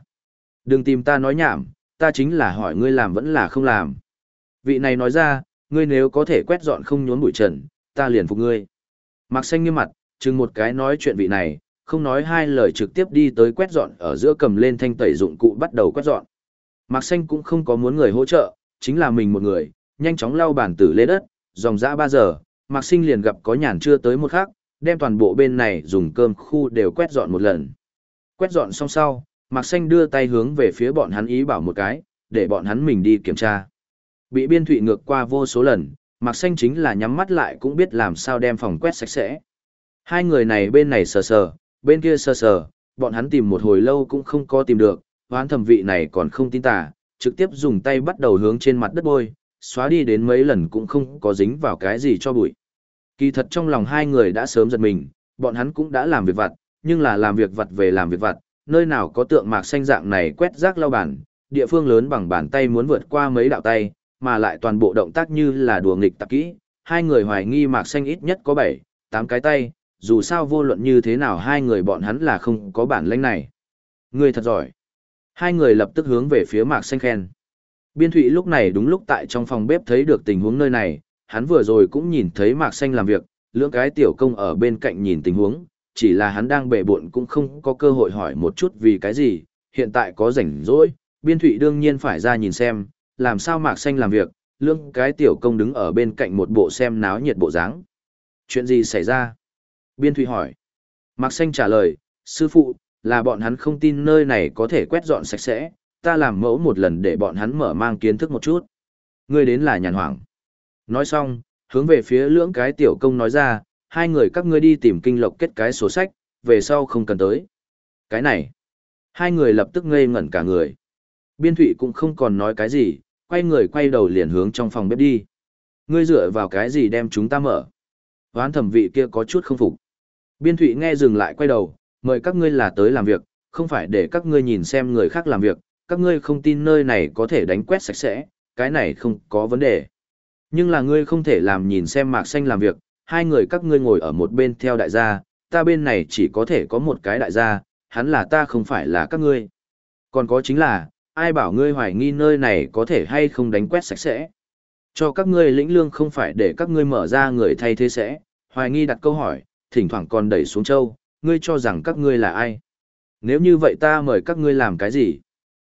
[SPEAKER 1] Đừng tìm ta nói nhảm, ta chính là hỏi ngươi làm vẫn là không làm. Vị này nói ra, ngươi nếu có thể quét dọn không nhốn bụi trần, ta liền phục ngươi. Mạc xanh nghiêm mặt, chừng một cái nói chuyện vị này, không nói hai lời trực tiếp đi tới quét dọn ở giữa cầm lên thanh tẩy dụng cụ bắt đầu quét dọn. Mạc xanh cũng không có muốn người hỗ trợ, chính là mình một người, nhanh chóng lau bàn tử lê đất, dòng dã 3 giờ, Mạc sinh liền gặp có nhàn chưa tới một khắc, đem toàn bộ bên này dùng cơm khu đều quét dọn một lần. Quét dọn xong sau, Mạc Xanh đưa tay hướng về phía bọn hắn ý bảo một cái, để bọn hắn mình đi kiểm tra. Bị biên thụy ngược qua vô số lần, Mạc Xanh chính là nhắm mắt lại cũng biết làm sao đem phòng quét sạch sẽ. Hai người này bên này sờ sờ, bên kia sờ sờ, bọn hắn tìm một hồi lâu cũng không có tìm được, hoán thẩm vị này còn không tin tà, trực tiếp dùng tay bắt đầu hướng trên mặt đất bôi, xóa đi đến mấy lần cũng không có dính vào cái gì cho bụi. Kỳ thật trong lòng hai người đã sớm giật mình, bọn hắn cũng đã làm việc vặt, nhưng là làm việc vặt về làm việc vặt, nơi nào có tượng mạc xanh dạng này quét rác lau bàn, địa phương lớn bằng bàn tay muốn vượt qua mấy đạo tay, mà lại toàn bộ động tác như là đùa nghịch tạp kỹ, hai người hoài nghi mạc xanh ít nhất có 7, 8 cái tay, dù sao vô luận như thế nào hai người bọn hắn là không có bản lĩnh này. Người thật giỏi. Hai người lập tức hướng về phía mạc xanh khen. Biên thụy lúc này đúng lúc tại trong phòng bếp thấy được tình huống nơi này, hắn vừa rồi cũng nhìn thấy mạc xanh làm việc, lưỡng cái tiểu công ở bên cạnh nhìn tình huống, chỉ là hắn đang bể buộn cũng không có cơ hội hỏi một chút vì cái gì, hiện tại có rảnh rỗi, biên thụy đương nhiên phải ra nhìn xem, làm sao mạc xanh làm việc, lưỡng cái tiểu công đứng ở bên cạnh một bộ xem náo nhiệt bộ dáng Chuyện gì xảy ra? Biên thụy hỏi. Mạc xanh trả lời, sư phụ, là bọn hắn không tin nơi này có thể quét dọn sạch sẽ, ta làm mẫu một lần để bọn hắn mở mang kiến thức một chút. Ngươi đến là nhàn hoảng. Nói xong, hướng về phía lưỡng cái tiểu công nói ra, hai người các ngươi đi tìm kinh lộc kết cái sổ sách, về sau không cần tới. Cái này, hai người lập tức ngây ngẩn cả người. Biên thụy cũng không còn nói cái gì, quay người quay đầu liền hướng trong phòng bếp đi. Ngươi dựa vào cái gì đem chúng ta mở? Hoán thẩm vị kia có chút không phục. Biên thụy nghe dừng lại quay đầu, mời các ngươi là tới làm việc, không phải để các ngươi nhìn xem người khác làm việc, các ngươi không tin nơi này có thể đánh quét sạch sẽ, cái này không có vấn đề. Nhưng là ngươi không thể làm nhìn xem mạc xanh làm việc, hai người các ngươi ngồi ở một bên theo đại gia, ta bên này chỉ có thể có một cái đại gia, hắn là ta không phải là các ngươi. Còn có chính là, ai bảo ngươi hoài nghi nơi này có thể hay không đánh quét sạch sẽ. Cho các ngươi lĩnh lương không phải để các ngươi mở ra người thay thế sẽ, hoài nghi đặt câu hỏi, thỉnh thoảng còn đẩy xuống châu, ngươi cho rằng các ngươi là ai. Nếu như vậy ta mời các ngươi làm cái gì?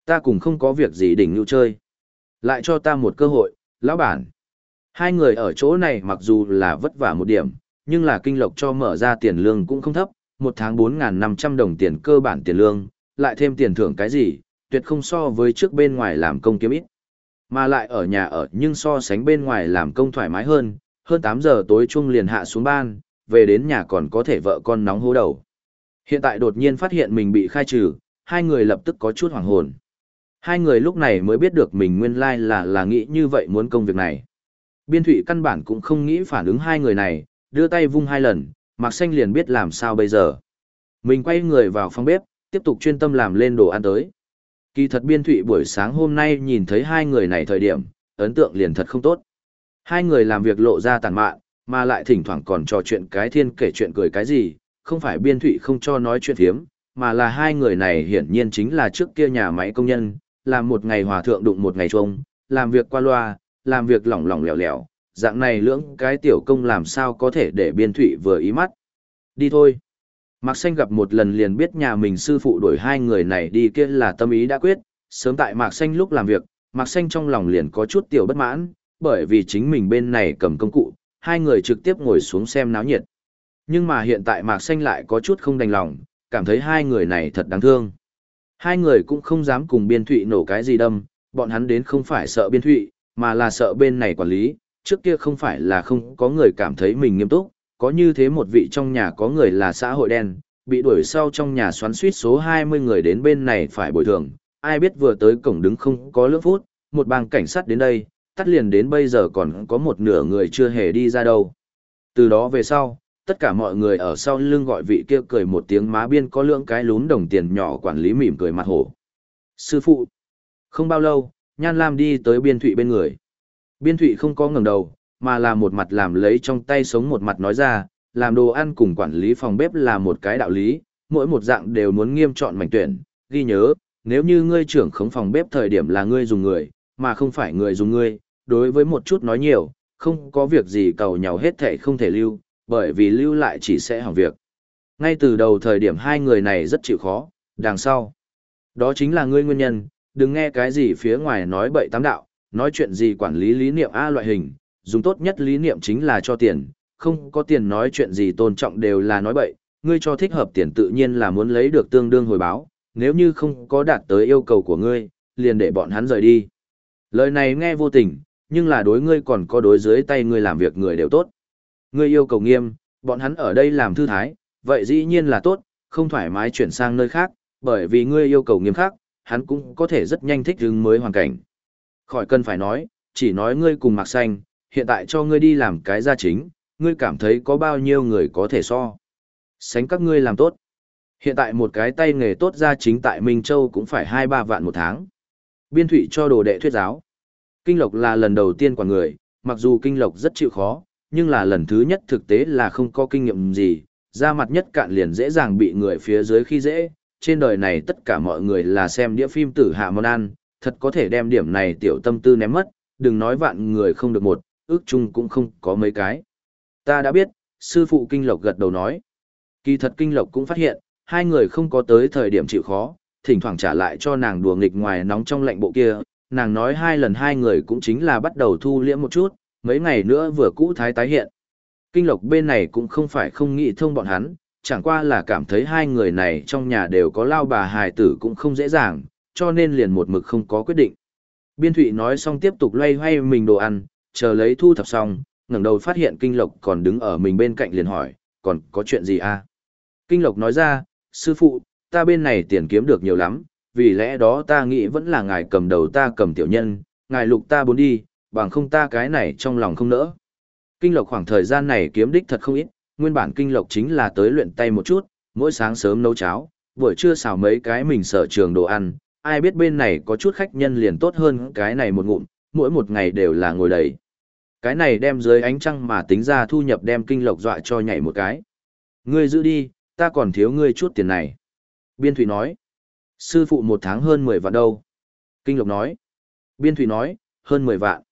[SPEAKER 1] Ta cũng không có việc gì đỉnh nhu chơi. Lại cho ta một cơ hội, lão bản. Hai người ở chỗ này mặc dù là vất vả một điểm, nhưng là kinh lộc cho mở ra tiền lương cũng không thấp, một tháng 4.500 đồng tiền cơ bản tiền lương, lại thêm tiền thưởng cái gì, tuyệt không so với trước bên ngoài làm công kiếm ít. Mà lại ở nhà ở nhưng so sánh bên ngoài làm công thoải mái hơn, hơn 8 giờ tối chung liền hạ xuống ban, về đến nhà còn có thể vợ con nóng hố đầu. Hiện tại đột nhiên phát hiện mình bị khai trừ, hai người lập tức có chút hoảng hồn. Hai người lúc này mới biết được mình nguyên lai là là nghĩ như vậy muốn công việc này. Biên thụy căn bản cũng không nghĩ phản ứng hai người này, đưa tay vung hai lần, Mạc Xanh liền biết làm sao bây giờ. Mình quay người vào phòng bếp, tiếp tục chuyên tâm làm lên đồ ăn tới. Kỳ thật biên thụy buổi sáng hôm nay nhìn thấy hai người này thời điểm, ấn tượng liền thật không tốt. Hai người làm việc lộ ra tàn mạn, mà lại thỉnh thoảng còn trò chuyện cái thiên kể chuyện cười cái gì, không phải biên thụy không cho nói chuyện thiếm, mà là hai người này hiển nhiên chính là trước kia nhà máy công nhân, làm một ngày hòa thượng đụng một ngày trông, làm việc qua loa, làm việc lỏng lỏng lẻo lẻo, dạng này lưỡng cái tiểu công làm sao có thể để biên thụy vừa ý mắt. Đi thôi. Mạc Xanh gặp một lần liền biết nhà mình sư phụ đuổi hai người này đi kia là tâm ý đã quyết, sớm tại Mạc Xanh lúc làm việc, Mạc Xanh trong lòng liền có chút tiểu bất mãn, bởi vì chính mình bên này cầm công cụ, hai người trực tiếp ngồi xuống xem náo nhiệt. Nhưng mà hiện tại Mạc Xanh lại có chút không đành lòng, cảm thấy hai người này thật đáng thương. Hai người cũng không dám cùng biên thụy nổ cái gì đâm, bọn hắn đến không phải sợ biên thụy, mà là sợ bên này quản lý, trước kia không phải là không có người cảm thấy mình nghiêm túc, có như thế một vị trong nhà có người là xã hội đen, bị đuổi sau trong nhà xoắn suýt số 20 người đến bên này phải bồi thường, ai biết vừa tới cổng đứng không có lưỡng phút, một bang cảnh sát đến đây, tắt liền đến bây giờ còn có một nửa người chưa hề đi ra đâu. Từ đó về sau, tất cả mọi người ở sau lưng gọi vị kia cười một tiếng má biên có lượng cái lún đồng tiền nhỏ quản lý mỉm cười mặt hổ. Sư phụ. Không bao lâu, Nhan Lam đi tới biên thụy bên người. Biên thụy không có ngẩng đầu, mà là một mặt làm lấy trong tay sống một mặt nói ra, làm đồ ăn cùng quản lý phòng bếp là một cái đạo lý, mỗi một dạng đều muốn nghiêm chọn mảnh tuyển, ghi nhớ, nếu như ngươi trưởng khống phòng bếp thời điểm là ngươi dùng người, mà không phải người dùng ngươi, đối với một chút nói nhiều, không có việc gì cầu nhau hết thể không thể lưu, bởi vì lưu lại chỉ sẽ hỏng việc. Ngay từ đầu thời điểm hai người này rất chịu khó, đằng sau. Đó chính là ngươi nguyên nhân, đừng nghe cái gì phía ngoài nói bậy tám đạo, nói chuyện gì quản lý lý niệm A loại hình, dùng tốt nhất lý niệm chính là cho tiền, không có tiền nói chuyện gì tôn trọng đều là nói bậy, ngươi cho thích hợp tiền tự nhiên là muốn lấy được tương đương hồi báo, nếu như không có đạt tới yêu cầu của ngươi, liền để bọn hắn rời đi. Lời này nghe vô tình, nhưng là đối ngươi còn có đối dưới tay ngươi làm việc người đều tốt. Ngươi yêu cầu nghiêm, bọn hắn ở đây làm thư thái, vậy dĩ nhiên là tốt, không thoải mái chuyển sang nơi khác, bởi vì ngươi yêu cầu nghiêm khắc, hắn cũng có thể rất nhanh thích ứng mới hoàn cảnh. Khỏi cần phải nói, chỉ nói ngươi cùng Mạc Xanh, hiện tại cho ngươi đi làm cái gia chính, ngươi cảm thấy có bao nhiêu người có thể so. Sánh các ngươi làm tốt. Hiện tại một cái tay nghề tốt gia chính tại Minh Châu cũng phải 2-3 vạn một tháng. Biên thủy cho đồ đệ thuyết giáo. Kinh Lộc là lần đầu tiên quản người, mặc dù Kinh Lộc rất chịu khó, nhưng là lần thứ nhất thực tế là không có kinh nghiệm gì, ra mặt nhất cạn liền dễ dàng bị người phía dưới khi dễ. Trên đời này tất cả mọi người là xem đĩa phim tử hạ món ăn, thật có thể đem điểm này tiểu tâm tư ném mất, đừng nói vạn người không được một, ước chung cũng không có mấy cái. Ta đã biết, sư phụ Kinh Lộc gật đầu nói. Kỳ thật Kinh Lộc cũng phát hiện, hai người không có tới thời điểm chịu khó, thỉnh thoảng trả lại cho nàng đùa nghịch ngoài nóng trong lạnh bộ kia, nàng nói hai lần hai người cũng chính là bắt đầu thu liễm một chút, mấy ngày nữa vừa cũ thái tái hiện. Kinh Lộc bên này cũng không phải không nghĩ thông bọn hắn, chẳng qua là cảm thấy hai người này trong nhà đều có lao bà hài tử cũng không dễ dàng, cho nên liền một mực không có quyết định. Biên Thụy nói xong tiếp tục loay hoay mình đồ ăn, chờ lấy thu thập xong, ngẩng đầu phát hiện Kinh Lộc còn đứng ở mình bên cạnh liền hỏi, còn có chuyện gì à? Kinh Lộc nói ra, sư phụ, ta bên này tiền kiếm được nhiều lắm, vì lẽ đó ta nghĩ vẫn là ngài cầm đầu ta cầm tiểu nhân, ngài lục ta bốn đi, bằng không ta cái này trong lòng không nỡ. Kinh Lộc khoảng thời gian này kiếm đích thật không ít, nguyên bản Kinh Lộc chính là tới luyện tay một chút, mỗi sáng sớm nấu cháo, buổi trưa xào mấy cái mình sở trường đồ ăn, ai biết bên này có chút khách nhân liền tốt hơn cái này một ngụm, mỗi một ngày đều là ngồi đầy. Cái này đem dưới ánh trăng mà tính ra thu nhập đem kinh lộc dọa cho nhảy một cái. Ngươi giữ đi, ta còn thiếu ngươi chút tiền này. Biên Thủy nói. Sư phụ một tháng hơn 10 vạn đâu. Kinh lộc nói. Biên Thủy nói, hơn 10 vạn.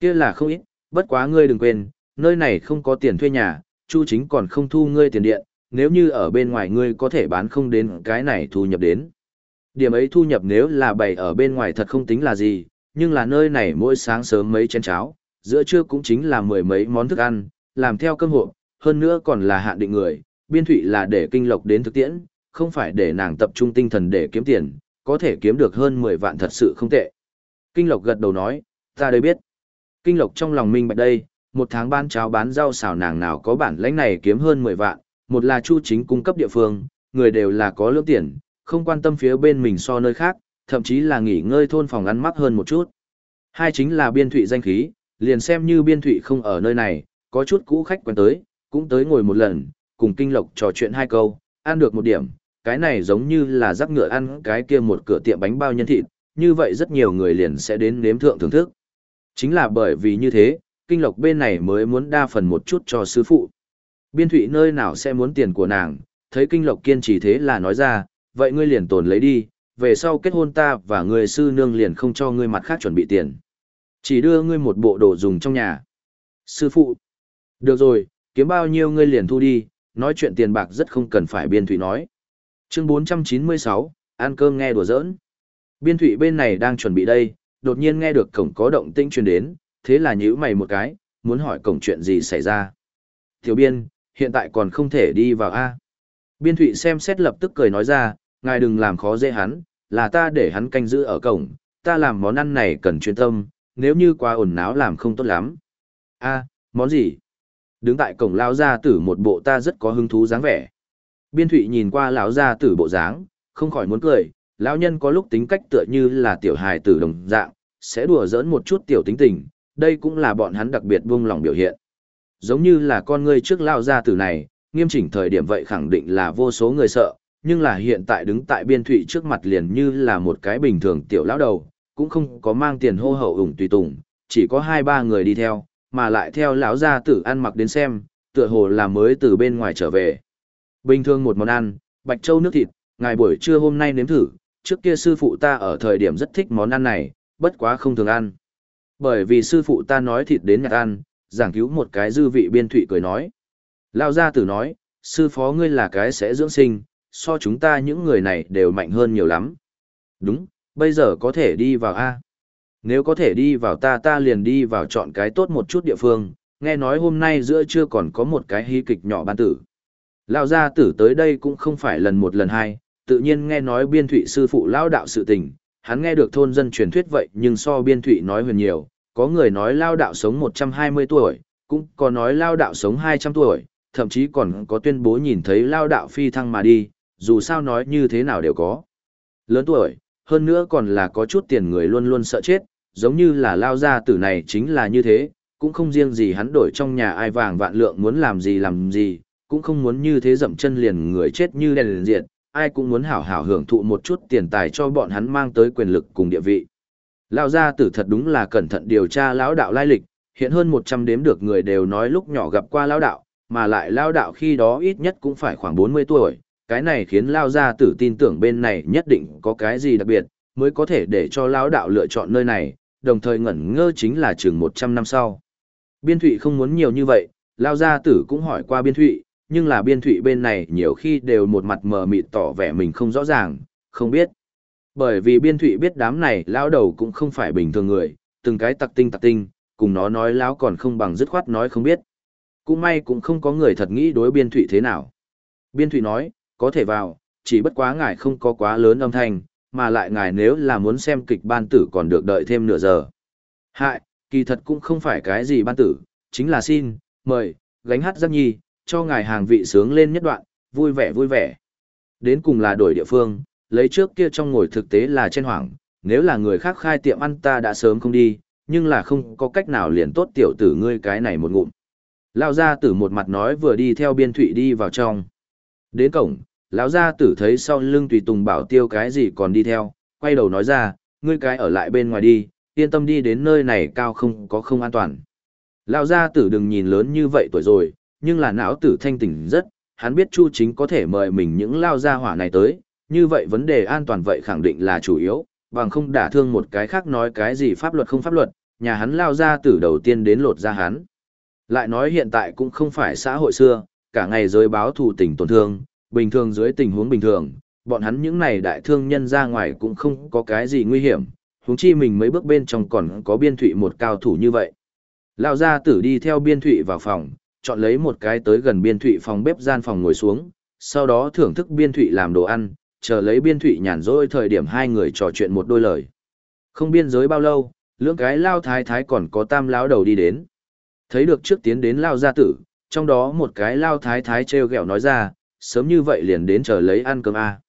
[SPEAKER 1] kia là không ít, bất quá ngươi đừng quên, nơi này không có tiền thuê nhà, chu chính còn không thu ngươi tiền điện, nếu như ở bên ngoài ngươi có thể bán không đến cái này thu nhập đến. Điểm ấy thu nhập nếu là bày ở bên ngoài thật không tính là gì, nhưng là nơi này mỗi sáng sớm mấy chén cháo, giữa trưa cũng chính là mười mấy món thức ăn, làm theo cơm hộ, hơn nữa còn là hạn định người, biên Thủy là để kinh lộc đến thực tiễn, không phải để nàng tập trung tinh thần để kiếm tiền, có thể kiếm được hơn 10 vạn thật sự không tệ. Kinh lộc gật đầu nói, ta đây biết. Kinh lộc trong lòng minh bạch đây, một tháng bán cháo bán rau xào nàng nào có bản lãnh này kiếm hơn 10 vạn, một là chu chính cung cấp địa phương, người đều là có lương tiền, không quan tâm phía bên mình so nơi khác, thậm chí là nghỉ ngơi thôn phòng ăn mắc hơn một chút. Hai chính là biên thụy danh khí, liền xem như biên thụy không ở nơi này, có chút cũ khách quen tới, cũng tới ngồi một lần, cùng kinh lộc trò chuyện hai câu, ăn được một điểm, cái này giống như là rắc ngựa ăn cái kia một cửa tiệm bánh bao nhân thịt, như vậy rất nhiều người liền sẽ đến nếm thượng thưởng thức. Chính là bởi vì như thế, kinh lộc bên này mới muốn đa phần một chút cho sư phụ. Biên thụy nơi nào sẽ muốn tiền của nàng, thấy kinh lộc kiên trì thế là nói ra, vậy ngươi liền tồn lấy đi, về sau kết hôn ta và người sư nương liền không cho ngươi mặt khác chuẩn bị tiền. Chỉ đưa ngươi một bộ đồ dùng trong nhà. Sư phụ. Được rồi, kiếm bao nhiêu ngươi liền thu đi, nói chuyện tiền bạc rất không cần phải biên thủy nói. Chương 496, ăn cơm nghe đùa giỡn. Biên thủy bên này đang chuẩn bị đây, đột nhiên nghe được cổng có động tĩnh truyền đến, thế là nhíu mày một cái, muốn hỏi cổng chuyện gì xảy ra. Tiểu biên, hiện tại còn không thể đi vào A. Biên thủy xem xét lập tức cười nói ra, ngài đừng làm khó dễ hắn, là ta để hắn canh giữ ở cổng, ta làm món ăn này cần chuyên tâm, nếu như quá ồn náo làm không tốt lắm. A, món gì? Đứng tại cổng lao ra tử một bộ ta rất có hứng thú dáng vẻ. Biên Thụy nhìn qua lão gia tử bộ dáng, không khỏi muốn cười, lão nhân có lúc tính cách tựa như là tiểu hài tử đồng dạng, sẽ đùa giỡn một chút tiểu tính tình, đây cũng là bọn hắn đặc biệt buông lòng biểu hiện. Giống như là con ngươi trước lão gia tử này, nghiêm chỉnh thời điểm vậy khẳng định là vô số người sợ, nhưng là hiện tại đứng tại biên thụy trước mặt liền như là một cái bình thường tiểu lão đầu, cũng không có mang tiền hô hậu ủng tùy tùng, chỉ có hai ba người đi theo, mà lại theo lão gia tử ăn mặc đến xem, tựa hồ là mới từ bên ngoài trở về. Bình thường một món ăn, bạch châu nước thịt, ngài buổi trưa hôm nay nếm thử, trước kia sư phụ ta ở thời điểm rất thích món ăn này, bất quá không thường ăn. Bởi vì sư phụ ta nói thịt đến nhặt ăn, giảng cứu một cái dư vị biên thụy cười nói. lao gia tử nói, sư phó ngươi là cái sẽ dưỡng sinh, so chúng ta những người này đều mạnh hơn nhiều lắm. Đúng, bây giờ có thể đi vào A. Nếu có thể đi vào ta ta liền đi vào chọn cái tốt một chút địa phương, nghe nói hôm nay giữa trưa còn có một cái hí kịch nhỏ ban tử. Lão gia tử tới đây cũng không phải lần một lần hai, tự nhiên nghe nói biên thụy sư phụ lão đạo sự tình, hắn nghe được thôn dân truyền thuyết vậy nhưng so biên thụy nói huyền nhiều, có người nói lao đạo sống 120 tuổi, cũng có nói lao đạo sống 200 tuổi, thậm chí còn có tuyên bố nhìn thấy lao đạo phi thăng mà đi, dù sao nói như thế nào đều có. Lớn tuổi, hơn nữa còn là có chút tiền người luôn luôn sợ chết, giống như là lao gia tử này chính là như thế, cũng không riêng gì hắn đổi trong nhà ai vàng vạn lượng muốn làm gì làm gì, cũng không muốn như thế dậm chân liền người chết như đèn liền diện, ai cũng muốn hảo hảo hưởng thụ một chút tiền tài cho bọn hắn mang tới quyền lực cùng địa vị. Lao gia tử thật đúng là cẩn thận điều tra lão đạo lai lịch, hiện hơn 100 đếm được người đều nói lúc nhỏ gặp qua lão đạo, mà lại lão đạo khi đó ít nhất cũng phải khoảng 40 tuổi, cái này khiến Lao gia tử tin tưởng bên này nhất định có cái gì đặc biệt, mới có thể để cho lão đạo lựa chọn nơi này, đồng thời ngẩn ngơ chính là chừng 100 năm sau. Biên Thụy không muốn nhiều như vậy, Lao gia tử cũng hỏi qua Biên Thụy, nhưng là Biên Thụy bên này nhiều khi đều một mặt mờ mịt tỏ vẻ mình không rõ ràng, không biết. Bởi vì Biên Thụy biết đám này lão đầu cũng không phải bình thường người, từng cái tặc tinh tặc tinh, cùng nó nói lão còn không bằng dứt khoát nói không biết. Cũng may cũng không có người thật nghĩ đối Biên Thụy thế nào. Biên Thụy nói, có thể vào, chỉ bất quá ngài không có quá lớn âm thanh, mà lại ngài nếu là muốn xem kịch ban tử còn được đợi thêm nửa giờ. Hại, kỳ thật cũng không phải cái gì ban tử, chính là xin, mời, gánh hát giác nhi, cho ngài hàng vị sướng lên nhất đoạn, vui vẻ vui vẻ. Đến cùng là đổi địa phương, lấy trước kia trong ngồi thực tế là trên hoảng, nếu là người khác khai tiệm ăn ta đã sớm không đi, nhưng là không có cách nào liền tốt tiểu tử ngươi cái này một ngụm. Lao ra tử một mặt nói vừa đi theo biên thụy đi vào trong. Đến cổng, lão gia tử thấy sau lưng tùy tùng bảo tiêu cái gì còn đi theo, quay đầu nói ra, ngươi cái ở lại bên ngoài đi, yên tâm đi đến nơi này cao không có không an toàn. Lão gia tử đừng nhìn lớn như vậy tuổi rồi, nhưng là não tử thanh tỉnh rất, hắn biết Chu Chính có thể mời mình những lao gia hỏa này tới, như vậy vấn đề an toàn vậy khẳng định là chủ yếu, bằng không đả thương một cái khác nói cái gì pháp luật không pháp luật, nhà hắn lao gia tử đầu tiên đến lột ra hắn. Lại nói hiện tại cũng không phải xã hội xưa, cả ngày giới báo thù tình tổn thương, bình thường dưới tình huống bình thường, bọn hắn những này đại thương nhân ra ngoài cũng không có cái gì nguy hiểm, huống chi mình mấy bước bên trong còn có biên thụy một cao thủ như vậy. lao gia tử đi theo biên thụy vào phòng, chọn lấy một cái tới gần biên thụy phòng bếp gian phòng ngồi xuống, sau đó thưởng thức biên thụy làm đồ ăn, chờ lấy biên thụy nhàn rỗi thời điểm hai người trò chuyện một đôi lời. Không biên giới bao lâu, lưỡng cái lao thái thái còn có tam lão đầu đi đến. Thấy được trước tiến đến lao gia tử, trong đó một cái lao thái thái treo ghẹo nói ra, sớm như vậy liền đến chờ lấy ăn cơm A.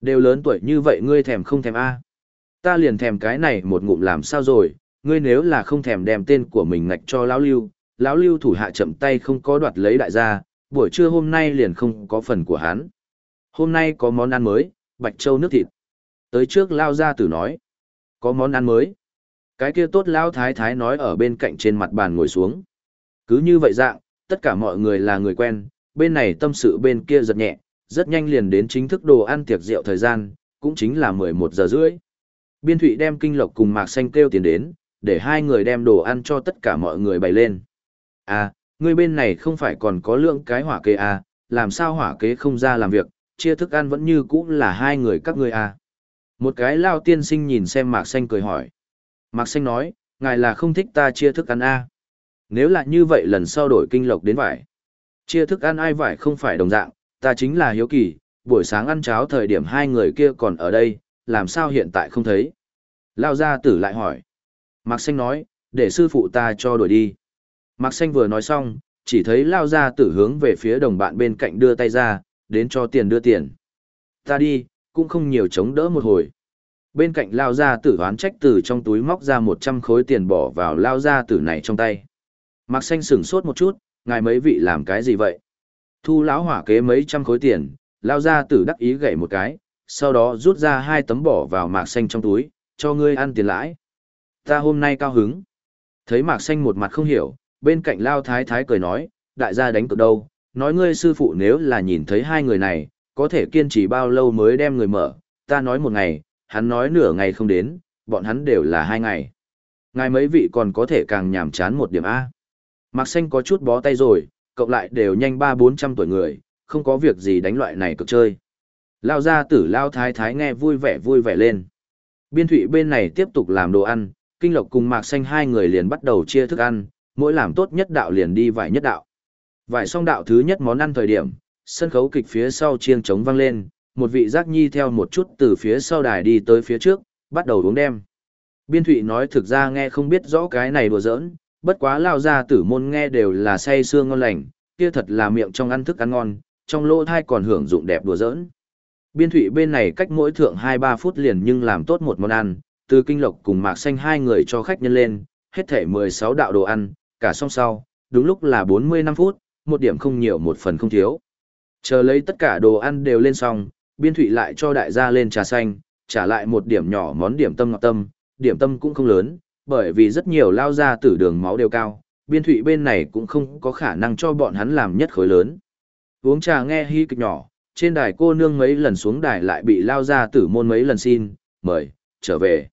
[SPEAKER 1] Đều lớn tuổi như vậy ngươi thèm không thèm A. Ta liền thèm cái này một ngụm làm sao rồi, ngươi nếu là không thèm đem tên của mình ngạch cho lão lưu, lão lưu thủ hạ chậm tay không có đoạt lấy đại gia, buổi trưa hôm nay liền không có phần của hắn. Hôm nay có món ăn mới, bạch châu nước thịt. Tới trước lao gia tử nói, có món ăn mới. Cái kia tốt lão thái thái nói ở bên cạnh trên mặt bàn ngồi xuống. Cứ như vậy dạng, tất cả mọi người là người quen, bên này tâm sự bên kia giật nhẹ, rất nhanh liền đến chính thức đồ ăn tiệc rượu thời gian, cũng chính là 11 giờ rưỡi. Biên Thụy đem kinh lộc cùng Mạc Xanh kêu tiền đến, để hai người đem đồ ăn cho tất cả mọi người bày lên. À, người bên này không phải còn có lượng cái hỏa kế à, làm sao hỏa kế không ra làm việc, chia thức ăn vẫn như cũ là hai người các ngươi à. Một cái lao tiên sinh nhìn xem Mạc Xanh cười hỏi. Mạc Xanh nói, ngài là không thích ta chia thức ăn à. Nếu là như vậy lần sau đổi kinh lộc đến vải. Chia thức ăn ai vải không phải đồng dạng, ta chính là hiếu kỳ, buổi sáng ăn cháo thời điểm hai người kia còn ở đây, làm sao hiện tại không thấy? Lao gia tử lại hỏi. Mạc Xanh nói, để sư phụ ta cho đổi đi. Mạc Xanh vừa nói xong, chỉ thấy Lao gia tử hướng về phía đồng bạn bên cạnh đưa tay ra, đến cho tiền đưa tiền. Ta đi, cũng không nhiều chống đỡ một hồi. Bên cạnh Lao gia tử hoán trách từ trong túi móc ra 100 khối tiền bỏ vào Lao gia tử này trong tay. Mạc Xanh sửng sốt một chút, ngài mấy vị làm cái gì vậy? Thu lão hỏa kế mấy trăm khối tiền, lao ra tử đắc ý gậy một cái, sau đó rút ra hai tấm bỏ vào mạc xanh trong túi, cho ngươi ăn tiền lãi. Ta hôm nay cao hứng. Thấy mạc xanh một mặt không hiểu, bên cạnh lao thái thái cười nói, đại gia đánh cược đâu, nói ngươi sư phụ nếu là nhìn thấy hai người này, có thể kiên trì bao lâu mới đem người mở, ta nói một ngày, hắn nói nửa ngày không đến, bọn hắn đều là hai ngày. Ngài mấy vị còn có thể càng nhảm chán một điểm A. Mạc xanh có chút bó tay rồi, cộng lại đều nhanh ba bốn trăm tuổi người, không có việc gì đánh loại này cực chơi. Lao gia tử Lao Thái Thái nghe vui vẻ vui vẻ lên. Biên thụy bên này tiếp tục làm đồ ăn, Kinh Lộc cùng Mạc Xanh hai người liền bắt đầu chia thức ăn, mỗi làm tốt nhất đạo liền đi vải nhất đạo. Vải xong đạo thứ nhất món ăn thời điểm, sân khấu kịch phía sau chiêng trống vang lên, một vị giác nhi theo một chút từ phía sau đài đi tới phía trước, bắt đầu uống đem. Biên thụy nói thực ra nghe không biết rõ cái này đùa giỡn, bất quá lao ra tử môn nghe đều là say xương ngon lành, kia thật là miệng trong ăn thức ăn ngon, trong lỗ thai còn hưởng dụng đẹp đùa giỡn. Biên thụy bên này cách mỗi thượng 2-3 phút liền nhưng làm tốt một món ăn, từ kinh lộc cùng mạc xanh hai người cho khách nhân lên, hết thể 16 đạo đồ ăn, cả xong sau, đúng lúc là 45 phút, một điểm không nhiều một phần không thiếu. Chờ lấy tất cả đồ ăn đều lên xong, biên thụy lại cho đại gia lên trà xanh, trả lại một điểm nhỏ món điểm tâm ngọt tâm, điểm tâm cũng không lớn, bởi vì rất nhiều lao ra tử đường máu đều cao, biên thụy bên này cũng không có khả năng cho bọn hắn làm nhất khối lớn. Uống trà nghe hy kịch nhỏ, trên đài cô nương mấy lần xuống đài lại bị lao ra tử môn mấy lần xin, mời, trở về.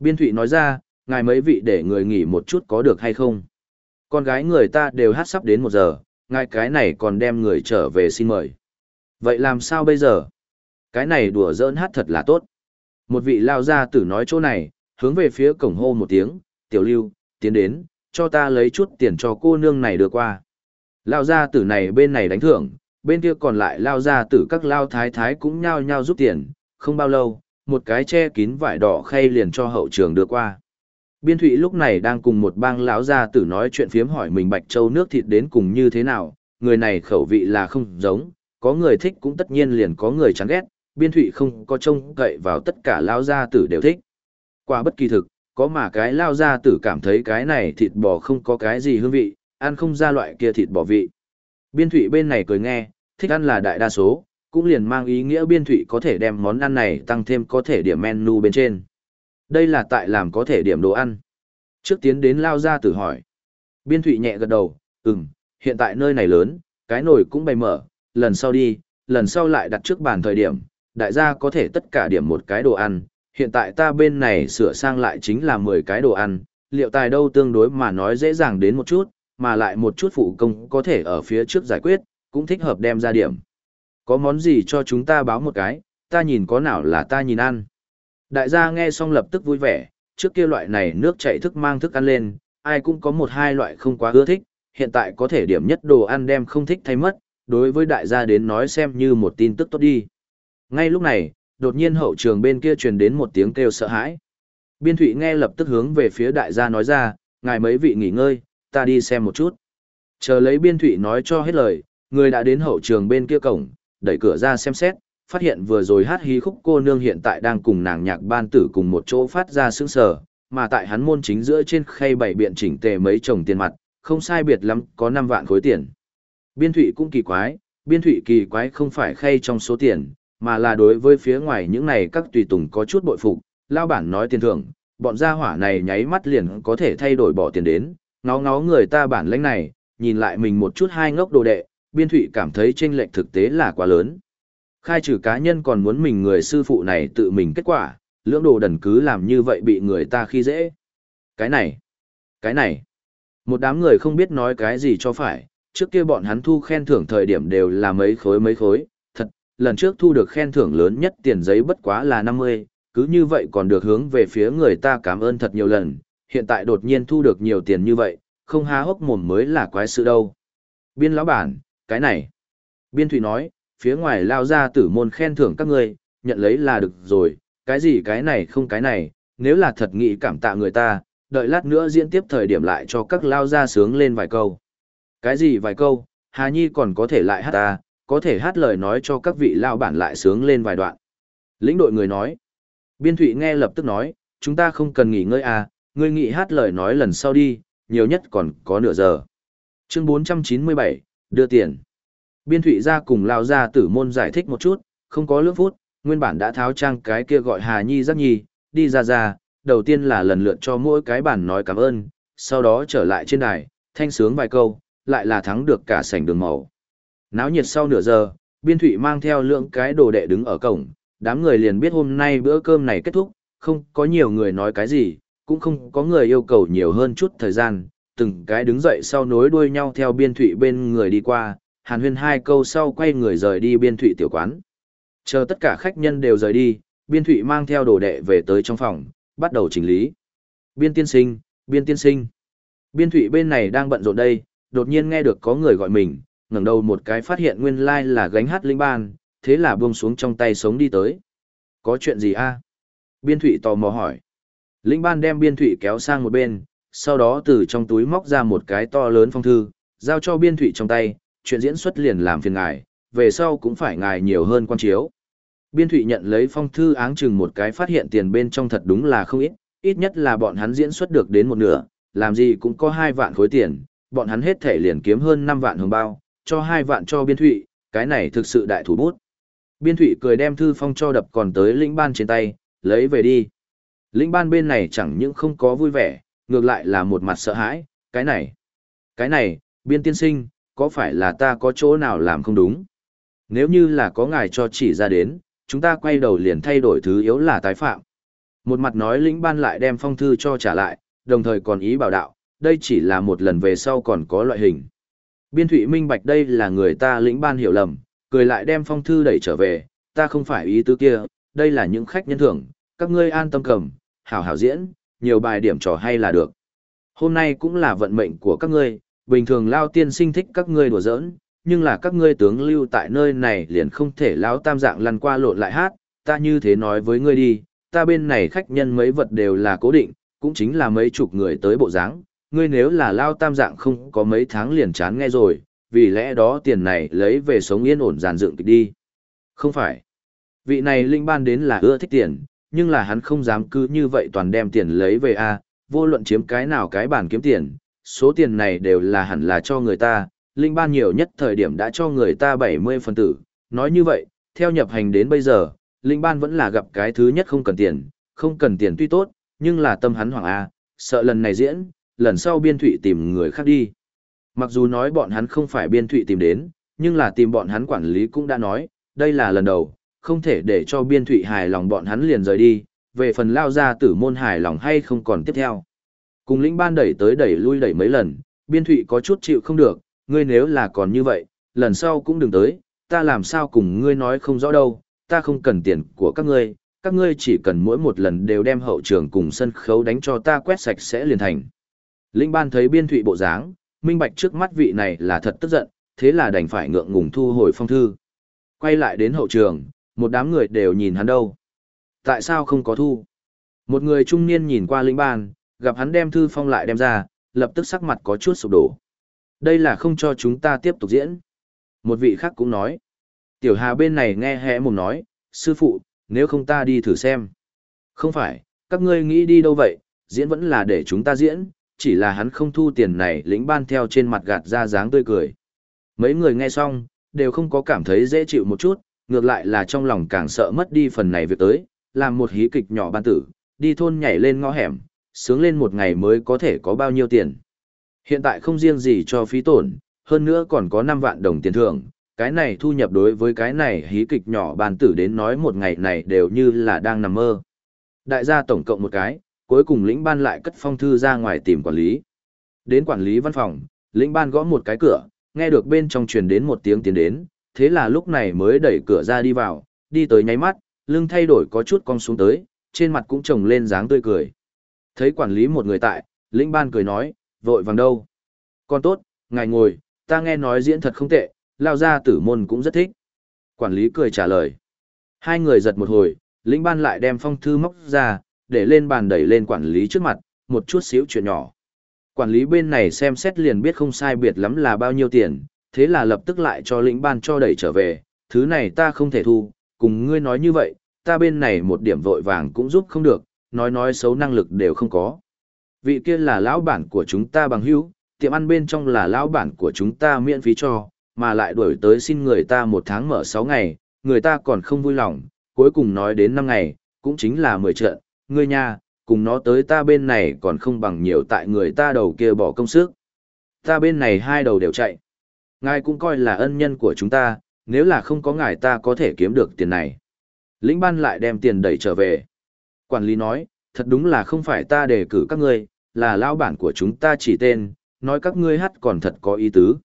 [SPEAKER 1] Biên thụy nói ra, ngài mấy vị để người nghỉ một chút có được hay không? Con gái người ta đều hát sắp đến một giờ, ngài cái này còn đem người trở về xin mời. Vậy làm sao bây giờ? Cái này đùa giỡn hát thật là tốt. Một vị lao ra tử nói chỗ này, hướng về phía cổng hô một tiếng, tiểu lưu, tiến đến, cho ta lấy chút tiền cho cô nương này đưa qua. Lao ra tử này bên này đánh thưởng, bên kia còn lại lao ra tử các lao thái thái cũng nhao nhao giúp tiền, không bao lâu, một cái che kín vải đỏ khay liền cho hậu trường đưa qua. Biên Thụy lúc này đang cùng một bang lão gia tử nói chuyện phiếm hỏi mình Bạch Châu nước thịt đến cùng như thế nào, người này khẩu vị là không giống, có người thích cũng tất nhiên liền có người chán ghét, Biên Thụy không có trông cậy vào tất cả lão gia tử đều thích. Qua bất kỳ thực, có mà cái lao gia tử cảm thấy cái này thịt bò không có cái gì hương vị, ăn không ra loại kia thịt bò vị. Biên Thụy bên này cười nghe, thích ăn là đại đa số, cũng liền mang ý nghĩa Biên Thụy có thể đem món ăn này tăng thêm có thể điểm menu bên trên. Đây là tại làm có thể điểm đồ ăn. Trước tiến đến lao ra tử hỏi. Biên thụy nhẹ gật đầu, ừm, hiện tại nơi này lớn, cái nồi cũng bày mở, lần sau đi, lần sau lại đặt trước bàn thời điểm, đại gia có thể tất cả điểm một cái đồ ăn. Hiện tại ta bên này sửa sang lại chính là 10 cái đồ ăn, liệu tài đâu tương đối mà nói dễ dàng đến một chút, mà lại một chút phụ công có thể ở phía trước giải quyết, cũng thích hợp đem ra điểm. Có món gì cho chúng ta báo một cái, ta nhìn có nào là ta nhìn ăn. Đại gia nghe xong lập tức vui vẻ, trước kia loại này nước chảy thức mang thức ăn lên, ai cũng có một hai loại không quá ưa thích, hiện tại có thể điểm nhất đồ ăn đem không thích thay mất, đối với đại gia đến nói xem như một tin tức tốt đi. Ngay lúc này, đột nhiên hậu trường bên kia truyền đến một tiếng kêu sợ hãi. Biên Thụy nghe lập tức hướng về phía đại gia nói ra, ngài mấy vị nghỉ ngơi, ta đi xem một chút. Chờ lấy Biên Thụy nói cho hết lời, người đã đến hậu trường bên kia cổng, đẩy cửa ra xem xét, phát hiện vừa rồi hát hí khúc cô nương hiện tại đang cùng nàng nhạc ban tử cùng một chỗ phát ra sướng sở, mà tại hắn môn chính giữa trên khay bảy biện chỉnh tề mấy chồng tiền mặt, không sai biệt lắm, có 5 vạn khối tiền. Biên thụy cũng kỳ quái, biên thụy kỳ quái không phải khay trong số tiền, mà là đối với phía ngoài những này các tùy tùng có chút bội phục, lao bản nói tiền thưởng, bọn gia hỏa này nháy mắt liền có thể thay đổi bỏ tiền đến, ngó ngó người ta bản lãnh này, nhìn lại mình một chút hai ngốc đồ đệ, biên thụy cảm thấy chênh lệch thực tế là quá lớn. Khai trừ cá nhân còn muốn mình người sư phụ này tự mình kết quả, lưỡng đồ đần cứ làm như vậy bị người ta khi dễ. Cái này, cái này, một đám người không biết nói cái gì cho phải, trước kia bọn hắn thu khen thưởng thời điểm đều là mấy khối mấy khối, thật, lần trước thu được khen thưởng lớn nhất tiền giấy bất quá là 50, cứ như vậy còn được hướng về phía người ta cảm ơn thật nhiều lần, hiện tại đột nhiên thu được nhiều tiền như vậy, không há hốc mồm mới là quái sự đâu. Biên lão bản, cái này. Biên Thụy nói, phía ngoài lao ra tử môn khen thưởng các ngươi, nhận lấy là được rồi, cái gì cái này không cái này, nếu là thật nghị cảm tạ người ta, đợi lát nữa diễn tiếp thời điểm lại cho các lao ra sướng lên vài câu. Cái gì vài câu, Hà Nhi còn có thể lại hát ta, có thể hát lời nói cho các vị lao bản lại sướng lên vài đoạn. Lĩnh đội người nói, Biên Thụy nghe lập tức nói, chúng ta không cần nghỉ ngơi à, ngươi nghị hát lời nói lần sau đi, nhiều nhất còn có nửa giờ. Chương 497, đưa tiền. Biên thụy ra cùng lao ra tử môn giải thích một chút, không có lưỡng phút, nguyên bản đã tháo trang cái kia gọi Hà Nhi giác nhi, đi ra ra, đầu tiên là lần lượt cho mỗi cái bản nói cảm ơn, sau đó trở lại trên đài, thanh sướng vài câu, lại là thắng được cả sảnh đường màu. Náo nhiệt sau nửa giờ, biên thụy mang theo lượng cái đồ đệ đứng ở cổng, đám người liền biết hôm nay bữa cơm này kết thúc, không có nhiều người nói cái gì, cũng không có người yêu cầu nhiều hơn chút thời gian, từng cái đứng dậy sau nối đuôi nhau theo biên thụy bên người đi qua, hàn huyên hai câu sau quay người rời đi biên thụy tiểu quán. Chờ tất cả khách nhân đều rời đi, biên thụy mang theo đồ đệ về tới trong phòng, bắt đầu chỉnh lý. Biên tiên sinh, biên tiên sinh. Biên thụy bên này đang bận rộn đây, đột nhiên nghe được có người gọi mình, ngẩng đầu một cái phát hiện nguyên lai like là gánh hát linh ban, thế là buông xuống trong tay sống đi tới. Có chuyện gì a Biên thụy tò mò hỏi. Linh ban đem biên thụy kéo sang một bên, sau đó từ trong túi móc ra một cái to lớn phong thư, giao cho biên thụy trong tay, chuyện diễn xuất liền làm phiền ngài, về sau cũng phải ngài nhiều hơn quan chiếu. Biên thụy nhận lấy phong thư áng chừng một cái phát hiện tiền bên trong thật đúng là không ít, ít nhất là bọn hắn diễn xuất được đến một nửa, làm gì cũng có hai vạn khối tiền, bọn hắn hết thể liền kiếm hơn 5 vạn hồng bao, cho hai vạn cho biên thụy, cái này thực sự đại thủ bút. Biên thụy cười đem thư phong cho đập còn tới lĩnh ban trên tay, lấy về đi. Lĩnh ban bên này chẳng những không có vui vẻ, ngược lại là một mặt sợ hãi, cái này, cái này, biên tiên sinh, có phải là ta có chỗ nào làm không đúng? Nếu như là có ngài cho chỉ ra đến, chúng ta quay đầu liền thay đổi thứ yếu là tái phạm. Một mặt nói lĩnh ban lại đem phong thư cho trả lại, đồng thời còn ý bảo đạo, đây chỉ là một lần về sau còn có loại hình. Biên thủy minh bạch đây là người ta lĩnh ban hiểu lầm, cười lại đem phong thư đẩy trở về, ta không phải ý tứ kia, đây là những khách nhân thưởng, các ngươi an tâm cầm, hảo hảo diễn, nhiều bài điểm trò hay là được. Hôm nay cũng là vận mệnh của các ngươi, bình thường lao tiên sinh thích các ngươi đùa giỡn, nhưng là các ngươi tướng lưu tại nơi này liền không thể lao tam dạng lăn qua lộn lại hát, ta như thế nói với ngươi đi, ta bên này khách nhân mấy vật đều là cố định, cũng chính là mấy chục người tới bộ dáng, ngươi nếu là lao tam dạng không có mấy tháng liền chán nghe rồi, vì lẽ đó tiền này lấy về sống yên ổn giàn dựng kịch đi. Không phải. Vị này linh ban đến là ưa thích tiền, nhưng là hắn không dám cứ như vậy toàn đem tiền lấy về a vô luận chiếm cái nào cái bản kiếm tiền, số tiền này đều là hẳn là cho người ta, linh ban nhiều nhất thời điểm đã cho người ta 70 phần tử, nói như vậy, theo nhập hành đến bây giờ, linh ban vẫn là gặp cái thứ nhất không cần tiền, không cần tiền tuy tốt, nhưng là tâm hắn hoàng A, sợ lần này diễn, lần sau biên thụy tìm người khác đi. Mặc dù nói bọn hắn không phải biên thụy tìm đến, nhưng là tìm bọn hắn quản lý cũng đã nói, đây là lần đầu, không thể để cho biên thụy hài lòng bọn hắn liền rời đi, về phần lao ra tử môn hài lòng hay không còn tiếp theo. Cùng lĩnh ban đẩy tới đẩy lui đẩy mấy lần, biên thụy có chút chịu không được, ngươi nếu là còn như vậy, lần sau cũng đừng tới, ta làm sao cùng ngươi nói không rõ đâu, ta không cần tiền của các ngươi, các ngươi chỉ cần mỗi một lần đều đem hậu trường cùng sân khấu đánh cho ta quét sạch sẽ liền thành. Linh ban thấy biên thụy bộ dáng, minh bạch trước mắt vị này là thật tức giận, thế là đành phải ngượng ngùng thu hồi phong thư. Quay lại đến hậu trường, một đám người đều nhìn hắn đâu. Tại sao không có thu? Một người trung niên nhìn qua linh ban, gặp hắn đem thư phong lại đem ra, lập tức sắc mặt có chút sụp đổ. Đây là không cho chúng ta tiếp tục diễn. Một vị khác cũng nói. Tiểu Hà bên này nghe hẽ mồm nói, sư phụ, nếu không ta đi thử xem. Không phải, các ngươi nghĩ đi đâu vậy, diễn vẫn là để chúng ta diễn, chỉ là hắn không thu tiền này lĩnh ban theo trên mặt gạt ra dáng tươi cười. Mấy người nghe xong, đều không có cảm thấy dễ chịu một chút, ngược lại là trong lòng càng sợ mất đi phần này việc tới, làm một hí kịch nhỏ ban tử, đi thôn nhảy lên ngõ hẻm, sướng lên một ngày mới có thể có bao nhiêu tiền. Hiện tại không riêng gì cho phí tổn, hơn nữa còn có 5 vạn đồng tiền thưởng, cái này thu nhập đối với cái này hí kịch nhỏ bàn tử đến nói một ngày này đều như là đang nằm mơ. Đại gia tổng cộng một cái, cuối cùng lĩnh ban lại cất phong thư ra ngoài tìm quản lý. Đến quản lý văn phòng, lĩnh ban gõ một cái cửa, nghe được bên trong truyền đến một tiếng tiến đến, thế là lúc này mới đẩy cửa ra đi vào, đi tới nháy mắt, lưng thay đổi có chút cong xuống tới, trên mặt cũng trồng lên dáng tươi cười. Thấy quản lý một người tại, lĩnh ban cười nói, vội vàng đâu. Con tốt, ngài ngồi, ta nghe nói diễn thật không tệ, lao ra tử môn cũng rất thích. Quản lý cười trả lời. Hai người giật một hồi, lĩnh ban lại đem phong thư móc ra, để lên bàn đẩy lên quản lý trước mặt, một chút xíu chuyện nhỏ. Quản lý bên này xem xét liền biết không sai biệt lắm là bao nhiêu tiền, thế là lập tức lại cho lĩnh ban cho đẩy trở về, thứ này ta không thể thu, cùng ngươi nói như vậy, ta bên này một điểm vội vàng cũng giúp không được, nói nói xấu năng lực đều không có. Vị kia là lão bản của chúng ta bằng hữu, tiệm ăn bên trong là lão bản của chúng ta miễn phí cho, mà lại đuổi tới xin người ta một tháng mở 6 ngày, người ta còn không vui lòng, cuối cùng nói đến 5 ngày, cũng chính là 10 trận, ngươi nha, cùng nó tới ta bên này còn không bằng nhiều tại người ta đầu kia bỏ công sức. Ta bên này hai đầu đều chạy. Ngài cũng coi là ân nhân của chúng ta, nếu là không có ngài ta có thể kiếm được tiền này. Lĩnh ban lại đem tiền đẩy trở về. Quản lý nói, thật đúng là không phải ta đề cử các ngươi, là lao bản của chúng ta chỉ tên, nói các ngươi hát còn thật có ý tứ.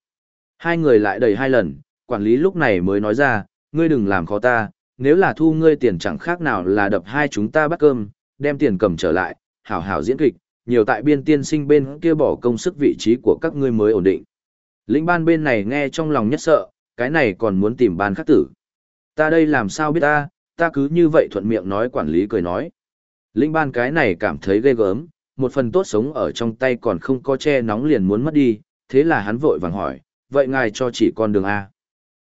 [SPEAKER 1] Hai người lại đầy hai lần, quản lý lúc này mới nói ra, ngươi đừng làm khó ta, nếu là thu ngươi tiền chẳng khác nào là đập hai chúng ta bắt cơm, đem tiền cầm trở lại, hảo hảo diễn kịch, nhiều tại biên tiên sinh bên kia bỏ công sức vị trí của các ngươi mới ổn định. Lĩnh ban bên này nghe trong lòng nhất sợ, cái này còn muốn tìm ban khắc tử. Ta đây làm sao biết ta, ta cứ như vậy thuận miệng nói quản lý cười nói. Linh ban cái này cảm thấy ghê gớm, một phần tốt sống ở trong tay còn không có che nóng liền muốn mất đi, thế là hắn vội vàng hỏi, vậy ngài cho chỉ con đường A.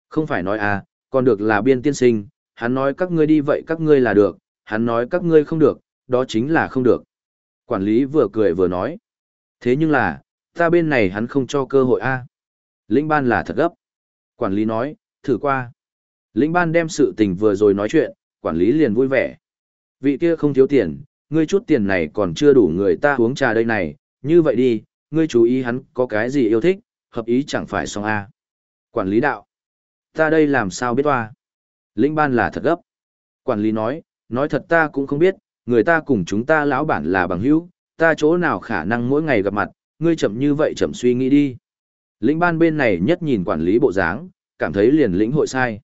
[SPEAKER 1] Không phải nói A, còn được là biên tiên sinh, hắn nói các ngươi đi vậy các ngươi là được, hắn nói các ngươi không được, đó chính là không được. Quản lý vừa cười vừa nói. Thế nhưng là, ta bên này hắn không cho cơ hội A. Lĩnh ban là thật gấp. Quản lý nói, thử qua. Lĩnh ban đem sự tình vừa rồi nói chuyện, quản lý liền vui vẻ. Vị kia không thiếu tiền, ngươi chút tiền này còn chưa đủ người ta uống trà đây này, như vậy đi, ngươi chú ý hắn có cái gì yêu thích, hợp ý chẳng phải xong A. Quản lý đạo. Ta đây làm sao biết toa. Lĩnh ban là thật gấp. Quản lý nói, nói thật ta cũng không biết, người ta cùng chúng ta lão bản là bằng hữu, ta chỗ nào khả năng mỗi ngày gặp mặt, ngươi chậm như vậy chậm suy nghĩ đi. Lĩnh ban bên này nhất nhìn quản lý bộ dáng, cảm thấy liền lĩnh hội sai.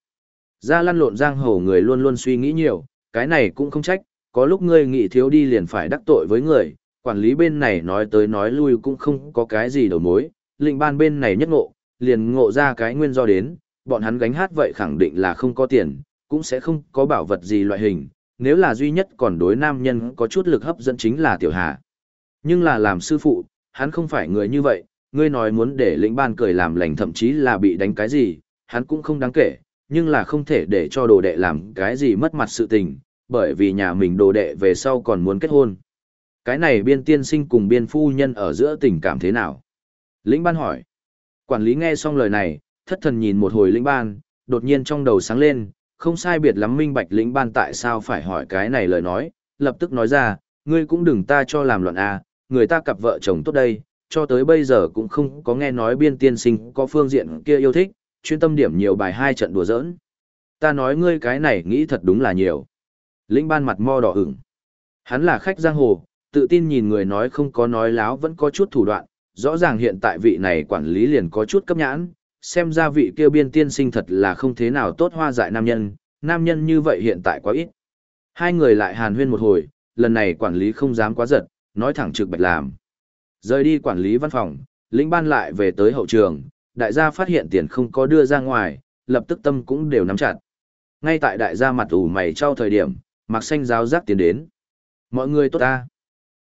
[SPEAKER 1] Ra lăn lộn giang hồ người luôn luôn suy nghĩ nhiều, cái này cũng không trách, có lúc ngươi nghĩ thiếu đi liền phải đắc tội với người, quản lý bên này nói tới nói lui cũng không có cái gì đầu mối, lĩnh ban bên này nhất ngộ, liền ngộ ra cái nguyên do đến, bọn hắn gánh hát vậy khẳng định là không có tiền, cũng sẽ không có bảo vật gì loại hình, nếu là duy nhất còn đối nam nhân có chút lực hấp dẫn chính là tiểu hà. Nhưng là làm sư phụ, hắn không phải người như vậy, ngươi nói muốn để lĩnh ban cười làm lành thậm chí là bị đánh cái gì, hắn cũng không đáng kể, nhưng là không thể để cho đồ đệ làm cái gì mất mặt sự tình, bởi vì nhà mình đồ đệ về sau còn muốn kết hôn. Cái này biên tiên sinh cùng biên phu nhân ở giữa tình cảm thế nào? Lĩnh ban hỏi. Quản lý nghe xong lời này, thất thần nhìn một hồi lĩnh ban, đột nhiên trong đầu sáng lên, không sai biệt lắm minh bạch lĩnh ban tại sao phải hỏi cái này lời nói, lập tức nói ra, ngươi cũng đừng ta cho làm loạn a, người ta cặp vợ chồng tốt đây, cho tới bây giờ cũng không có nghe nói biên tiên sinh có phương diện kia yêu thích, chuyên tâm điểm nhiều bài hai trận đùa giỡn. Ta nói ngươi cái này nghĩ thật đúng là nhiều. Lĩnh ban mặt mo đỏ ửng. Hắn là khách giang hồ, tự tin nhìn người nói không có nói láo vẫn có chút thủ đoạn, rõ ràng hiện tại vị này quản lý liền có chút cấp nhãn, xem ra vị kia biên tiên sinh thật là không thế nào tốt hoa dại nam nhân, nam nhân như vậy hiện tại quá ít. Hai người lại hàn huyên một hồi, lần này quản lý không dám quá giật, nói thẳng trực bạch làm. Rời đi quản lý văn phòng, lĩnh ban lại về tới hậu trường, đại gia phát hiện tiền không có đưa ra ngoài, lập tức tâm cũng đều nắm chặt. Ngay tại đại gia mặt ủ mày trao thời điểm, Mạc Xanh giáo giác tiến đến. Mọi người tốt ta.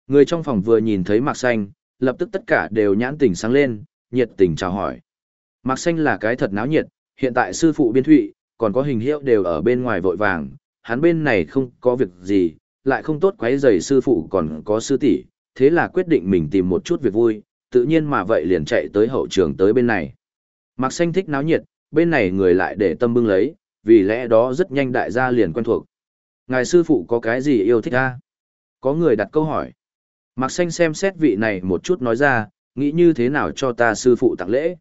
[SPEAKER 1] Người trong phòng vừa nhìn thấy Mạc Xanh, lập tức tất cả đều nhãn tỉnh sáng lên, nhiệt tình chào hỏi. Mạc Xanh là cái thật náo nhiệt, hiện tại sư phụ biên thụy, còn có hình hiệu đều ở bên ngoài vội vàng, hắn bên này không có việc gì, lại không tốt quấy rầy sư phụ còn có sư tỷ, thế là quyết định mình tìm một chút việc vui, tự nhiên mà vậy liền chạy tới hậu trường tới bên này. Mạc Xanh thích náo nhiệt, bên này người lại để tâm bưng lấy, vì lẽ đó rất nhanh đại gia liền quen thuộc. Ngài sư phụ có cái gì yêu thích a? Có người đặt câu hỏi. Mạc Xanh xem xét vị này một chút nói ra, nghĩ như thế nào cho ta sư phụ tặng lễ.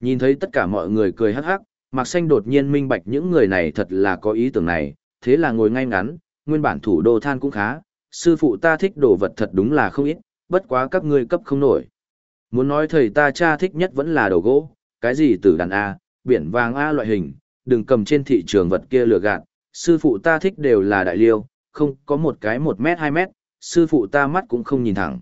[SPEAKER 1] Nhìn thấy tất cả mọi người cười hắc hắc, Mạc Xanh đột nhiên minh bạch những người này thật là có ý tưởng này, thế là ngồi ngay ngắn, nguyên bản thủ đô than cũng khá, sư phụ ta thích đồ vật thật đúng là không ít, bất quá các ngươi cấp không nổi. Muốn nói thầy ta cha thích nhất vẫn là đồ gỗ, cái gì từ đàn A, biển vàng A loại hình, đừng cầm trên thị trường vật kia lừa gạt, sư phụ ta thích đều là đại liêu, không có một cái một mét hai mét, sư phụ ta mắt cũng không nhìn thẳng.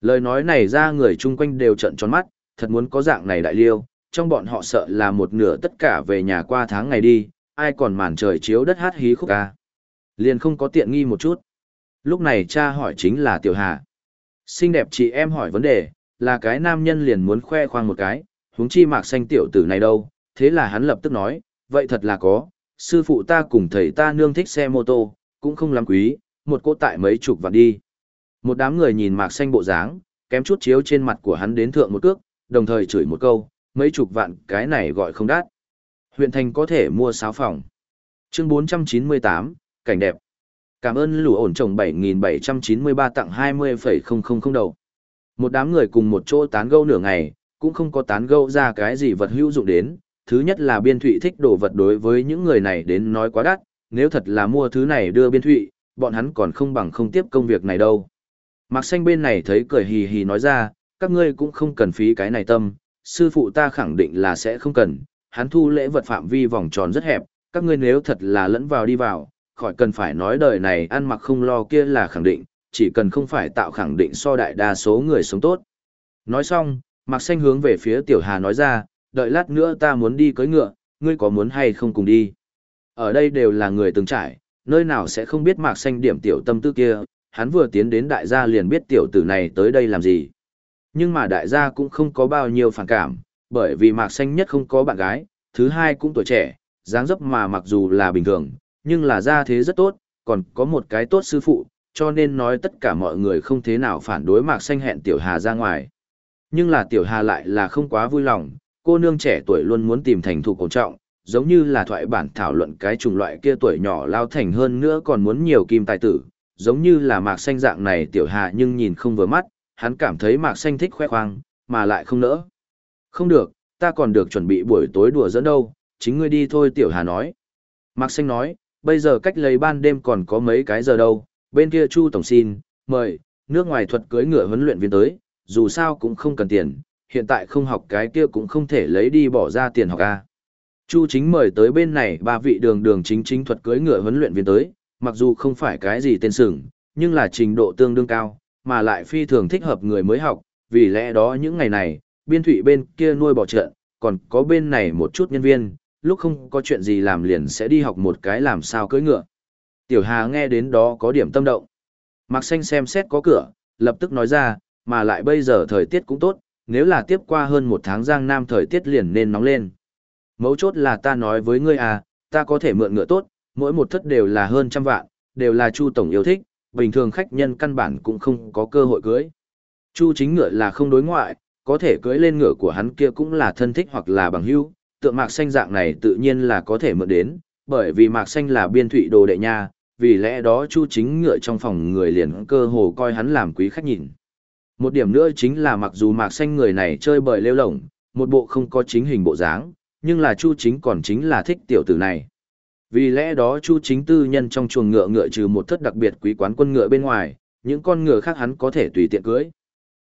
[SPEAKER 1] Lời nói này ra người chung quanh đều trận tròn mắt, thật muốn có dạng này đại liêu, trong bọn họ sợ là một nửa tất cả về nhà qua tháng ngày đi, ai còn màn trời chiếu đất hát hí khúc ca. Liền không có tiện nghi một chút. Lúc này cha hỏi chính là Tiểu Hà. Xinh đẹp chị em hỏi vấn đề, là cái nam nhân liền muốn khoe khoang một cái, huống chi mạc xanh tiểu tử này đâu, thế là hắn lập tức nói, vậy thật là có, sư phụ ta cùng thầy ta nương thích xe mô tô, cũng không lắm quý, một cô tại mấy chục vạn đi. Một đám người nhìn mạc xanh bộ dáng, kém chút chiếu trên mặt của hắn đến thượng một cước, đồng thời chửi một câu, mấy chục vạn cái này gọi không đắt. Huyện thành có thể mua sáo phòng. Chương 498, cảnh đẹp. Cảm ơn lũ ổn trồng 7793 tặng 20,000 đầu. Một đám người cùng một chỗ tán gẫu nửa ngày, cũng không có tán gẫu ra cái gì vật hữu dụng đến. Thứ nhất là biên thụy thích đồ vật đối với những người này đến nói quá đắt, nếu thật là mua thứ này đưa biên thụy, bọn hắn còn không bằng không tiếp công việc này đâu. Mạc xanh bên này thấy cười hì hì nói ra, các ngươi cũng không cần phí cái này tâm, sư phụ ta khẳng định là sẽ không cần, hắn thu lễ vật phạm vi vòng tròn rất hẹp, các ngươi nếu thật là lẫn vào đi vào, khỏi cần phải nói đời này ăn mặc không lo kia là khẳng định, chỉ cần không phải tạo khẳng định so đại đa số người sống tốt. Nói xong, Mạc Xanh hướng về phía Tiểu Hà nói ra, đợi lát nữa ta muốn đi cưới ngựa, ngươi có muốn hay không cùng đi. Ở đây đều là người từng trải, nơi nào sẽ không biết Mạc Xanh điểm tiểu tâm tư kia, hắn vừa tiến đến đại gia liền biết tiểu tử này tới đây làm gì. Nhưng mà đại gia cũng không có bao nhiêu phản cảm, bởi vì mạc xanh nhất không có bạn gái, thứ hai cũng tuổi trẻ, dáng dấp mà mặc dù là bình thường, nhưng là gia thế rất tốt, còn có một cái tốt sư phụ, cho nên nói tất cả mọi người không thế nào phản đối mạc xanh hẹn tiểu hà ra ngoài. Nhưng là tiểu hà lại là không quá vui lòng, cô nương trẻ tuổi luôn muốn tìm thành thục cổ trọng, giống như là thoại bản thảo luận cái chủng loại kia tuổi nhỏ lao thành hơn nữa còn muốn nhiều kim tài tử, giống như là mạc xanh dạng này tiểu hà nhưng nhìn không vừa mắt, hắn cảm thấy mạc xanh thích khoe khoang, mà lại không nỡ. Không được, ta còn được chuẩn bị buổi tối đùa dẫn đâu, chính ngươi đi thôi tiểu hà nói. Mạc xanh nói, bây giờ cách lấy ban đêm còn có mấy cái giờ đâu, bên kia Chu Tổng xin, mời, nước ngoài thuật cưới ngựa huấn luyện viên tới, dù sao cũng không cần tiền, hiện tại không học cái kia cũng không thể lấy đi bỏ ra tiền học A. Chu chính mời tới bên này ba vị đường đường chính chính thuật cưới ngựa huấn luyện viên tới, mặc dù không phải cái gì tên sừng, nhưng là trình độ tương đương cao, mà lại phi thường thích hợp người mới học, vì lẽ đó những ngày này, biên thủy bên kia nuôi bỏ trận, còn có bên này một chút nhân viên, lúc không có chuyện gì làm liền sẽ đi học một cái làm sao cưỡi ngựa. Tiểu Hà nghe đến đó có điểm tâm động. Mạc Xanh xem xét có cửa, lập tức nói ra, mà lại bây giờ thời tiết cũng tốt, nếu là tiếp qua hơn một tháng giang nam thời tiết liền nên nóng lên. Mấu chốt là ta nói với ngươi à, ta có thể mượn ngựa tốt, mỗi một thất đều là hơn trăm vạn, đều là Chu Tổng yêu thích, bình thường khách nhân căn bản cũng không có cơ hội cưới. Chu chính ngựa là không đối ngoại, có thể cưới lên ngựa của hắn kia cũng là thân thích hoặc là bằng hữu, tượng mạc xanh dạng này tự nhiên là có thể mượn đến, bởi vì mạc xanh là biên thụy đồ đệ nha, vì lẽ đó chu chính ngựa trong phòng người liền cơ hồ coi hắn làm quý khách nhìn. Một điểm nữa chính là mặc dù mạc xanh người này chơi bời lêu lổng, một bộ không có chính hình bộ dáng, nhưng là chu chính còn chính là thích tiểu tử này. Vì lẽ đó chu chính tư nhân trong chuồng ngựa ngựa trừ một thất đặc biệt quý quán quân ngựa bên ngoài, những con ngựa khác hắn có thể tùy tiện cưới.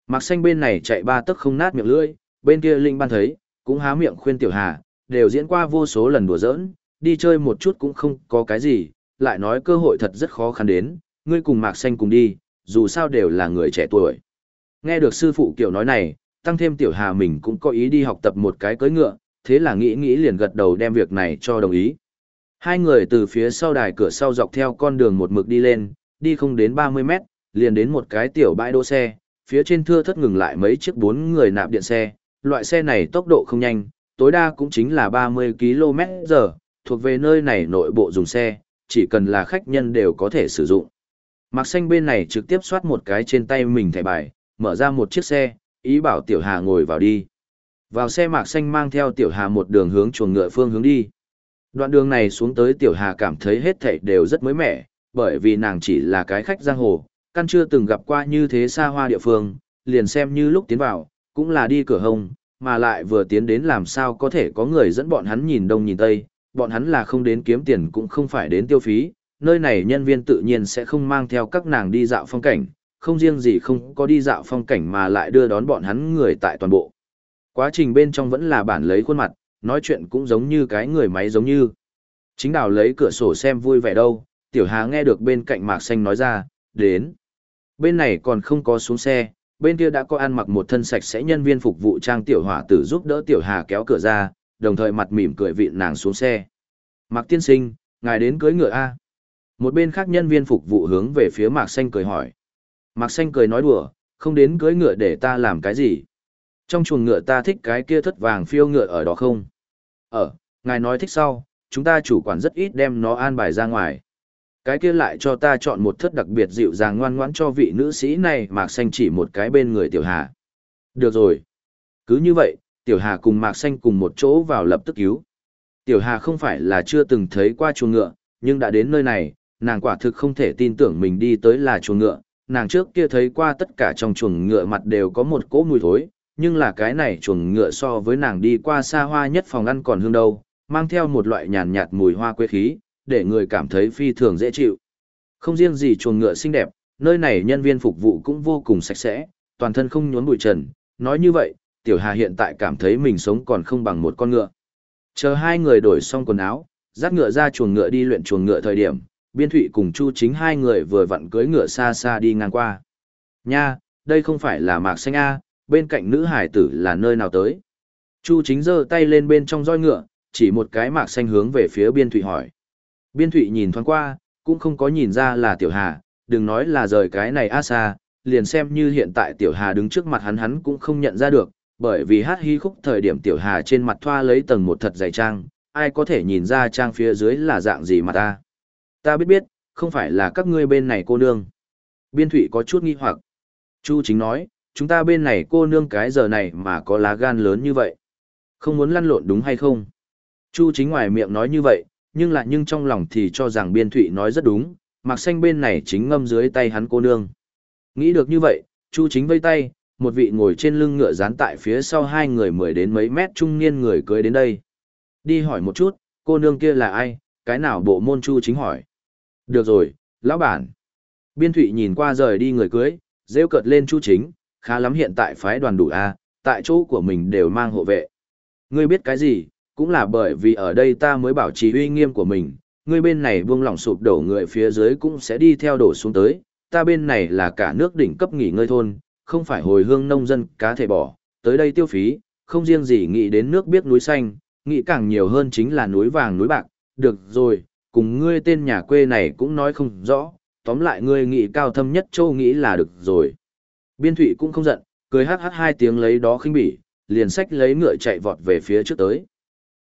[SPEAKER 1] Mạc xanh bên này chạy ba tấc không nát miệng lưỡi, bên kia linh ban thấy, cũng há miệng khuyên tiểu hà, đều diễn qua vô số lần đùa giỡn, đi chơi một chút cũng không có cái gì, lại nói cơ hội thật rất khó khăn đến, ngươi cùng Mạc Xanh cùng đi, dù sao đều là người trẻ tuổi. Nghe được sư phụ kiểu nói này, tăng thêm tiểu hà mình cũng có ý đi học tập một cái cưỡi ngựa, thế là nghĩ nghĩ liền gật đầu đem việc này cho đồng ý. Hai người từ phía sau đài cửa sau dọc theo con đường một mực đi lên, đi không đến 30 mét, liền đến một cái tiểu bãi đỗ xe, phía trên thưa thất ngừng lại mấy chiếc bốn người nạp điện xe, loại xe này tốc độ không nhanh, tối đa cũng chính là 30 km giờ, thuộc về nơi này nội bộ dùng xe, chỉ cần là khách nhân đều có thể sử dụng. Mạc xanh bên này trực tiếp soát một cái trên tay mình thẻ bài, mở ra một chiếc xe, ý bảo Tiểu Hà ngồi vào đi. Vào xe Mạc xanh mang theo Tiểu Hà một đường hướng chuồng ngựa phương hướng đi. Đoạn đường này xuống tới Tiểu Hà cảm thấy hết thảy đều rất mới mẻ, bởi vì nàng chỉ là cái khách giang hồ, căn chưa từng gặp qua như thế xa hoa địa phương, liền xem như lúc tiến vào, cũng là đi cửa hông, mà lại vừa tiến đến làm sao có thể có người dẫn bọn hắn nhìn đông nhìn tây, bọn hắn là không đến kiếm tiền cũng không phải đến tiêu phí, nơi này nhân viên tự nhiên sẽ không mang theo các nàng đi dạo phong cảnh, không riêng gì không có đi dạo phong cảnh mà lại đưa đón bọn hắn người tại toàn bộ. Quá trình bên trong vẫn là bản lấy khuôn mặt, nói chuyện cũng giống như cái người máy giống như. Chính đào lấy cửa sổ xem vui vẻ đâu, tiểu hà nghe được bên cạnh mạc xanh nói ra, đến. Bên này còn không có xuống xe, bên kia đã có ăn mặc một thân sạch sẽ nhân viên phục vụ trang tiểu hỏa tử giúp đỡ tiểu hà kéo cửa ra, đồng thời mặt mỉm cười vịn nàng xuống xe. Mạc tiên sinh, ngài đến cưới ngựa A. Một bên khác nhân viên phục vụ hướng về phía Mạc Xanh cười hỏi. Mạc Xanh cười nói đùa, không đến cưới ngựa để ta làm cái gì. Trong chuồng ngựa ta thích cái kia thất vàng phiêu ngựa ở đó không? Ở, ngài nói thích sau, chúng ta chủ quản rất ít đem nó an bài ra ngoài. Cái kia lại cho ta chọn một thất đặc biệt dịu dàng ngoan ngoãn cho vị nữ sĩ này Mạc Xanh chỉ một cái bên người Tiểu Hà. Được rồi. Cứ như vậy, Tiểu Hà cùng Mạc Xanh cùng một chỗ vào lập tức cứu. Tiểu Hà không phải là chưa từng thấy qua chuồng ngựa, nhưng đã đến nơi này, nàng quả thực không thể tin tưởng mình đi tới là chuồng ngựa. Nàng trước kia thấy qua tất cả trong chuồng ngựa mặt đều có một cỗ mùi thối, nhưng là cái này chuồng ngựa so với nàng đi qua xa hoa nhất phòng ăn còn hương đâu, mang theo một loại nhàn nhạt mùi hoa quê khí, để người cảm thấy phi thường dễ chịu. Không riêng gì chuồng ngựa xinh đẹp, nơi này nhân viên phục vụ cũng vô cùng sạch sẽ, toàn thân không nhốn bụi trần. Nói như vậy, Tiểu Hà hiện tại cảm thấy mình sống còn không bằng một con ngựa. Chờ hai người đổi xong quần áo, dắt ngựa ra chuồng ngựa đi luyện chuồng ngựa thời điểm, Biên Thụy cùng Chu Chính hai người vừa vặn cưới ngựa xa xa đi ngang qua. Nha, đây không phải là Mạc Xanh A, bên cạnh nữ hải tử là nơi nào tới. Chu Chính giơ tay lên bên trong roi ngựa, chỉ một cái Mạc Xanh hướng về phía Biên Thụy hỏi. Biên Thụy nhìn thoáng qua, cũng không có nhìn ra là Tiểu Hà, đừng nói là rời cái này a xa, liền xem như hiện tại Tiểu Hà đứng trước mặt hắn hắn cũng không nhận ra được, bởi vì hát hí khúc thời điểm Tiểu Hà trên mặt thoa lấy tầng một thật dày trang, ai có thể nhìn ra trang phía dưới là dạng gì mà ta. Ta biết biết, không phải là các ngươi bên này cô nương. Biên thủy có chút nghi hoặc. Chu chính nói, chúng ta bên này cô nương cái giờ này mà có lá gan lớn như vậy. Không muốn lăn lộn đúng hay không? Chu chính ngoài miệng nói như vậy, nhưng lại nhưng trong lòng thì cho rằng biên thụy nói rất đúng, mặc xanh bên này chính ngâm dưới tay hắn cô nương. Nghĩ được như vậy, Chu chính vây tay, một vị ngồi trên lưng ngựa dán tại phía sau hai người mười đến mấy mét trung niên người cưới đến đây. Đi hỏi một chút, cô nương kia là ai, cái nào bộ môn Chu chính hỏi. Được rồi, lão bản. Biên thụy nhìn qua rời đi người cưới, rêu cợt lên Chu chính, khá lắm hiện tại phái đoàn đủ A, tại chỗ của mình đều mang hộ vệ. Ngươi biết cái gì, cũng là bởi vì ở đây ta mới bảo trì uy nghiêm của mình, ngươi bên này buông lỏng sụp đổ người phía dưới cũng sẽ đi theo đổ xuống tới, ta bên này là cả nước đỉnh cấp nghỉ ngơi thôn, không phải hồi hương nông dân cá thể bỏ, tới đây tiêu phí, không riêng gì nghĩ đến nước biết núi xanh, nghĩ càng nhiều hơn chính là núi vàng núi bạc, được rồi, cùng ngươi tên nhà quê này cũng nói không rõ, tóm lại ngươi nghĩ cao thâm nhất châu nghĩ là được rồi. Biên thụy cũng không giận, cười hát hát hai tiếng lấy đó khinh bỉ, liền sách lấy ngựa chạy vọt về phía trước tới.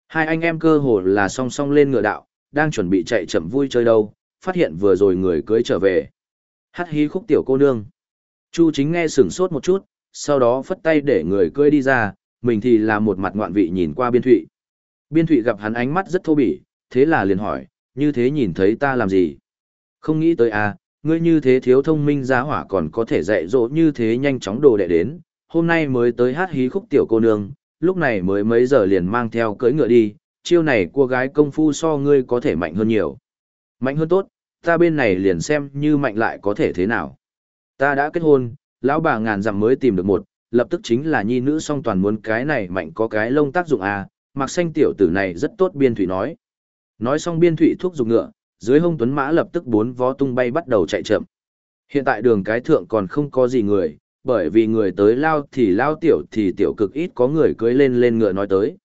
[SPEAKER 1] Hai anh em cơ hồ là song song lên ngựa đạo, đang chuẩn bị chạy chậm vui chơi đâu, phát hiện vừa rồi người cưới trở về. Hát hí khúc tiểu cô nương. Chu chính nghe sửng sốt một chút, sau đó phất tay để người cưới đi ra, mình thì là một mặt ngoạn vị nhìn qua biên thụy. Biên thụy gặp hắn ánh mắt rất thô bỉ, thế là liền hỏi, như thế nhìn thấy ta làm gì? Không nghĩ tới à, ngươi như thế thiếu thông minh giá hỏa còn có thể dạy dỗ như thế nhanh chóng đồ đệ đến, hôm nay mới tới hát hí khúc tiểu cô nương, lúc này mới mấy giờ liền mang theo cưỡi ngựa đi, chiêu này cô gái công phu so ngươi có thể mạnh hơn nhiều. Mạnh hơn tốt, ta bên này liền xem như mạnh lại có thể thế nào. Ta đã kết hôn, lão bà ngàn dặm mới tìm được một, lập tức chính là nhi nữ song toàn muốn cái này mạnh có cái lông tác dụng à, mặc xanh tiểu tử này rất tốt biên thủy nói. Nói xong biên thủy thuốc dục ngựa, dưới hông tuấn mã lập tức bốn vó tung bay bắt đầu chạy chậm. Hiện tại đường cái thượng còn không có gì người, bởi vì người tới lao thì lao tiểu thì tiểu cực ít có người cưới lên lên ngựa nói tới.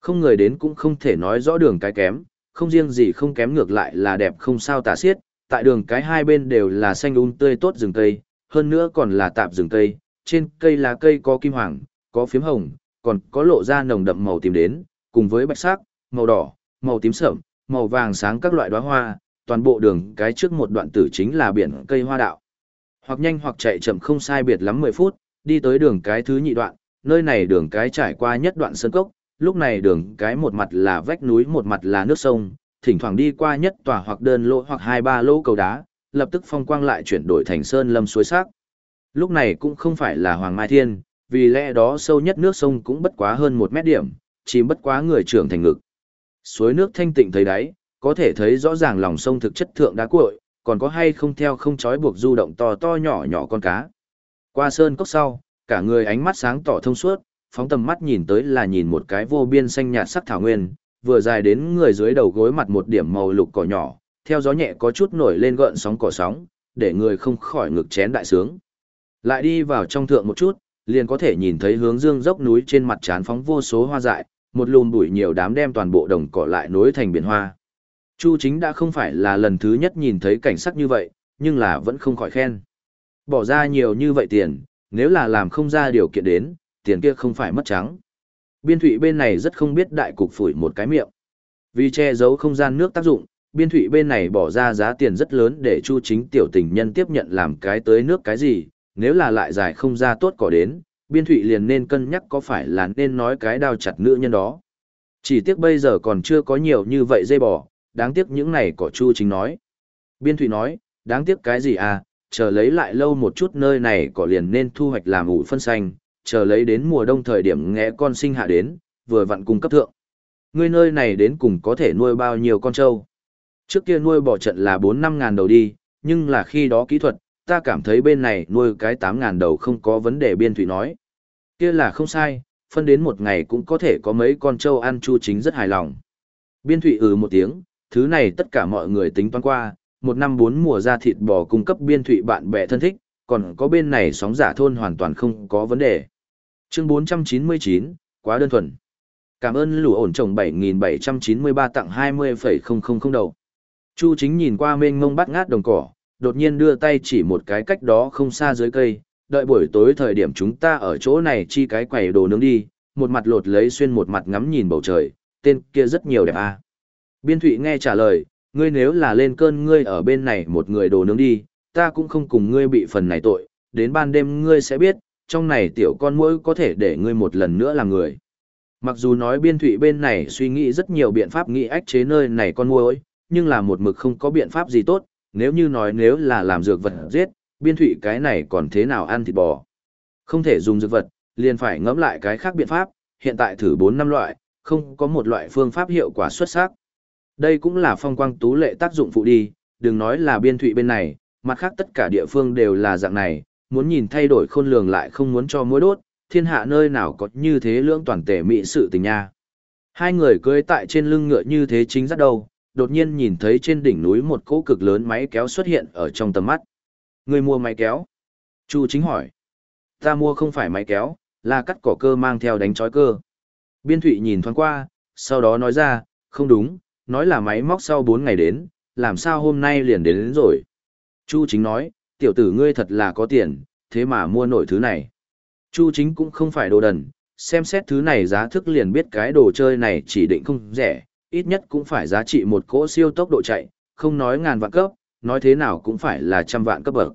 [SPEAKER 1] Không người đến cũng không thể nói rõ đường cái kém, không riêng gì không kém ngược lại là đẹp không sao tả xiết, tại đường cái hai bên đều là xanh um tươi tốt rừng cây, hơn nữa còn là tạp rừng cây, trên cây lá cây có kim hoàng, có phiếm hồng, còn có lộ ra nồng đậm màu tím đến, cùng với bạch sắc, màu đỏ, màu tím sẫm, màu vàng sáng các loại đóa hoa, toàn bộ đường cái trước một đoạn tử chính là biển cây hoa đạo. Hoặc nhanh hoặc chạy chậm không sai biệt lắm 10 phút, đi tới đường cái thứ nhị đoạn, nơi này đường cái trải qua nhất đoạn sơn cốc, lúc này đường cái một mặt là vách núi một mặt là nước sông, thỉnh thoảng đi qua nhất tòa hoặc đơn lỗ hoặc hai ba lỗ cầu đá, lập tức phong quang lại chuyển đổi thành sơn lâm suối sắc. Lúc này cũng không phải là Hoàng Mai Thiên, vì lẽ đó sâu nhất nước sông cũng bất quá hơn một mét điểm, chỉ bất quá người trưởng thành ngực. Suối nước thanh tịnh thấy đáy, có thể thấy rõ ràng lòng sông thực chất thượng đá cuội, còn có hay không theo không trói buộc du động to to nhỏ nhỏ con cá. Qua sơn cốc sau, cả người ánh mắt sáng tỏ thông suốt, phóng tầm mắt nhìn tới là nhìn một cái vô biên xanh nhạt sắc thảo nguyên, vừa dài đến người dưới đầu gối mặt một điểm màu lục cỏ nhỏ, theo gió nhẹ có chút nổi lên gợn sóng cỏ sóng, để người không khỏi ngực chén đại sướng. Lại đi vào trong thượng một chút, liền có thể nhìn thấy hướng dương dốc núi trên mặt trán phóng vô số hoa dại, một lùm bụi nhiều đám đem toàn bộ đồng cỏ lại nối thành biển hoa. Chu chính đã không phải là lần thứ nhất nhìn thấy cảnh sắc như vậy, nhưng là vẫn không khỏi khen. Bỏ ra nhiều như vậy tiền, nếu là làm không ra điều kiện đến, tiền kia không phải mất trắng. Biên thủy bên này rất không biết đại cục phủi một cái miệng. Vì che giấu không gian nước tác dụng, biên thủy bên này bỏ ra giá tiền rất lớn để chu chính tiểu tình nhân tiếp nhận làm cái tới nước cái gì, nếu là lại giải không ra tốt cỏ đến, biên Thụy liền nên cân nhắc có phải là nên nói cái đao chặt nữ nhân đó. Chỉ tiếc bây giờ còn chưa có nhiều như vậy dây bò, đáng tiếc những này có Chu Chính nói. Biên Thụy nói, đáng tiếc cái gì à, chờ lấy lại lâu một chút nơi này có liền nên thu hoạch làm ủ phân xanh, chờ lấy đến mùa đông thời điểm nghe con sinh hạ đến, vừa vặn cung cấp thượng. Ngươi nơi này đến cùng có thể nuôi bao nhiêu con trâu. Trước kia nuôi bò trận là 4-5 ngàn đầu đi, nhưng là khi đó kỹ thuật, ta cảm thấy bên này nuôi cái 8 ngàn đầu không có vấn đề biên thủy nói. Kia là không sai, phân đến một ngày cũng có thể có mấy con trâu ăn chu chính rất hài lòng. Biên thủy ừ một tiếng, thứ này tất cả mọi người tính toán qua, một năm bốn mùa ra thịt bò cung cấp biên thụy bạn bè thân thích, còn có bên này sóng giả thôn hoàn toàn không có vấn đề. Chương 499, quá đơn thuần. Cảm ơn lũ ổn trồng 7793 tặng 20,000 đầu. Chu chính nhìn qua mênh mông bắt ngát đồng cỏ, đột nhiên đưa tay chỉ một cái cách đó không xa dưới cây, đợi buổi tối thời điểm chúng ta ở chỗ này chi cái quầy đồ nướng đi, một mặt lột lấy xuyên một mặt ngắm nhìn bầu trời, tên kia rất nhiều đẹp à. Biên Thụy nghe trả lời, ngươi nếu là lên cơn ngươi ở bên này một người đồ nướng đi, ta cũng không cùng ngươi bị phần này tội, đến ban đêm ngươi sẽ biết, trong này tiểu con mỗi có thể để ngươi một lần nữa làm người. Mặc dù nói biên thụy bên này suy nghĩ rất nhiều biện pháp nghĩ ách chế nơi này con mũi, nhưng là một mực không có biện pháp gì tốt, nếu như nói nếu là làm dược vật giết, biên thụy cái này còn thế nào ăn thịt bò. Không thể dùng dược vật, liền phải ngẫm lại cái khác biện pháp, hiện tại thử 4 năm loại, không có một loại phương pháp hiệu quả xuất sắc. Đây cũng là phong quang tú lệ tác dụng phụ đi, đừng nói là biên thụy bên này, mặt khác tất cả địa phương đều là dạng này, muốn nhìn thay đổi khôn lường lại không muốn cho mối đốt, thiên hạ nơi nào có như thế lưỡng toàn tể mỹ sự tình nha. Hai người cưới tại trên lưng ngựa như thế chính rất đâu, đột nhiên nhìn thấy trên đỉnh núi một cỗ cực lớn máy kéo xuất hiện ở trong tầm mắt. Người mua máy kéo? Chu chính hỏi. Ta mua không phải máy kéo, là cắt cỏ cơ mang theo đánh chói cơ. Biên thụy nhìn thoáng qua, sau đó nói ra, không đúng, nói là máy móc sau 4 ngày đến, làm sao hôm nay liền đến, đến rồi. Chu chính nói, tiểu tử ngươi thật là có tiền, thế mà mua nổi thứ này. Chu chính cũng không phải đồ đần, xem xét thứ này giá thức liền biết cái đồ chơi này chỉ định không rẻ, ít nhất cũng phải giá trị một cỗ siêu tốc độ chạy, không nói ngàn vạn cấp, nói thế nào cũng phải là trăm vạn cấp bậc.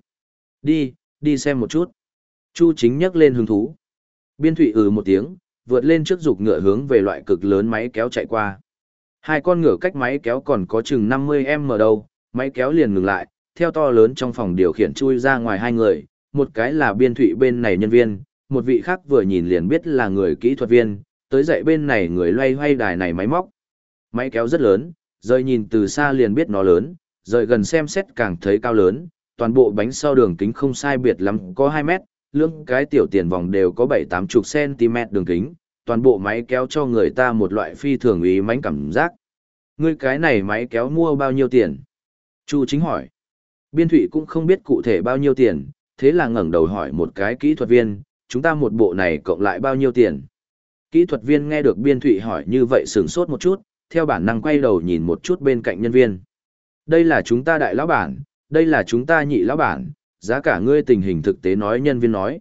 [SPEAKER 1] Đi, đi xem một chút. Chu chính nhắc lên hứng thú. Biên thủy ừ một tiếng, vượt lên trước dục ngựa hướng về loại cực lớn máy kéo chạy qua. Hai con ngựa cách máy kéo còn có chừng 50m đâu, máy kéo liền ngừng lại, theo to lớn trong phòng điều khiển chui ra ngoài hai người, một cái là biên thủy bên này nhân viên, một vị khác vừa nhìn liền biết là người kỹ thuật viên, tới dạy bên này người loay hoay đài này máy móc. Máy kéo rất lớn, rời nhìn từ xa liền biết nó lớn, rời gần xem xét càng thấy cao lớn, toàn bộ bánh sau đường kính không sai biệt lắm có 2 mét, lưỡng cái tiểu tiền vòng đều có 7-80 cm đường kính, toàn bộ máy kéo cho người ta một loại phi thường ý mánh cảm giác. Ngươi cái này máy kéo mua bao nhiêu tiền? Chu chính hỏi. Biên thụy cũng không biết cụ thể bao nhiêu tiền, thế là ngẩng đầu hỏi một cái kỹ thuật viên, chúng ta một bộ này cộng lại bao nhiêu tiền? Kỹ thuật viên nghe được biên thụy hỏi như vậy sửng sốt một chút, theo bản năng quay đầu nhìn một chút bên cạnh nhân viên. Đây là chúng ta đại lão bản, đây là chúng ta nhị lão bản, giá cả ngươi tình hình thực tế nói nhân viên nói.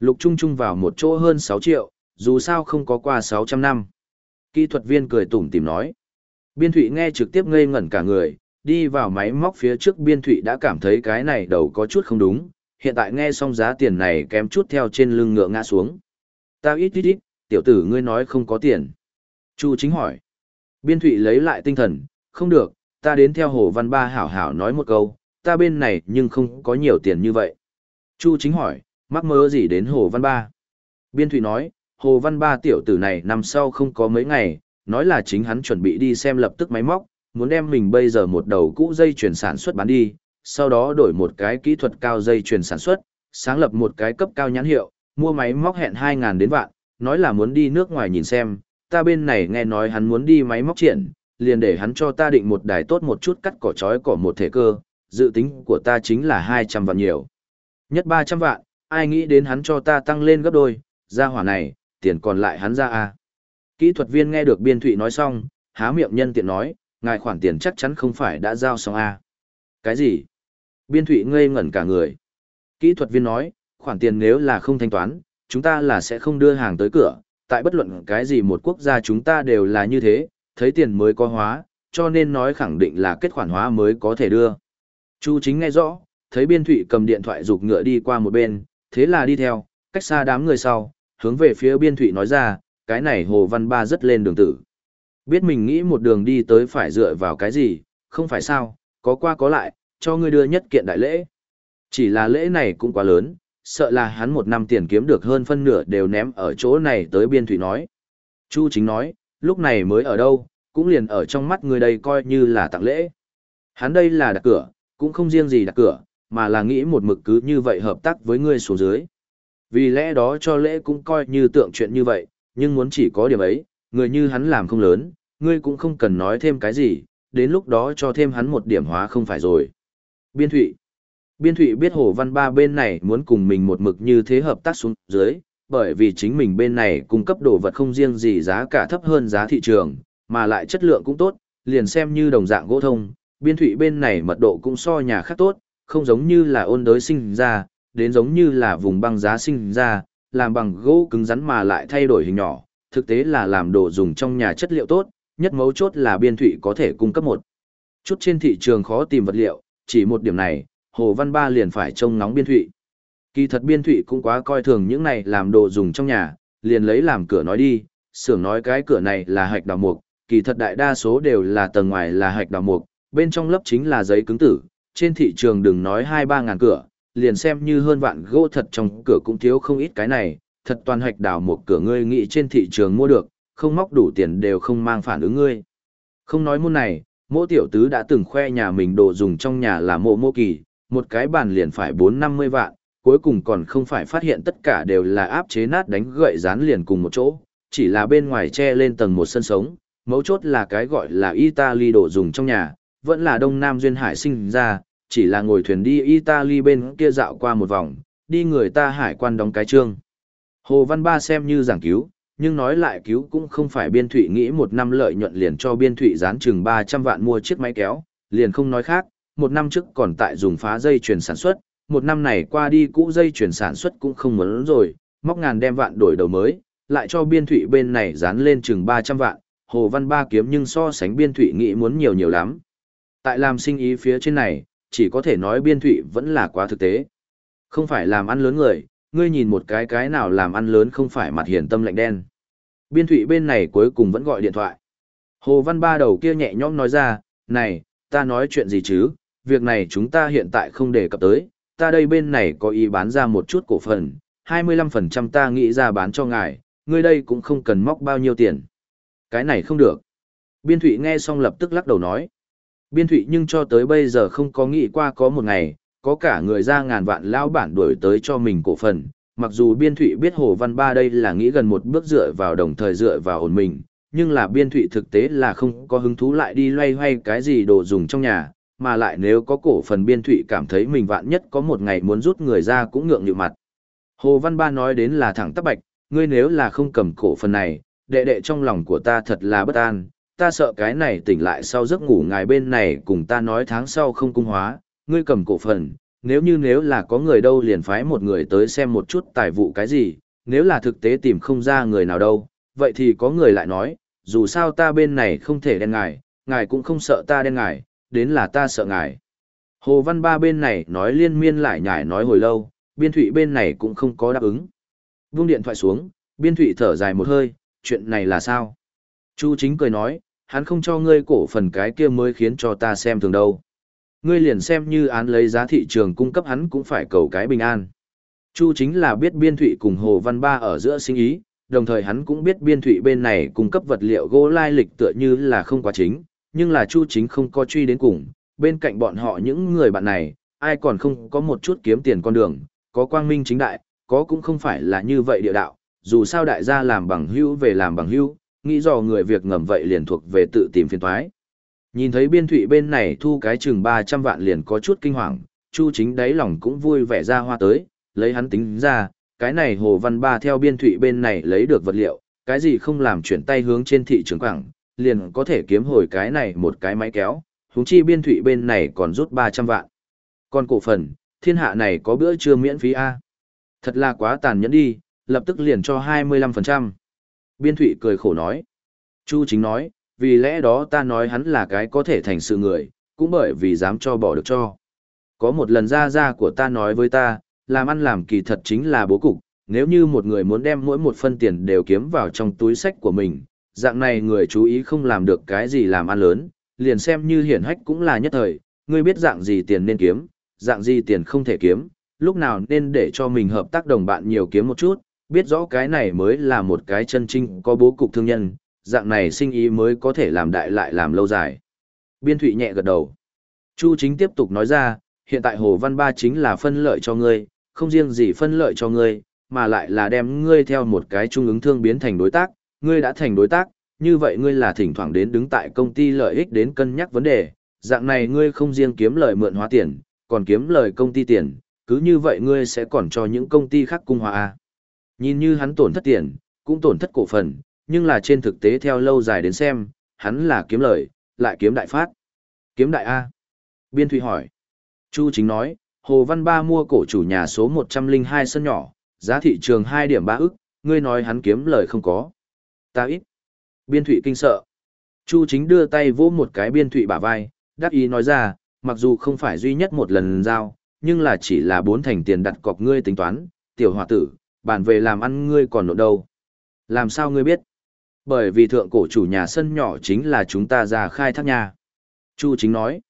[SPEAKER 1] Lục Trung Trung vào một chỗ hơn 6 triệu, dù sao không có qua 600 năm. Kỹ thuật viên cười tủm tìm nói. Biên thụy nghe trực tiếp ngây ngẩn cả người, đi vào máy móc phía trước biên thụy đã cảm thấy cái này đầu có chút không đúng, hiện tại nghe xong giá tiền này kém chút theo trên lưng ngựa ngã xuống. tao ít ít ít, tiểu tử ngươi nói không có tiền. Chu chính hỏi. Biên thụy lấy lại tinh thần, không được, ta đến theo Hồ Văn Ba hảo hảo nói một câu, ta bên này nhưng không có nhiều tiền như vậy. Chu chính hỏi, mắc mơ gì đến Hồ Văn Ba? Biên thụy nói, Hồ Văn Ba tiểu tử này nằm sau không có mấy ngày, nói là chính hắn chuẩn bị đi xem lập tức máy móc, muốn đem mình bây giờ một đầu cũ dây chuyển sản xuất bán đi, sau đó đổi một cái kỹ thuật cao dây chuyển sản xuất, sáng lập một cái cấp cao nhãn hiệu, mua máy móc hẹn 2.000 đến vạn, nói là muốn đi nước ngoài nhìn xem, ta bên này nghe nói hắn muốn đi máy móc triển, liền để hắn cho ta định một đài tốt một chút cắt cỏ chói cỏ một thể cơ, dự tính của ta chính là 200 vạn nhiều. Nhất 300 vạn, ai nghĩ đến hắn cho ta tăng lên gấp đôi, ra hỏa này, tiền còn lại hắn ra à. Kỹ thuật viên nghe được biên thụy nói xong, há miệng nhân tiện nói, ngài khoản tiền chắc chắn không phải đã giao xong à. Cái gì? Biên thụy ngây ngẩn cả người. Kỹ thuật viên nói, khoản tiền nếu là không thanh toán, chúng ta là sẽ không đưa hàng tới cửa, tại bất luận cái gì một quốc gia chúng ta đều là như thế, thấy tiền mới có hóa, cho nên nói khẳng định là kết khoản hóa mới có thể đưa. Chu chính nghe rõ, thấy biên thụy cầm điện thoại rục ngựa đi qua một bên, thế là đi theo, cách xa đám người sau, hướng về phía biên thụy nói ra, cái này Hồ Văn Ba rất lên đường tử. Biết mình nghĩ một đường đi tới phải dựa vào cái gì, không phải sao, có qua có lại, cho ngươi đưa nhất kiện đại lễ. Chỉ là lễ này cũng quá lớn, sợ là hắn một năm tiền kiếm được hơn phân nửa đều ném ở chỗ này tới biên thủy nói. Chu chính nói, lúc này mới ở đâu, cũng liền ở trong mắt người đây coi như là tặng lễ. Hắn đây là đặt cửa, cũng không riêng gì đặt cửa, mà là nghĩ một mực cứ như vậy hợp tác với ngươi xuống dưới. Vì lẽ đó cho lễ cũng coi như tượng chuyện như vậy, nhưng muốn chỉ có điểm ấy, người như hắn làm không lớn, ngươi cũng không cần nói thêm cái gì, đến lúc đó cho thêm hắn một điểm hóa không phải rồi. Biên Thụy Biên Thụy biết Hồ Văn Ba bên này muốn cùng mình một mực như thế hợp tác xuống dưới, bởi vì chính mình bên này cung cấp đồ vật không riêng gì giá cả thấp hơn giá thị trường, mà lại chất lượng cũng tốt, liền xem như đồng dạng gỗ thông, Biên Thụy bên này mật độ cũng so nhà khác tốt, không giống như là ôn đới sinh ra, đến giống như là vùng băng giá sinh ra, làm bằng gỗ cứng rắn mà lại thay đổi hình nhỏ, thực tế là làm đồ dùng trong nhà chất liệu tốt, nhất mấu chốt là biên thụy có thể cung cấp một. Chút trên thị trường khó tìm vật liệu, chỉ một điểm này, Hồ Văn Ba liền phải trông nóng biên thụy. Kỳ thật biên thụy cũng quá coi thường những này làm đồ dùng trong nhà, liền lấy làm cửa nói đi, xưởng nói cái cửa này là hạch đào mục, kỳ thật đại đa số đều là tầng ngoài là hạch đào mục, bên trong lớp chính là giấy cứng tử, trên thị trường đừng nói 2-3 ngàn cửa, liền xem như hơn vạn gỗ thật trong cửa cũng thiếu không ít cái này, thật toàn hạch đào mục cửa ngươi nghĩ trên thị trường mua được, không móc đủ tiền đều không mang phản ứng ngươi. Không nói môn này, mỗ tiểu tứ đã từng khoe nhà mình đồ dùng trong nhà là mộ mô kỳ, một cái bàn liền phải 4-50 vạn, cuối cùng còn không phải phát hiện tất cả đều là áp chế nát đánh gậy dán liền cùng một chỗ, chỉ là bên ngoài che lên tầng một sân sống, mấu chốt là cái gọi là Italy đồ dùng trong nhà, vẫn là Đông Nam Duyên Hải sinh ra, chỉ là ngồi thuyền đi Italy bên kia dạo qua một vòng, đi người ta hải quan đóng cái trương. Hồ Văn Ba xem như giảng cứu, nhưng nói lại cứu cũng không phải biên thụy nghĩ một năm lợi nhuận liền cho biên thụy dán chừng 300 vạn mua chiếc máy kéo, liền không nói khác, một năm trước còn tại dùng phá dây chuyển sản xuất, một năm này qua đi cũ dây chuyển sản xuất cũng không muốn rồi, móc ngàn đem vạn đổi đầu mới, lại cho biên thụy bên này dán lên chừng 300 vạn, Hồ Văn Ba kiếm nhưng so sánh biên thụy nghĩ muốn nhiều nhiều lắm. Tại làm sinh ý phía trên này, chỉ có thể nói biên thụy vẫn là quá thực tế. Không phải làm ăn lớn người, ngươi nhìn một cái cái nào làm ăn lớn không phải mặt hiền tâm lạnh đen. Biên thụy bên này cuối cùng vẫn gọi điện thoại. Hồ Văn Ba đầu kia nhẹ nhõm nói ra, này, ta nói chuyện gì chứ, việc này chúng ta hiện tại không đề cập tới, ta đây bên này có ý bán ra một chút cổ phần, 25% ta nghĩ ra bán cho ngài, ngươi đây cũng không cần móc bao nhiêu tiền. Cái này không được. Biên thụy nghe xong lập tức lắc đầu nói. Biên thụy nhưng cho tới bây giờ không có nghĩ qua có một ngày, có cả người ra ngàn vạn lao bản đuổi tới cho mình cổ phần. Mặc dù biên thụy biết Hồ Văn Ba đây là nghĩ gần một bước dựa vào đồng thời dựa vào ổn mình, nhưng là biên thụy thực tế là không có hứng thú lại đi loay hoay cái gì đồ dùng trong nhà, mà lại nếu có cổ phần biên thụy cảm thấy mình vạn nhất có một ngày muốn rút người ra cũng ngượng nhịu mặt. Hồ Văn Ba nói đến là thẳng tắp bạch, ngươi nếu là không cầm cổ phần này, đệ đệ trong lòng của ta thật là bất an, ta sợ cái này tỉnh lại sau giấc ngủ ngài bên này cùng ta nói tháng sau không cung hóa, ngươi cầm cổ phần, nếu như nếu là có người đâu liền phái một người tới xem một chút tài vụ cái gì, nếu là thực tế tìm không ra người nào đâu, vậy thì có người lại nói, dù sao ta bên này không thể đen ngài, ngài cũng không sợ ta đen ngài, đến là ta sợ ngài. Hồ Văn Ba bên này nói liên miên lại nhải nói hồi lâu, biên thụy bên này cũng không có đáp ứng. Vung điện thoại xuống, biên thụy thở dài một hơi, chuyện này là sao? Chu chính cười nói, hắn không cho ngươi cổ phần cái kia mới khiến cho ta xem thường đâu. Ngươi liền xem như án lấy giá thị trường cung cấp hắn cũng phải cầu cái bình an. Chu chính là biết biên thụy cùng Hồ Văn Ba ở giữa sinh ý, đồng thời hắn cũng biết biên thụy bên này cung cấp vật liệu gỗ lai lịch tựa như là không quá chính, nhưng là Chu chính không có truy đến cùng, bên cạnh bọn họ những người bạn này, ai còn không có một chút kiếm tiền con đường, có quang minh chính đại, có cũng không phải là như vậy địa đạo, dù sao đại gia làm bằng hữu về làm bằng hữu, nghĩ dò người việc ngầm vậy liền thuộc về tự tìm phiền toái. Nhìn thấy biên thụy bên này thu cái chừng 300 vạn liền có chút kinh hoàng, Chu chính đáy lòng cũng vui vẻ ra hoa tới, lấy hắn tính ra, cái này Hồ Văn Ba theo biên thụy bên này lấy được vật liệu, cái gì không làm chuyển tay hướng trên thị trường quảng, liền có thể kiếm hồi cái này một cái máy kéo, húng chi biên thụy bên này còn rút 300 vạn. Còn cổ phần, thiên hạ này có bữa trưa miễn phí A. Thật là quá tàn nhẫn đi, lập tức liền cho 25%. Biên Thụy cười khổ nói. Chu chính nói, vì lẽ đó ta nói hắn là cái có thể thành sự người, cũng bởi vì dám cho bỏ được cho. Có một lần ra ra của ta nói với ta, làm ăn làm kỳ thật chính là bố cục, nếu như một người muốn đem mỗi một phân tiền đều kiếm vào trong túi sách của mình, dạng này người chú ý không làm được cái gì làm ăn lớn, liền xem như hiển hách cũng là nhất thời, ngươi biết dạng gì tiền nên kiếm, dạng gì tiền không thể kiếm, lúc nào nên để cho mình hợp tác đồng bạn nhiều kiếm một chút, biết rõ cái này mới là một cái chân trinh có bố cục thương nhân, dạng này sinh ý mới có thể làm đại lại làm lâu dài. Biên Thụy nhẹ gật đầu. Chu chính tiếp tục nói ra, hiện tại Hồ Văn Ba chính là phân lợi cho ngươi, không riêng gì phân lợi cho ngươi, mà lại là đem ngươi theo một cái trung ứng thương biến thành đối tác, ngươi đã thành đối tác, như vậy ngươi là thỉnh thoảng đến đứng tại công ty lợi ích đến cân nhắc vấn đề, dạng này ngươi không riêng kiếm lời mượn hóa tiền, còn kiếm lời công ty tiền, cứ như vậy ngươi sẽ còn cho những công ty khác cung hòa. Nhìn như hắn tổn thất tiền, cũng tổn thất cổ phần, nhưng là trên thực tế theo lâu dài đến xem, hắn là kiếm lời, lại kiếm đại phát. Kiếm đại A. Biên Thụy hỏi. Chu chính nói, Hồ Văn Ba mua cổ chủ nhà số 102 sân nhỏ, giá thị trường 2 điểm 3 ức, ngươi nói hắn kiếm lời không có. Ta ít. Biên thụy kinh sợ. Chu chính đưa tay vỗ một cái biên thụy bả vai, đắc ý nói ra, mặc dù không phải duy nhất một lần giao, nhưng là chỉ là bốn thành tiền đặt cọc ngươi tính toán, tiểu hòa tử, bản về làm ăn ngươi còn nộn đâu. Làm sao ngươi biết? Bởi vì thượng cổ chủ nhà sân nhỏ chính là chúng ta ra khai thác nhà. Chu chính nói.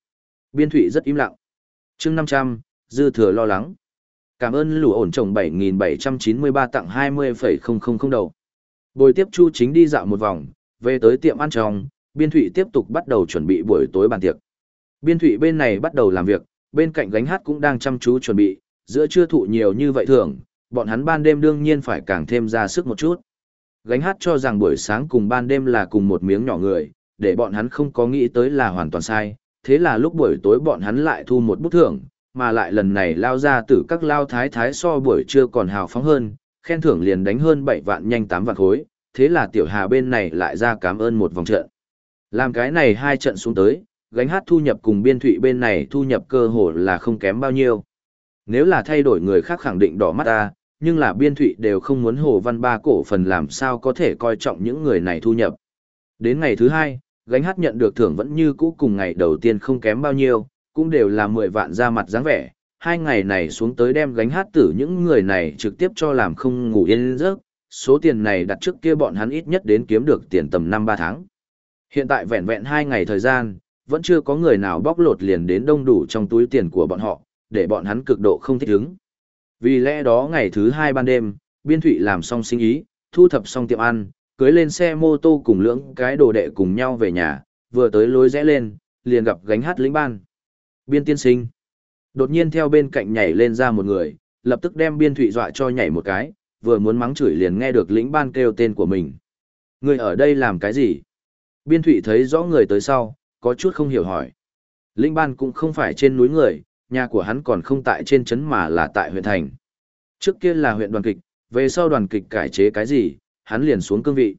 [SPEAKER 1] Biên thụy rất im lặng. chương 500, dư thừa lo lắng. Cảm ơn lũ ổn trồng 7.793 tặng 20,000 đầu. Bồi tiếp Chu chính đi dạo một vòng, về tới tiệm ăn trong, Biên Thụy tiếp tục bắt đầu chuẩn bị buổi tối bàn tiệc. Biên Thụy bên này bắt đầu làm việc, bên cạnh gánh hát cũng đang chăm chú chuẩn bị, giữa chưa thụ nhiều như vậy thường, bọn hắn ban đêm đương nhiên phải càng thêm ra sức một chút. Gánh hát cho rằng buổi sáng cùng ban đêm là cùng một miếng nhỏ người, để bọn hắn không có nghĩ tới là hoàn toàn sai, thế là lúc buổi tối bọn hắn lại thu một bút thưởng, mà lại lần này lao ra từ các lao thái thái so buổi trưa còn hào phóng hơn, khen thưởng liền đánh hơn 7 vạn nhanh 8 vạn khối, thế là tiểu hà bên này lại ra cảm ơn một vòng trận. Làm cái này hai trận xuống tới, gánh hát thu nhập cùng biên thụy bên này thu nhập cơ hồ là không kém bao nhiêu. Nếu là thay đổi người khác khẳng định đỏ mắt ta, nhưng là biên thụy đều không muốn hồ văn ba cổ phần làm sao có thể coi trọng những người này thu nhập. Đến ngày thứ hai, gánh hát nhận được thưởng vẫn như cũ cùng ngày đầu tiên không kém bao nhiêu, cũng đều là 10 vạn ra mặt dáng vẻ. Hai ngày này xuống tới đem gánh hát tử những người này trực tiếp cho làm không ngủ yên giấc, số tiền này đặt trước kia bọn hắn ít nhất đến kiếm được tiền tầm 5-3 tháng. Hiện tại vẹn vẹn hai ngày thời gian, vẫn chưa có người nào bóc lột liền đến đông đủ trong túi tiền của bọn họ, để bọn hắn cực độ không thích ứng. Vì lẽ đó ngày thứ hai ban đêm, Biên Thụy làm xong sinh ý, thu thập xong tiệm ăn, cưới lên xe mô tô cùng lưỡng cái đồ đệ cùng nhau về nhà, vừa tới lối rẽ lên, liền gặp gánh hát lĩnh ban. Biên tiên sinh. Đột nhiên theo bên cạnh nhảy lên ra một người, lập tức đem Biên Thụy dọa cho nhảy một cái, vừa muốn mắng chửi liền nghe được lĩnh ban kêu tên của mình. Người ở đây làm cái gì? Biên Thụy thấy rõ người tới sau, có chút không hiểu hỏi. Lĩnh ban cũng không phải trên núi người, nhà của hắn còn không tại trên trấn mà là tại huyện thành. Trước kia là huyện đoàn kịch, về sau đoàn kịch cải chế cái gì, hắn liền xuống cương vị.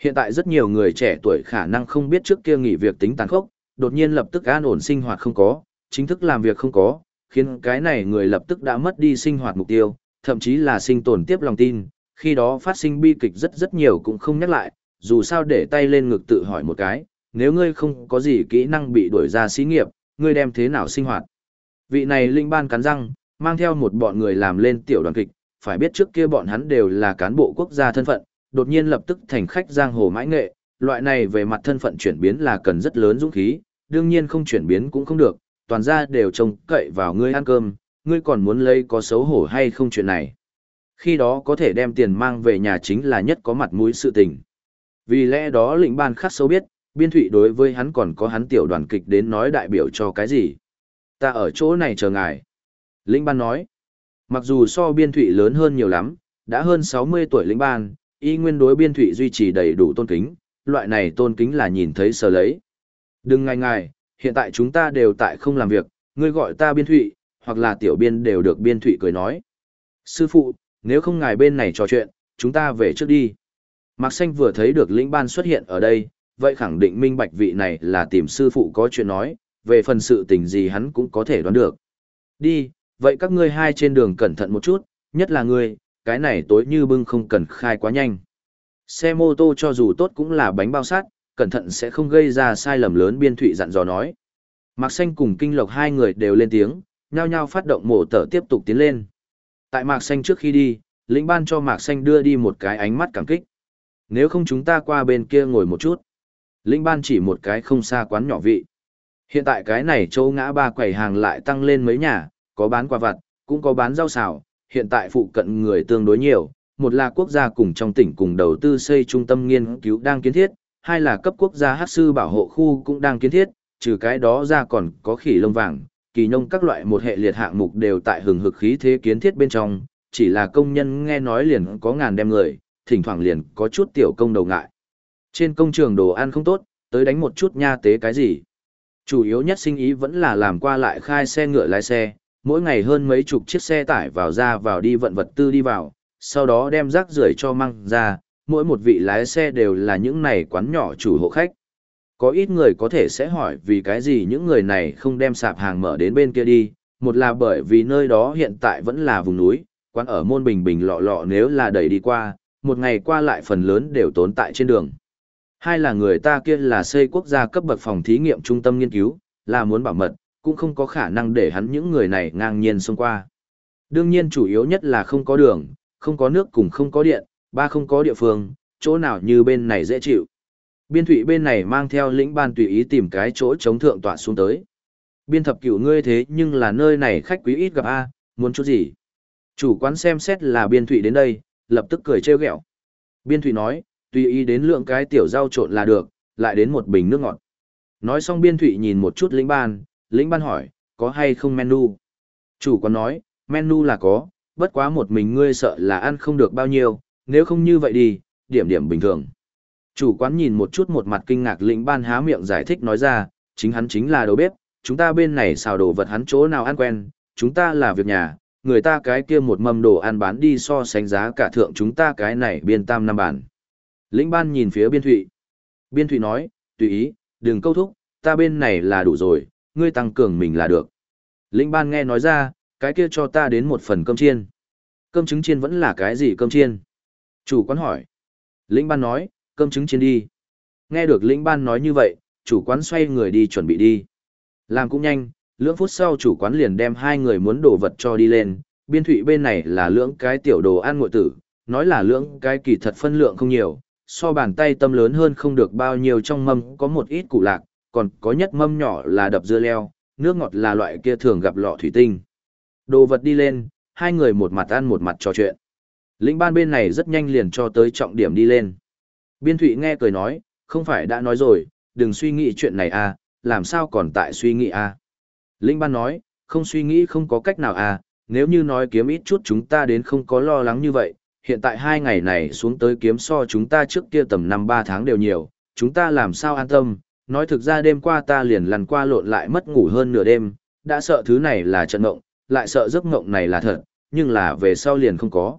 [SPEAKER 1] Hiện tại rất nhiều người trẻ tuổi khả năng không biết trước kia nghỉ việc tính tàn khốc, đột nhiên lập tức an ổn sinh hoạt không có, chính thức làm việc không có, khiến cái này người lập tức đã mất đi sinh hoạt mục tiêu, thậm chí là sinh tồn tiếp lòng tin, khi đó phát sinh bi kịch rất rất nhiều cũng không nhắc lại, dù sao để tay lên ngực tự hỏi một cái, nếu ngươi không có gì kỹ năng bị đuổi ra xí nghiệp, ngươi đem thế nào sinh hoạt. Vị này linh ban cắn răng, mang theo một bọn người làm lên tiểu đoàn kịch, phải biết trước kia bọn hắn đều là cán bộ quốc gia thân phận, đột nhiên lập tức thành khách giang hồ mãi nghệ, loại này về mặt thân phận chuyển biến là cần rất lớn dũng khí, đương nhiên không chuyển biến cũng không được, toàn ra đều trông cậy vào ngươi ăn cơm, ngươi còn muốn lấy có xấu hổ hay không chuyện này. Khi đó có thể đem tiền mang về nhà chính là nhất có mặt mũi sự tình. Vì lẽ đó lĩnh ban khắc sâu biết, biên thụy đối với hắn còn có hắn tiểu đoàn kịch đến nói đại biểu cho cái gì. Ta ở chỗ này chờ ngài. Lĩnh ban nói, mặc dù so biên thụy lớn hơn nhiều lắm, đã hơn 60 tuổi lĩnh ban, y nguyên đối biên thụy duy trì đầy đủ tôn kính, loại này tôn kính là nhìn thấy sờ lấy. Đừng ngài ngài, hiện tại chúng ta đều tại không làm việc, ngươi gọi ta biên thụy, hoặc là tiểu biên đều được biên thụy cười nói. Sư phụ, nếu không ngài bên này trò chuyện, chúng ta về trước đi. Mạc Xanh vừa thấy được lĩnh ban xuất hiện ở đây, vậy khẳng định minh bạch vị này là tìm sư phụ có chuyện nói, về phần sự tình gì hắn cũng có thể đoán được. Đi, vậy các ngươi hai trên đường cẩn thận một chút, nhất là ngươi, cái này tối như bưng không cần khai quá nhanh. Xe mô tô cho dù tốt cũng là bánh bao sát, cẩn thận sẽ không gây ra sai lầm lớn biên thụy dặn dò nói. Mạc Xanh cùng Kinh Lộc hai người đều lên tiếng, nhao nhao phát động mổ tở tiếp tục tiến lên. Tại Mạc Xanh trước khi đi, lĩnh ban cho Mạc Xanh đưa đi một cái ánh mắt cảm kích. Nếu không chúng ta qua bên kia ngồi một chút. Lĩnh ban chỉ một cái không xa quán nhỏ vị. Hiện tại cái này châu ngã ba quầy hàng lại tăng lên mấy nhà, có bán quà vặt, cũng có bán rau xào, hiện tại phụ cận người tương đối nhiều, một là quốc gia cùng trong tỉnh cùng đầu tư xây trung tâm nghiên cứu đang kiến thiết, hai là cấp quốc gia hát sư bảo hộ khu cũng đang kiến thiết, trừ cái đó ra còn có khỉ lông vàng, kỳ nông các loại một hệ liệt hạng mục đều tại hừng hực khí thế kiến thiết bên trong, chỉ là công nhân nghe nói liền có ngàn đem người, thỉnh thoảng liền có chút tiểu công đầu ngại. Trên công trường đồ ăn không tốt, tới đánh một chút nha tế cái gì. Chủ yếu nhất sinh ý vẫn là làm qua lại khai xe ngựa lái xe, mỗi ngày hơn mấy chục chiếc xe tải vào ra vào đi vận vật tư đi vào, sau đó đem rác rưởi cho mang ra, mỗi một vị lái xe đều là những này quán nhỏ chủ hộ khách. Có ít người có thể sẽ hỏi vì cái gì những người này không đem sạp hàng mở đến bên kia đi, một là bởi vì nơi đó hiện tại vẫn là vùng núi, quán ở môn bình bình lọ lọ nếu là đẩy đi qua, một ngày qua lại phần lớn đều tốn tại trên đường. Hai là người ta kia là xây quốc gia cấp bậc phòng thí nghiệm trung tâm nghiên cứu, là muốn bảo mật, cũng không có khả năng để hắn những người này ngang nhiên xông qua. Đương nhiên chủ yếu nhất là không có đường, không có nước cùng không có điện, ba không có địa phương, chỗ nào như bên này dễ chịu. Biên thủy bên này mang theo lĩnh ban tùy ý tìm cái chỗ chống thượng tọa xuống tới. Biên thập cửu ngươi thế nhưng là nơi này khách quý ít gặp A, muốn chút gì? Chủ quán xem xét là biên thủy đến đây, lập tức cười trêu ghẹo. Biên thủy nói, tùy ý đến lượng cái tiểu rau trộn là được, lại đến một bình nước ngọt. Nói xong biên thủy nhìn một chút lĩnh ban, lĩnh ban hỏi, có hay không menu? Chủ quán nói, menu là có, bất quá một mình ngươi sợ là ăn không được bao nhiêu, nếu không như vậy đi, điểm điểm bình thường. Chủ quán nhìn một chút một mặt kinh ngạc lĩnh ban há miệng giải thích nói ra, chính hắn chính là đầu bếp, chúng ta bên này xào đồ vật hắn chỗ nào ăn quen, chúng ta là việc nhà, người ta cái kia một mâm đồ ăn bán đi so sánh giá cả thượng chúng ta cái này biên tam năm bản. Lĩnh ban nhìn phía biên thụy. Biên thụy nói, tùy ý, đừng câu thúc, ta bên này là đủ rồi, ngươi tăng cường mình là được. Lĩnh ban nghe nói ra, cái kia cho ta đến một phần cơm chiên. Cơm trứng chiên vẫn là cái gì cơm chiên? Chủ quán hỏi. Lĩnh ban nói, cơm trứng chiên đi. Nghe được lĩnh ban nói như vậy, chủ quán xoay người đi chuẩn bị đi. Làm cũng nhanh, lưỡng phút sau chủ quán liền đem hai người muốn đồ vật cho đi lên, biên thủy bên này là lưỡng cái tiểu đồ ăn ngội tử, nói là lưỡng cái kỳ thật phân lượng không nhiều, so bàn tay tâm lớn hơn không được bao nhiêu trong mâm có một ít củ lạc, còn có nhất mâm nhỏ là đập dưa leo, nước ngọt là loại kia thường gặp lọ thủy tinh. Đồ vật đi lên, hai người một mặt ăn một mặt trò chuyện. Lĩnh ban bên này rất nhanh liền cho tới trọng điểm đi lên. Biên thụy nghe cười nói, không phải đã nói rồi, đừng suy nghĩ chuyện này à, làm sao còn tại suy nghĩ à. Lĩnh ban nói, không suy nghĩ không có cách nào à, nếu như nói kiếm ít chút chúng ta đến không có lo lắng như vậy, hiện tại hai ngày này xuống tới kiếm so chúng ta trước kia tầm năm ba tháng đều nhiều, chúng ta làm sao an tâm, nói thực ra đêm qua ta liền lăn qua lộn lại mất ngủ hơn nửa đêm, đã sợ thứ này là trận ngộng, lại sợ giấc ngộng này là thật, nhưng là về sau liền không có.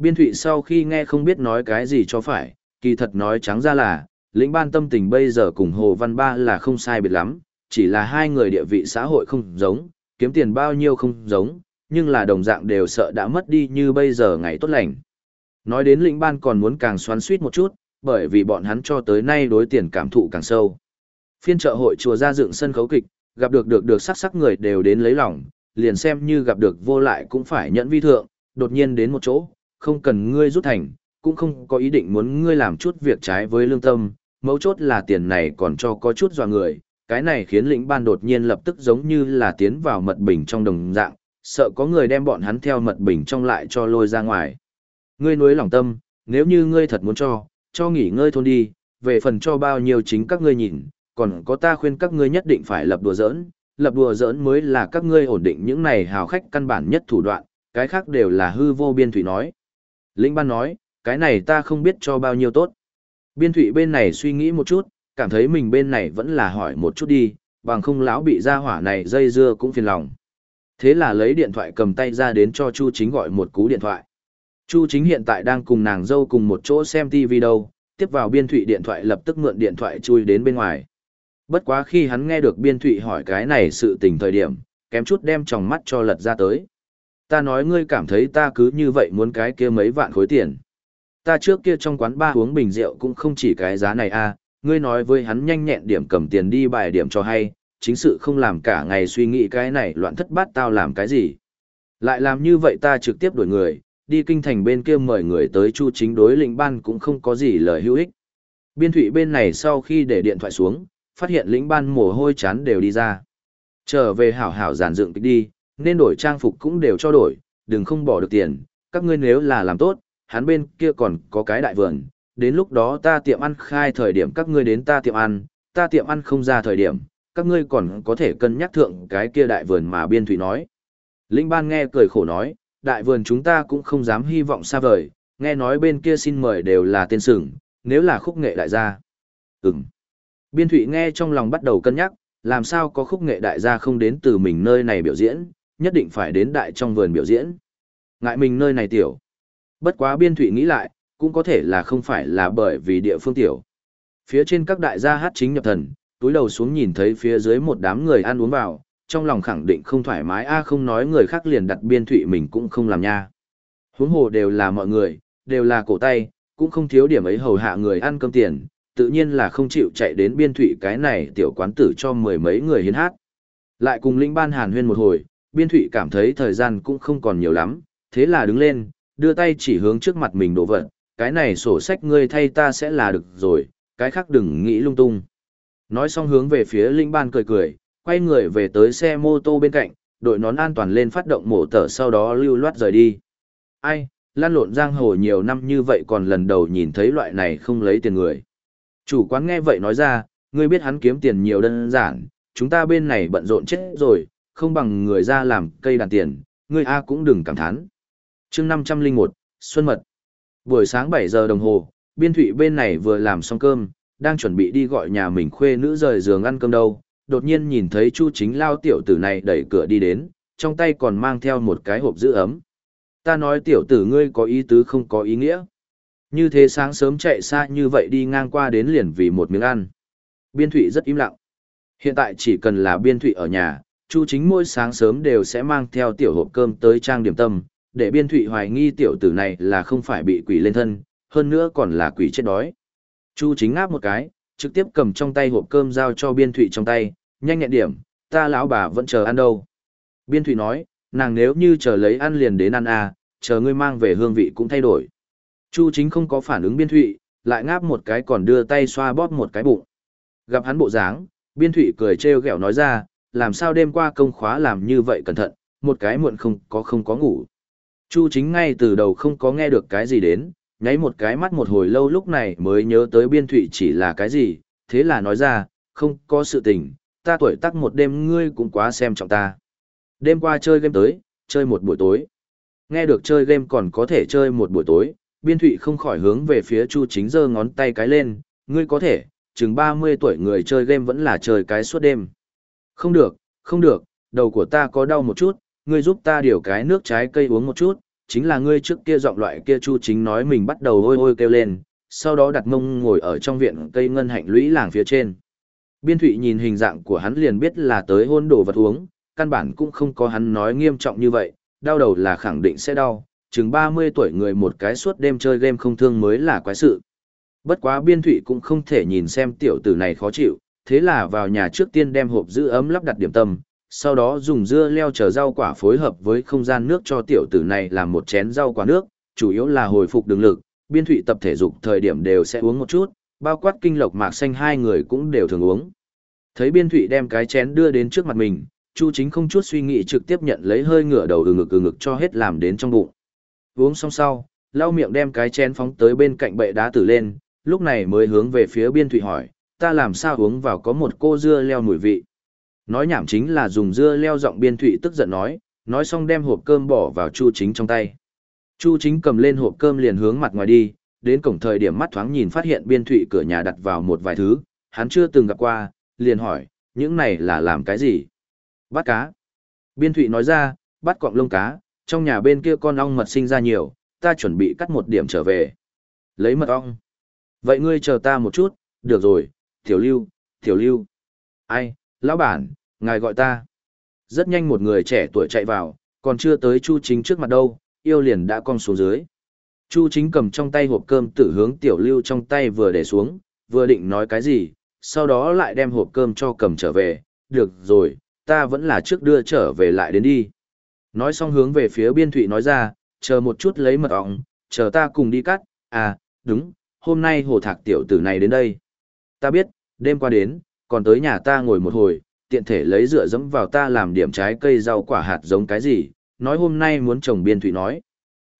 [SPEAKER 1] Biên thụy sau khi nghe không biết nói cái gì cho phải, kỳ thật nói trắng ra là, lĩnh ban tâm tình bây giờ cùng Hồ Văn Ba là không sai biệt lắm, chỉ là hai người địa vị xã hội không giống, kiếm tiền bao nhiêu không giống, nhưng là đồng dạng đều sợ đã mất đi như bây giờ ngày tốt lành. Nói đến lĩnh ban còn muốn càng xoắn suýt một chút, bởi vì bọn hắn cho tới nay đối tiền cảm thụ càng sâu. Phiên trợ hội chùa ra dựng sân khấu kịch, gặp được được được sắc sắc người đều đến lấy lòng, liền xem như gặp được vô lại cũng phải nhẫn vi thượng, đột nhiên đến một chỗ, không cần ngươi rút thành, cũng không có ý định muốn ngươi làm chút việc trái với lương tâm, mấu chốt là tiền này còn cho có chút dọa người, cái này khiến lĩnh ban đột nhiên lập tức giống như là tiến vào mật bình trong đồng dạng, sợ có người đem bọn hắn theo mật bình trong lại cho lôi ra ngoài. Ngươi nuối lòng tâm, nếu như ngươi thật muốn cho, cho nghỉ ngơi thôn đi, về phần cho bao nhiêu chính các ngươi nhìn, còn có ta khuyên các ngươi nhất định phải lập đùa giỡn, lập đùa giỡn mới là các ngươi ổn định những này hào khách căn bản nhất thủ đoạn, cái khác đều là hư vô biên thủy nói. Lĩnh ban nói, cái này ta không biết cho bao nhiêu tốt. Biên thủy bên này suy nghĩ một chút, cảm thấy mình bên này vẫn là hỏi một chút đi, bằng không lão bị ra hỏa này dây dưa cũng phiền lòng. Thế là lấy điện thoại cầm tay ra đến cho Chu Chính gọi một cú điện thoại. Chu Chính hiện tại đang cùng nàng dâu cùng một chỗ xem TV đâu, tiếp vào biên thủy điện thoại lập tức mượn điện thoại chui đến bên ngoài. Bất quá khi hắn nghe được biên thụy hỏi cái này sự tình thời điểm, kém chút đem tròng mắt cho lật ra tới. Ta nói ngươi cảm thấy ta cứ như vậy muốn cái kia mấy vạn khối tiền. Ta trước kia trong quán ba uống bình rượu cũng không chỉ cái giá này a à, ngươi nói với hắn nhanh nhẹn điểm cầm tiền đi bài điểm cho hay, chính sự không làm cả ngày suy nghĩ cái này loạn thất bát tao làm cái gì. Lại làm như vậy ta trực tiếp đuổi người, đi kinh thành bên kia mời người tới chu chính đối lĩnh ban cũng không có gì lời hữu ích. Biên thụy bên này sau khi để điện thoại xuống, phát hiện lĩnh ban mồ hôi chán đều đi ra. Trở về hảo hảo giản dựng đi, nên đổi trang phục cũng đều cho đổi, đừng không bỏ được tiền, các ngươi nếu là làm tốt, hắn bên kia còn có cái đại vườn, đến lúc đó ta tiệm ăn khai thời điểm các ngươi đến ta tiệm ăn, ta tiệm ăn không ra thời điểm, các ngươi còn có thể cân nhắc thượng cái kia đại vườn mà biên thủy nói. linh ban nghe cười khổ nói, đại vườn chúng ta cũng không dám hy vọng xa vời, nghe nói bên kia xin mời đều là tên sửng, nếu là khúc nghệ đại gia. Ừm. Biên Thụy nghe trong lòng bắt đầu cân nhắc, làm sao có khúc nghệ đại gia không đến từ mình nơi này biểu diễn, nhất định phải đến đại trong vườn biểu diễn. Ngại mình nơi này tiểu. Bất quá Biên Thụy nghĩ lại, cũng có thể là không phải là bởi vì địa phương tiểu. Phía trên các đại gia hát chính nhập thần, túi đầu xuống nhìn thấy phía dưới một đám người ăn uống vào, trong lòng khẳng định không thoải mái a không nói người khác liền đặt biên thụy mình cũng không làm nha. Huống hồ đều là mọi người, đều là cổ tay, cũng không thiếu điểm ấy hầu hạ người ăn cơm tiền, tự nhiên là không chịu chạy đến biên thụy cái này tiểu quán tử cho mười mấy người hiến hát. Lại cùng linh ban hàn huyên một hồi, biên thụy cảm thấy thời gian cũng không còn nhiều lắm, thế là đứng lên, đưa tay chỉ hướng trước mặt mình đổ vật, cái này sổ sách ngươi thay ta sẽ là được rồi, cái khác đừng nghĩ lung tung. Nói xong hướng về phía linh ban cười cười, quay người về tới xe mô tô bên cạnh, đội nón an toàn lên phát động mổ tở sau đó lưu loát rời đi. Ai, lan lộn giang hồ nhiều năm như vậy còn lần đầu nhìn thấy loại này không lấy tiền người. Chủ quán nghe vậy nói ra, ngươi biết hắn kiếm tiền nhiều đơn giản, chúng ta bên này bận rộn chết rồi, không bằng người ra làm cây đàn tiền, ngươi A cũng đừng cảm thán. chương 501, Xuân Mật. Buổi sáng 7 giờ đồng hồ, biên thụy bên này vừa làm xong cơm, đang chuẩn bị đi gọi nhà mình khuê nữ rời giường ăn cơm đâu, đột nhiên nhìn thấy Chu Chính Lao tiểu tử này đẩy cửa đi đến, trong tay còn mang theo một cái hộp giữ ấm. Ta nói tiểu tử ngươi có ý tứ không có ý nghĩa. Như thế sáng sớm chạy xa như vậy đi ngang qua đến liền vì một miếng ăn. Biên thụy rất im lặng. Hiện tại chỉ cần là biên thụy ở nhà, Chu Chính mỗi sáng sớm đều sẽ mang theo tiểu hộp cơm tới trang điểm tâm, để biên thụy hoài nghi tiểu tử này là không phải bị quỷ lên thân, hơn nữa còn là quỷ chết đói. Chu Chính ngáp một cái, trực tiếp cầm trong tay hộp cơm giao cho biên thụy trong tay, nhanh nhẹn điểm, ta lão bà vẫn chờ ăn đâu. Biên thụy nói, nàng nếu như chờ lấy ăn liền đến ăn à, chờ ngươi mang về hương vị cũng thay đổi. Chu chính không có phản ứng biên thụy, lại ngáp một cái còn đưa tay xoa bóp một cái bụng. Gặp hắn bộ dáng, biên thụy cười trêu ghẹo nói ra, làm sao đêm qua công khóa làm như vậy cẩn thận, một cái muộn không có không có ngủ. Chu chính ngay từ đầu không có nghe được cái gì đến, nháy một cái mắt một hồi lâu lúc này mới nhớ tới biên thụy chỉ là cái gì, thế là nói ra, không có sự tình, ta tuổi tắc một đêm ngươi cũng quá xem trọng ta. Đêm qua chơi game tới, chơi một buổi tối. Nghe được chơi game còn có thể chơi một buổi tối, biên thụy không khỏi hướng về phía chu chính giơ ngón tay cái lên, ngươi có thể, chừng 30 tuổi người chơi game vẫn là chơi cái suốt đêm. Không được, không được, đầu của ta có đau một chút, ngươi giúp ta điều cái nước trái cây uống một chút, chính là ngươi trước kia giọng loại kia chu chính nói mình bắt đầu ôi ôi kêu lên, sau đó đặt mông ngồi ở trong viện cây ngân hạnh lũy làng phía trên. Biên thụy nhìn hình dạng của hắn liền biết là tới hôn đồ vật uống, căn bản cũng không có hắn nói nghiêm trọng như vậy, đau đầu là khẳng định sẽ đau, chừng 30 tuổi người một cái suốt đêm chơi game không thương mới là quái sự. Bất quá biên thụy cũng không thể nhìn xem tiểu tử này khó chịu, thế là vào nhà trước tiên đem hộp giữ ấm lắp đặt điểm tâm, sau đó dùng dưa leo chờ rau quả phối hợp với không gian nước cho tiểu tử này làm một chén rau quả nước, chủ yếu là hồi phục đường lực, biên thụy tập thể dục thời điểm đều sẽ uống một chút, bao quát kinh lộc mạc xanh hai người cũng đều thường uống. Thấy biên thụy đem cái chén đưa đến trước mặt mình, Chu chính không chút suy nghĩ trực tiếp nhận lấy hơi ngửa đầu ừ ngực ừ ngực cho hết làm đến trong bụng. Uống xong sau, lau miệng đem cái chén phóng tới bên cạnh bệ đá tử lên, lúc này mới hướng về phía biên thụy hỏi, ta làm sao uống vào có một cô dưa leo mùi vị. Nói nhảm chính là dùng dưa leo giọng biên thụy tức giận nói, nói xong đem hộp cơm bỏ vào chu chính trong tay. Chu chính cầm lên hộp cơm liền hướng mặt ngoài đi, đến cổng thời điểm mắt thoáng nhìn phát hiện biên thụy cửa nhà đặt vào một vài thứ, hắn chưa từng gặp qua, liền hỏi, những này là làm cái gì? Bắt cá. Biên thụy nói ra, bắt cọng lông cá, trong nhà bên kia con ong mật sinh ra nhiều, ta chuẩn bị cắt một điểm trở về. Lấy mật ong. Vậy ngươi chờ ta một chút, được rồi, tiểu lưu, tiểu lưu. Ai, lão bản, ngài gọi ta. Rất nhanh một người trẻ tuổi chạy vào, còn chưa tới Chu Chính trước mặt đâu, yêu liền đã cong xuống dưới. Chu Chính cầm trong tay hộp cơm tử hướng tiểu lưu trong tay vừa để xuống, vừa định nói cái gì, sau đó lại đem hộp cơm cho cầm trở về, được rồi, ta vẫn là trước đưa trở về lại đến đi. Nói xong hướng về phía biên thụy nói ra, chờ một chút lấy mật ọng, chờ ta cùng đi cắt, à, đúng, hôm nay hồ thạc tiểu tử này đến đây. Ta biết, đêm qua đến, còn tới nhà ta ngồi một hồi, tiện thể lấy rửa dẫm vào ta làm điểm trái cây rau quả hạt giống cái gì, nói hôm nay muốn trồng biên thụy nói.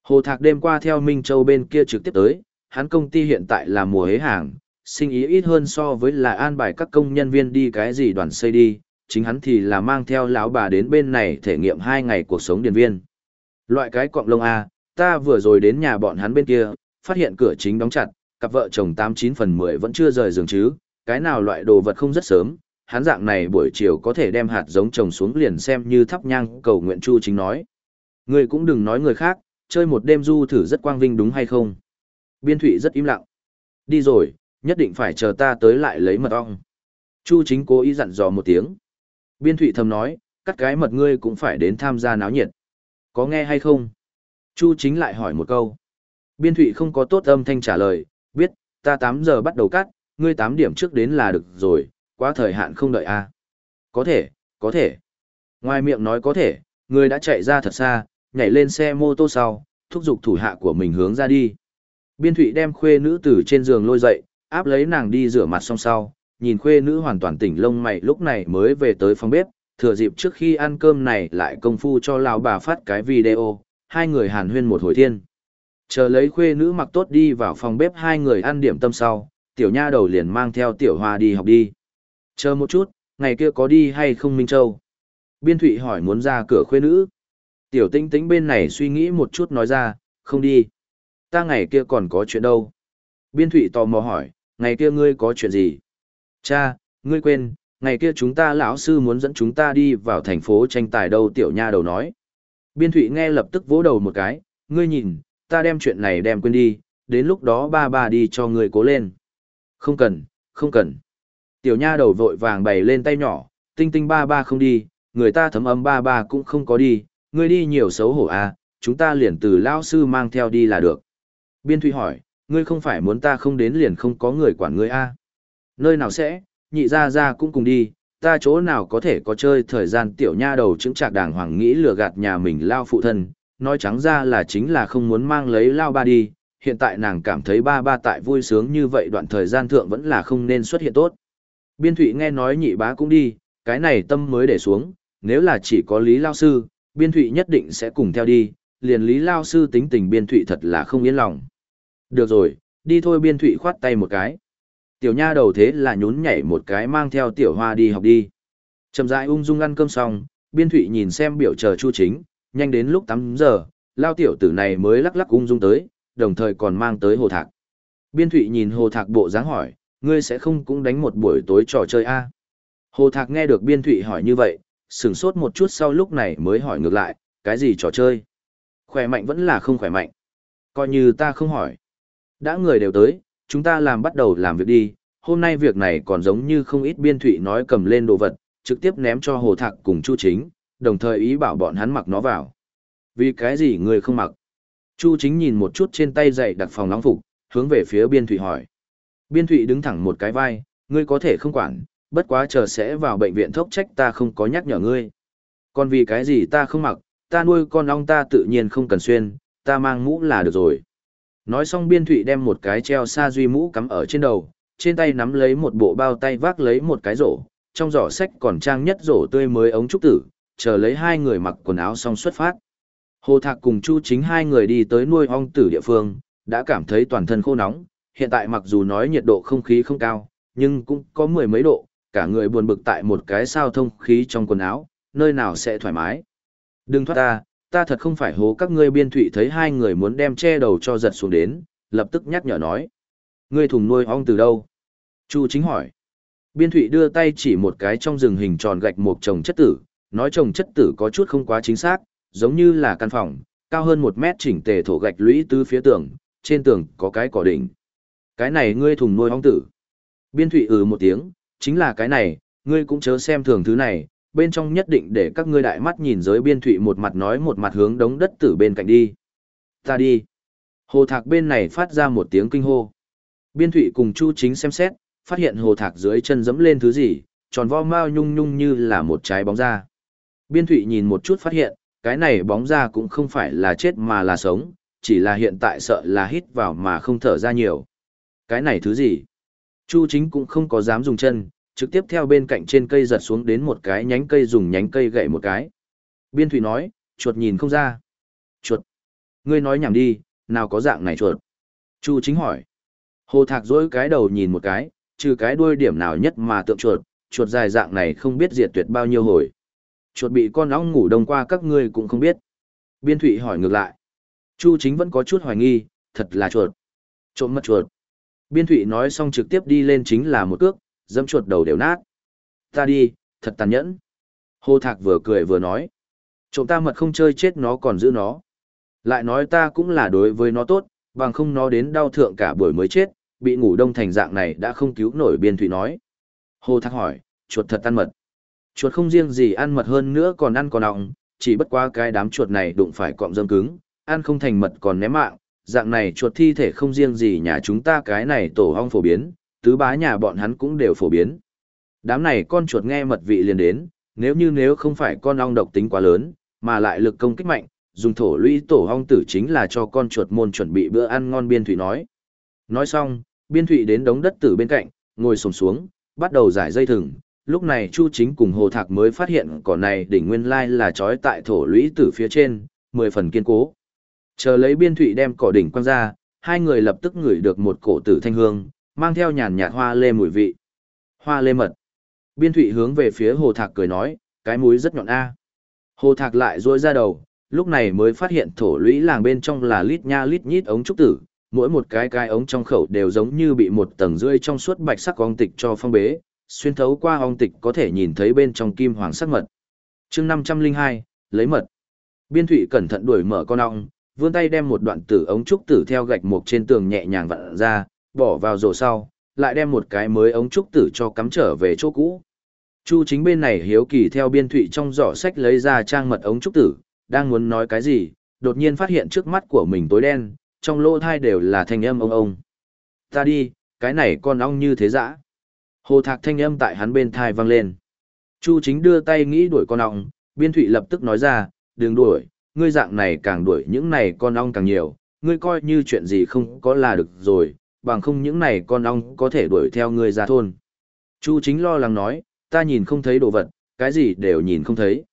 [SPEAKER 1] Hồ thạc đêm qua theo Minh Châu bên kia trực tiếp tới, hắn công ty hiện tại là mùa hế hàng, sinh ý ít hơn so với là an bài các công nhân viên đi cái gì đoàn xây đi, chính hắn thì là mang theo lão bà đến bên này thể nghiệm hai ngày cuộc sống điền viên. Loại cái cọng lông A, ta vừa rồi đến nhà bọn hắn bên kia, phát hiện cửa chính đóng chặt, cặp vợ chồng 89 phần 10 vẫn chưa rời giường chứ, cái nào loại đồ vật không rất sớm, hắn dạng này buổi chiều có thể đem hạt giống trồng xuống liền xem như thắp nhang cầu nguyện chu chính nói. Người cũng đừng nói người khác, chơi một đêm du thử rất quang vinh đúng hay không. Biên thụy rất im lặng. Đi rồi, nhất định phải chờ ta tới lại lấy mật ong. Chu chính cố ý dặn dò một tiếng. Biên thụy thầm nói, cắt cái mật ngươi cũng phải đến tham gia náo nhiệt. Có nghe hay không? Chu chính lại hỏi một câu. Biên thụy không có tốt âm thanh trả lời, biết, ta 8 giờ bắt đầu cắt, ngươi 8 điểm trước đến là được rồi, quá thời hạn không đợi a à? Có thể, có thể. Ngoài miệng nói có thể, người đã chạy ra thật xa, nhảy lên xe mô tô sau, thúc giục thủ hạ của mình hướng ra đi. Biên thụy đem khuê nữ từ trên giường lôi dậy, áp lấy nàng đi rửa mặt xong sau, nhìn khuê nữ hoàn toàn tỉnh lông mày lúc này mới về tới phòng bếp, thừa dịp trước khi ăn cơm này lại công phu cho lão bà phát cái video, hai người hàn huyên một hồi thiên. Chờ lấy khuê nữ mặc tốt đi vào phòng bếp hai người ăn điểm tâm sau, tiểu nha đầu liền mang theo tiểu hoa đi học đi. Chờ một chút, ngày kia có đi hay không Minh Châu? Biên Thụy hỏi muốn ra cửa khuê nữ. Tiểu tinh tính bên này suy nghĩ một chút nói ra, không đi. Ta ngày kia còn có chuyện đâu? Biên Thụy tò mò hỏi, ngày kia ngươi có chuyện gì? Cha, ngươi quên, ngày kia chúng ta lão sư muốn dẫn chúng ta đi vào thành phố tranh tài đâu tiểu nha đầu nói. Biên Thụy nghe lập tức vỗ đầu một cái, ngươi nhìn, ta đem chuyện này đem quên đi, đến lúc đó ba ba đi cho người cố lên. Không cần, không cần. Tiểu nha đầu vội vàng bày lên tay nhỏ, tinh tinh ba ba không đi, người ta thấm ấm ba ba cũng không có đi, ngươi đi nhiều xấu hổ à, chúng ta liền từ lao sư mang theo đi là được. Biên Thụy hỏi, ngươi không phải muốn ta không đến liền không có người quản ngươi à? Nơi nào sẽ, nhị ra ra cũng cùng đi, ta chỗ nào có thể có chơi thời gian tiểu nha đầu chứng trạc đàng hoàng nghĩ lừa gạt nhà mình lao phụ thân, nói trắng ra là chính là không muốn mang lấy lao ba đi, hiện tại nàng cảm thấy ba ba tại vui sướng như vậy đoạn thời gian thượng vẫn là không nên xuất hiện tốt. Biên thụy nghe nói nhị bá cũng đi, cái này tâm mới để xuống, nếu là chỉ có lý lao sư, biên thụy nhất định sẽ cùng theo đi, liền lý lao sư tính tình biên thụy thật là không yên lòng. Được rồi, đi thôi biên thụy khoát tay một cái. Tiểu nha đầu thế là nhún nhảy một cái mang theo tiểu hoa đi học đi. Chầm dại ung dung ăn cơm xong, biên thụy nhìn xem biểu chờ chu chính, nhanh đến lúc 8 giờ, lao tiểu tử này mới lắc lắc ung dung tới, đồng thời còn mang tới hồ thạc. Biên thụy nhìn hồ thạc bộ dáng hỏi, ngươi sẽ không cũng đánh một buổi tối trò chơi a Hồ thạc nghe được biên thụy hỏi như vậy, sửng sốt một chút sau lúc này mới hỏi ngược lại, cái gì trò chơi? Khỏe mạnh vẫn là không khỏe mạnh. Coi như ta không hỏi. Đã người đều tới, chúng ta làm bắt đầu làm việc đi, hôm nay việc này còn giống như không ít biên thụy nói cầm lên đồ vật, trực tiếp ném cho hồ thạc cùng chu chính, đồng thời ý bảo bọn hắn mặc nó vào. Vì cái gì người không mặc? Chu chính nhìn một chút trên tay dậy đặt phòng nóng phục, hướng về phía biên thụy hỏi. Biên thụy đứng thẳng một cái vai, ngươi có thể không quản, bất quá chờ sẽ vào bệnh viện thốc trách ta không có nhắc nhở ngươi. Còn vì cái gì ta không mặc, ta nuôi con ong ta tự nhiên không cần xuyên, ta mang mũ là được rồi. Nói xong biên thụy đem một cái treo sa duy mũ cắm ở trên đầu, trên tay nắm lấy một bộ bao tay vác lấy một cái rổ, trong giỏ sách còn trang nhất rổ tươi mới ống trúc tử, chờ lấy hai người mặc quần áo xong xuất phát. Hồ Thạc cùng Chu chính hai người đi tới nuôi ong tử địa phương, đã cảm thấy toàn thân khô nóng, hiện tại mặc dù nói nhiệt độ không khí không cao, nhưng cũng có mười mấy độ, cả người buồn bực tại một cái sao thông khí trong quần áo, nơi nào sẽ thoải mái. Đừng thoát ta, ta thật không phải hố các ngươi biên thụy thấy hai người muốn đem che đầu cho giật xuống đến, lập tức nhắc nhở nói. Ngươi thùng nuôi ong từ đâu? Chu chính hỏi. Biên thụy đưa tay chỉ một cái trong rừng hình tròn gạch một chồng chất tử, nói trồng chất tử có chút không quá chính xác, giống như là căn phòng, cao hơn một mét chỉnh tề thổ gạch lũy từ phía tường, trên tường có cái cỏ đỉnh. Cái này ngươi thùng nuôi ong tử. Biên thủy ừ một tiếng, chính là cái này, ngươi cũng chớ xem thường thứ này, bên trong nhất định để các ngươi đại mắt nhìn giới biên thủy một mặt nói một mặt hướng đống đất tử bên cạnh đi. Ta đi. Hồ thạc bên này phát ra một tiếng kinh hô. Biên thủy cùng Chu chính xem xét, phát hiện hồ thạc dưới chân dẫm lên thứ gì, tròn vo mau nhung nhung như là một trái bóng da. Biên thụy nhìn một chút phát hiện, cái này bóng ra cũng không phải là chết mà là sống, chỉ là hiện tại sợ là hít vào mà không thở ra nhiều. Cái này thứ gì? Chu chính cũng không có dám dùng chân, trực tiếp theo bên cạnh trên cây giật xuống đến một cái nhánh cây dùng nhánh cây gậy một cái. Biên thụy nói, chuột nhìn không ra. Chuột. Ngươi nói nhảm đi, nào có dạng này chuột. Chu chính hỏi. Hồ thạc dối cái đầu nhìn một cái, trừ cái đuôi điểm nào nhất mà tượng chuột, chuột dài dạng này không biết diệt tuyệt bao nhiêu hồi. Chuột bị con ong ngủ đông qua các ngươi cũng không biết. Biên thụy hỏi ngược lại. Chu chính vẫn có chút hoài nghi, thật là chuột. Trộm mất chuột. Biên thụy nói xong trực tiếp đi lên chính là một cước, dẫm chuột đầu đều nát. Ta đi, thật tàn nhẫn. Hồ Thạc vừa cười vừa nói. Trộm ta mật không chơi chết nó còn giữ nó. Lại nói ta cũng là đối với nó tốt, bằng không nó đến đau thượng cả buổi mới chết, bị ngủ đông thành dạng này đã không cứu nổi biên thụy nói. Hồ Thạc hỏi, chuột thật tan mật. Chuột không riêng gì ăn mật hơn nữa còn ăn còn ọng, chỉ bất qua cái đám chuột này đụng phải cọng dơm cứng, ăn không thành mật còn ném mạng, dạng này chuột thi thể không riêng gì nhà chúng ta cái này tổ hong phổ biến, tứ bá nhà bọn hắn cũng đều phổ biến. Đám này con chuột nghe mật vị liền đến, nếu như nếu không phải con ong độc tính quá lớn, mà lại lực công kích mạnh, dùng thổ lũy tổ hong tử chính là cho con chuột môn chuẩn bị bữa ăn ngon biên thủy nói. Nói xong, biên thủy đến đống đất tử bên cạnh, ngồi sồm xuống, bắt đầu giải dây thừng. Lúc này Chu Chính cùng Hồ Thạc mới phát hiện cỏ này đỉnh nguyên lai là trói tại thổ lũy tử phía trên, mười phần kiên cố. Chờ lấy biên thụy đem cỏ đỉnh quăng ra, hai người lập tức ngửi được một cổ tử thanh hương, mang theo nhàn nhạt hoa lê mùi vị. Hoa lê mật. Biên thụy hướng về phía Hồ Thạc cười nói, cái mũi rất nhọn a. Hồ Thạc lại rôi ra đầu, lúc này mới phát hiện thổ lũy làng bên trong là lít nha lít nhít ống trúc tử, mỗi một cái cái ống trong khẩu đều giống như bị một tầng rưỡi trong suốt bạch sắc quang tịch cho phong bế, xuyên thấu qua ong tịch có thể nhìn thấy bên trong kim hoàng sắc mật. chương 502, lấy mật. Biên thủy cẩn thận đuổi mở con ong, vươn tay đem một đoạn tử ống trúc tử theo gạch mục trên tường nhẹ nhàng vặn ra, bỏ vào rổ sau, lại đem một cái mới ống trúc tử cho cắm trở về chỗ cũ. Chu chính bên này hiếu kỳ theo biên thủy trong giỏ sách lấy ra trang mật ống trúc tử, đang muốn nói cái gì, đột nhiên phát hiện trước mắt của mình tối đen, trong lỗ thai đều là thanh âm ông ông. Ta đi, cái này con ong như thế dã. Hồ thạc thanh âm tại hắn bên thai vang lên. Chu chính đưa tay nghĩ đuổi con ong, biên thụy lập tức nói ra, đừng đuổi, ngươi dạng này càng đuổi những này con ong càng nhiều, ngươi coi như chuyện gì không có là được rồi, bằng không những này con ong có thể đuổi theo ngươi ra thôn. Chu chính lo lắng nói, ta nhìn không thấy đồ vật, cái gì đều nhìn không thấy.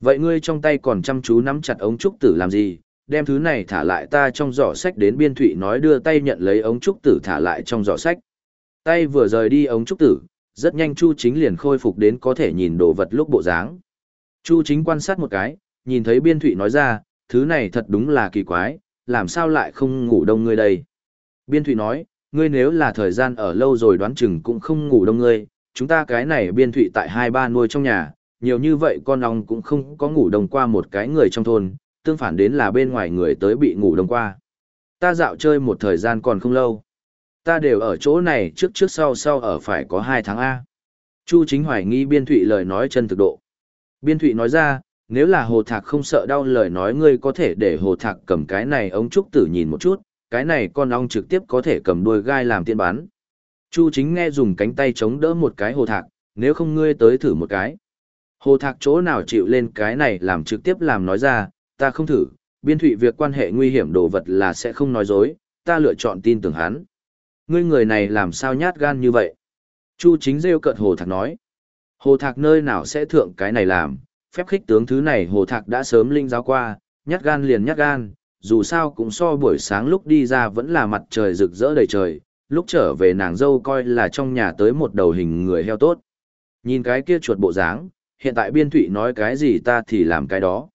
[SPEAKER 1] Vậy ngươi trong tay còn chăm chú nắm chặt ống trúc tử làm gì, đem thứ này thả lại ta trong giỏ sách đến biên thụy nói đưa tay nhận lấy ống trúc tử thả lại trong giỏ sách. Tay vừa rời đi ống trúc tử, rất nhanh Chu Chính liền khôi phục đến có thể nhìn đồ vật lúc bộ dáng. Chu Chính quan sát một cái, nhìn thấy biên thụy nói ra, thứ này thật đúng là kỳ quái, làm sao lại không ngủ đông ngươi đây. Biên thụy nói, ngươi nếu là thời gian ở lâu rồi đoán chừng cũng không ngủ đông ngươi, chúng ta cái này biên thụy tại hai ba nuôi trong nhà, nhiều như vậy con ong cũng không có ngủ đông qua một cái người trong thôn, tương phản đến là bên ngoài người tới bị ngủ đông qua. Ta dạo chơi một thời gian còn không lâu. Ta đều ở chỗ này trước trước sau sau ở phải có hai tháng A. Chu chính hoài nghi biên thụy lời nói chân thực độ. Biên thụy nói ra, nếu là hồ thạc không sợ đau lời nói ngươi có thể để hồ thạc cầm cái này ông trúc tử nhìn một chút, cái này con ong trực tiếp có thể cầm đuôi gai làm tiên bán. Chu chính nghe dùng cánh tay chống đỡ một cái hồ thạc, nếu không ngươi tới thử một cái. Hồ thạc chỗ nào chịu lên cái này làm trực tiếp làm nói ra, ta không thử, biên thụy việc quan hệ nguy hiểm đồ vật là sẽ không nói dối, ta lựa chọn tin tưởng hắn. Ngươi người này làm sao nhát gan như vậy? Chu chính rêu cợt hồ thạc nói. Hồ thạc nơi nào sẽ thượng cái này làm, phép khích tướng thứ này hồ thạc đã sớm linh giáo qua, nhát gan liền nhát gan, dù sao cũng so buổi sáng lúc đi ra vẫn là mặt trời rực rỡ đầy trời, lúc trở về nàng dâu coi là trong nhà tới một đầu hình người heo tốt. Nhìn cái kia chuột bộ dáng, hiện tại biên thụy nói cái gì ta thì làm cái đó.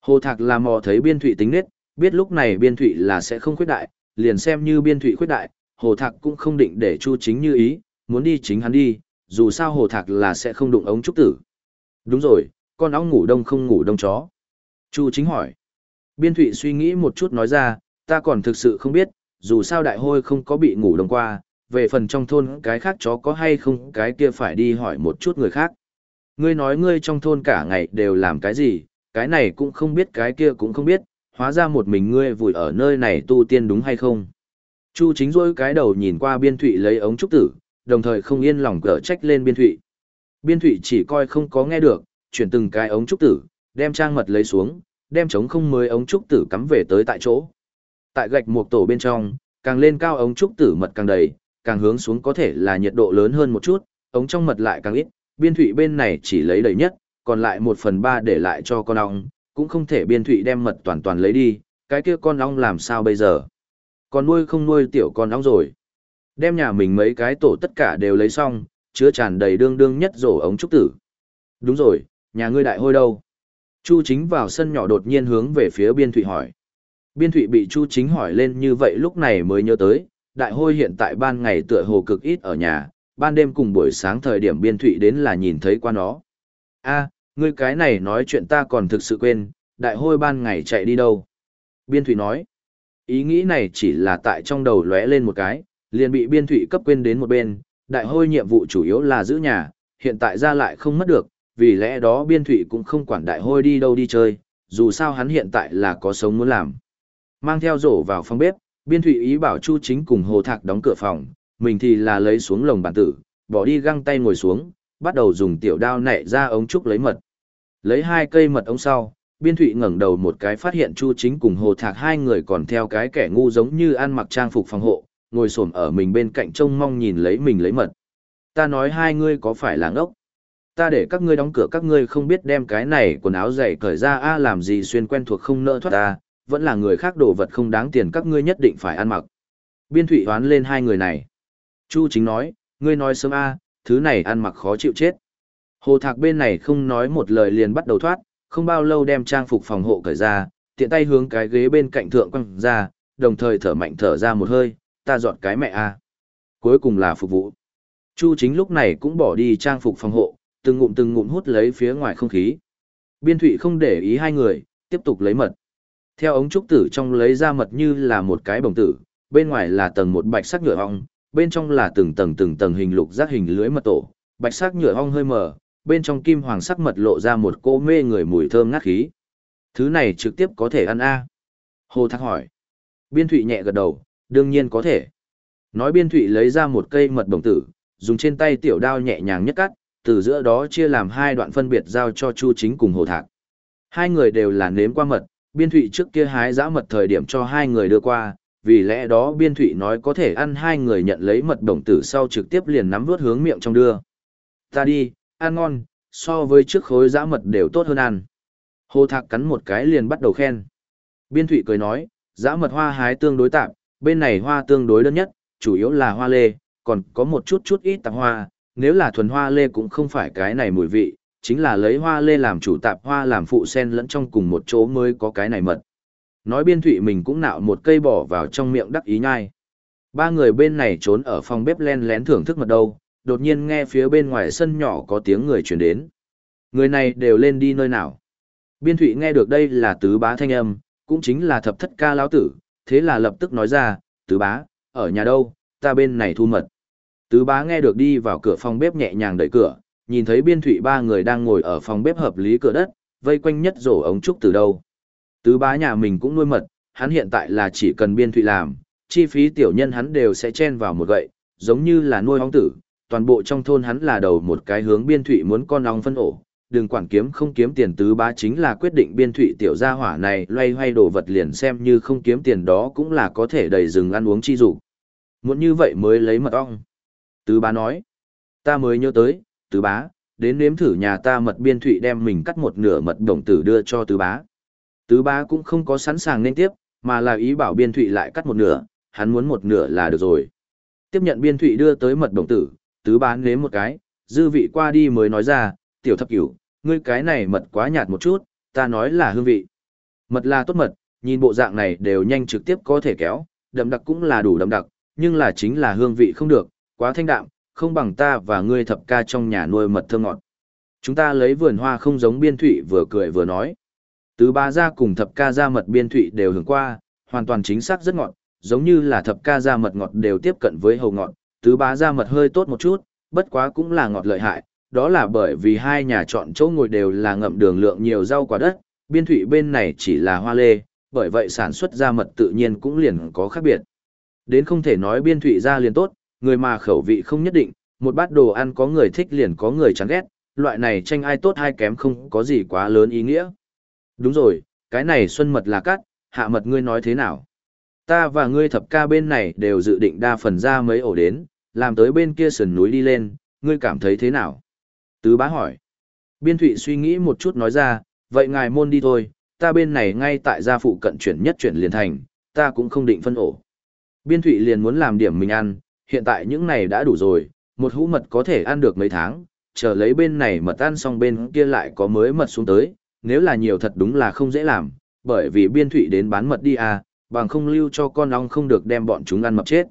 [SPEAKER 1] Hồ Thạc là mò thấy biên thụy tính nết, biết lúc này biên thụy là sẽ không khuyết đại, liền xem như biên thụy khuyết đại, Hồ Thạc cũng không định để Chu chính như ý, muốn đi chính hắn đi, dù sao Hồ Thạc là sẽ không đụng ống trúc tử. Đúng rồi, con óng ngủ đông không ngủ đông chó. Chu chính hỏi. Biên thụy suy nghĩ một chút nói ra, ta còn thực sự không biết, dù sao đại hôi không có bị ngủ đông qua, về phần trong thôn cái khác chó có hay không cái kia phải đi hỏi một chút người khác. Ngươi nói ngươi trong thôn cả ngày đều làm cái gì, cái này cũng không biết cái kia cũng không biết, hóa ra một mình ngươi vùi ở nơi này tu tiên đúng hay không. Chu chính rỗi cái đầu nhìn qua biên thụy lấy ống trúc tử, đồng thời không yên lòng cỡ trách lên biên thụy. Biên thụy chỉ coi không có nghe được, chuyển từng cái ống trúc tử, đem trang mật lấy xuống, đem trống không mới ống trúc tử cắm về tới tại chỗ. Tại gạch một tổ bên trong, càng lên cao ống trúc tử mật càng đầy, càng hướng xuống có thể là nhiệt độ lớn hơn một chút, ống trong mật lại càng ít, biên thụy bên này chỉ lấy đầy nhất, còn lại một phần ba để lại cho con ong, cũng không thể biên thụy đem mật toàn toàn lấy đi, cái kia con ong làm sao bây giờ? Còn nuôi không nuôi tiểu con ong rồi. Đem nhà mình mấy cái tổ tất cả đều lấy xong, chứa tràn đầy đương đương nhất rổ ống trúc tử. Đúng rồi, nhà ngươi đại hôi đâu? Chu chính vào sân nhỏ đột nhiên hướng về phía biên thụy hỏi. Biên thụy bị chu chính hỏi lên như vậy lúc này mới nhớ tới, đại hôi hiện tại ban ngày tựa hồ cực ít ở nhà, ban đêm cùng buổi sáng thời điểm biên thụy đến là nhìn thấy qua nó a ngươi cái này nói chuyện ta còn thực sự quên, đại hôi ban ngày chạy đi đâu? Biên thủy nói, ý nghĩ này chỉ là tại trong đầu lóe lên một cái, liền bị biên thủy cấp quên đến một bên, đại hôi nhiệm vụ chủ yếu là giữ nhà, hiện tại ra lại không mất được, vì lẽ đó biên thụy cũng không quản đại hôi đi đâu đi chơi, dù sao hắn hiện tại là có sống muốn làm. Mang theo rổ vào phòng bếp, biên thụy ý bảo Chu Chính cùng Hồ Thạc đóng cửa phòng, mình thì là lấy xuống lồng bản tử, bỏ đi găng tay ngồi xuống, bắt đầu dùng tiểu đao nảy ra ống trúc lấy mật. Lấy hai cây mật ống sau, biên thụy ngẩng đầu một cái phát hiện Chu Chính cùng Hồ Thạc hai người còn theo cái kẻ ngu giống như ăn mặc trang phục phòng hộ, ngồi xổm ở mình bên cạnh trông mong nhìn lấy mình lấy mật. Ta nói hai ngươi có phải là ngốc? Ta để các ngươi đóng cửa các ngươi không biết đem cái này quần áo dày cởi ra a làm gì xuyên quen thuộc không nỡ thoát ta, vẫn là người khác đồ vật không đáng tiền các ngươi nhất định phải ăn mặc. Biên thụy hoán lên hai người này. Chu chính nói, ngươi nói sớm a thứ này ăn mặc khó chịu chết. Hồ thạc bên này không nói một lời liền bắt đầu thoát, không bao lâu đem trang phục phòng hộ cởi ra, tiện tay hướng cái ghế bên cạnh thượng quăng ra, đồng thời thở mạnh thở ra một hơi, ta dọn cái mẹ a Cuối cùng là phục vụ. Chu chính lúc này cũng bỏ đi trang phục phòng hộ, từng ngụm từng ngụm hút lấy phía ngoài không khí. Biên thụy không để ý hai người, tiếp tục lấy mật. Theo ống trúc tử trong lấy ra mật như là một cái bồng tử, bên ngoài là tầng một bạch sắc nhựa ong, bên trong là từng tầng từng tầng hình lục giác hình lưới mật tổ, bạch sắc nhựa ong hơi mờ, bên trong kim hoàng sắc mật lộ ra một cô mê người mùi thơm ngát khí. Thứ này trực tiếp có thể ăn a Hồ Thác hỏi. Biên Thụy nhẹ gật đầu, đương nhiên có thể. Nói Biên Thụy lấy ra một cây mật đồng tử, dùng trên tay tiểu đao nhẹ nhàng nhất cắt, từ giữa đó chia làm hai đoạn phân biệt giao cho Chu Chính cùng Hồ Thạc. Hai người đều là nếm qua mật, Biên Thụy trước kia hái giã mật thời điểm cho hai người đưa qua, vì lẽ đó Biên Thụy nói có thể ăn hai người nhận lấy mật đồng tử sau trực tiếp liền nắm vuốt hướng miệng trong đưa. Ta đi, ăn ngon, so với trước khối giã mật đều tốt hơn ăn. Hồ Thạc cắn một cái liền bắt đầu khen. Biên Thụy cười nói, giã mật hoa hái tương đối tạp, bên này hoa tương đối đơn nhất, chủ yếu là hoa lê, còn có một chút chút ít tạp hoa, nếu là thuần hoa lê cũng không phải cái này mùi vị, chính là lấy hoa lê làm chủ tạp hoa làm phụ sen lẫn trong cùng một chỗ mới có cái này mật. Nói biên thụy mình cũng nạo một cây bỏ vào trong miệng đắc ý nhai. Ba người bên này trốn ở phòng bếp len lén thưởng thức mật đâu, đột nhiên nghe phía bên ngoài sân nhỏ có tiếng người chuyển đến. Người này đều lên đi nơi nào. Biên thụy nghe được đây là tứ bá thanh âm, cũng chính là thập thất ca lão tử, thế là lập tức nói ra, tứ bá, ở nhà đâu, ta bên này thu mật. Tứ bá nghe được đi vào cửa phòng bếp nhẹ nhàng đẩy cửa, nhìn thấy biên thụy ba người đang ngồi ở phòng bếp hợp lý cửa đất, vây quanh nhất rổ ống trúc từ đâu. Tứ bá nhà mình cũng nuôi mật, hắn hiện tại là chỉ cần biên thụy làm, chi phí tiểu nhân hắn đều sẽ chen vào một gậy, giống như là nuôi ong tử, toàn bộ trong thôn hắn là đầu một cái hướng biên thụy muốn con ong phân ổ, đừng quản kiếm không kiếm tiền tứ bá chính là quyết định biên thụy tiểu gia hỏa này loay hoay đồ vật liền xem như không kiếm tiền đó cũng là có thể đầy rừng ăn uống chi dục Muốn như vậy mới lấy mật ong. Tứ bá nói, ta mới nhớ tới, tứ bá, đến nếm thử nhà ta mật biên thụy đem mình cắt một nửa mật đồng tử đưa cho tứ bá. Tứ bá cũng không có sẵn sàng nên tiếp, mà là ý bảo biên thụy lại cắt một nửa, hắn muốn một nửa là được rồi. Tiếp nhận biên thụy đưa tới mật đồng tử, tứ bán nếm một cái, dư vị qua đi mới nói ra, tiểu thập cửu, ngươi cái này mật quá nhạt một chút, ta nói là hương vị. Mật là tốt mật, nhìn bộ dạng này đều nhanh trực tiếp có thể kéo, đậm đặc cũng là đủ đậm đặc, nhưng là chính là hương vị không được, quá thanh đạm, không bằng ta và ngươi thập ca trong nhà nuôi mật thơm ngọt. Chúng ta lấy vườn hoa không giống biên thụy vừa cười vừa nói. Tứ ba ra cùng thập ca ra mật biên thụy đều hưởng qua, hoàn toàn chính xác rất ngọt, giống như là thập ca ra mật ngọt đều tiếp cận với hầu ngọt, tứ bá ra mật hơi tốt một chút, bất quá cũng là ngọt lợi hại, đó là bởi vì hai nhà chọn chỗ ngồi đều là ngậm đường lượng nhiều rau quả đất, biên thụy bên này chỉ là hoa lê, bởi vậy sản xuất ra mật tự nhiên cũng liền có khác biệt. Đến không thể nói biên thụy ra liền tốt, người mà khẩu vị không nhất định, một bát đồ ăn có người thích liền có người chán ghét, loại này tranh ai tốt ai kém không có gì quá lớn ý nghĩa. Đúng rồi, cái này xuân mật là cắt, hạ mật ngươi nói thế nào? Ta và ngươi thập ca bên này đều dự định đa phần ra mấy ổ đến, làm tới bên kia sườn núi đi lên, ngươi cảm thấy thế nào? Tứ bá hỏi. Biên thụy suy nghĩ một chút nói ra, vậy ngài môn đi thôi, ta bên này ngay tại gia phụ cận chuyển nhất chuyển liền thành, ta cũng không định phân ổ. Biên thụy liền muốn làm điểm mình ăn, hiện tại những này đã đủ rồi, một hũ mật có thể ăn được mấy tháng, chờ lấy bên này mật ăn xong bên kia lại có mới mật xuống tới, nếu là nhiều thật đúng là không dễ làm, bởi vì biên thụy đến bán mật đi à, bằng không lưu cho con ong không được đem bọn chúng ăn mập chết.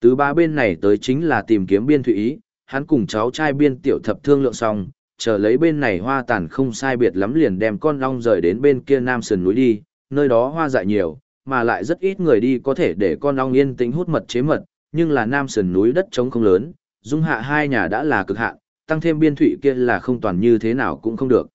[SPEAKER 1] Tứ ba bên này tới chính là tìm kiếm biên thụy ý, hắn cùng cháu trai biên tiểu thập thương lượng xong, chờ lấy bên này hoa tàn không sai biệt lắm liền đem con ong rời đến bên kia nam sườn núi đi, nơi đó hoa dại nhiều, mà lại rất ít người đi có thể để con ong yên tĩnh hút mật chế mật, nhưng là nam sườn núi đất trống không lớn, dung hạ hai nhà đã là cực hạn, tăng thêm biên thụy kia là không toàn như thế nào cũng không được.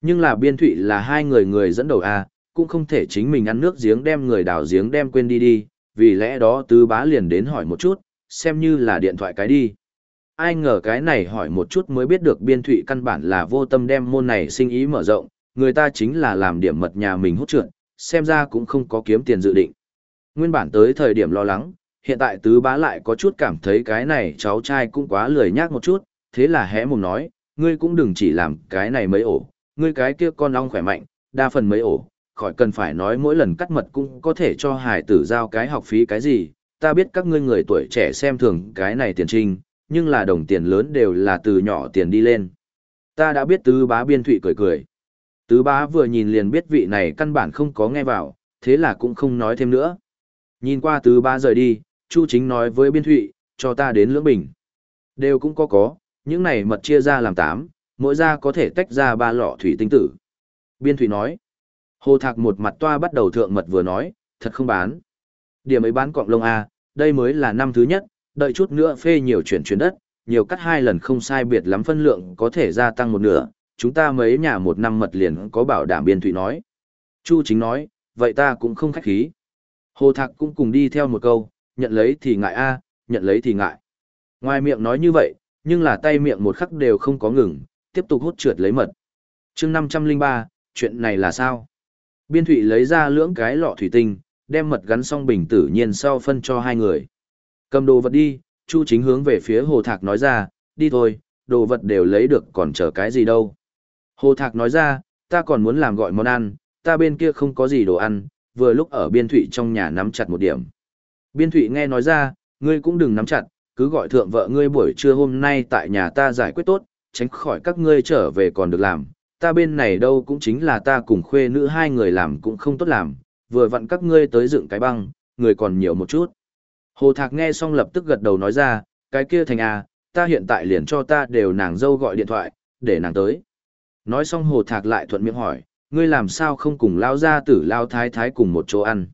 [SPEAKER 1] Nhưng là biên thụy là hai người người dẫn đầu A, cũng không thể chính mình ăn nước giếng đem người đào giếng đem quên đi đi, vì lẽ đó tứ bá liền đến hỏi một chút, xem như là điện thoại cái đi. Ai ngờ cái này hỏi một chút mới biết được biên thụy căn bản là vô tâm đem môn này sinh ý mở rộng, người ta chính là làm điểm mật nhà mình hút trượt, xem ra cũng không có kiếm tiền dự định. Nguyên bản tới thời điểm lo lắng, hiện tại tứ bá lại có chút cảm thấy cái này cháu trai cũng quá lười nhác một chút, thế là hẽ mồm nói, ngươi cũng đừng chỉ làm cái này mấy ổ, ngươi cái kia con ong khỏe mạnh, đa phần mấy ổ, khỏi cần phải nói mỗi lần cắt mật cũng có thể cho hải tử giao cái học phí cái gì, ta biết các ngươi người tuổi trẻ xem thường cái này tiền trinh, nhưng là đồng tiền lớn đều là từ nhỏ tiền đi lên. Ta đã biết tứ bá biên thụy cười cười. Tứ bá vừa nhìn liền biết vị này căn bản không có nghe vào, thế là cũng không nói thêm nữa. Nhìn qua tứ bá rời đi, Chu chính nói với biên thụy, cho ta đến lưỡng bình. Đều cũng có có, những này mật chia ra làm tám, mỗi ra có thể tách ra ba lọ thủy tinh tử. Biên thụy nói, hồ thạc một mặt toa bắt đầu thượng mật vừa nói, thật không bán. Điểm ấy bán cọng lông A, đây mới là năm thứ nhất, đợi chút nữa phê nhiều chuyển chuyển đất, nhiều cắt hai lần không sai biệt lắm phân lượng có thể gia tăng một nửa, chúng ta mấy nhà một năm mật liền có bảo đảm biên thụy nói. Chu chính nói, vậy ta cũng không khách khí. Hồ Thạc cũng cùng đi theo một câu, nhận lấy thì ngại a, nhận lấy thì ngại. Ngoài miệng nói như vậy, nhưng là tay miệng một khắc đều không có ngừng, tiếp tục hút trượt lấy mật. chương 503, chuyện này là sao? Biên thụy lấy ra lưỡng cái lọ thủy tinh, đem mật gắn xong bình tử nhiên sau phân cho hai người. Cầm đồ vật đi, Chu chính hướng về phía Hồ Thạc nói ra, đi thôi, đồ vật đều lấy được còn chờ cái gì đâu. Hồ Thạc nói ra, ta còn muốn làm gọi món ăn, ta bên kia không có gì đồ ăn, vừa lúc ở biên thụy trong nhà nắm chặt một điểm. Biên thụy nghe nói ra, ngươi cũng đừng nắm chặt, cứ gọi thượng vợ ngươi buổi trưa hôm nay tại nhà ta giải quyết tốt, tránh khỏi các ngươi trở về còn được làm. Ta bên này đâu cũng chính là ta cùng khuê nữ hai người làm cũng không tốt làm, vừa vặn các ngươi tới dựng cái băng, người còn nhiều một chút. Hồ Thạc nghe xong lập tức gật đầu nói ra, cái kia thành à, ta hiện tại liền cho ta đều nàng dâu gọi điện thoại, để nàng tới. Nói xong Hồ Thạc lại thuận miệng hỏi, ngươi làm sao không cùng lao gia tử lao thái thái cùng một chỗ ăn.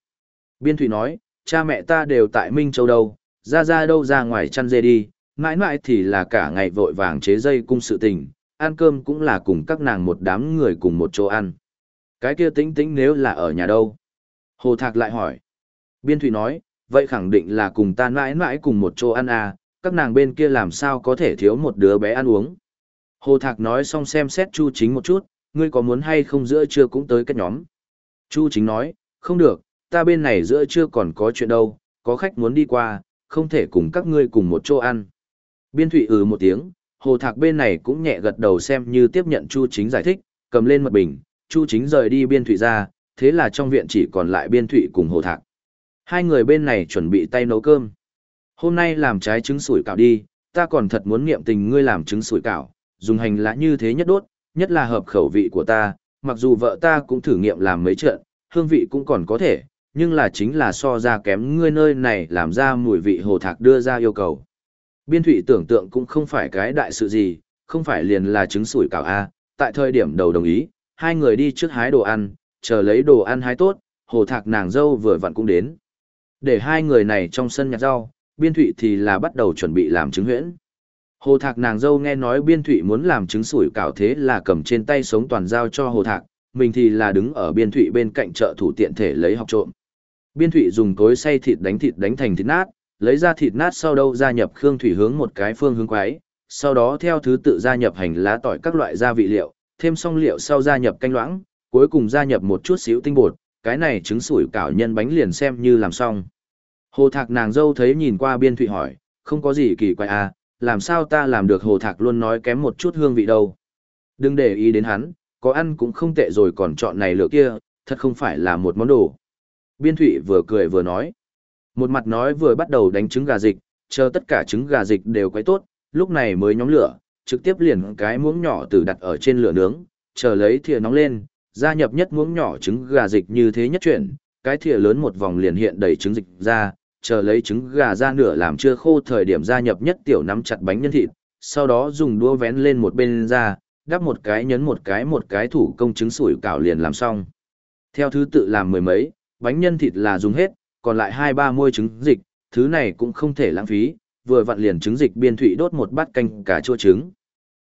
[SPEAKER 1] Biên Thụy nói, cha mẹ ta đều tại Minh Châu đâu, ra ra đâu ra ngoài chăn dê đi, mãi mãi thì là cả ngày vội vàng chế dây cung sự tình, ăn cơm cũng là cùng các nàng một đám người cùng một chỗ ăn. Cái kia tính tính nếu là ở nhà đâu? Hồ Thạc lại hỏi. Biên Thụy nói, vậy khẳng định là cùng ta mãi mãi cùng một chỗ ăn à, các nàng bên kia làm sao có thể thiếu một đứa bé ăn uống. Hồ Thạc nói xong xem xét Chu Chính một chút, ngươi có muốn hay không giữa trưa cũng tới các nhóm. Chu Chính nói, không được, ta bên này giữa trưa còn có chuyện đâu, có khách muốn đi qua, không thể cùng các ngươi cùng một chỗ ăn. Biên Thụy ừ một tiếng, Hồ Thạc bên này cũng nhẹ gật đầu xem như tiếp nhận Chu Chính giải thích, cầm lên mật bình, Chu Chính rời đi Biên Thụy ra, thế là trong viện chỉ còn lại Biên Thụy cùng Hồ Thạc. Hai người bên này chuẩn bị tay nấu cơm. Hôm nay làm trái trứng sủi cảo đi, ta còn thật muốn nghiệm tình ngươi làm trứng sủi cảo, dùng hành lá như thế nhất đốt, nhất là hợp khẩu vị của ta, mặc dù vợ ta cũng thử nghiệm làm mấy trận, hương vị cũng còn có thể, nhưng là chính là so ra kém ngươi nơi này làm ra mùi vị hồ thạc đưa ra yêu cầu. Biên thụy tưởng tượng cũng không phải cái đại sự gì, không phải liền là trứng sủi cảo A, tại thời điểm đầu đồng ý, hai người đi trước hái đồ ăn, chờ lấy đồ ăn hái tốt, hồ thạc nàng dâu vừa vặn cũng đến. Để hai người này trong sân nhặt rau, biên thụy thì là bắt đầu chuẩn bị làm trứng huyễn. Hồ Thạc nàng dâu nghe nói biên thụy muốn làm trứng sủi cảo thế là cầm trên tay sống toàn giao cho Hồ Thạc, mình thì là đứng ở biên thụy bên cạnh chợ thủ tiện thể lấy học trộm. Biên thụy dùng cối xay thịt đánh thịt đánh thành thịt nát, lấy ra thịt nát sau đâu gia nhập khương thủy hướng một cái phương hướng quái, sau đó theo thứ tự gia nhập hành lá tỏi các loại gia vị liệu, thêm xong liệu sau gia nhập canh loãng, cuối cùng gia nhập một chút xíu tinh bột, cái này trứng sủi cảo nhân bánh liền xem như làm xong. Hồ Thạc nàng dâu thấy nhìn qua biên thụy hỏi, không có gì kỳ quái à, làm sao ta làm được hồ thạc luôn nói kém một chút hương vị đâu. Đừng để ý đến hắn, có ăn cũng không tệ rồi còn chọn này lựa kia, thật không phải là một món đồ. Biên thụy vừa cười vừa nói. Một mặt nói vừa bắt đầu đánh trứng gà dịch, chờ tất cả trứng gà dịch đều quấy tốt, lúc này mới nhóm lửa, trực tiếp liền cái muỗng nhỏ từ đặt ở trên lửa nướng, chờ lấy thìa nóng lên, gia nhập nhất muỗng nhỏ trứng gà dịch như thế nhất chuyển, cái thìa lớn một vòng liền hiện đầy trứng dịch ra, chờ lấy trứng gà ra nửa làm chưa khô thời điểm gia nhập nhất tiểu nắm chặt bánh nhân thịt, sau đó dùng đũa vén lên một bên ra, đắp một cái nhấn một cái một cái thủ công trứng sủi cảo liền làm xong. Theo thứ tự làm mười mấy, bánh nhân thịt là dùng hết, còn lại hai ba môi trứng dịch, thứ này cũng không thể lãng phí, vừa vặn liền trứng dịch biên thủy đốt một bát canh cả chua trứng.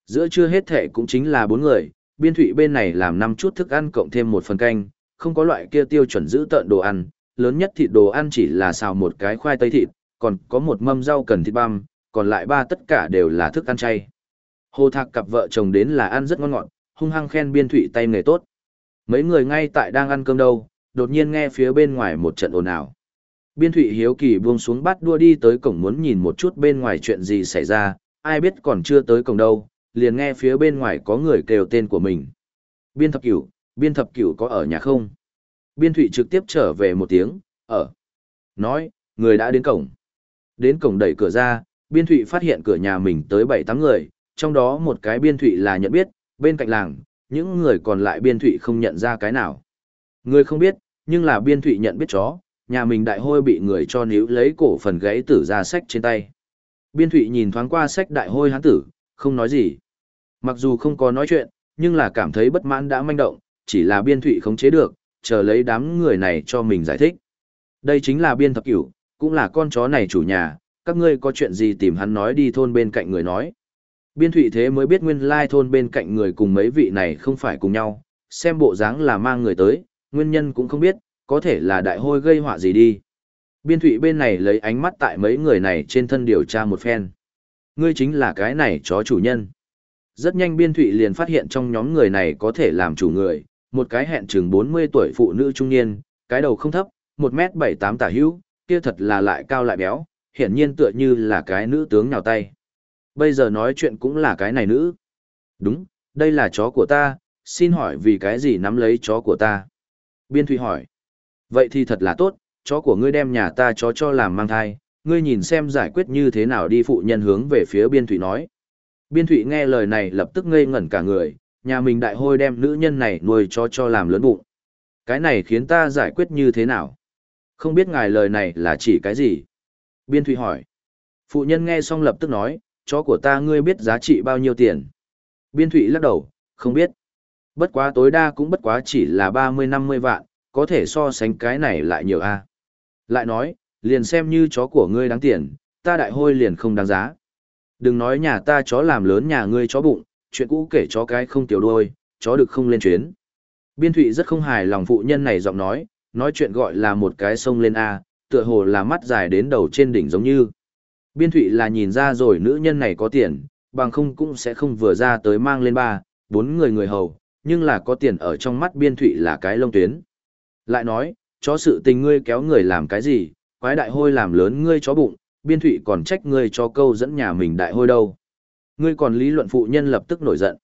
[SPEAKER 1] Giữa trưa hết thể cũng chính là bốn người, biên thụy bên này làm năm chút thức ăn cộng thêm một phần canh, không có loại kia tiêu chuẩn giữ tợn đồ ăn, lớn nhất thịt đồ ăn chỉ là xào một cái khoai tây thịt, còn có một mâm rau cần thịt băm, còn lại ba tất cả đều là thức ăn chay. Hồ Thạc cặp vợ chồng đến là ăn rất ngon ngọt, hung hăng khen biên thụy tay nghề tốt. Mấy người ngay tại đang ăn cơm đâu, đột nhiên nghe phía bên ngoài một trận ồn ào. Biên thụy hiếu kỳ buông xuống bắt đua đi tới cổng muốn nhìn một chút bên ngoài chuyện gì xảy ra, ai biết còn chưa tới cổng đâu, liền nghe phía bên ngoài có người kêu tên của mình. Biên thập cửu, biên thập cửu có ở nhà không? Biên thụy trực tiếp trở về một tiếng, ở. Nói, người đã đến cổng. Đến cổng đẩy cửa ra, biên thụy phát hiện cửa nhà mình tới 7-8 người, trong đó một cái biên thụy là nhận biết, bên cạnh làng, những người còn lại biên thụy không nhận ra cái nào. Người không biết, nhưng là biên thụy nhận biết chó, nhà mình đại hôi bị người cho níu lấy cổ phần gãy tử ra sách trên tay. Biên thụy nhìn thoáng qua sách đại hôi hán tử, không nói gì. Mặc dù không có nói chuyện, nhưng là cảm thấy bất mãn đã manh động, chỉ là biên thụy không chế được, chờ lấy đám người này cho mình giải thích. Đây chính là biên thập cửu, cũng là con chó này chủ nhà, các ngươi có chuyện gì tìm hắn nói đi thôn bên cạnh người nói. Biên thụy thế mới biết nguyên lai thôn bên cạnh người cùng mấy vị này không phải cùng nhau, xem bộ dáng là mang người tới, nguyên nhân cũng không biết, có thể là đại hôi gây họa gì đi. Biên thụy bên này lấy ánh mắt tại mấy người này trên thân điều tra một phen. Ngươi chính là cái này chó chủ nhân. Rất nhanh biên thụy liền phát hiện trong nhóm người này có thể làm chủ người, một cái hẹn chừng 40 tuổi phụ nữ trung niên, cái đầu không thấp, 1m78 tả hữu, kia thật là lại cao lại béo, hiển nhiên tựa như là cái nữ tướng nhào tay. Bây giờ nói chuyện cũng là cái này nữ. Đúng, đây là chó của ta, xin hỏi vì cái gì nắm lấy chó của ta? Biên Thụy hỏi. Vậy thì thật là tốt, chó của ngươi đem nhà ta chó cho làm mang thai, ngươi nhìn xem giải quyết như thế nào đi phụ nhân hướng về phía Biên Thụy nói. Biên Thụy nghe lời này lập tức ngây ngẩn cả người, nhà mình đại hôi đem nữ nhân này nuôi cho cho làm lớn bụng. Cái này khiến ta giải quyết như thế nào? Không biết ngài lời này là chỉ cái gì? Biên Thụy hỏi. Phụ nhân nghe xong lập tức nói, chó của ta ngươi biết giá trị bao nhiêu tiền? Biên Thụy lắc đầu, không biết. Bất quá tối đa cũng bất quá chỉ là 30-50 vạn, có thể so sánh cái này lại nhiều a Lại nói, liền xem như chó của ngươi đáng tiền, ta đại hôi liền không đáng giá. Đừng nói nhà ta chó làm lớn nhà ngươi chó bụng, chuyện cũ kể chó cái không tiểu đuôi, chó được không lên chuyến. Biên Thụy rất không hài lòng phụ nhân này giọng nói, nói chuyện gọi là một cái sông lên A, tựa hồ là mắt dài đến đầu trên đỉnh giống như. Biên Thụy là nhìn ra rồi nữ nhân này có tiền, bằng không cũng sẽ không vừa ra tới mang lên ba, bốn người người hầu, nhưng là có tiền ở trong mắt Biên Thụy là cái lông tuyến. Lại nói, chó sự tình ngươi kéo người làm cái gì, quái đại hôi làm lớn ngươi chó bụng, Biên Thụy còn trách ngươi cho câu dẫn nhà mình đại hôi đâu. Ngươi còn lý luận phụ nhân lập tức nổi giận.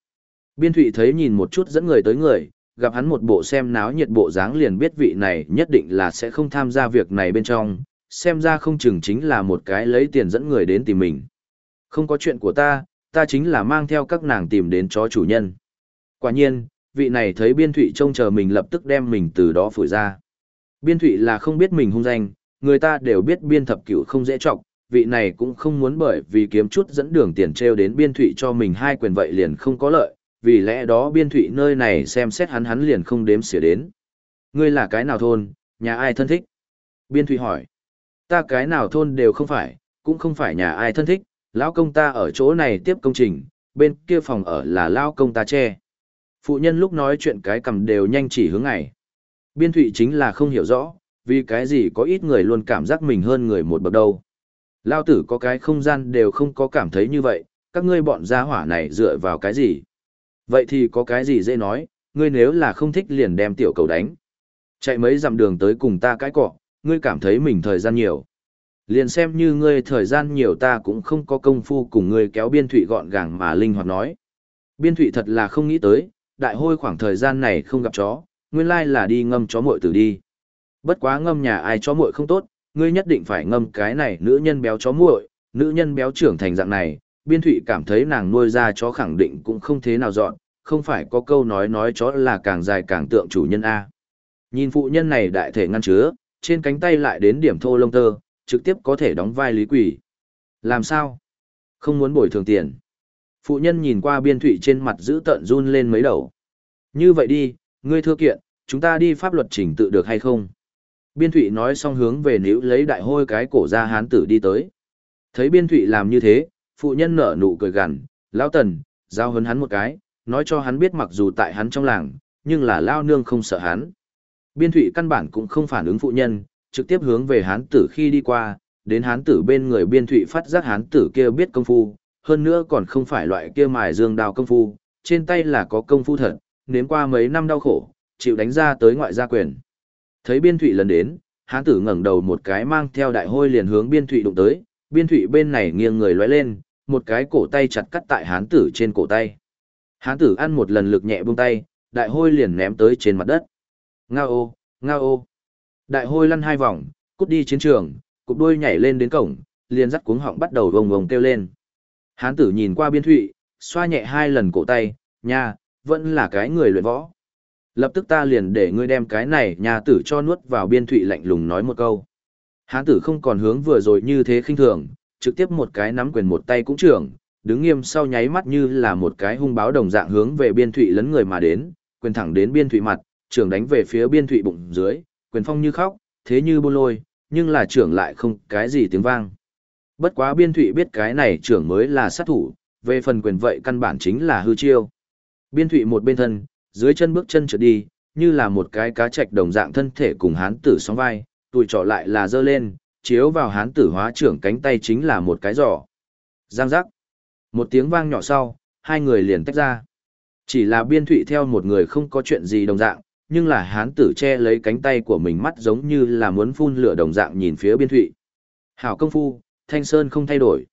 [SPEAKER 1] Biên Thụy thấy nhìn một chút dẫn người tới người, gặp hắn một bộ xem náo nhiệt bộ dáng liền biết vị này nhất định là sẽ không tham gia việc này bên trong, xem ra không chừng chính là một cái lấy tiền dẫn người đến tìm mình. Không có chuyện của ta, ta chính là mang theo các nàng tìm đến chó chủ nhân. Quả nhiên, vị này thấy biên thụy trông chờ mình lập tức đem mình từ đó phủi ra. Biên thụy là không biết mình hung danh, người ta đều biết biên thập cửu không dễ trọng, vị này cũng không muốn bởi vì kiếm chút dẫn đường tiền treo đến biên thụy cho mình hai quyền vậy liền không có lợi, vì lẽ đó biên thụy nơi này xem xét hắn hắn liền không đếm xỉa đến. Ngươi là cái nào thôn, nhà ai thân thích? Biên thụy hỏi. Ta cái nào thôn đều không phải, cũng không phải nhà ai thân thích, lão công ta ở chỗ này tiếp công trình, bên kia phòng ở là lão công ta che. Phụ nhân lúc nói chuyện cái cầm đều nhanh chỉ hướng ngày. Biên thụy chính là không hiểu rõ, vì cái gì có ít người luôn cảm giác mình hơn người một bậc đâu. Lao tử có cái không gian đều không có cảm thấy như vậy, các ngươi bọn gia hỏa này dựa vào cái gì? Vậy thì có cái gì dễ nói, ngươi nếu là không thích liền đem tiểu cầu đánh. Chạy mấy dặm đường tới cùng ta cái cọ, ngươi cảm thấy mình thời gian nhiều. Liền xem như ngươi thời gian nhiều ta cũng không có công phu cùng ngươi kéo biên thụy gọn gàng mà linh hoạt nói. Biên thụy thật là không nghĩ tới, đại hôi khoảng thời gian này không gặp chó, nguyên lai là đi ngâm chó muội tử đi. Bất quá ngâm nhà ai chó muội không tốt, ngươi nhất định phải ngâm cái này nữ nhân béo chó muội, nữ nhân béo trưởng thành dạng này, biên thụy cảm thấy nàng nuôi ra chó khẳng định cũng không thế nào dọn, không phải có câu nói nói chó là càng dài càng tượng chủ nhân A. Nhìn phụ nhân này đại thể ngăn chứa, trên cánh tay lại đến điểm thô lông tơ, trực tiếp có thể đóng vai lý quỷ. Làm sao? Không muốn bồi thường tiền. Phụ nhân nhìn qua biên thụy trên mặt giữ tận run lên mấy đầu. Như vậy đi, ngươi thưa kiện, chúng ta đi pháp luật chỉnh tự được hay không? Biên thụy nói xong hướng về níu lấy đại hôi cái cổ ra hán tử đi tới. Thấy biên thụy làm như thế, phụ nhân nở nụ cười gằn, lão tần, giao hấn hắn một cái, nói cho hắn biết mặc dù tại hắn trong làng, nhưng là lao nương không sợ hắn. Biên thụy căn bản cũng không phản ứng phụ nhân, trực tiếp hướng về hán tử khi đi qua, đến hán tử bên người biên thụy phát giác hán tử kia biết công phu, hơn nữa còn không phải loại kia mài dương đào công phu, trên tay là có công phu thật, nếm qua mấy năm đau khổ, chịu đánh ra tới ngoại gia quyền. Thấy biên thụy lần đến, hán tử ngẩng đầu một cái mang theo đại hôi liền hướng biên thụy đụng tới, biên thụy bên này nghiêng người lóe lên, một cái cổ tay chặt cắt tại hán tử trên cổ tay. Hán tử ăn một lần lực nhẹ buông tay, đại hôi liền ném tới trên mặt đất. Nga ô, nga ô. Đại hôi lăn hai vòng, cút đi chiến trường, cục đuôi nhảy lên đến cổng, liền dắt cuống họng bắt đầu vồng vồng kêu lên. Hán tử nhìn qua biên thụy, xoa nhẹ hai lần cổ tay, nha, vẫn là cái người luyện võ. Lập tức ta liền để ngươi đem cái này nhà tử cho nuốt vào biên thụy lạnh lùng nói một câu. Hán tử không còn hướng vừa rồi như thế khinh thường, trực tiếp một cái nắm quyền một tay cũng trưởng, đứng nghiêm sau nháy mắt như là một cái hung báo đồng dạng hướng về biên thụy lấn người mà đến, quyền thẳng đến biên thụy mặt, trưởng đánh về phía biên thụy bụng dưới, quyền phong như khóc, thế như bôn lôi, nhưng là trưởng lại không cái gì tiếng vang. Bất quá biên thụy biết cái này trưởng mới là sát thủ, về phần quyền vậy căn bản chính là hư chiêu. Biên thụy một bên thân, dưới chân bước chân trượt đi, như là một cái cá trạch đồng dạng thân thể cùng hán tử sóng vai, tụi trỏ lại là dơ lên, chiếu vào hán tử hóa trưởng cánh tay chính là một cái giỏ. Giang giác. Một tiếng vang nhỏ sau, hai người liền tách ra. Chỉ là biên thụy theo một người không có chuyện gì đồng dạng, nhưng là hán tử che lấy cánh tay của mình mắt giống như là muốn phun lửa đồng dạng nhìn phía biên thụy. Hảo công phu, thanh sơn không thay đổi.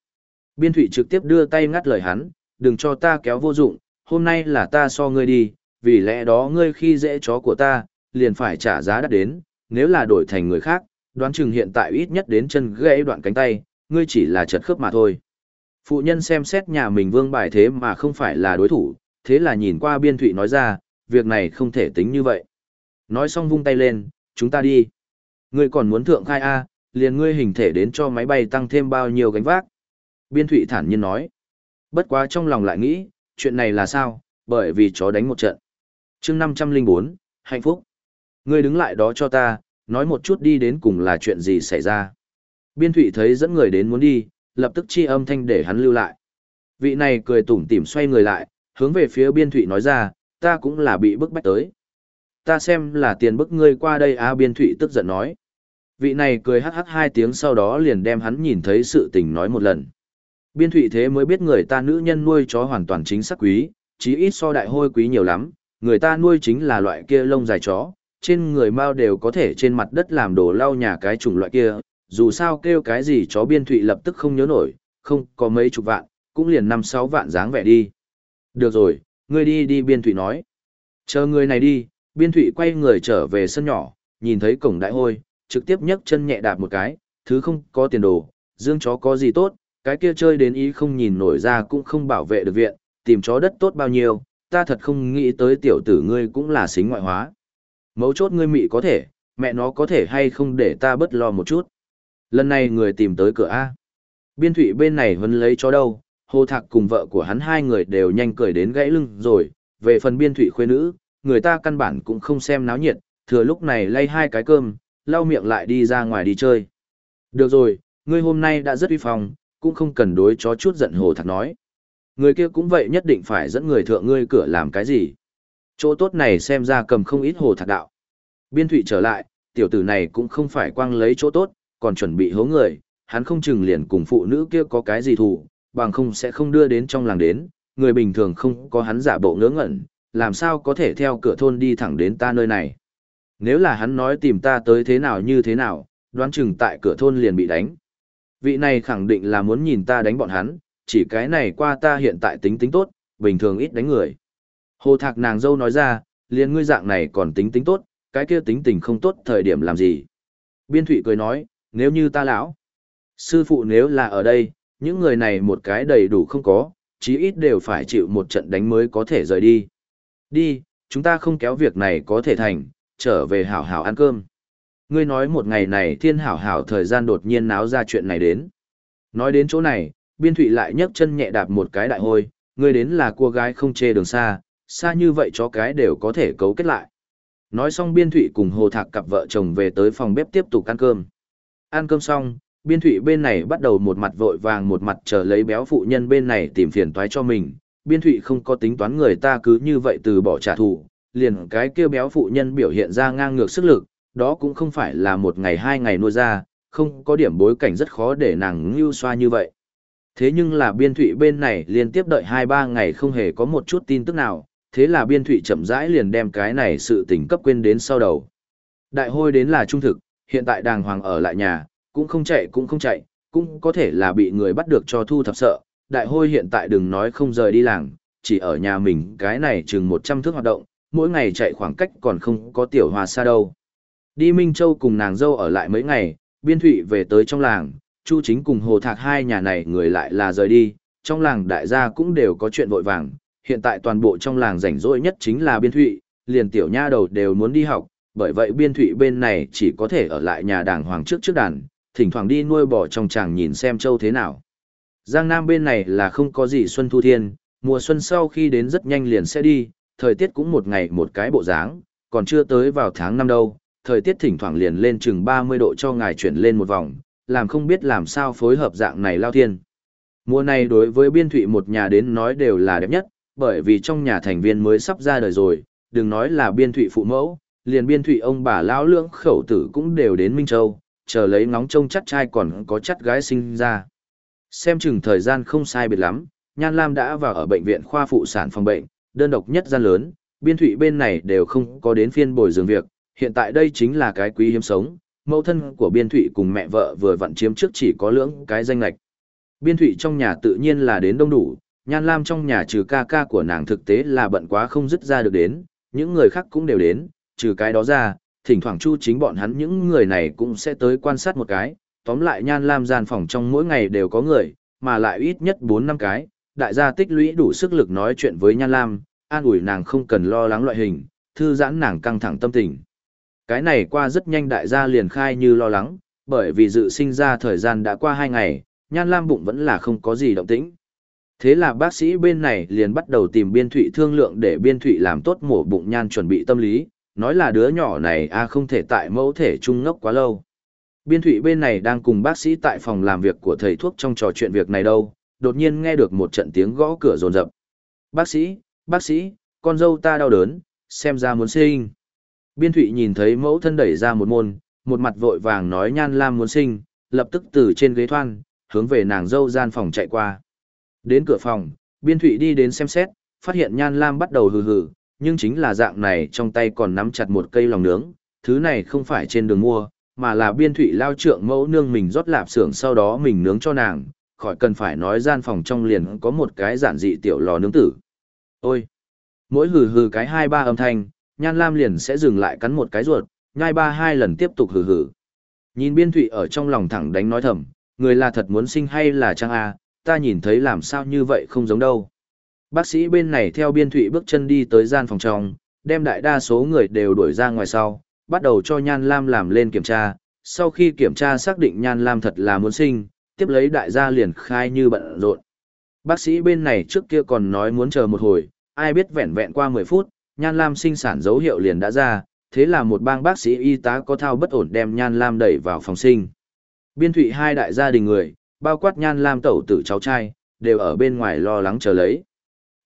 [SPEAKER 1] Biên thụy trực tiếp đưa tay ngắt lời hắn, đừng cho ta kéo vô dụng, hôm nay là ta so ngươi đi, vì lẽ đó ngươi khi dễ chó của ta, liền phải trả giá đắt đến, nếu là đổi thành người khác, đoán chừng hiện tại ít nhất đến chân gãy đoạn cánh tay, ngươi chỉ là chật khớp mà thôi. Phụ nhân xem xét nhà mình vương bài thế mà không phải là đối thủ, thế là nhìn qua biên thụy nói ra, việc này không thể tính như vậy. Nói xong vung tay lên, chúng ta đi. Ngươi còn muốn thượng khai A, liền ngươi hình thể đến cho máy bay tăng thêm bao nhiêu gánh vác. Biên thụy thản nhiên nói. Bất quá trong lòng lại nghĩ, chuyện này là sao, bởi vì chó đánh một trận. chương 504, hạnh phúc. Ngươi đứng lại đó cho ta, nói một chút đi đến cùng là chuyện gì xảy ra. Biên thụy thấy dẫn người đến muốn đi, lập tức chi âm thanh để hắn lưu lại. Vị này cười tủm tỉm xoay người lại, hướng về phía biên thụy nói ra, ta cũng là bị bức bách tới. Ta xem là tiền bức ngươi qua đây à, biên thụy tức giận nói. Vị này cười hắc hắc hai tiếng sau đó liền đem hắn nhìn thấy sự tình nói một lần. Biên thụy thế mới biết người ta nữ nhân nuôi chó hoàn toàn chính xác quý, chí ít so đại hôi quý nhiều lắm, người ta nuôi chính là loại kia lông dài chó, trên người mao đều có thể trên mặt đất làm đồ lau nhà cái chủng loại kia, dù sao kêu cái gì chó biên thụy lập tức không nhớ nổi, không có mấy chục vạn, cũng liền năm sáu vạn dáng vẻ đi. Được rồi, ngươi đi đi biên thụy nói. Chờ người này đi, biên thụy quay người trở về sân nhỏ, nhìn thấy cổng đại hôi, trực tiếp nhấc chân nhẹ đạp một cái, thứ không có tiền đồ, dương chó có gì tốt, cái kia chơi đến ý không nhìn nổi ra cũng không bảo vệ được viện, tìm chó đất tốt bao nhiêu, ta thật không nghĩ tới tiểu tử ngươi cũng là xính ngoại hóa. Mấu chốt ngươi mị có thể, mẹ nó có thể hay không để ta bất lo một chút. Lần này người tìm tới cửa A. Biên thủy bên này vẫn lấy chó đâu, hồ thạc cùng vợ của hắn hai người đều nhanh cười đến gãy lưng rồi, về phần biên thủy khuê nữ, người ta căn bản cũng không xem náo nhiệt, thừa lúc này lay hai cái cơm, lau miệng lại đi ra ngoài đi chơi. Được rồi, ngươi hôm nay đã rất uy phong, cũng không cần đối chó chút giận hồ thạc nói. Người kia cũng vậy nhất định phải dẫn người thượng ngươi cửa làm cái gì. Chỗ tốt này xem ra cầm không ít hồ thạc đạo. Biên thủy trở lại, tiểu tử này cũng không phải quang lấy chỗ tốt, còn chuẩn bị hố người, hắn không chừng liền cùng phụ nữ kia có cái gì thù, bằng không sẽ không đưa đến trong làng đến, người bình thường không có hắn giả bộ ngớ ngẩn, làm sao có thể theo cửa thôn đi thẳng đến ta nơi này. Nếu là hắn nói tìm ta tới thế nào như thế nào, đoán chừng tại cửa thôn liền bị đánh. Vị này khẳng định là muốn nhìn ta đánh bọn hắn, chỉ cái này qua ta hiện tại tính tính tốt, bình thường ít đánh người. Hồ thạc nàng dâu nói ra, liền ngươi dạng này còn tính tính tốt, cái kia tính tình không tốt thời điểm làm gì. Biên thụy cười nói, nếu như ta lão, sư phụ nếu là ở đây, những người này một cái đầy đủ không có, chí ít đều phải chịu một trận đánh mới có thể rời đi. Đi, chúng ta không kéo việc này có thể thành, trở về hảo hảo ăn cơm. Ngươi nói một ngày này thiên hảo hảo thời gian đột nhiên náo ra chuyện này đến. Nói đến chỗ này, biên thụy lại nhấc chân nhẹ đạp một cái đại hôi, ngươi đến là cô gái không chê đường xa, xa như vậy chó cái đều có thể cấu kết lại. Nói xong biên thụy cùng hồ thạc cặp vợ chồng về tới phòng bếp tiếp tục ăn cơm. Ăn cơm xong, biên thụy bên này bắt đầu một mặt vội vàng một mặt chờ lấy béo phụ nhân bên này tìm phiền toái cho mình, biên thụy không có tính toán người ta cứ như vậy từ bỏ trả thù, liền cái kia béo phụ nhân biểu hiện ra ngang ngược sức lực, đó cũng không phải là một ngày hai ngày nuôi ra, không có điểm bối cảnh rất khó để nàng ngưu xoa như vậy. Thế nhưng là biên thụy bên này liên tiếp đợi 2-3 ngày không hề có một chút tin tức nào, thế là biên thụy chậm rãi liền đem cái này sự tình cấp quên đến sau đầu. Đại hôi đến là trung thực, hiện tại đàng hoàng ở lại nhà, cũng không chạy cũng không chạy, cũng có thể là bị người bắt được cho thu thập sợ. Đại hôi hiện tại đừng nói không rời đi làng, chỉ ở nhà mình cái này chừng 100 thước hoạt động, mỗi ngày chạy khoảng cách còn không có tiểu hòa xa đâu. Đi Minh Châu cùng nàng dâu ở lại mấy ngày, biên thụy về tới trong làng, Chu chính cùng hồ thạc hai nhà này người lại là rời đi, trong làng đại gia cũng đều có chuyện vội vàng, hiện tại toàn bộ trong làng rảnh rỗi nhất chính là biên thụy, liền tiểu nha đầu đều muốn đi học, bởi vậy biên thụy bên này chỉ có thể ở lại nhà đàng hoàng trước trước đàn, thỉnh thoảng đi nuôi bò trong chàng nhìn xem châu thế nào. Giang Nam bên này là không có gì xuân thu thiên, mùa xuân sau khi đến rất nhanh liền sẽ đi, thời tiết cũng một ngày một cái bộ dáng, còn chưa tới vào tháng năm đâu, thời tiết thỉnh thoảng liền lên chừng 30 độ cho ngài chuyển lên một vòng, làm không biết làm sao phối hợp dạng này lao thiên. Mùa này đối với biên thụy một nhà đến nói đều là đẹp nhất, bởi vì trong nhà thành viên mới sắp ra đời rồi, đừng nói là biên thụy phụ mẫu, liền biên thụy ông bà lão lưỡng khẩu tử cũng đều đến Minh Châu, chờ lấy ngóng trông chắt trai còn có chắt gái sinh ra. Xem chừng thời gian không sai biệt lắm, Nhan Lam đã vào ở bệnh viện khoa phụ sản phòng bệnh, đơn độc nhất gian lớn, biên thụy bên này đều không có đến phiên bồi dường việc, hiện tại đây chính là cái quý hiếm sống, mẫu thân của biên thụy cùng mẹ vợ vừa vặn chiếm trước chỉ có lưỡng cái danh lạch. Biên thụy trong nhà tự nhiên là đến đông đủ, nhan lam trong nhà trừ ca ca của nàng thực tế là bận quá không dứt ra được đến, những người khác cũng đều đến, trừ cái đó ra, thỉnh thoảng chu chính bọn hắn những người này cũng sẽ tới quan sát một cái, tóm lại nhan lam gian phòng trong mỗi ngày đều có người, mà lại ít nhất 4 năm cái, đại gia tích lũy đủ sức lực nói chuyện với nhan lam, an ủi nàng không cần lo lắng loại hình, thư giãn nàng căng thẳng tâm tình. Cái này qua rất nhanh đại gia liền khai như lo lắng, bởi vì dự sinh ra thời gian đã qua hai ngày, nhan lam bụng vẫn là không có gì động tĩnh. Thế là bác sĩ bên này liền bắt đầu tìm biên thụy thương lượng để biên thụy làm tốt mổ bụng nhan chuẩn bị tâm lý, nói là đứa nhỏ này a không thể tại mẫu thể trung ngốc quá lâu. Biên thụy bên này đang cùng bác sĩ tại phòng làm việc của thầy thuốc trong trò chuyện việc này đâu, đột nhiên nghe được một trận tiếng gõ cửa rồn rập. Bác sĩ, bác sĩ, con dâu ta đau đớn, xem ra muốn sinh. Biên Thụy nhìn thấy mẫu thân đẩy ra một môn, một mặt vội vàng nói Nhan Lam muốn sinh, lập tức từ trên ghế thoan, hướng về nàng dâu gian phòng chạy qua. Đến cửa phòng, Biên Thụy đi đến xem xét, phát hiện Nhan Lam bắt đầu hừ hừ, nhưng chính là dạng này trong tay còn nắm chặt một cây lòng nướng, thứ này không phải trên đường mua, mà là Biên Thụy lao trượng mẫu nương mình rót lạp xưởng sau đó mình nướng cho nàng, khỏi cần phải nói gian phòng trong liền có một cái giản dị tiểu lò nướng tử. Ôi! Mỗi hừ hừ cái hai ba âm thanh, Nhan Lam liền sẽ dừng lại cắn một cái ruột, nhai ba hai lần tiếp tục hừ hừ. Nhìn Biên Thụy ở trong lòng thẳng đánh nói thầm, người là thật muốn sinh hay là chăng a, ta nhìn thấy làm sao như vậy không giống đâu. Bác sĩ bên này theo Biên Thụy bước chân đi tới gian phòng trong, đem đại đa số người đều đuổi ra ngoài sau, bắt đầu cho Nhan Lam làm lên kiểm tra. Sau khi kiểm tra xác định Nhan Lam thật là muốn sinh, tiếp lấy đại gia liền khai như bận rộn. Bác sĩ bên này trước kia còn nói muốn chờ một hồi, ai biết vẹn vẹn qua 10 phút, Nhan Lam sinh sản dấu hiệu liền đã ra, thế là một bang bác sĩ y tá có thao bất ổn đem Nhan Lam đẩy vào phòng sinh. Biên thụy hai đại gia đình người, bao quát Nhan Lam tẩu tử cháu trai, đều ở bên ngoài lo lắng chờ lấy.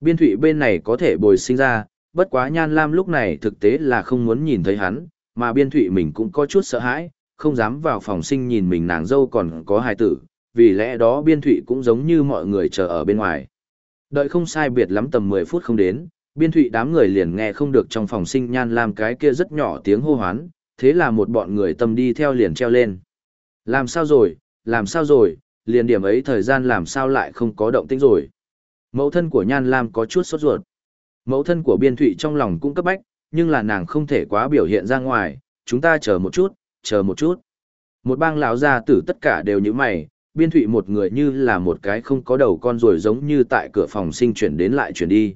[SPEAKER 1] Biên thụy bên này có thể bồi sinh ra, bất quá Nhan Lam lúc này thực tế là không muốn nhìn thấy hắn, mà biên thụy mình cũng có chút sợ hãi, không dám vào phòng sinh nhìn mình nàng dâu còn có hài tử, vì lẽ đó biên thụy cũng giống như mọi người chờ ở bên ngoài. Đợi không sai biệt lắm tầm 10 phút không đến, biên thụy đám người liền nghe không được trong phòng sinh nhan làm cái kia rất nhỏ tiếng hô hoán, thế là một bọn người tâm đi theo liền treo lên. Làm sao rồi, làm sao rồi, liền điểm ấy thời gian làm sao lại không có động tĩnh rồi. Mẫu thân của Nhan Lam có chút sốt ruột. Mẫu thân của Biên Thụy trong lòng cũng cấp bách, nhưng là nàng không thể quá biểu hiện ra ngoài, chúng ta chờ một chút, chờ một chút. Một bang lão gia tử tất cả đều như mày, Biên Thụy một người như là một cái không có đầu con rồi giống như tại cửa phòng sinh chuyển đến lại chuyển đi.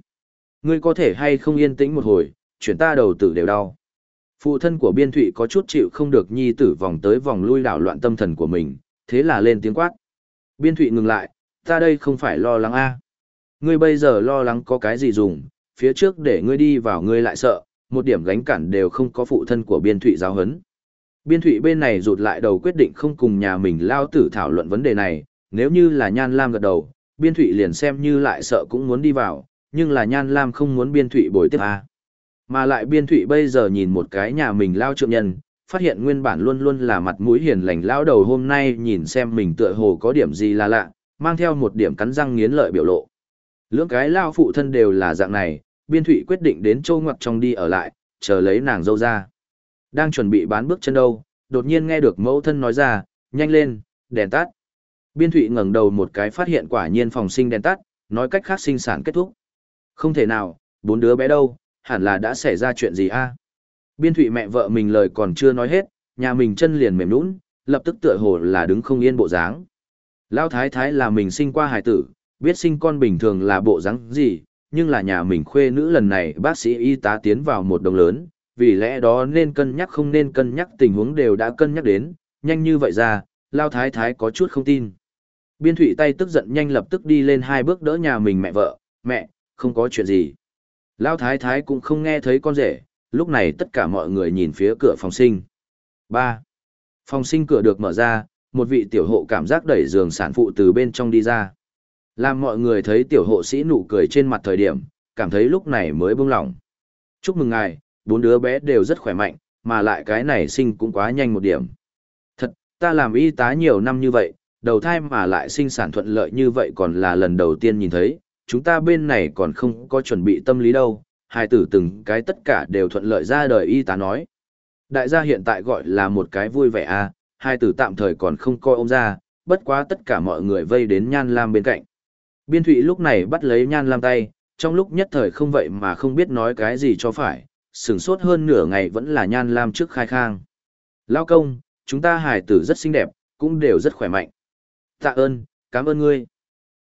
[SPEAKER 1] Ngươi có thể hay không yên tĩnh một hồi, chuyển ta đầu tử đều đau. Phụ thân của biên thụy có chút chịu không được nhi tử vòng tới vòng lui đảo loạn tâm thần của mình, thế là lên tiếng quát. Biên thụy ngừng lại, ta đây không phải lo lắng a Ngươi bây giờ lo lắng có cái gì dùng, phía trước để ngươi đi vào ngươi lại sợ, một điểm gánh cản đều không có phụ thân của biên thụy giáo hấn. Biên thụy bên này rụt lại đầu quyết định không cùng nhà mình lao tử thảo luận vấn đề này, nếu như là nhan lam gật đầu, biên thụy liền xem như lại sợ cũng muốn đi vào, nhưng là Nhan Lam không muốn biên thụy bồi tiếp à. Mà lại biên thụy bây giờ nhìn một cái nhà mình lao trượng nhân, phát hiện nguyên bản luôn luôn là mặt mũi hiền lành lao đầu hôm nay nhìn xem mình tựa hồ có điểm gì là lạ, mang theo một điểm cắn răng nghiến lợi biểu lộ. Lưỡng cái lao phụ thân đều là dạng này, biên thụy quyết định đến châu ngoặc trong đi ở lại, chờ lấy nàng dâu ra. Đang chuẩn bị bán bước chân đâu, đột nhiên nghe được mẫu thân nói ra, nhanh lên, đèn tắt. Biên thụy ngẩng đầu một cái phát hiện quả nhiên phòng sinh đèn tắt, nói cách khác sinh sản kết thúc. Không thể nào, bốn đứa bé đâu, hẳn là đã xảy ra chuyện gì a Biên thụy mẹ vợ mình lời còn chưa nói hết, nhà mình chân liền mềm nũng, lập tức tựa hồ là đứng không yên bộ dáng. Lao thái thái là mình sinh qua hải tử, biết sinh con bình thường là bộ dáng gì, nhưng là nhà mình khuê nữ lần này bác sĩ y tá tiến vào một đồng lớn, vì lẽ đó nên cân nhắc không nên cân nhắc tình huống đều đã cân nhắc đến, nhanh như vậy ra, Lao thái thái có chút không tin. Biên thụy tay tức giận nhanh lập tức đi lên hai bước đỡ nhà mình mẹ vợ, mẹ, không có chuyện gì. Lao thái thái cũng không nghe thấy con rể, lúc này tất cả mọi người nhìn phía cửa phòng sinh. 3. Phòng sinh cửa được mở ra, một vị tiểu hộ cảm giác đẩy giường sản phụ từ bên trong đi ra. Làm mọi người thấy tiểu hộ sĩ nụ cười trên mặt thời điểm, cảm thấy lúc này mới buông lỏng. Chúc mừng ngài, bốn đứa bé đều rất khỏe mạnh, mà lại cái này sinh cũng quá nhanh một điểm. Thật, ta làm y tá nhiều năm như vậy, đầu thai mà lại sinh sản thuận lợi như vậy còn là lần đầu tiên nhìn thấy, chúng ta bên này còn không có chuẩn bị tâm lý đâu, hai tử từng cái tất cả đều thuận lợi ra đời y tá nói. Đại gia hiện tại gọi là một cái vui vẻ à, hai tử tạm thời còn không coi ông ra, bất quá tất cả mọi người vây đến Nhan Lam bên cạnh. Biên Thụy lúc này bắt lấy Nhan Lam tay, trong lúc nhất thời không vậy mà không biết nói cái gì cho phải, sửng sốt hơn nửa ngày vẫn là Nhan Lam trước khai khang. Lao công, chúng ta hài tử rất xinh đẹp, cũng đều rất khỏe mạnh. Tạ ơn, cảm ơn ngươi.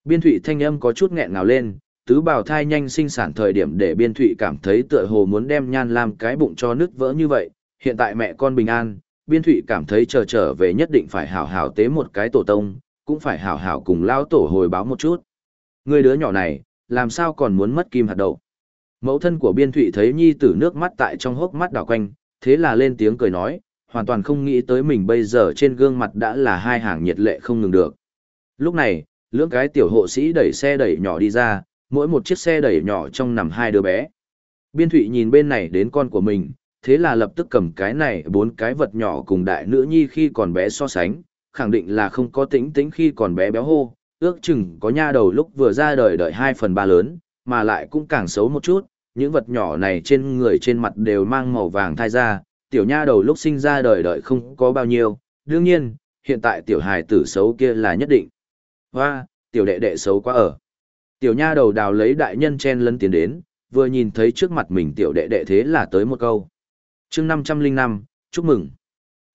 [SPEAKER 1] Biên Thụy thanh âm có chút nghẹn ngào lên, tứ bào thai nhanh sinh sản thời điểm để Biên Thụy cảm thấy tựa hồ muốn đem Nhan Lam cái bụng cho nứt vỡ như vậy, hiện tại mẹ con bình an, biên thụy cảm thấy chờ trở về nhất định phải hảo hảo tế một cái tổ tông, cũng phải hảo hảo cùng lao tổ hồi báo một chút. Người đứa nhỏ này, làm sao còn muốn mất kim hạt đậu. Mẫu thân của biên thụy thấy nhi tử nước mắt tại trong hốc mắt đảo quanh, thế là lên tiếng cười nói, hoàn toàn không nghĩ tới mình bây giờ trên gương mặt đã là hai hàng nhiệt lệ không ngừng được. Lúc này, lưỡng cái tiểu hộ sĩ đẩy xe đẩy nhỏ đi ra, mỗi một chiếc xe đẩy nhỏ trong nằm hai đứa bé. Biên thụy nhìn bên này đến con của mình, thế là lập tức cầm cái này bốn cái vật nhỏ cùng đại nữ nhi khi còn bé so sánh, khẳng định là không có tính tính khi còn bé béo hô, ước chừng có nha đầu lúc vừa ra đời đợi hai phần ba lớn, mà lại cũng càng xấu một chút, những vật nhỏ này trên người trên mặt đều mang màu vàng thai ra, tiểu nha đầu lúc sinh ra đời đợi không có bao nhiêu, đương nhiên, hiện tại tiểu hài tử xấu kia là nhất định. Hoa, tiểu đệ đệ xấu quá ở. Tiểu nha đầu đào lấy đại nhân chen lấn tiến đến, vừa nhìn thấy trước mặt mình tiểu đệ đệ thế là tới một câu chương năm trăm linh năm chúc mừng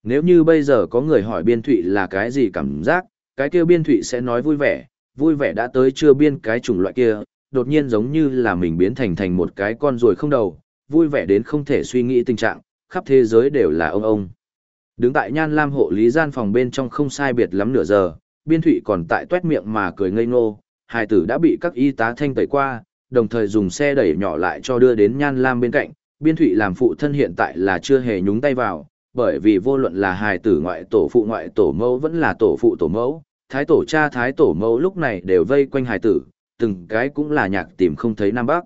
[SPEAKER 1] nếu như bây giờ có người hỏi biên thụy là cái gì cảm giác cái kia biên thụy sẽ nói vui vẻ vui vẻ đã tới chưa biên cái chủng loại kia đột nhiên giống như là mình biến thành thành một cái con ruồi không đầu vui vẻ đến không thể suy nghĩ tình trạng khắp thế giới đều là ông ông. Đứng tại nhan lam hộ lý gian phòng bên trong không sai biệt lắm nửa giờ biên thụy còn tại tuét miệng mà cười ngây ngô hài tử đã bị các y tá thanh tẩy qua đồng thời dùng xe đẩy nhỏ lại cho đưa đến nhan lam bên cạnh. Biên thụy làm phụ thân hiện tại là chưa hề nhúng tay vào, bởi vì vô luận là hài tử ngoại tổ phụ ngoại tổ mẫu vẫn là tổ phụ tổ mẫu, thái tổ cha thái tổ mẫu lúc này đều vây quanh hài tử, từng cái cũng là nhạc tìm không thấy Nam Bắc.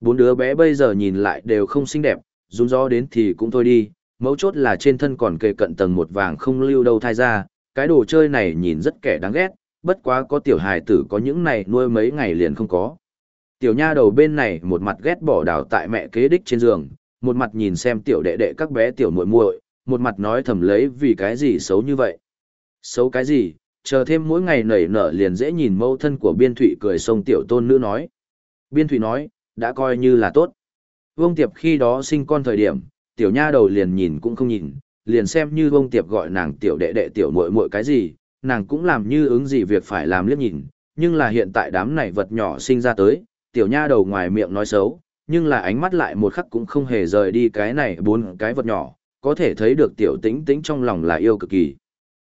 [SPEAKER 1] Bốn đứa bé bây giờ nhìn lại đều không xinh đẹp, run gió đến thì cũng thôi đi, mấu chốt là trên thân còn kề cận tầng một vàng không lưu đâu thai ra, cái đồ chơi này nhìn rất kẻ đáng ghét, bất quá có tiểu hài tử có những này nuôi mấy ngày liền không có. Tiểu nha đầu bên này một mặt ghét bỏ đào tại mẹ kế đích trên giường, một mặt nhìn xem tiểu đệ đệ các bé tiểu muội muội, một mặt nói thầm lấy vì cái gì xấu như vậy. Xấu cái gì, chờ thêm mỗi ngày nảy nở liền dễ nhìn mâu thân của biên thụy cười sông tiểu tôn nữ nói. Biên thụy nói, đã coi như là tốt. Vương Tiệp khi đó sinh con thời điểm, tiểu nha đầu liền nhìn cũng không nhìn, liền xem như Vương Tiệp gọi nàng tiểu đệ đệ tiểu muội muội cái gì, nàng cũng làm như ứng gì việc phải làm liếc nhìn, nhưng là hiện tại đám này vật nhỏ sinh ra tới, tiểu nha đầu ngoài miệng nói xấu, nhưng là ánh mắt lại một khắc cũng không hề rời đi cái này bốn cái vật nhỏ, có thể thấy được tiểu tĩnh tĩnh trong lòng là yêu cực kỳ.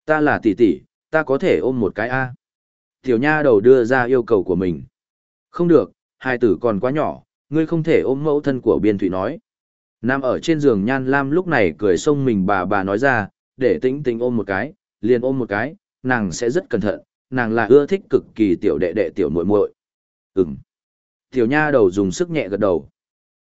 [SPEAKER 1] Ta là tỷ tỷ, ta có thể ôm một cái A. Tiểu nha đầu đưa ra yêu cầu của mình. Không được, hai tử còn quá nhỏ, ngươi không thể ôm mẫu thân của biên thụy nói. Nam ở trên giường nhan lam lúc này cười xông mình bà bà nói ra, để tĩnh tĩnh ôm một cái, liền ôm một cái, nàng sẽ rất cẩn thận, nàng là ưa thích cực kỳ tiểu đệ đệ tiểu muội muội. ừng Tiểu nha đầu dùng sức nhẹ gật đầu.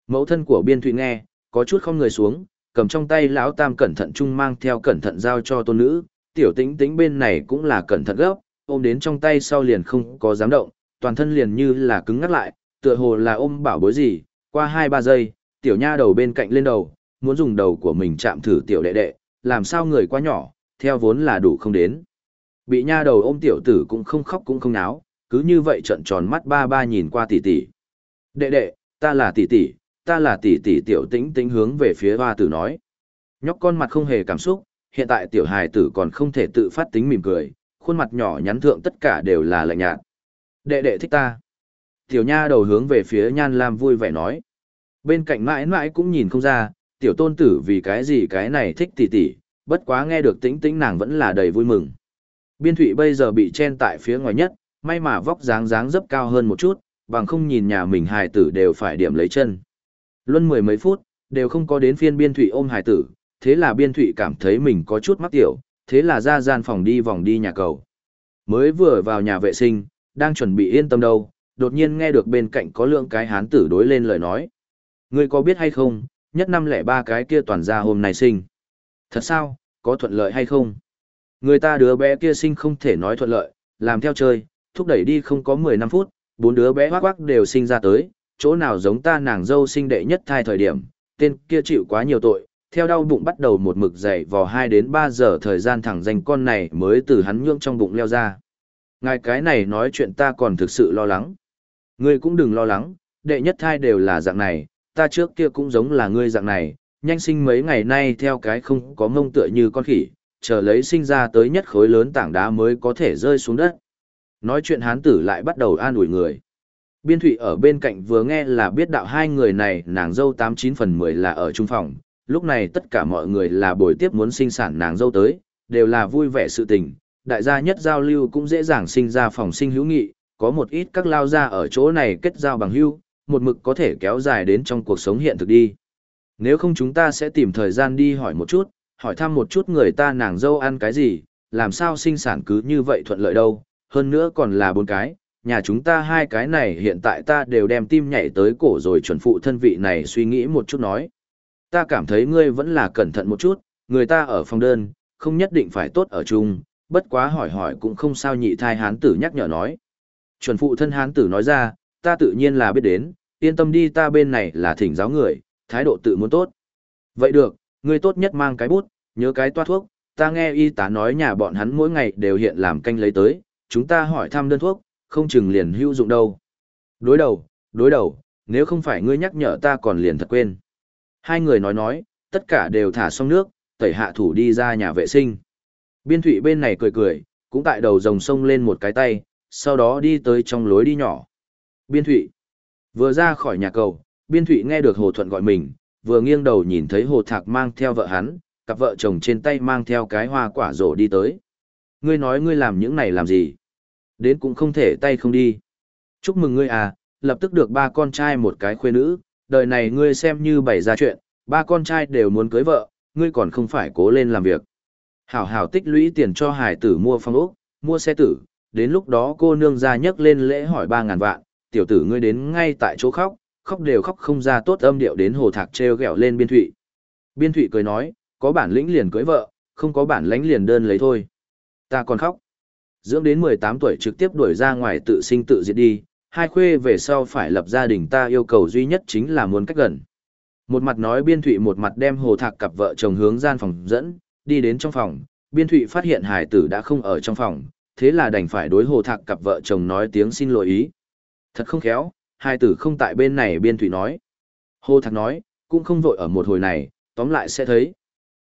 [SPEAKER 1] Mẫu thân của biên thụy nghe, có chút không người xuống, cầm trong tay lão tam cẩn thận chung mang theo cẩn thận giao cho tôn nữ, tiểu tĩnh tĩnh bên này cũng là cẩn thận gấp, ôm đến trong tay sau liền không có dám động, toàn thân liền như là cứng ngắt lại, tựa hồ là ôm bảo bối gì, qua 2-3 giây, tiểu nha đầu bên cạnh lên đầu, muốn dùng đầu của mình chạm thử tiểu đệ đệ, làm sao người quá nhỏ, theo vốn là đủ không đến. Bị nha đầu ôm tiểu tử cũng không khóc cũng không náo, cứ như vậy trận tròn mắt ba ba nhìn qua tỷ tỷ. Đệ đệ, ta là tỷ tỷ, ta là tỷ tỷ tiểu tĩnh tĩnh hướng về phía hoa tử nói. Nhóc con mặt không hề cảm xúc, hiện tại tiểu hài tử còn không thể tự phát tính mỉm cười, khuôn mặt nhỏ nhắn thượng tất cả đều là lạnh nhạt. Đệ đệ thích ta. Tiểu nha đầu hướng về phía nhan lam vui vẻ nói. Bên cạnh mãi mãi cũng nhìn không ra, tiểu tôn tử vì cái gì cái này thích tỷ tỷ, bất quá nghe được tĩnh tĩnh nàng vẫn là đầy vui mừng. Biên thụy bây giờ bị chen tại phía ngoài nhất, may mà vóc dáng dáng dấp cao hơn một chút, bằng không nhìn nhà mình hài tử đều phải điểm lấy chân. Luân mười mấy phút, đều không có đến phiên biên thụy ôm hài tử, thế là biên thụy cảm thấy mình có chút mắc tiểu, thế là ra gian phòng đi vòng đi nhà cầu. Mới vừa vào nhà vệ sinh, đang chuẩn bị yên tâm đâu, đột nhiên nghe được bên cạnh có lượng cái hán tử đối lên lời nói. Ngươi có biết hay không, nhất năm lẻ ba cái kia toàn ra hôm nay sinh. Thật sao, có thuận lợi hay không? Người ta đứa bé kia sinh không thể nói thuận lợi, làm theo chơi, thúc đẩy đi không có 15 phút, bốn đứa bé hoác hoác đều sinh ra tới, chỗ nào giống ta nàng dâu sinh đệ nhất thai thời điểm, tên kia chịu quá nhiều tội, theo đau bụng bắt đầu một mực dậy vào 2 đến 3 giờ thời gian thẳng dành con này mới từ hắn nhượng trong bụng leo ra. Ngài cái này nói chuyện ta còn thực sự lo lắng. Ngươi cũng đừng lo lắng, đệ nhất thai đều là dạng này, ta trước kia cũng giống là ngươi dạng này, nhanh sinh mấy ngày nay theo cái không có mông tựa như con khỉ, chờ lấy sinh ra tới nhất khối lớn tảng đá mới có thể rơi xuống đất. Nói chuyện hán tử lại bắt đầu an ủi người. Biên thủy ở bên cạnh vừa nghe là biết đạo hai người này nàng dâu 89 phần 10 là ở trung phòng, lúc này tất cả mọi người là buổi tiếp muốn sinh sản nàng dâu tới, đều là vui vẻ sự tình, đại gia nhất giao lưu cũng dễ dàng sinh ra phòng sinh hữu nghị, có một ít các lao gia ở chỗ này kết giao bằng hữu, một mực có thể kéo dài đến trong cuộc sống hiện thực đi. Nếu không chúng ta sẽ tìm thời gian đi hỏi một chút, hỏi thăm một chút người ta nàng dâu ăn cái gì, làm sao sinh sản cứ như vậy thuận lợi đâu, hơn nữa còn là bốn cái, nhà chúng ta hai cái này hiện tại ta đều đem tim nhảy tới cổ rồi chuẩn phụ thân vị này suy nghĩ một chút nói. Ta cảm thấy ngươi vẫn là cẩn thận một chút, người ta ở phòng đơn, không nhất định phải tốt ở chung, bất quá hỏi hỏi cũng không sao nhị thai hán tử nhắc nhở nói. Chuẩn phụ thân hán tử nói ra, ta tự nhiên là biết đến, yên tâm đi ta bên này là thỉnh giáo người, thái độ tự muốn tốt. Vậy được, ngươi tốt nhất mang cái bút, nhớ cái toa thuốc, ta nghe y tá nói nhà bọn hắn mỗi ngày đều hiện làm canh lấy tới, chúng ta hỏi thăm đơn thuốc, không chừng liền hữu dụng đâu. Đối đầu, đối đầu, nếu không phải ngươi nhắc nhở ta còn liền thật quên. Hai người nói nói, tất cả đều thả xong nước, tẩy hạ thủ đi ra nhà vệ sinh. Biên thủy bên này cười cười, cũng tại đầu rồng sông lên một cái tay, sau đó đi tới trong lối đi nhỏ. Biên thủy Vừa ra khỏi nhà cầu, biên thủy nghe được Hồ Thuận gọi mình, vừa nghiêng đầu nhìn thấy Hồ Thạc mang theo vợ hắn, cặp vợ chồng trên tay mang theo cái hoa quả rổ đi tới. Ngươi nói ngươi làm những này làm gì? Đến cũng không thể tay không đi. Chúc mừng ngươi à, lập tức được ba con trai một cái khuê nữ, đời này ngươi xem như bày ra chuyện, ba con trai đều muốn cưới vợ, ngươi còn không phải cố lên làm việc. Hảo hảo tích lũy tiền cho hải tử mua phong ốc, mua xe tử, đến lúc đó cô nương ra nhấc lên lễ hỏi ba ngàn vạn, tiểu tử ngươi đến ngay tại chỗ khóc, khóc đều khóc không ra tốt âm điệu đến hồ thạc treo gẹo lên biên thụy. Biên thụy cười nói, có bản lĩnh liền cưới vợ, không có bản lãnh liền đơn lấy thôi. Ta còn khóc. Dưỡng đến 18 tuổi trực tiếp đuổi ra ngoài tự sinh tự diệt đi, hai khuê về sau phải lập gia đình ta yêu cầu duy nhất chính là muốn cách gần. Một mặt nói biên thụy một mặt đem hồ thạc cặp vợ chồng hướng gian phòng dẫn, đi đến trong phòng, biên thụy phát hiện hải tử đã không ở trong phòng, thế là đành phải đối hồ thạc cặp vợ chồng nói tiếng xin lỗi ý. Thật không khéo, hải tử không tại bên này biên thụy nói. Hồ thạc nói, cũng không vội ở một hồi này, tóm lại sẽ thấy.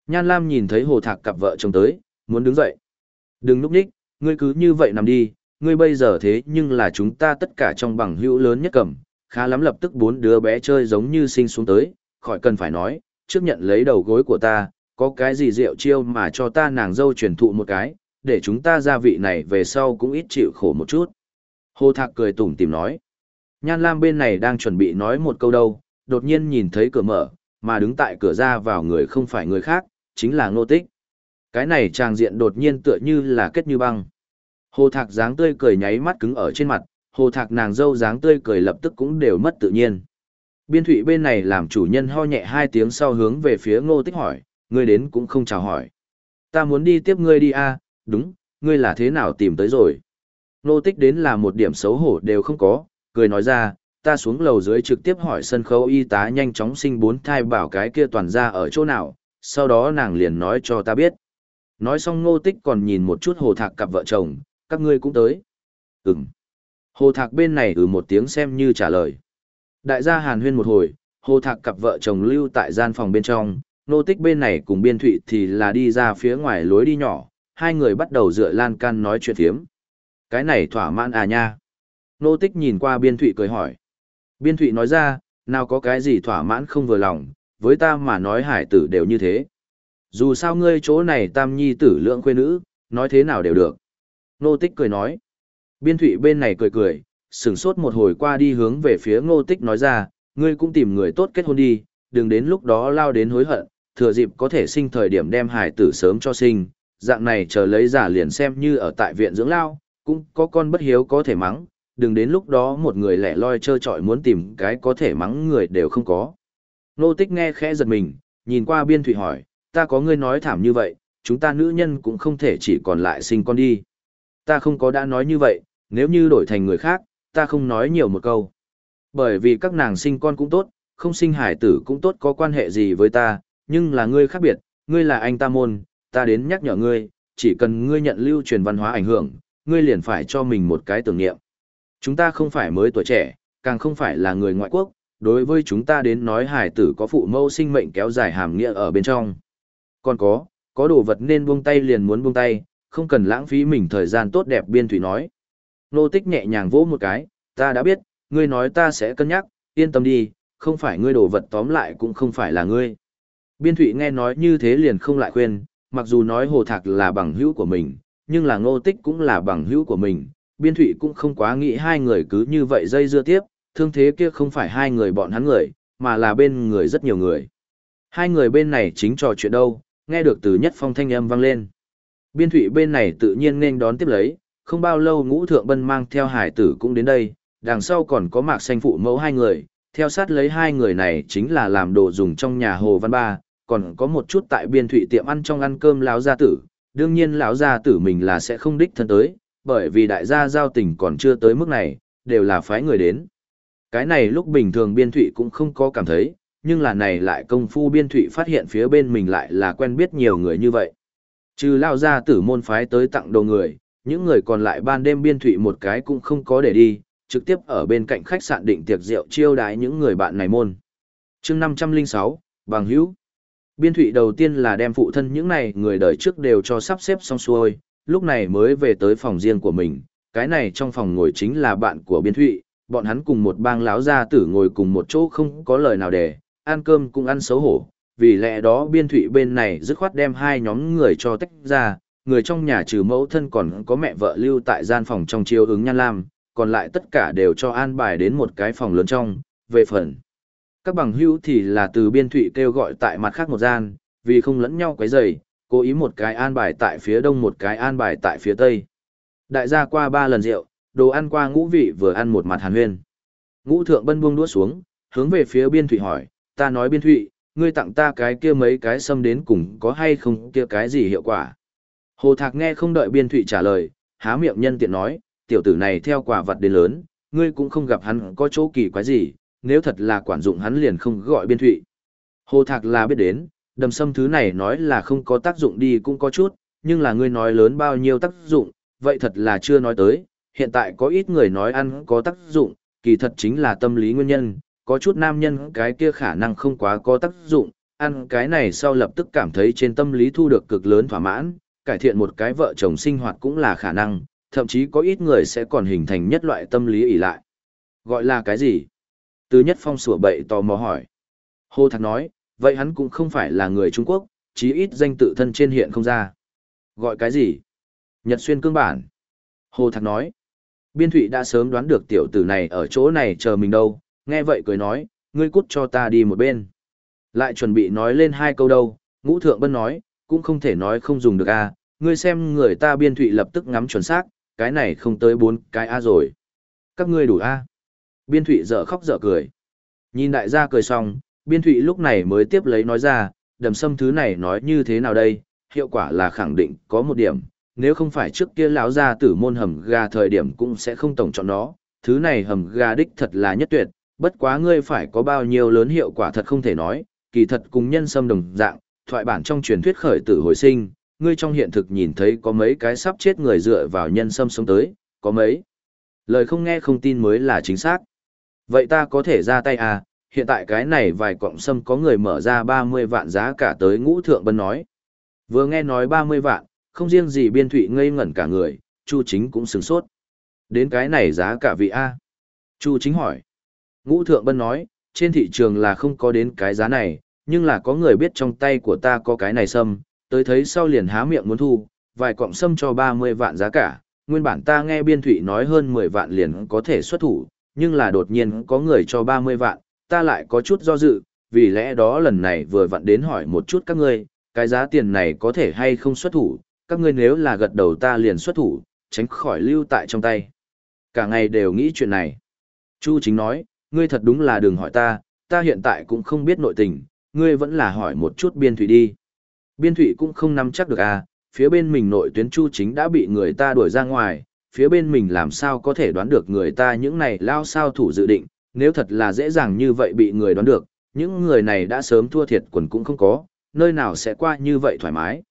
[SPEAKER 1] Nhan Lam nhìn thấy hồ thạc cặp vợ chồng tới, muốn đứng dậy. Đừng núp đích, ngươi cứ như vậy nằm đi, ngươi bây giờ thế nhưng là chúng ta tất cả trong bằng hữu lớn nhất cầm, khá lắm lập tức bốn đứa bé chơi giống như sinh xuống tới, khỏi cần phải nói, trước nhận lấy đầu gối của ta, có cái gì rượu chiêu mà cho ta nàng dâu truyền thụ một cái, để chúng ta gia vị này về sau cũng ít chịu khổ một chút. Hồ Thạc cười tủm tìm nói. Nhan Lam bên này đang chuẩn bị nói một câu đâu, đột nhiên nhìn thấy cửa mở, mà đứng tại cửa ra vào người không phải người khác, chính là Ngô Tích. Cái này tràng diện đột nhiên tựa như là kết như băng. Hồ Thạc dáng tươi cười nháy mắt cứng ở trên mặt, Hồ thạc nàng dâu dáng tươi cười lập tức cũng đều mất tự nhiên. Biên thụy bên này làm chủ nhân ho nhẹ hai tiếng sau hướng về phía ngô tích hỏi, ngươi đến cũng không chào hỏi. Ta muốn đi tiếp ngươi đi a à, đúng, ngươi là thế nào tìm tới rồi. Ngô tích đến là một điểm xấu hổ đều không có, cười nói ra, ta xuống lầu dưới trực tiếp hỏi sân khấu y tá nhanh chóng sinh bốn thai bảo cái kia toàn ra ở chỗ nào, sau đó nàng liền nói cho ta biết. Nói xong ngô tích còn nhìn một chút hồ thạc cặp vợ chồng, các ngươi cũng tới. Ừm. Hồ thạc bên này ừ một tiếng xem như trả lời. Đại gia hàn huyên một hồi, hồ thạc cặp vợ chồng lưu tại gian phòng bên trong, nô tích bên này cùng biên thụy thì là đi ra phía ngoài lối đi nhỏ, hai người bắt đầu dựa lan can nói chuyện thiếm. Cái này thỏa mãn à nha. Nô tích nhìn qua biên thụy cười hỏi. Biên thụy nói ra, nào có cái gì thỏa mãn không vừa lòng, với ta mà nói hải tử đều như thế. Dù sao ngươi chỗ này tam nhi tử lượng quê nữ, nói thế nào đều được. Ngô tích cười nói. Biên thụy bên này cười cười, sửng sốt một hồi qua đi hướng về phía ngô tích nói ra, ngươi cũng tìm người tốt kết hôn đi, đừng đến lúc đó lao đến hối hận, thừa dịp có thể sinh thời điểm đem hải tử sớm cho sinh, dạng này chờ lấy giả liền xem như ở tại viện dưỡng lao, cũng có con bất hiếu có thể mắng, đừng đến lúc đó một người lẻ loi trơ trọi muốn tìm cái có thể mắng người đều không có. Nô tích nghe khẽ giật mình, nhìn qua biên thủy hỏi, ta có ngươi nói thảm như vậy, chúng ta nữ nhân cũng không thể chỉ còn lại sinh con đi. Ta không có đã nói như vậy, nếu như đổi thành người khác, ta không nói nhiều một câu. Bởi vì các nàng sinh con cũng tốt, không sinh hải tử cũng tốt có quan hệ gì với ta, nhưng là ngươi khác biệt, ngươi là anh ta môn, ta đến nhắc nhở ngươi, chỉ cần ngươi nhận lưu truyền văn hóa ảnh hưởng, ngươi liền phải cho mình một cái tưởng niệm. Chúng ta không phải mới tuổi trẻ, càng không phải là người ngoại quốc, đối với chúng ta đến nói hải tử có phụ mâu sinh mệnh kéo dài hàm nghĩa ở bên trong. Còn có, có đồ vật nên buông tay liền muốn buông tay, không cần lãng phí mình thời gian tốt đẹp biên thủy nói. Nô tích nhẹ nhàng vỗ một cái, ta đã biết, ngươi nói ta sẽ cân nhắc, yên tâm đi, không phải ngươi đồ vật tóm lại cũng không phải là ngươi. Biên thụy nghe nói như thế liền không lại khuyên, mặc dù nói hồ thạc là bằng hữu của mình, nhưng là ngô tích cũng là bằng hữu của mình. Biên thụy cũng không quá nghĩ hai người cứ như vậy dây dưa tiếp, thương thế kia không phải hai người bọn hắn người, mà là bên người rất nhiều người. Hai người bên này chính trò chuyện đâu, nghe được từ nhất phong thanh âm vang lên. Biên thủy bên này tự nhiên nên đón tiếp lấy, không bao lâu ngũ thượng bân mang theo hải tử cũng đến đây, đằng sau còn có mạc xanh phụ mẫu hai người, theo sát lấy hai người này chính là làm đồ dùng trong nhà Hồ Văn Ba, còn có một chút tại biên thủy tiệm ăn trong ăn cơm lão gia tử, đương nhiên lão gia tử mình là sẽ không đích thân tới, bởi vì đại gia giao tình còn chưa tới mức này, đều là phái người đến. Cái này lúc bình thường biên thủy cũng không có cảm thấy, nhưng là này lại công phu biên thủy phát hiện phía bên mình lại là quen biết nhiều người như vậy. Trừ lao gia tử môn phái tới tặng đồ người, những người còn lại ban đêm biên thụy một cái cũng không có để đi, trực tiếp ở bên cạnh khách sạn định tiệc rượu chiêu đái những người bạn này môn. chương 506, Bằng Hữu. Biên thụy đầu tiên là đem phụ thân những này người đời trước đều cho sắp xếp xong xuôi, lúc này mới về tới phòng riêng của mình, cái này trong phòng ngồi chính là bạn của biên thụy, bọn hắn cùng một bang láo gia tử ngồi cùng một chỗ không có lời nào để, ăn cơm cũng ăn xấu hổ, vì lẽ đó biên thụy bên này dứt khoát đem hai nhóm người cho tách ra, người trong nhà trừ mẫu thân còn có mẹ vợ lưu tại gian phòng trong chiếu ứng nhan lam, còn lại tất cả đều cho an bài đến một cái phòng lớn trong, về phần. Các bằng hữu thì là từ biên thụy kêu gọi tại mặt khác một gian, vì không lẫn nhau quấy rầy, cố ý một cái an bài tại phía đông một cái an bài tại phía tây. Đại gia qua ba lần rượu, đồ ăn qua ngũ vị vừa ăn một mặt hàn huyên. Ngũ thượng bân buông đũa xuống, hướng về phía biên thụy hỏi, ta nói biên thụy, ngươi tặng ta cái kia mấy cái xâm đến cùng có hay không kia cái gì hiệu quả. Hồ Thạc nghe không đợi biên thụy trả lời, há miệng nhân tiện nói, tiểu tử này theo quả vật đến lớn, ngươi cũng không gặp hắn có chỗ kỳ quái gì, nếu thật là quản dụng hắn liền không gọi biên thụy. Hồ Thạc là biết đến, đầm sâm thứ này nói là không có tác dụng đi cũng có chút, nhưng là ngươi nói lớn bao nhiêu tác dụng, vậy thật là chưa nói tới, hiện tại có ít người nói ăn có tác dụng, kỳ thật chính là tâm lý nguyên nhân, có chút nam nhân cái kia khả năng không quá có tác dụng, ăn cái này sau lập tức cảm thấy trên tâm lý thu được cực lớn thỏa mãn, cải thiện một cái vợ chồng sinh hoạt cũng là khả năng, thậm chí có ít người sẽ còn hình thành nhất loại tâm lý ỷ lại. Gọi là cái gì? Từ nhất phong sủa bậy tò mò hỏi. Hồ Thạc nói, vậy hắn cũng không phải là người Trung Quốc, chí ít danh tự thân trên hiện không ra. Gọi cái gì? Nhật xuyên cương bản. Hồ Thạc nói, biên thụy đã sớm đoán được tiểu tử này ở chỗ này chờ mình đâu, nghe vậy cười nói, ngươi cút cho ta đi một bên. Lại chuẩn bị nói lên hai câu đâu, ngũ thượng bân nói, cũng không thể nói không dùng được a ngươi xem người ta biên thụy lập tức ngắm chuẩn xác, cái này không tới bốn cái a rồi. Các ngươi đủ a Biên thụy dở khóc dở cười. Nhìn đại gia cười xong, biên thụy lúc này mới tiếp lấy nói ra, đầm sâm thứ này nói như thế nào đây, hiệu quả là khẳng định có một điểm, nếu không phải trước kia lão gia tử môn hầm gà thời điểm cũng sẽ không tổng chọn nó, thứ này hầm gà đích thật là nhất tuyệt, bất quá ngươi phải có bao nhiêu lớn hiệu quả thật không thể nói, kỳ thật cùng nhân sâm đồng dạng, thoại bản trong truyền thuyết khởi tử hồi sinh, ngươi trong hiện thực nhìn thấy có mấy cái sắp chết người dựa vào nhân sâm sống tới, có mấy. Lời không nghe không tin mới là chính xác. Vậy ta có thể ra tay à, hiện tại cái này vài cọng sâm có người mở ra 30 vạn giá cả tới ngũ thượng bân nói. Vừa nghe nói 30 vạn, không riêng gì biên thụy ngây ngẩn cả người, Chu chính cũng sửng sốt. Đến cái này giá cả vị A. Chu chính hỏi. Ngũ thượng bân nói, trên thị trường là không có đến cái giá này, nhưng là có người biết trong tay của ta có cái này sâm, tới thấy sau liền há miệng muốn thu, vài cọng sâm cho 30 vạn giá cả, nguyên bản ta nghe biên thụy nói hơn 10 vạn liền có thể xuất thủ, nhưng là đột nhiên có người cho 30 vạn, ta lại có chút do dự, vì lẽ đó lần này vừa vặn đến hỏi một chút các ngươi, cái giá tiền này có thể hay không xuất thủ, các ngươi nếu là gật đầu ta liền xuất thủ, tránh khỏi lưu tại trong tay. Cả ngày đều nghĩ chuyện này. Chu chính nói, ngươi thật đúng là đừng hỏi ta, ta hiện tại cũng không biết nội tình, ngươi vẫn là hỏi một chút biên thủy đi. Biên thủy cũng không nắm chắc được à, phía bên mình nội tuyến chu chính đã bị người ta đuổi ra ngoài, phía bên mình làm sao có thể đoán được người ta những này lao sao thủ dự định, nếu thật là dễ dàng như vậy bị người đoán được, những người này đã sớm thua thiệt quần cũng không có, nơi nào sẽ qua như vậy thoải mái.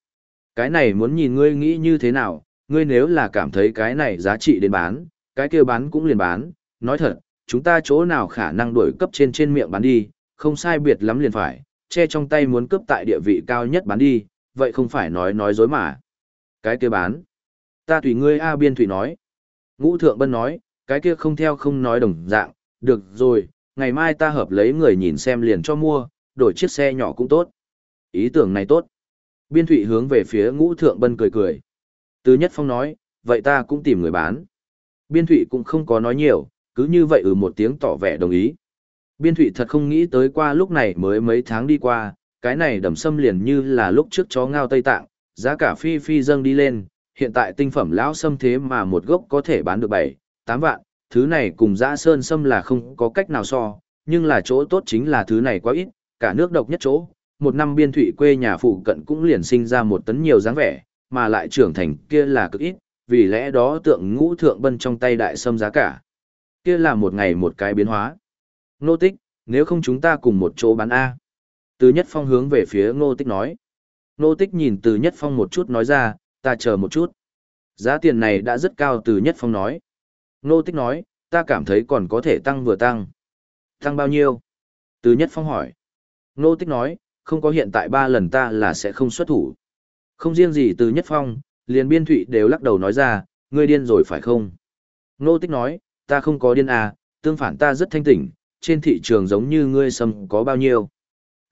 [SPEAKER 1] Cái này muốn nhìn ngươi nghĩ như thế nào, ngươi nếu là cảm thấy cái này giá trị đến bán, cái kia bán cũng liền bán, nói thật, chúng ta chỗ nào khả năng đổi cấp trên trên miệng bán đi, không sai biệt lắm liền phải, che trong tay muốn cấp tại địa vị cao nhất bán đi, vậy không phải nói nói dối mà. Cái kia bán. Ta tùy ngươi A Biên Thủy nói. Ngũ Thượng Bân nói, cái kia không theo không nói đồng dạng, được rồi, ngày mai ta hợp lấy người nhìn xem liền cho mua, đổi chiếc xe nhỏ cũng tốt. Ý tưởng này tốt. Biên Thụy hướng về phía Ngũ Thượng Bân cười cười. Từ Nhất Phong nói, vậy ta cũng tìm người bán. Biên Thụy cũng không có nói nhiều, cứ như vậy ừ một tiếng tỏ vẻ đồng ý. Biên Thụy thật không nghĩ tới qua lúc này mới mấy tháng đi qua, cái này đầm xâm liền như là lúc trước chó ngao Tây Tạng, giá cả phi phi dâng đi lên, hiện tại tinh phẩm lão sâm thế mà một gốc có thể bán được 7, 8 vạn, thứ này cùng dã sơn sâm là không có cách nào so, nhưng là chỗ tốt chính là thứ này quá ít, cả nước độc nhất chỗ, một năm biên thụy quê nhà phụ cận cũng liền sinh ra một tấn nhiều dáng vẻ, mà lại trưởng thành kia là cực ít, vì lẽ đó tượng ngũ thượng bân trong tay đại sâm giá cả. Kia là một ngày một cái biến hóa. Ngô tích, nếu không chúng ta cùng một chỗ bán A. Từ nhất phong hướng về phía ngô tích nói. Ngô tích nhìn từ nhất phong một chút nói ra, ta chờ một chút. Giá tiền này đã rất cao từ nhất phong nói. Ngô tích nói, ta cảm thấy còn có thể tăng vừa tăng. Tăng bao nhiêu? Từ nhất phong hỏi. Ngô tích nói, không có hiện tại ba lần ta là sẽ không xuất thủ. Không riêng gì từ nhất phong, liền biên thụy đều lắc đầu nói ra, ngươi điên rồi phải không? Ngô tích nói, ta không có điên à, tương phản ta rất thanh tỉnh, trên thị trường giống như ngươi sâm có bao nhiêu.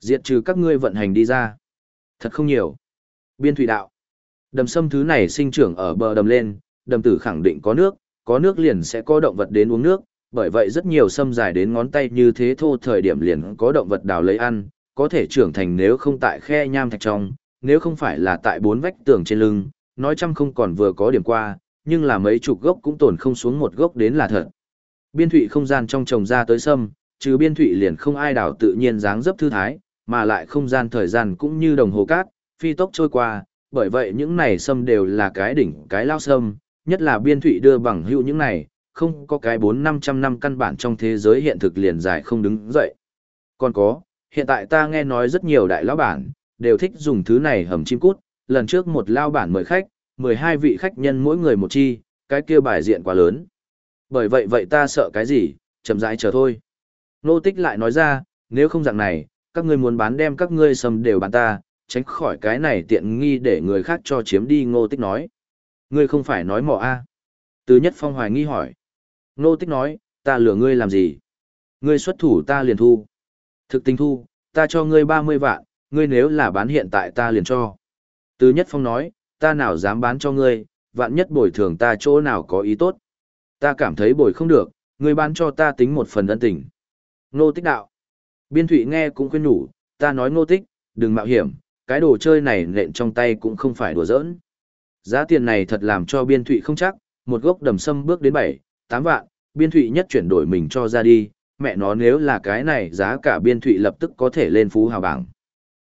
[SPEAKER 1] Diệt trừ các ngươi vận hành đi ra. Thật không nhiều. Biên thụy đạo. Đầm sâm thứ này sinh trưởng ở bờ đầm lên, đầm tử khẳng định có nước, có nước liền sẽ có động vật đến uống nước, bởi vậy rất nhiều sâm dài đến ngón tay như thế thô thời điểm liền có động vật đào lấy ăn, có thể trưởng thành nếu không tại khe nham thạch trong, nếu không phải là tại bốn vách tường trên lưng, nói chăm không còn vừa có điểm qua, nhưng là mấy chục gốc cũng tổn không xuống một gốc đến là thật. Biên thụy không gian trong trồng ra tới sâm, trừ biên thụy liền không ai đào tự nhiên dáng dấp thư thái, mà lại không gian thời gian cũng như đồng hồ cát, phi tốc trôi qua, bởi vậy những này sâm đều là cái đỉnh cái lao sâm, nhất là biên thụy đưa bằng hữu những này, không có cái bốn năm trăm năm căn bản trong thế giới hiện thực liền dài không đứng dậy. Còn có, hiện tại ta nghe nói rất nhiều đại lão bản, đều thích dùng thứ này hầm chim cút, lần trước một lao bản mời khách, 12 vị khách nhân mỗi người một chi, cái kia bài diện quá lớn. Bởi vậy vậy ta sợ cái gì, chậm rãi chờ thôi. Nô tích lại nói ra, nếu không dạng này, các ngươi muốn bán đem các ngươi sầm đều bán ta, tránh khỏi cái này tiện nghi để người khác cho chiếm đi ngô tích nói. Ngươi không phải nói mỏ a Từ nhất phong hoài nghi hỏi. Ngô tích nói, ta lừa ngươi làm gì? Ngươi xuất thủ ta liền thu. Thực tình thu, ta cho ngươi 30 vạn, ngươi nếu là bán hiện tại ta liền cho. Từ nhất phong nói, ta nào dám bán cho ngươi, vạn nhất bồi thường ta chỗ nào có ý tốt. Ta cảm thấy bồi không được, ngươi bán cho ta tính một phần ân tình. Ngô tích đạo. Biên thụy nghe cũng khuyên nhủ, ta nói ngô tích, đừng mạo hiểm, cái đồ chơi này nện trong tay cũng không phải đùa giỡn. Giá tiền này thật làm cho biên thụy không chắc, một gốc đầm sâm bước đến 7, 8 vạn, biên thụy nhất chuyển đổi mình cho ra đi, mẹ nó nếu là cái này giá cả biên thụy lập tức có thể lên phú hào bảng.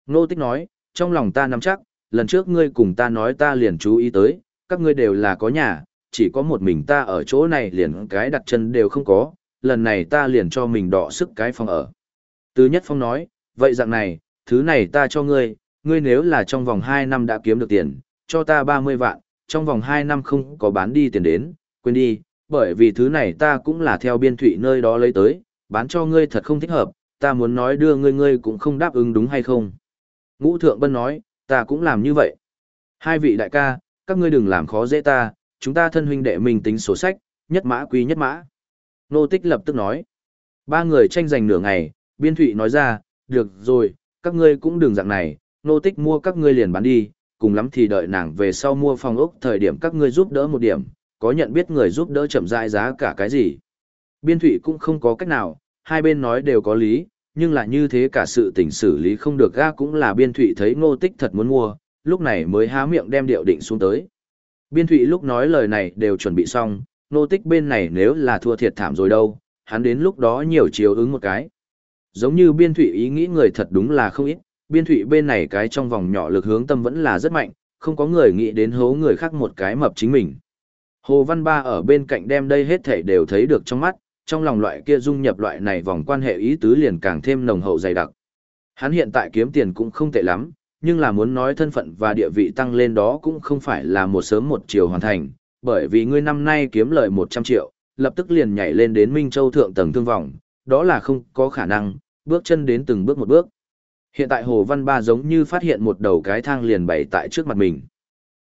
[SPEAKER 1] Nô tích nói, trong lòng ta nắm chắc, lần trước ngươi cùng ta nói ta liền chú ý tới, các ngươi đều là có nhà, chỉ có một mình ta ở chỗ này liền cái đặt chân đều không có, lần này ta liền cho mình đọ sức cái phòng ở. Từ nhất phong nói, vậy dạng này, thứ này ta cho ngươi, ngươi nếu là trong vòng 2 năm đã kiếm được tiền, cho ta 30 vạn, trong vòng 2 năm không có bán đi tiền đến, quên đi, bởi vì thứ này ta cũng là theo biên thủy nơi đó lấy tới, bán cho ngươi thật không thích hợp, ta muốn nói đưa ngươi ngươi cũng không đáp ứng đúng hay không. Ngũ Thượng Bân nói, ta cũng làm như vậy. Hai vị đại ca, các ngươi đừng làm khó dễ ta, chúng ta thân huynh đệ mình tính sổ sách, nhất mã quý nhất mã. Nô Tích lập tức nói. Ba người tranh giành nửa ngày, Biên Thụy nói ra, được rồi, các ngươi cũng đừng dạng này, Nô Tích mua các ngươi liền bán đi, cùng lắm thì đợi nàng về sau mua phòng ốc thời điểm các ngươi giúp đỡ một điểm, có nhận biết người giúp đỡ chậm rãi giá cả cái gì. Biên Thụy cũng không có cách nào, hai bên nói đều có lý, nhưng là như thế cả sự tình xử lý không được ga cũng là Biên Thụy thấy Ngô Tích thật muốn mua, lúc này mới há miệng đem điệu định xuống tới. Biên Thụy lúc nói lời này đều chuẩn bị xong, Ngô Tích bên này nếu là thua thiệt thảm rồi đâu, hắn đến lúc đó nhiều chiếu ứng một cái. Giống như Biên Thụy ý nghĩ người thật đúng là không ít, Biên Thụy bên này cái trong vòng nhỏ lực hướng tâm vẫn là rất mạnh, không có người nghĩ đến hố người khác một cái mập chính mình. Hồ Văn Ba ở bên cạnh đem đây hết thể đều thấy được trong mắt, trong lòng loại kia dung nhập loại này vòng quan hệ ý tứ liền càng thêm nồng hậu dày đặc. Hắn hiện tại kiếm tiền cũng không tệ lắm, nhưng là muốn nói thân phận và địa vị tăng lên đó cũng không phải là một sớm một chiều hoàn thành, bởi vì ngươi năm nay kiếm lợi 100 triệu, lập tức liền nhảy lên đến Minh Châu thượng tầng thương vọng, đó là không có khả năng, bước chân đến từng bước một bước. Hiện tại Hồ Văn Ba giống như phát hiện một đầu cái thang liền bày tại trước mặt mình.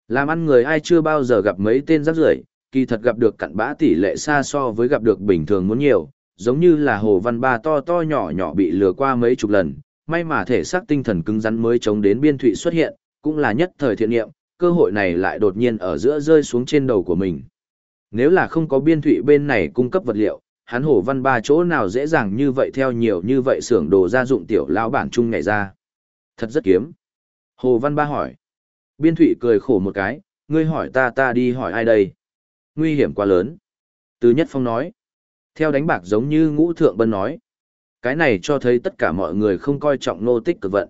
[SPEAKER 1] Làm ăn người ai chưa bao giờ gặp mấy tên rác rưởi, kỳ thật gặp được cặn bã tỷ lệ xa so với gặp được bình thường muốn nhiều, giống như là Hồ Văn Ba to to nhỏ nhỏ bị lừa qua mấy chục lần, may mà thể xác tinh thần cứng rắn mới chống đến biên thụy xuất hiện, cũng là nhất thời thiện nghiệm, cơ hội này lại đột nhiên ở giữa rơi xuống trên đầu của mình. Nếu là không có biên thụy bên này cung cấp vật liệu, hắn Hồ Văn Ba chỗ nào dễ dàng như vậy theo nhiều như vậy xưởng đồ gia dụng tiểu lão bản chung ngày ra. Thật rất kiếm. Hồ Văn Ba hỏi. Biên thụy cười khổ một cái, ngươi hỏi ta ta đi hỏi ai đây? Nguy hiểm quá lớn. Từ Nhất Phong nói. Theo đánh bạc giống như ngũ thượng bân nói. Cái này cho thấy tất cả mọi người không coi trọng nô tích cực vận.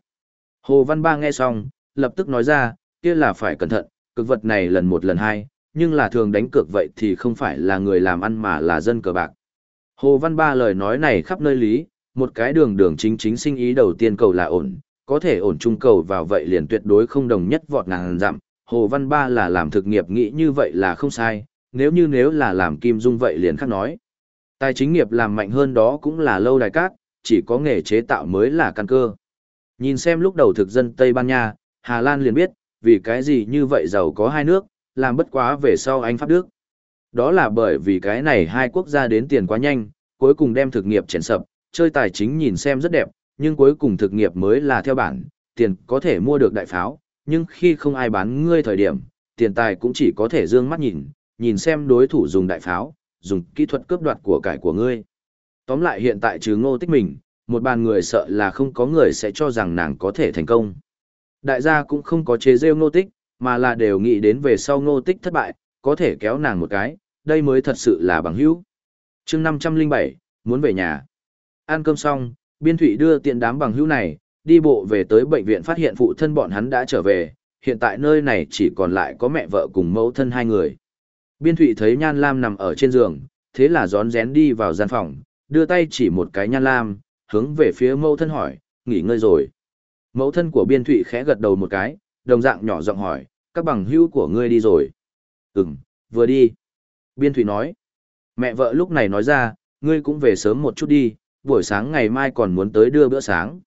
[SPEAKER 1] Hồ Văn Ba nghe xong, lập tức nói ra, kia là phải cẩn thận, cực vật này lần một lần hai, nhưng là thường đánh cược vậy thì không phải là người làm ăn mà là dân cờ bạc. Hồ Văn Ba lời nói này khắp nơi lý, một cái đường đường chính chính sinh ý đầu tiên cầu là ổn, có thể ổn trung cầu vào vậy liền tuyệt đối không đồng nhất vọt ngàn dặm. Hồ Văn Ba là làm thực nghiệp nghĩ như vậy là không sai, nếu như nếu là làm kim dung vậy liền khác nói. Tài chính nghiệp làm mạnh hơn đó cũng là lâu đài cát, chỉ có nghề chế tạo mới là căn cơ. Nhìn xem lúc đầu thực dân Tây Ban Nha, Hà Lan liền biết, vì cái gì như vậy giàu có hai nước, làm bất quá về sau Anh Pháp Đức. Đó là bởi vì cái này hai quốc gia đến tiền quá nhanh, cuối cùng đem thực nghiệp chèn sập, chơi tài chính nhìn xem rất đẹp, nhưng cuối cùng thực nghiệp mới là theo bản, tiền có thể mua được đại pháo, nhưng khi không ai bán ngươi thời điểm, tiền tài cũng chỉ có thể dương mắt nhìn, nhìn xem đối thủ dùng đại pháo, dùng kỹ thuật cướp đoạt của cải của ngươi. Tóm lại hiện tại trừ ngô tích mình, một bàn người sợ là không có người sẽ cho rằng nàng có thể thành công. Đại gia cũng không có chế rêu ngô tích, mà là đều nghĩ đến về sau ngô tích thất bại, có thể kéo nàng một cái, đây mới thật sự là bằng hữu. chương 507, muốn về nhà. Ăn cơm xong, biên thủy đưa tiện đám bằng hữu này, đi bộ về tới bệnh viện phát hiện phụ thân bọn hắn đã trở về, hiện tại nơi này chỉ còn lại có mẹ vợ cùng mẫu thân hai người. Biên Thụy thấy Nhan Lam nằm ở trên giường, thế là gión rén đi vào gian phòng, đưa tay chỉ một cái Nhan Lam, hướng về phía mẫu thân hỏi, nghỉ ngơi rồi. Mẫu thân của Biên Thụy khẽ gật đầu một cái, đồng dạng nhỏ giọng hỏi, các bằng hữu của ngươi đi rồi. Ừm, vừa đi. Biên Thụy nói. Mẹ vợ lúc này nói ra, ngươi cũng về sớm một chút đi, buổi sáng ngày mai còn muốn tới đưa bữa sáng.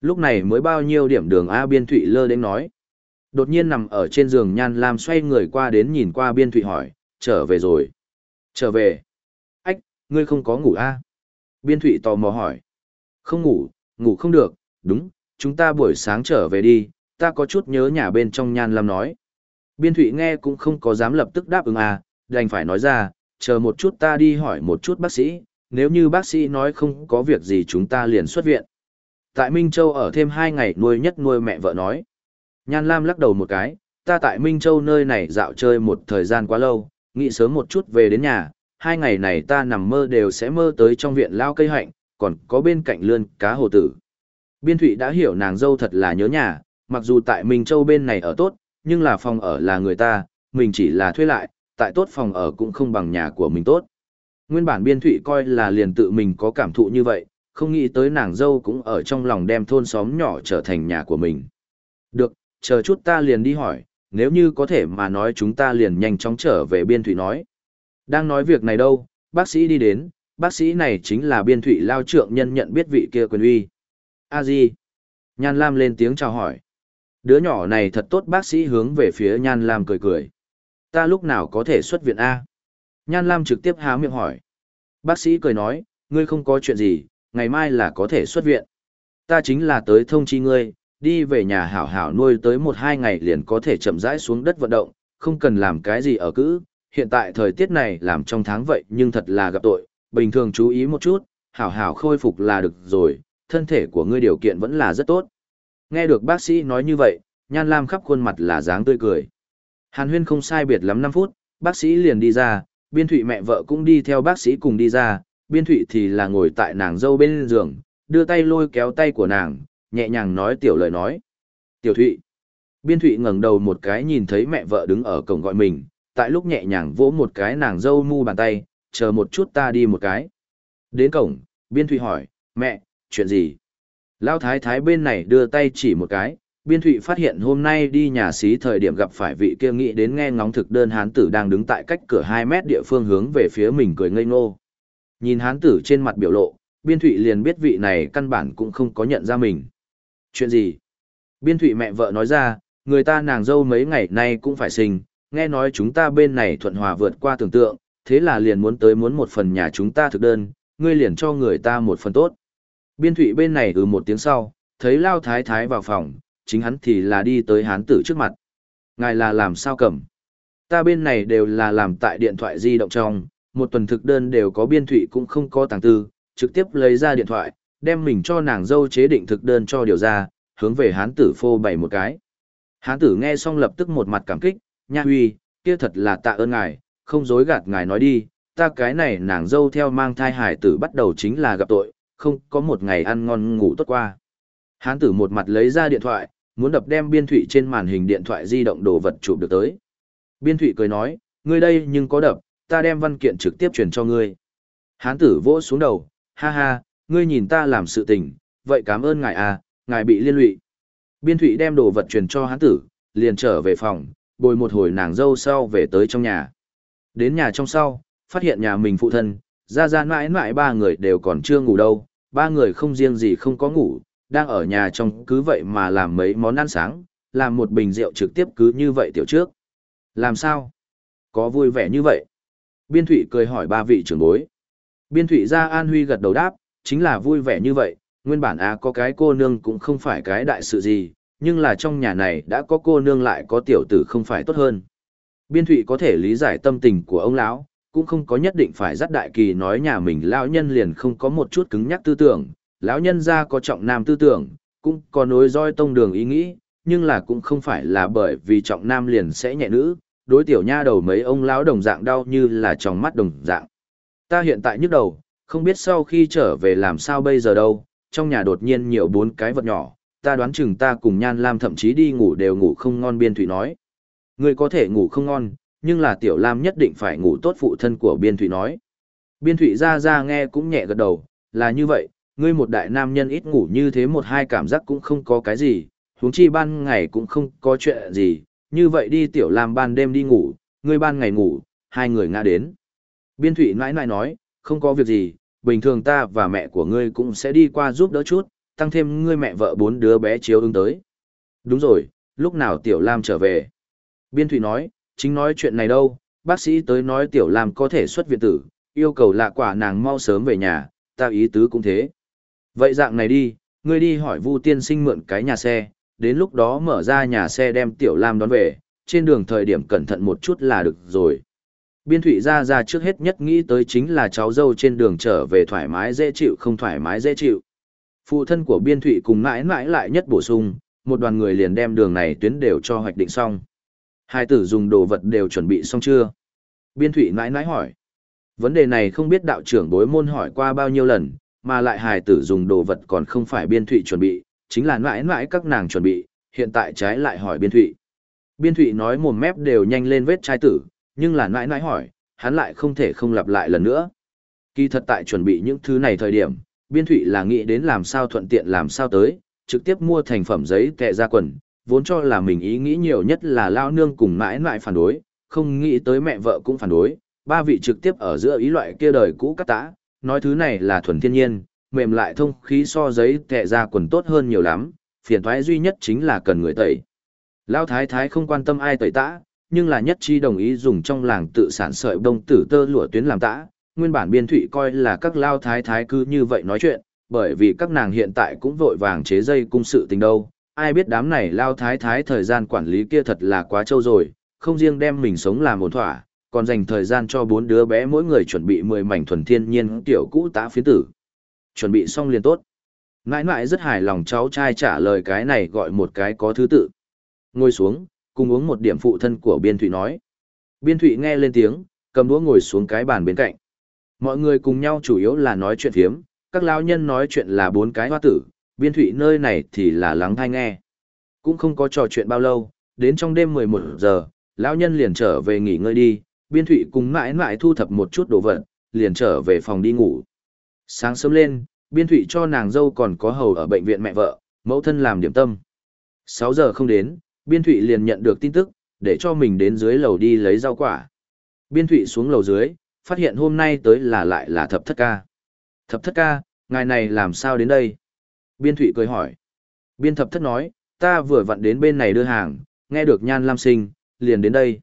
[SPEAKER 1] Lúc này mới bao nhiêu điểm đường A Biên Thụy lơ đến nói. Đột nhiên nằm ở trên giường Nhan Lam xoay người qua đến nhìn qua Biên Thụy hỏi, trở về rồi. Trở về. Ách, ngươi không có ngủ à? Biên Thụy tò mò hỏi. Không ngủ, ngủ không được, đúng, chúng ta buổi sáng trở về đi, ta có chút nhớ nhà bên trong Nhan Lam nói. Biên Thụy nghe cũng không có dám lập tức đáp ứng à, đành phải nói ra, chờ một chút ta đi hỏi một chút bác sĩ, nếu như bác sĩ nói không có việc gì chúng ta liền xuất viện. Tại Minh Châu ở thêm hai ngày nuôi nhất nuôi mẹ vợ nói. Nhan Lam lắc đầu một cái, ta tại Minh Châu nơi này dạo chơi một thời gian quá lâu, nghĩ sớm một chút về đến nhà, hai ngày này ta nằm mơ đều sẽ mơ tới trong viện lao cây hạnh, còn có bên cạnh lươn cá hồ tử. Biên Thụy đã hiểu nàng dâu thật là nhớ nhà, mặc dù tại Minh Châu bên này ở tốt, nhưng là phòng ở là người ta, mình chỉ là thuê lại, tại tốt phòng ở cũng không bằng nhà của mình tốt. Nguyên bản Biên Thụy coi là liền tự mình có cảm thụ như vậy, không nghĩ tới nàng dâu cũng ở trong lòng đem thôn xóm nhỏ trở thành nhà của mình. Được, chờ chút ta liền đi hỏi, nếu như có thể mà nói chúng ta liền nhanh chóng trở về Biên Thụy nói. Đang nói việc này đâu, bác sĩ đi đến, bác sĩ này chính là Biên Thụy lao trượng nhân nhận biết vị kia quyền uy. A Di. Nhan Lam lên tiếng chào hỏi. Đứa nhỏ này thật tốt bác sĩ hướng về phía Nhan Lam cười cười. Ta lúc nào có thể xuất viện A? Nhan Lam trực tiếp há miệng hỏi. Bác sĩ cười nói, ngươi không có chuyện gì, ngày mai là có thể xuất viện. Ta chính là tới thông chi ngươi, đi về nhà hảo hảo nuôi tới một hai ngày liền có thể chậm rãi xuống đất vận động, không cần làm cái gì ở cữ. Hiện tại thời tiết này làm trong tháng vậy nhưng thật là gặp tội, bình thường chú ý một chút, hảo hảo khôi phục là được rồi, thân thể của ngươi điều kiện vẫn là rất tốt. Nghe được bác sĩ nói như vậy, Nhan Lam khắp khuôn mặt là dáng tươi cười. Hàn huyên không sai biệt lắm 5 phút, bác sĩ liền đi ra, biên thụy mẹ vợ cũng đi theo bác sĩ cùng đi ra, biên thụy thì là ngồi tại nàng dâu bên giường, đưa tay lôi kéo tay của nàng, nhẹ nhàng nói tiểu lời nói. Tiểu thụy. Biên thụy ngẩng đầu một cái nhìn thấy mẹ vợ đứng ở cổng gọi mình, tại lúc nhẹ nhàng vỗ một cái nàng dâu mu bàn tay, chờ một chút ta đi một cái. Đến cổng, biên thụy hỏi, mẹ, chuyện gì? Lao thái thái bên này đưa tay chỉ một cái, biên thụy phát hiện hôm nay đi nhà xí thời điểm gặp phải vị kia nghĩ đến nghe ngóng thực đơn hán tử đang đứng tại cách cửa 2 mét địa phương hướng về phía mình cười ngây ngô. Nhìn hán tử trên mặt biểu lộ, biên thụy liền biết vị này căn bản cũng không có nhận ra mình. Chuyện gì? Biên thụy mẹ vợ nói ra, người ta nàng dâu mấy ngày nay cũng phải sinh, nghe nói chúng ta bên này thuận hòa vượt qua tưởng tượng, thế là liền muốn tới muốn một phần nhà chúng ta thực đơn, ngươi liền cho người ta một phần tốt. Biên thụy bên này ừ một tiếng sau, thấy Lao Thái Thái vào phòng, chính hắn thì là đi tới hán tử trước mặt. Ngài là làm sao cầm? Ta bên này đều là làm tại điện thoại di động trong, một tuần thực đơn đều có biên thụy cũng không có tàng tư, trực tiếp lấy ra điện thoại, đem mình cho nàng dâu chế định thực đơn cho điều ra, hướng về hán tử phô bày một cái. Hán tử nghe xong lập tức một mặt cảm kích, nha huy, kia thật là tạ ơn ngài, không dối gạt ngài nói đi, ta cái này nàng dâu theo mang thai hải tử bắt đầu chính là gặp tội, không có một ngày ăn ngon ngủ tốt qua. Hán tử một mặt lấy ra điện thoại, muốn đập đem biên thụy trên màn hình điện thoại di động đồ vật chụp được tới. Biên thụy cười nói, ngươi đây nhưng có đập, ta đem văn kiện trực tiếp truyền cho ngươi. Hán tử vỗ xuống đầu, ha ha, ngươi nhìn ta làm sự tình, vậy cảm ơn ngài à, ngài bị liên lụy. Biên thụy đem đồ vật truyền cho hán tử, liền trở về phòng, bồi một hồi nàng dâu sau về tới trong nhà. Đến nhà trong sau, phát hiện nhà mình phụ thân, ra ra mãi mãi ba người đều còn chưa ngủ đâu, ba người không riêng gì không có ngủ, đang ở nhà trong cứ vậy mà làm mấy món ăn sáng, làm một bình rượu trực tiếp cứ như vậy tiểu trước. Làm sao? Có vui vẻ như vậy? Biên Thụy cười hỏi ba vị trưởng bối. Biên Thụy ra An Huy gật đầu đáp, chính là vui vẻ như vậy, nguyên bản à có cái cô nương cũng không phải cái đại sự gì, nhưng là trong nhà này đã có cô nương lại có tiểu tử không phải tốt hơn. Biên Thụy có thể lý giải tâm tình của ông lão cũng không có nhất định phải dắt đại kỳ nói nhà mình lão nhân liền không có một chút cứng nhắc tư tưởng, lão nhân ra có trọng nam tư tưởng, cũng có nối roi tông đường ý nghĩ, nhưng là cũng không phải là bởi vì trọng nam liền sẽ nhẹ nữ, đối tiểu nha đầu mấy ông lão đồng dạng đau như là trong mắt đồng dạng. Ta hiện tại nhức đầu, không biết sau khi trở về làm sao bây giờ đâu, trong nhà đột nhiên nhiều bốn cái vật nhỏ, ta đoán chừng ta cùng Nhan Lam thậm chí đi ngủ đều ngủ không ngon biên thụy nói. Ngươi có thể ngủ không ngon, nhưng là tiểu Lam nhất định phải ngủ tốt phụ thân của biên thụy nói. Biên thụy ra ra nghe cũng nhẹ gật đầu, là như vậy, ngươi một đại nam nhân ít ngủ như thế một hai cảm giác cũng không có cái gì, huống chi ban ngày cũng không có chuyện gì, như vậy đi tiểu Lam ban đêm đi ngủ, ngươi ban ngày ngủ, hai người ngã đến. Biên thụy nãi nãi nói, không có việc gì, bình thường ta và mẹ của ngươi cũng sẽ đi qua giúp đỡ chút, tăng thêm ngươi mẹ vợ bốn đứa bé chiếu ứng tới. Đúng rồi, lúc nào tiểu Lam trở về? Biên thủy nói, chính nói chuyện này đâu, bác sĩ tới nói tiểu Lam có thể xuất viện tử, yêu cầu lạ quả nàng mau sớm về nhà, ta ý tứ cũng thế. Vậy dạng này đi, ngươi đi hỏi Vu tiên sinh mượn cái nhà xe, đến lúc đó mở ra nhà xe đem Tiểu Lam đón về, trên đường thời điểm cẩn thận một chút là được rồi. Biên Thụy ra ra trước hết nhất nghĩ tới chính là cháu dâu trên đường trở về thoải mái dễ chịu không thoải mái dễ chịu. Phụ thân của Biên Thụy cùng mãi mãi lại nhất bổ sung, một đoàn người liền đem đường này tuyến đều cho hoạch định xong. Hai tử dùng đồ vật đều chuẩn bị xong chưa? Biên Thụy mãi mãi hỏi. Vấn đề này không biết đạo trưởng bối môn hỏi qua bao nhiêu lần, mà lại hài tử dùng đồ vật còn không phải biên thụy chuẩn bị, chính là mãi mãi các nàng chuẩn bị, hiện tại trái lại hỏi biên thụy. Biên thụy nói mồm mép đều nhanh lên vết trai tử, nhưng là mãi mãi hỏi, hắn lại không thể không lặp lại lần nữa. Kỳ thật tại chuẩn bị những thứ này thời điểm, biên thụy là nghĩ đến làm sao thuận tiện làm sao tới, trực tiếp mua thành phẩm giấy tệ ra quần, vốn cho là mình ý nghĩ nhiều nhất là lao nương cùng mãi mãi phản đối, không nghĩ tới mẹ vợ cũng phản đối, ba vị trực tiếp ở giữa ý loại kia đời cũ cắt tã, nói thứ này là thuần thiên nhiên, mềm lại thông khí so giấy tệ ra quần tốt hơn nhiều lắm, phiền thoái duy nhất chính là cần người tẩy. Lao thái thái không quan tâm ai tẩy tã, nhưng là nhất chi đồng ý dùng trong làng tự sản sợi đông tử tơ lụa tuyến làm tã, nguyên bản biên thụy coi là các lao thái thái cứ như vậy nói chuyện, bởi vì các nàng hiện tại cũng vội vàng chế dây cung sự tình đâu, ai biết đám này lao thái thái thời gian quản lý kia thật là quá trâu rồi, không riêng đem mình sống làm ổn thỏa, còn dành thời gian cho bốn đứa bé mỗi người chuẩn bị 10 mảnh thuần thiên nhiên tiểu cũ tã phiến tử. Chuẩn bị xong liền tốt. Nãi nãi rất hài lòng cháu trai trả lời cái này gọi một cái có thứ tự. Ngồi xuống, cùng uống một điểm phụ thân của Biên Thụy nói. Biên Thụy nghe lên tiếng, cầm đũa ngồi xuống cái bàn bên cạnh. Mọi người cùng nhau chủ yếu là nói chuyện thiếm, các lao nhân nói chuyện là bốn cái hoa tử, Biên Thụy nơi này thì là lắng thai nghe. Cũng không có trò chuyện bao lâu, đến trong đêm 11 giờ, lão nhân liền trở về nghỉ ngơi đi, Biên Thụy cùng mãi mãi thu thập một chút đồ vật, liền trở về phòng đi ngủ. Sáng sớm lên, Biên Thụy cho nàng dâu còn có hầu ở bệnh viện mẹ vợ, mẫu thân làm điểm tâm. 6 giờ không đến, Biên Thụy liền nhận được tin tức, để cho mình đến dưới lầu đi lấy rau quả. Biên Thụy xuống lầu dưới, phát hiện hôm nay tới là lại là thập thất ca. Thập thất ca, ngài này làm sao đến đây? Biên Thụy cười hỏi. Biên thập thất nói, ta vừa vặn đến bên này đưa hàng, nghe được nhan lam sinh, liền đến đây.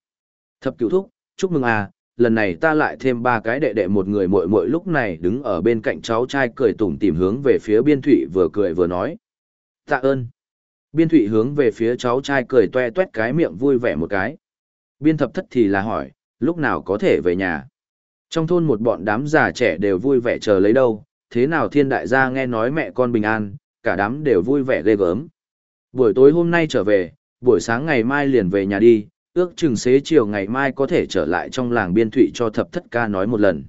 [SPEAKER 1] Thập cửu thúc, chúc mừng à, lần này ta lại thêm ba cái đệ đệ một người muội muội lúc này đứng ở bên cạnh cháu trai cười tủm tìm hướng về phía biên thụy vừa cười vừa nói. Tạ ơn. Biên thụy hướng về phía cháu trai cười toe toét cái miệng vui vẻ một cái. Biên thập thất thì là hỏi, lúc nào có thể về nhà. Trong thôn một bọn đám già trẻ đều vui vẻ chờ lấy đâu, thế nào thiên đại gia nghe nói mẹ con bình an, cả đám đều vui vẻ ghê gớm. Buổi tối hôm nay trở về, buổi sáng ngày mai liền về nhà đi, ước chừng xế chiều ngày mai có thể trở lại trong làng biên thụy cho thập thất ca nói một lần.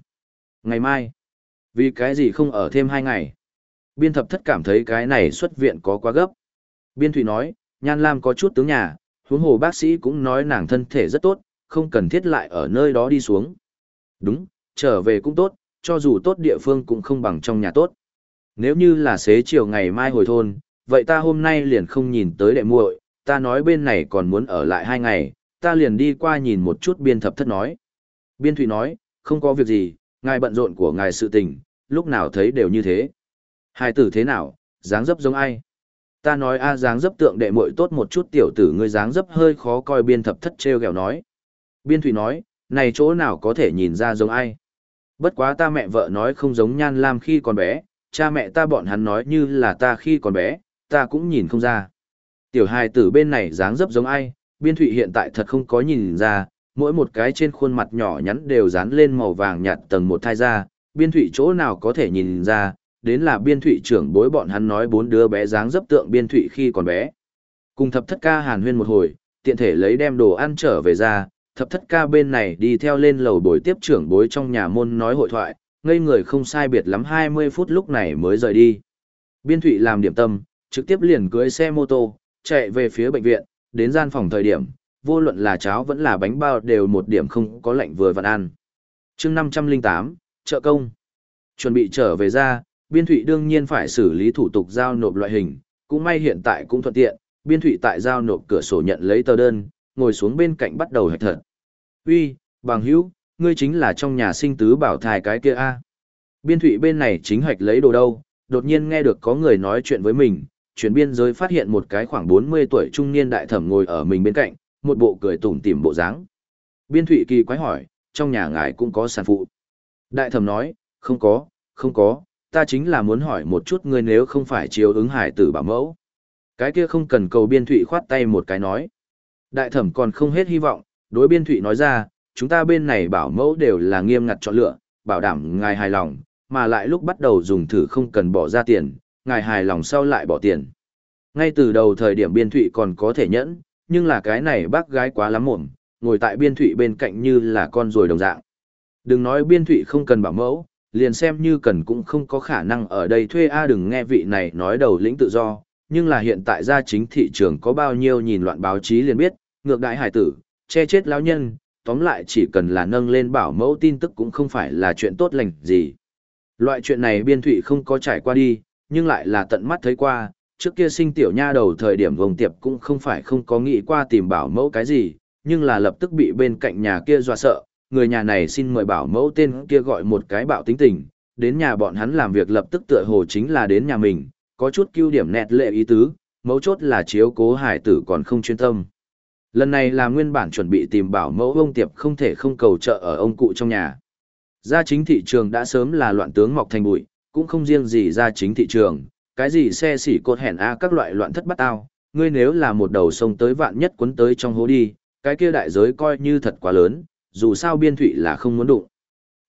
[SPEAKER 1] Ngày mai? Vì cái gì không ở thêm hai ngày? Biên thập thất cảm thấy cái này xuất viện có quá gấp. Biên thụy nói, Nhan Lam có chút tướng nhà, huống hồ bác sĩ cũng nói nàng thân thể rất tốt, không cần thiết lại ở nơi đó đi xuống. Đúng, trở về cũng tốt, cho dù tốt địa phương cũng không bằng trong nhà tốt. Nếu như là xế chiều ngày mai hồi thôn, vậy ta hôm nay liền không nhìn tới đệ muội, ta nói bên này còn muốn ở lại hai ngày, ta liền đi qua nhìn một chút biên thập thất nói. Biên thủy nói, không có việc gì, ngài bận rộn của ngài sự tình, lúc nào thấy đều như thế. Hai tử thế nào, dáng dấp giống ai? Ta nói a dáng dấp tượng đệ muội tốt một chút tiểu tử ngươi dáng dấp hơi khó coi biên thập thất treo gẹo nói. Biên thủy nói, này chỗ nào có thể nhìn ra giống ai? Bất quá ta mẹ vợ nói không giống nhan lam khi còn bé, cha mẹ ta bọn hắn nói như là ta khi còn bé, ta cũng nhìn không ra. Tiểu hài tử bên này dáng dấp giống ai, biên thụy hiện tại thật không có nhìn ra, mỗi một cái trên khuôn mặt nhỏ nhắn đều dán lên màu vàng nhạt tầng một thai ra, biên thụy chỗ nào có thể nhìn ra, đến là biên thụy trưởng bối bọn hắn nói bốn đứa bé dáng dấp tượng biên thụy khi còn bé. Cùng thập thất ca hàn huyên một hồi, tiện thể lấy đem đồ ăn trở về ra, thập thất ca bên này đi theo lên lầu bồi tiếp trưởng bối trong nhà môn nói hội thoại, ngây người không sai biệt lắm 20 phút lúc này mới rời đi. Biên thụy làm điểm tâm, trực tiếp liền cưới xe mô tô, chạy về phía bệnh viện, đến gian phòng thời điểm, vô luận là cháo vẫn là bánh bao đều một điểm không có lạnh vừa vặn ăn. chương 508, trợ công. Chuẩn bị trở về ra, biên thụy đương nhiên phải xử lý thủ tục giao nộp loại hình, cũng may hiện tại cũng thuận tiện, biên thụy tại giao nộp cửa sổ nhận lấy tờ đơn, ngồi xuống bên cạnh bắt đầu hạch thật. Uy, bằng hữu, ngươi chính là trong nhà sinh tứ bảo thai cái kia a Biên thụy bên này chính hạch lấy đồ đâu, đột nhiên nghe được có người nói chuyện với mình, chuyển biên giới phát hiện một cái khoảng 40 tuổi trung niên đại thẩm ngồi ở mình bên cạnh, một bộ cười tủm tỉm bộ dáng. Biên Thụy kỳ quái hỏi, trong nhà ngài cũng có sản phụ. Đại thẩm nói, không có, không có, ta chính là muốn hỏi một chút ngươi nếu không phải chiếu ứng hải tử bảo mẫu. Cái kia không cần cầu Biên Thụy khoát tay một cái nói. Đại thẩm còn không hết hy vọng, đối Biên Thụy nói ra, chúng ta bên này bảo mẫu đều là nghiêm ngặt chọn lựa, bảo đảm ngài hài lòng, mà lại lúc bắt đầu dùng thử không cần bỏ ra tiền, ngài hài lòng sau lại bỏ tiền. Ngay từ đầu thời điểm biên thụy còn có thể nhẫn, nhưng là cái này bác gái quá lắm mồm, ngồi tại biên thụy bên cạnh như là con rồi đồng dạng. Đừng nói biên thụy không cần bảo mẫu, liền xem như cần cũng không có khả năng ở đây thuê A đừng nghe vị này nói đầu lĩnh tự do, nhưng là hiện tại ra chính thị trường có bao nhiêu nhìn loạn báo chí liền biết, ngược đại hải tử, che chết lão nhân, tóm lại chỉ cần là nâng lên bảo mẫu tin tức cũng không phải là chuyện tốt lành gì. Loại chuyện này biên thụy không có trải qua đi, nhưng lại là tận mắt thấy qua, trước kia sinh tiểu nha đầu thời điểm vùng tiệp cũng không phải không có nghĩ qua tìm bảo mẫu cái gì, nhưng là lập tức bị bên cạnh nhà kia dọa sợ, người nhà này xin mời bảo mẫu tên kia gọi một cái bạo tính tình, đến nhà bọn hắn làm việc lập tức tựa hồ chính là đến nhà mình, có chút cưu điểm nẹt lệ ý tứ, mấu chốt là chiếu cố hải tử còn không chuyên tâm. Lần này là nguyên bản chuẩn bị tìm bảo mẫu ông tiệp không thể không cầu trợ ở ông cụ trong nhà. Gia chính thị trường đã sớm là loạn tướng mọc thành bụi, cũng không riêng gì gia chính thị trường, cái gì xe xỉ cột hẹn a các loại loạn thất bắt ao, ngươi nếu là một đầu sông tới vạn nhất cuốn tới trong hố đi, cái kia đại giới coi như thật quá lớn, dù sao biên thụy là không muốn đụng.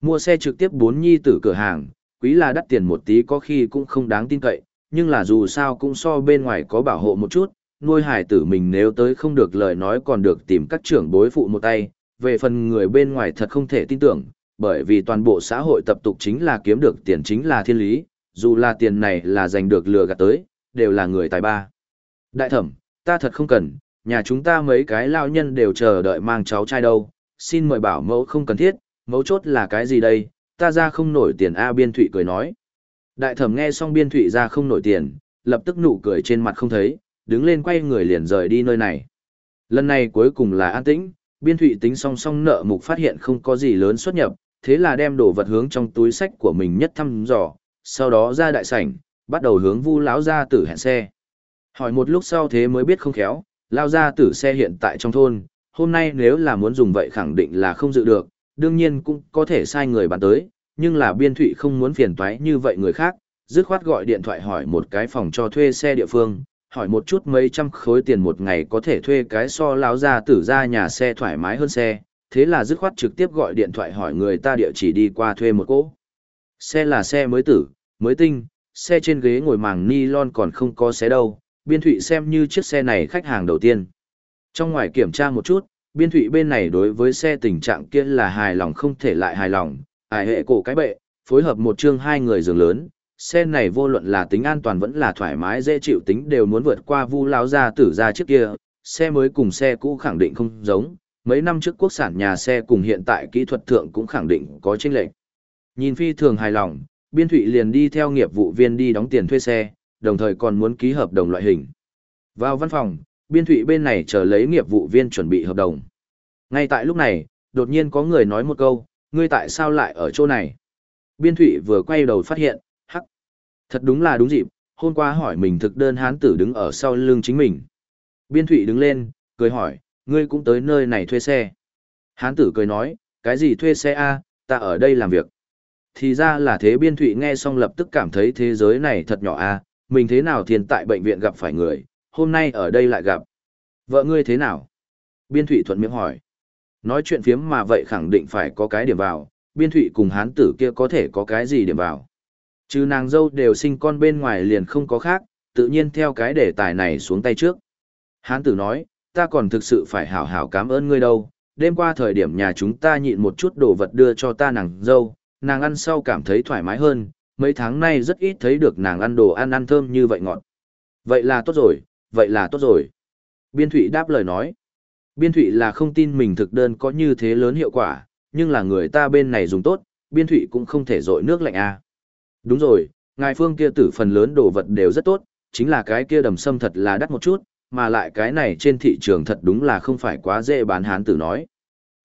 [SPEAKER 1] Mua xe trực tiếp bốn nhi tử cửa hàng, quý là đắt tiền một tí có khi cũng không đáng tin cậy, nhưng là dù sao cũng so bên ngoài có bảo hộ một chút, nuôi hải tử mình nếu tới không được lời nói còn được tìm các trưởng bối phụ một tay, về phần người bên ngoài thật không thể tin tưởng, bởi vì toàn bộ xã hội tập tục chính là kiếm được tiền chính là thiên lý, dù là tiền này là giành được lừa gạt tới, đều là người tài ba. Đại thẩm, ta thật không cần, nhà chúng ta mấy cái lao nhân đều chờ đợi mang cháu trai đâu, xin mời bảo mẫu không cần thiết, mẫu chốt là cái gì đây, ta ra không nổi tiền A biên thụy cười nói. Đại thẩm nghe xong biên thụy ra không nổi tiền, lập tức nụ cười trên mặt không thấy, đứng lên quay người liền rời đi nơi này. Lần này cuối cùng là an tĩnh, biên thụy tính song song nợ mục phát hiện không có gì lớn xuất nhập, thế là đem đồ vật hướng trong túi sách của mình nhất thăm dò, sau đó ra đại sảnh, bắt đầu hướng vu lão ra tử hẹn xe. Hỏi một lúc sau thế mới biết không khéo, lao ra tử xe hiện tại trong thôn, hôm nay nếu là muốn dùng vậy khẳng định là không dự được, đương nhiên cũng có thể sai người bạn tới, nhưng là biên thụy không muốn phiền toái như vậy người khác, dứt khoát gọi điện thoại hỏi một cái phòng cho thuê xe địa phương, hỏi một chút mấy trăm khối tiền một ngày có thể thuê cái so láo ra tử ra nhà xe thoải mái hơn xe, thế là dứt khoát trực tiếp gọi điện thoại hỏi người ta địa chỉ đi qua thuê một cỗ. Xe là xe mới tử, mới tinh, xe trên ghế ngồi màng nylon còn không có xe đâu, biên thụy xem như chiếc xe này khách hàng đầu tiên. Trong ngoài kiểm tra một chút, biên thụy bên này đối với xe tình trạng kia là hài lòng không thể lại hài lòng, ải hệ cổ cái bệ, phối hợp một chương hai người giường lớn, xe này vô luận là tính an toàn vẫn là thoải mái dễ chịu tính đều muốn vượt qua vu láo ra tử ra trước kia, xe mới cùng xe cũ khẳng định không giống, mấy năm trước quốc sản nhà xe cùng hiện tại kỹ thuật thượng cũng khẳng định có chênh lệch. Nhìn phi thường hài lòng, biên thụy liền đi theo nghiệp vụ viên đi đóng tiền thuê xe, đồng thời còn muốn ký hợp đồng loại hình. Vào văn phòng, biên thụy bên này chờ lấy nghiệp vụ viên chuẩn bị hợp đồng. Ngay tại lúc này, đột nhiên có người nói một câu, ngươi tại sao lại ở chỗ này? Biên thụy vừa quay đầu phát hiện, hắc. Thật đúng là đúng dịp, hôm qua hỏi mình thực đơn hán tử đứng ở sau lưng chính mình. Biên thụy đứng lên, cười hỏi, ngươi cũng tới nơi này thuê xe. Hán tử cười nói, cái gì thuê xe A, ta ở đây làm việc. Thì ra là thế biên thụy nghe xong lập tức cảm thấy thế giới này thật nhỏ A, mình thế nào thiền tại bệnh viện gặp phải người, hôm nay ở đây lại gặp. Vợ ngươi thế nào? Biên thụy thuận miệng hỏi. Nói chuyện phiếm mà vậy khẳng định phải có cái điểm vào, biên thụy cùng hán tử kia có thể có cái gì điểm vào. Chứ nàng dâu đều sinh con bên ngoài liền không có khác, tự nhiên theo cái đề tài này xuống tay trước. Hán tử nói, ta còn thực sự phải hảo hảo cảm ơn ngươi đâu, đêm qua thời điểm nhà chúng ta nhịn một chút đồ vật đưa cho ta nàng dâu, nàng ăn sau cảm thấy thoải mái hơn, mấy tháng nay rất ít thấy được nàng ăn đồ ăn ăn thơm như vậy ngọt. Vậy là tốt rồi, vậy là tốt rồi. Biên Thụy đáp lời nói. Biên Thụy là không tin mình thực đơn có như thế lớn hiệu quả, nhưng là người ta bên này dùng tốt, Biên Thụy cũng không thể dội nước lạnh à. Đúng rồi, ngài phương kia tử phần lớn đồ vật đều rất tốt, chính là cái kia đầm sâm thật là đắt một chút, mà lại cái này trên thị trường thật đúng là không phải quá dễ bán hán tử nói.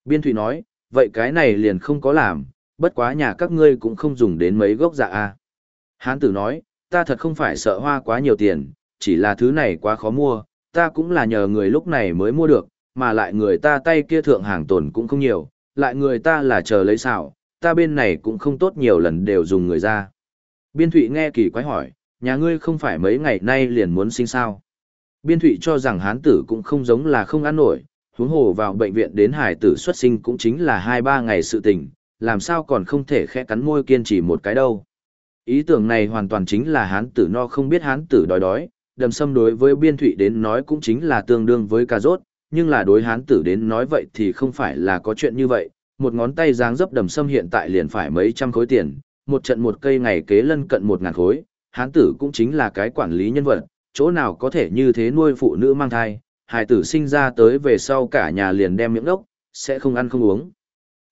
[SPEAKER 1] Biên Thụy nói, vậy cái này liền không có làm, bất quá nhà các ngươi cũng không dùng đến mấy gốc dạ a à. Hán tử nói, ta thật không phải sợ hoa quá nhiều tiền, chỉ là thứ này quá khó mua, ta cũng là nhờ người lúc này mới mua được, mà lại người ta tay kia thượng hàng tồn cũng không nhiều, lại người ta là chờ lấy xảo, ta bên này cũng không tốt nhiều lần đều dùng người ra. Biên Thụy nghe kỳ quái hỏi, nhà ngươi không phải mấy ngày nay liền muốn sinh sao. Biên Thụy cho rằng hán tử cũng không giống là không ăn nổi, huống hồ vào bệnh viện đến hải tử xuất sinh cũng chính là 2-3 ngày sự tình, làm sao còn không thể khẽ cắn môi kiên trì một cái đâu. Ý tưởng này hoàn toàn chính là hán tử no không biết hán tử đói đói, đầm sâm đối với biên thụy đến nói cũng chính là tương đương với cà rốt, nhưng là đối hán tử đến nói vậy thì không phải là có chuyện như vậy, một ngón tay dáng dấp đầm sâm hiện tại liền phải mấy trăm khối tiền, một trận một cây ngày kế lân cận một ngàn khối, hán tử cũng chính là cái quản lý nhân vật, chỗ nào có thể như thế nuôi phụ nữ mang thai, hài tử sinh ra tới về sau cả nhà liền đem miệng đốc, sẽ không ăn không uống.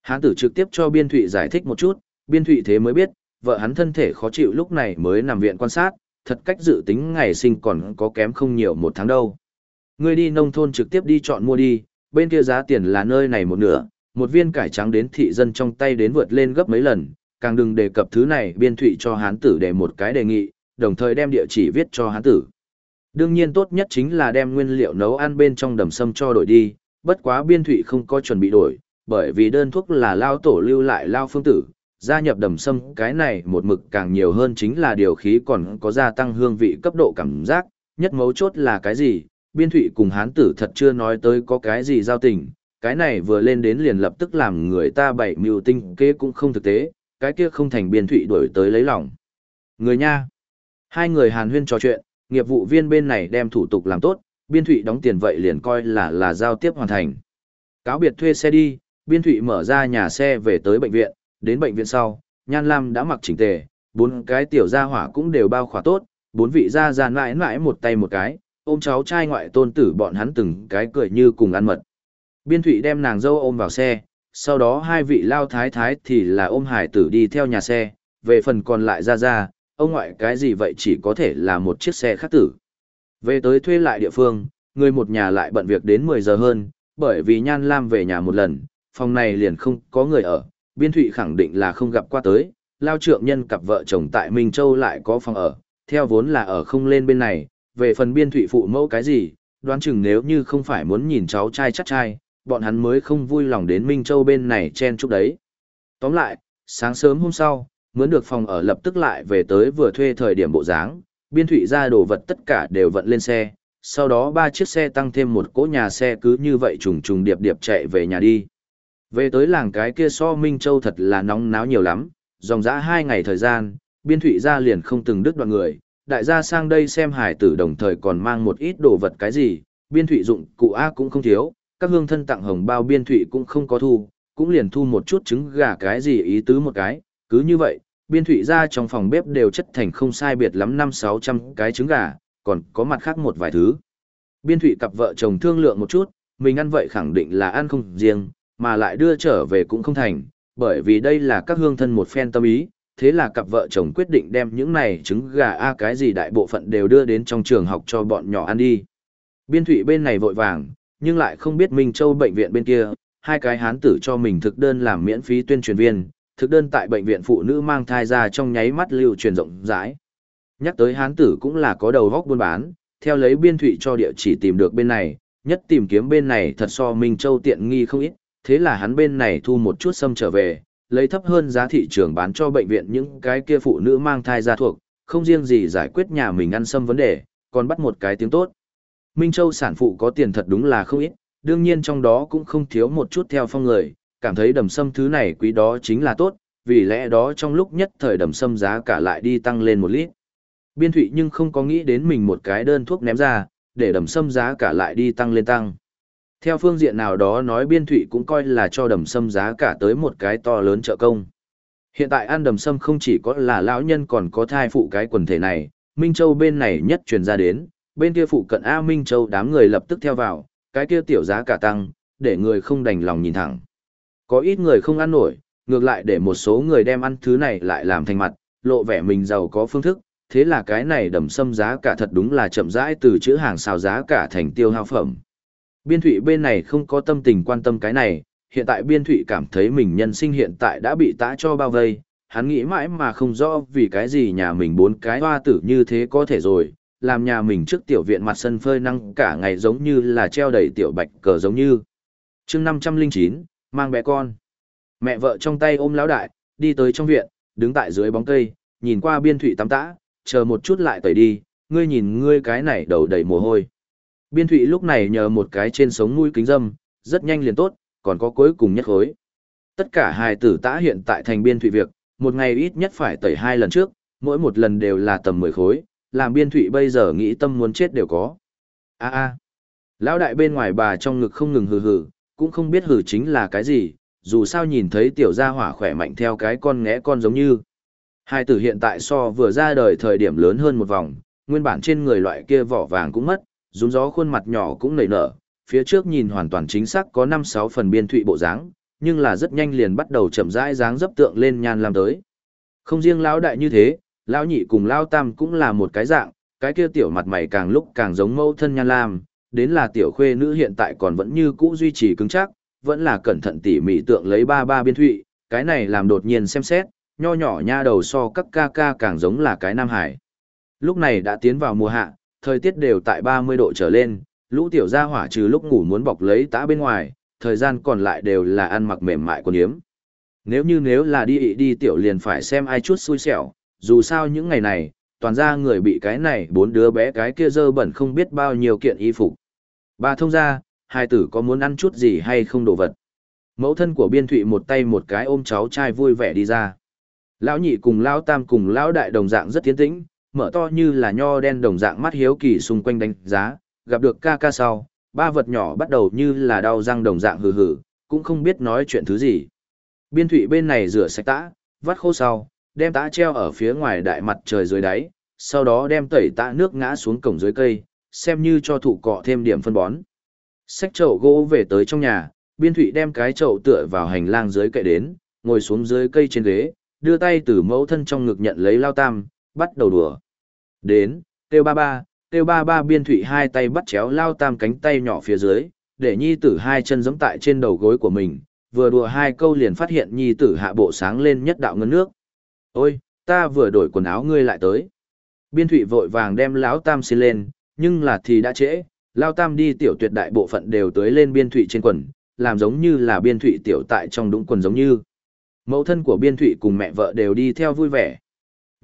[SPEAKER 1] Hán tử trực tiếp cho biên thụy giải thích một chút, biên thụy thế mới biết, vợ hắn thân thể khó chịu lúc này mới nằm viện quan sát, thật cách dự tính ngày sinh còn có kém không nhiều một tháng đâu. Ngươi đi nông thôn trực tiếp đi chọn mua đi, bên kia giá tiền là nơi này một nửa, một viên cải trắng đến thị dân trong tay đến vượt lên gấp mấy lần, càng đừng đề cập thứ này biên thụy cho hán tử để một cái đề nghị, đồng thời đem địa chỉ viết cho hán tử. Đương nhiên tốt nhất chính là đem nguyên liệu nấu ăn bên trong đầm sâm cho đổi đi, bất quá biên thụy không có chuẩn bị đổi, bởi vì đơn thuốc là lao tổ lưu lại lao phương tử, gia nhập đầm sâm cái này một mực càng nhiều hơn chính là điều khí còn có gia tăng hương vị cấp độ cảm giác, nhất mấu chốt là cái gì, biên thụy cùng hán tử thật chưa nói tới có cái gì giao tình, cái này vừa lên đến liền lập tức làm người ta bảy mưu tinh kế cũng không thực tế, cái kia không thành biên thụy đổi tới lấy lòng. Người nha, hai người hàn huyên trò chuyện, nghiệp vụ viên bên này đem thủ tục làm tốt, biên thụy đóng tiền vậy liền coi là là giao tiếp hoàn thành. Cáo biệt thuê xe đi, biên thụy mở ra nhà xe về tới bệnh viện, đến bệnh viện sau, Nhan Lam đã mặc chỉnh tề, bốn cái tiểu gia hỏa cũng đều bao khỏa tốt, bốn vị gia gia mãi mãi một tay một cái, ôm cháu trai ngoại tôn tử bọn hắn từng cái cười như cùng ăn mật. Biên thụy đem nàng dâu ôm vào xe, sau đó hai vị lao thái thái thì là ôm hải tử đi theo nhà xe, về phần còn lại ra ra, ông ngoại cái gì vậy chỉ có thể là một chiếc xe khác tử. Về tới thuê lại địa phương, người một nhà lại bận việc đến 10 giờ hơn, bởi vì Nhan Lam về nhà một lần, phòng này liền không có người ở, biên thụy khẳng định là không gặp qua tới, lao trượng nhân cặp vợ chồng tại Minh Châu lại có phòng ở, theo vốn là ở không lên bên này, về phần biên thụy phụ mẫu cái gì, đoán chừng nếu như không phải muốn nhìn cháu trai chắc trai, bọn hắn mới không vui lòng đến Minh Châu bên này chen chúc đấy. Tóm lại, sáng sớm hôm sau, mướn được phòng ở lập tức lại về tới vừa thuê thời điểm bộ dáng, biên thụy ra đồ vật tất cả đều vận lên xe, sau đó ba chiếc xe tăng thêm một cỗ nhà xe cứ như vậy trùng trùng điệp điệp chạy về nhà đi. Về tới làng cái kia so Minh Châu thật là nóng náo nhiều lắm, dòng dã hai ngày thời gian, biên thụy ra liền không từng đứt đoạn người, đại gia sang đây xem hải tử đồng thời còn mang một ít đồ vật cái gì, biên thụy dụng cụ A cũng không thiếu, các hương thân tặng hồng bao biên thụy cũng không có thu, cũng liền thu một chút trứng gà cái gì ý tứ một cái, cứ như vậy, biên thụy ra trong phòng bếp đều chất thành không sai biệt lắm năm sáu trăm cái trứng gà, còn có mặt khác một vài thứ. Biên thụy cặp vợ chồng thương lượng một chút, mình ăn vậy khẳng định là ăn không riêng, mà lại đưa trở về cũng không thành, bởi vì đây là các hương thân một phen tâm ý, thế là cặp vợ chồng quyết định đem những này trứng gà a cái gì đại bộ phận đều đưa đến trong trường học cho bọn nhỏ ăn đi. Biên thủy bên này vội vàng, nhưng lại không biết Minh Châu bệnh viện bên kia, hai cái hán tử cho mình thực đơn làm miễn phí tuyên truyền viên, thực đơn tại bệnh viện phụ nữ mang thai ra trong nháy mắt lưu truyền rộng rãi. Nhắc tới hán tử cũng là có đầu góc buôn bán, theo lấy biên thủy cho địa chỉ tìm được bên này, nhất tìm kiếm bên này thật so Minh Châu tiện nghi không ít, thế là hắn bên này thu một chút xâm trở về, lấy thấp hơn giá thị trường bán cho bệnh viện những cái kia phụ nữ mang thai ra thuộc, không riêng gì giải quyết nhà mình ăn xâm vấn đề, còn bắt một cái tiếng tốt. Minh Châu sản phụ có tiền thật đúng là không ít, đương nhiên trong đó cũng không thiếu một chút theo phong người, cảm thấy đầm sâm thứ này quý đó chính là tốt, vì lẽ đó trong lúc nhất thời đầm sâm giá cả lại đi tăng lên một lít. Biên thụy nhưng không có nghĩ đến mình một cái đơn thuốc ném ra, để đầm sâm giá cả lại đi tăng lên tăng. Theo phương diện nào đó nói biên thụy cũng coi là cho đầm sâm giá cả tới một cái to lớn trợ công. Hiện tại ăn đầm sâm không chỉ có là lão nhân còn có thai phụ cái quần thể này, Minh Châu bên này nhất truyền ra đến, bên kia phụ cận A Minh Châu đám người lập tức theo vào, cái kia tiểu giá cả tăng, để người không đành lòng nhìn thẳng. Có ít người không ăn nổi, ngược lại để một số người đem ăn thứ này lại làm thành mặt, lộ vẻ mình giàu có phương thức, thế là cái này đầm sâm giá cả thật đúng là chậm rãi từ chữ hàng xào giá cả thành tiêu hao phẩm. Biên thụy bên này không có tâm tình quan tâm cái này, hiện tại biên thụy cảm thấy mình nhân sinh hiện tại đã bị tã cho bao vây, hắn nghĩ mãi mà không rõ vì cái gì nhà mình bốn cái hoa tử như thế có thể rồi, làm nhà mình trước tiểu viện mặt sân phơi năng cả ngày giống như là treo đầy tiểu bạch cờ giống như. chương 509, mang bé con. Mẹ vợ trong tay ôm lão đại, đi tới trong viện, đứng tại dưới bóng cây, nhìn qua biên thụy tắm tã, chờ một chút lại tẩy đi, ngươi nhìn ngươi cái này đầu đầy mồ hôi. Biên thụy lúc này nhờ một cái trên sống mũi kính dâm, rất nhanh liền tốt, còn có cuối cùng nhất khối. Tất cả hài tử tã hiện tại thành biên thụy việc, một ngày ít nhất phải tẩy hai lần trước, mỗi một lần đều là tầm 10 khối, làm biên thụy bây giờ nghĩ tâm muốn chết đều có. a a Lão đại bên ngoài bà trong ngực không ngừng hừ hừ, cũng không biết hừ chính là cái gì, dù sao nhìn thấy tiểu gia hỏa khỏe mạnh theo cái con ngẽ con giống như. Hai tử hiện tại so vừa ra đời thời điểm lớn hơn một vòng, nguyên bản trên người loại kia vỏ vàng cũng mất, rúng gió khuôn mặt nhỏ cũng nảy nở, phía trước nhìn hoàn toàn chính xác có 5-6 phần biên thụy bộ dáng, nhưng là rất nhanh liền bắt đầu chậm rãi dáng dấp tượng lên nhan làm tới. Không riêng lão đại như thế, lão nhị cùng lão tam cũng là một cái dạng, cái kia tiểu mặt mày càng lúc càng giống mẫu thân nhan lam, đến là tiểu khuê nữ hiện tại còn vẫn như cũ duy trì cứng chắc, vẫn là cẩn thận tỉ mỉ tượng lấy ba ba biên thụy, cái này làm đột nhiên xem xét, nho nhỏ nha đầu so các ca ca càng giống là cái nam hải. Lúc này đã tiến vào mùa hạ, thời tiết đều tại 30 độ trở lên, lũ tiểu gia hỏa trừ lúc ngủ muốn bọc lấy tã bên ngoài, thời gian còn lại đều là ăn mặc mềm mại quần yếm. Nếu như nếu là đi đi tiểu liền phải xem ai chút xui xẻo, dù sao những ngày này, toàn ra người bị cái này bốn đứa bé cái kia dơ bẩn không biết bao nhiêu kiện y phục. Bà thông ra, hai tử có muốn ăn chút gì hay không đồ vật. Mẫu thân của biên thụy một tay một cái ôm cháu trai vui vẻ đi ra. Lão nhị cùng lão tam cùng lão đại đồng dạng rất tiến tĩnh, mở to như là nho đen đồng dạng mắt hiếu kỳ xung quanh đánh giá, gặp được ca ca sau, ba vật nhỏ bắt đầu như là đau răng đồng dạng hừ hừ, cũng không biết nói chuyện thứ gì. Biên thủy bên này rửa sạch tã, vắt khô sau, đem tã treo ở phía ngoài đại mặt trời dưới đáy, sau đó đem tẩy tã nước ngã xuống cổng dưới cây, xem như cho thụ cọ thêm điểm phân bón. Xách chậu gỗ về tới trong nhà, biên thủy đem cái chậu tựa vào hành lang dưới cậy đến, ngồi xuống dưới cây trên ghế, đưa tay từ mẫu thân trong ngực nhận lấy lao tam, bắt đầu đùa. Đến, Têu ba ba, Têu ba ba biên thụy hai tay bắt chéo lao tam cánh tay nhỏ phía dưới, để nhi tử hai chân giống tại trên đầu gối của mình, vừa đùa hai câu liền phát hiện nhi tử hạ bộ sáng lên nhất đạo ngân nước. Ôi, ta vừa đổi quần áo ngươi lại tới. Biên thụy vội vàng đem lão tam xin lên, nhưng là thì đã trễ, lao tam đi tiểu tuyệt đại bộ phận đều tới lên biên thụy trên quần, làm giống như là biên thụy tiểu tại trong đúng quần giống như. Mẫu thân của biên thụy cùng mẹ vợ đều đi theo vui vẻ.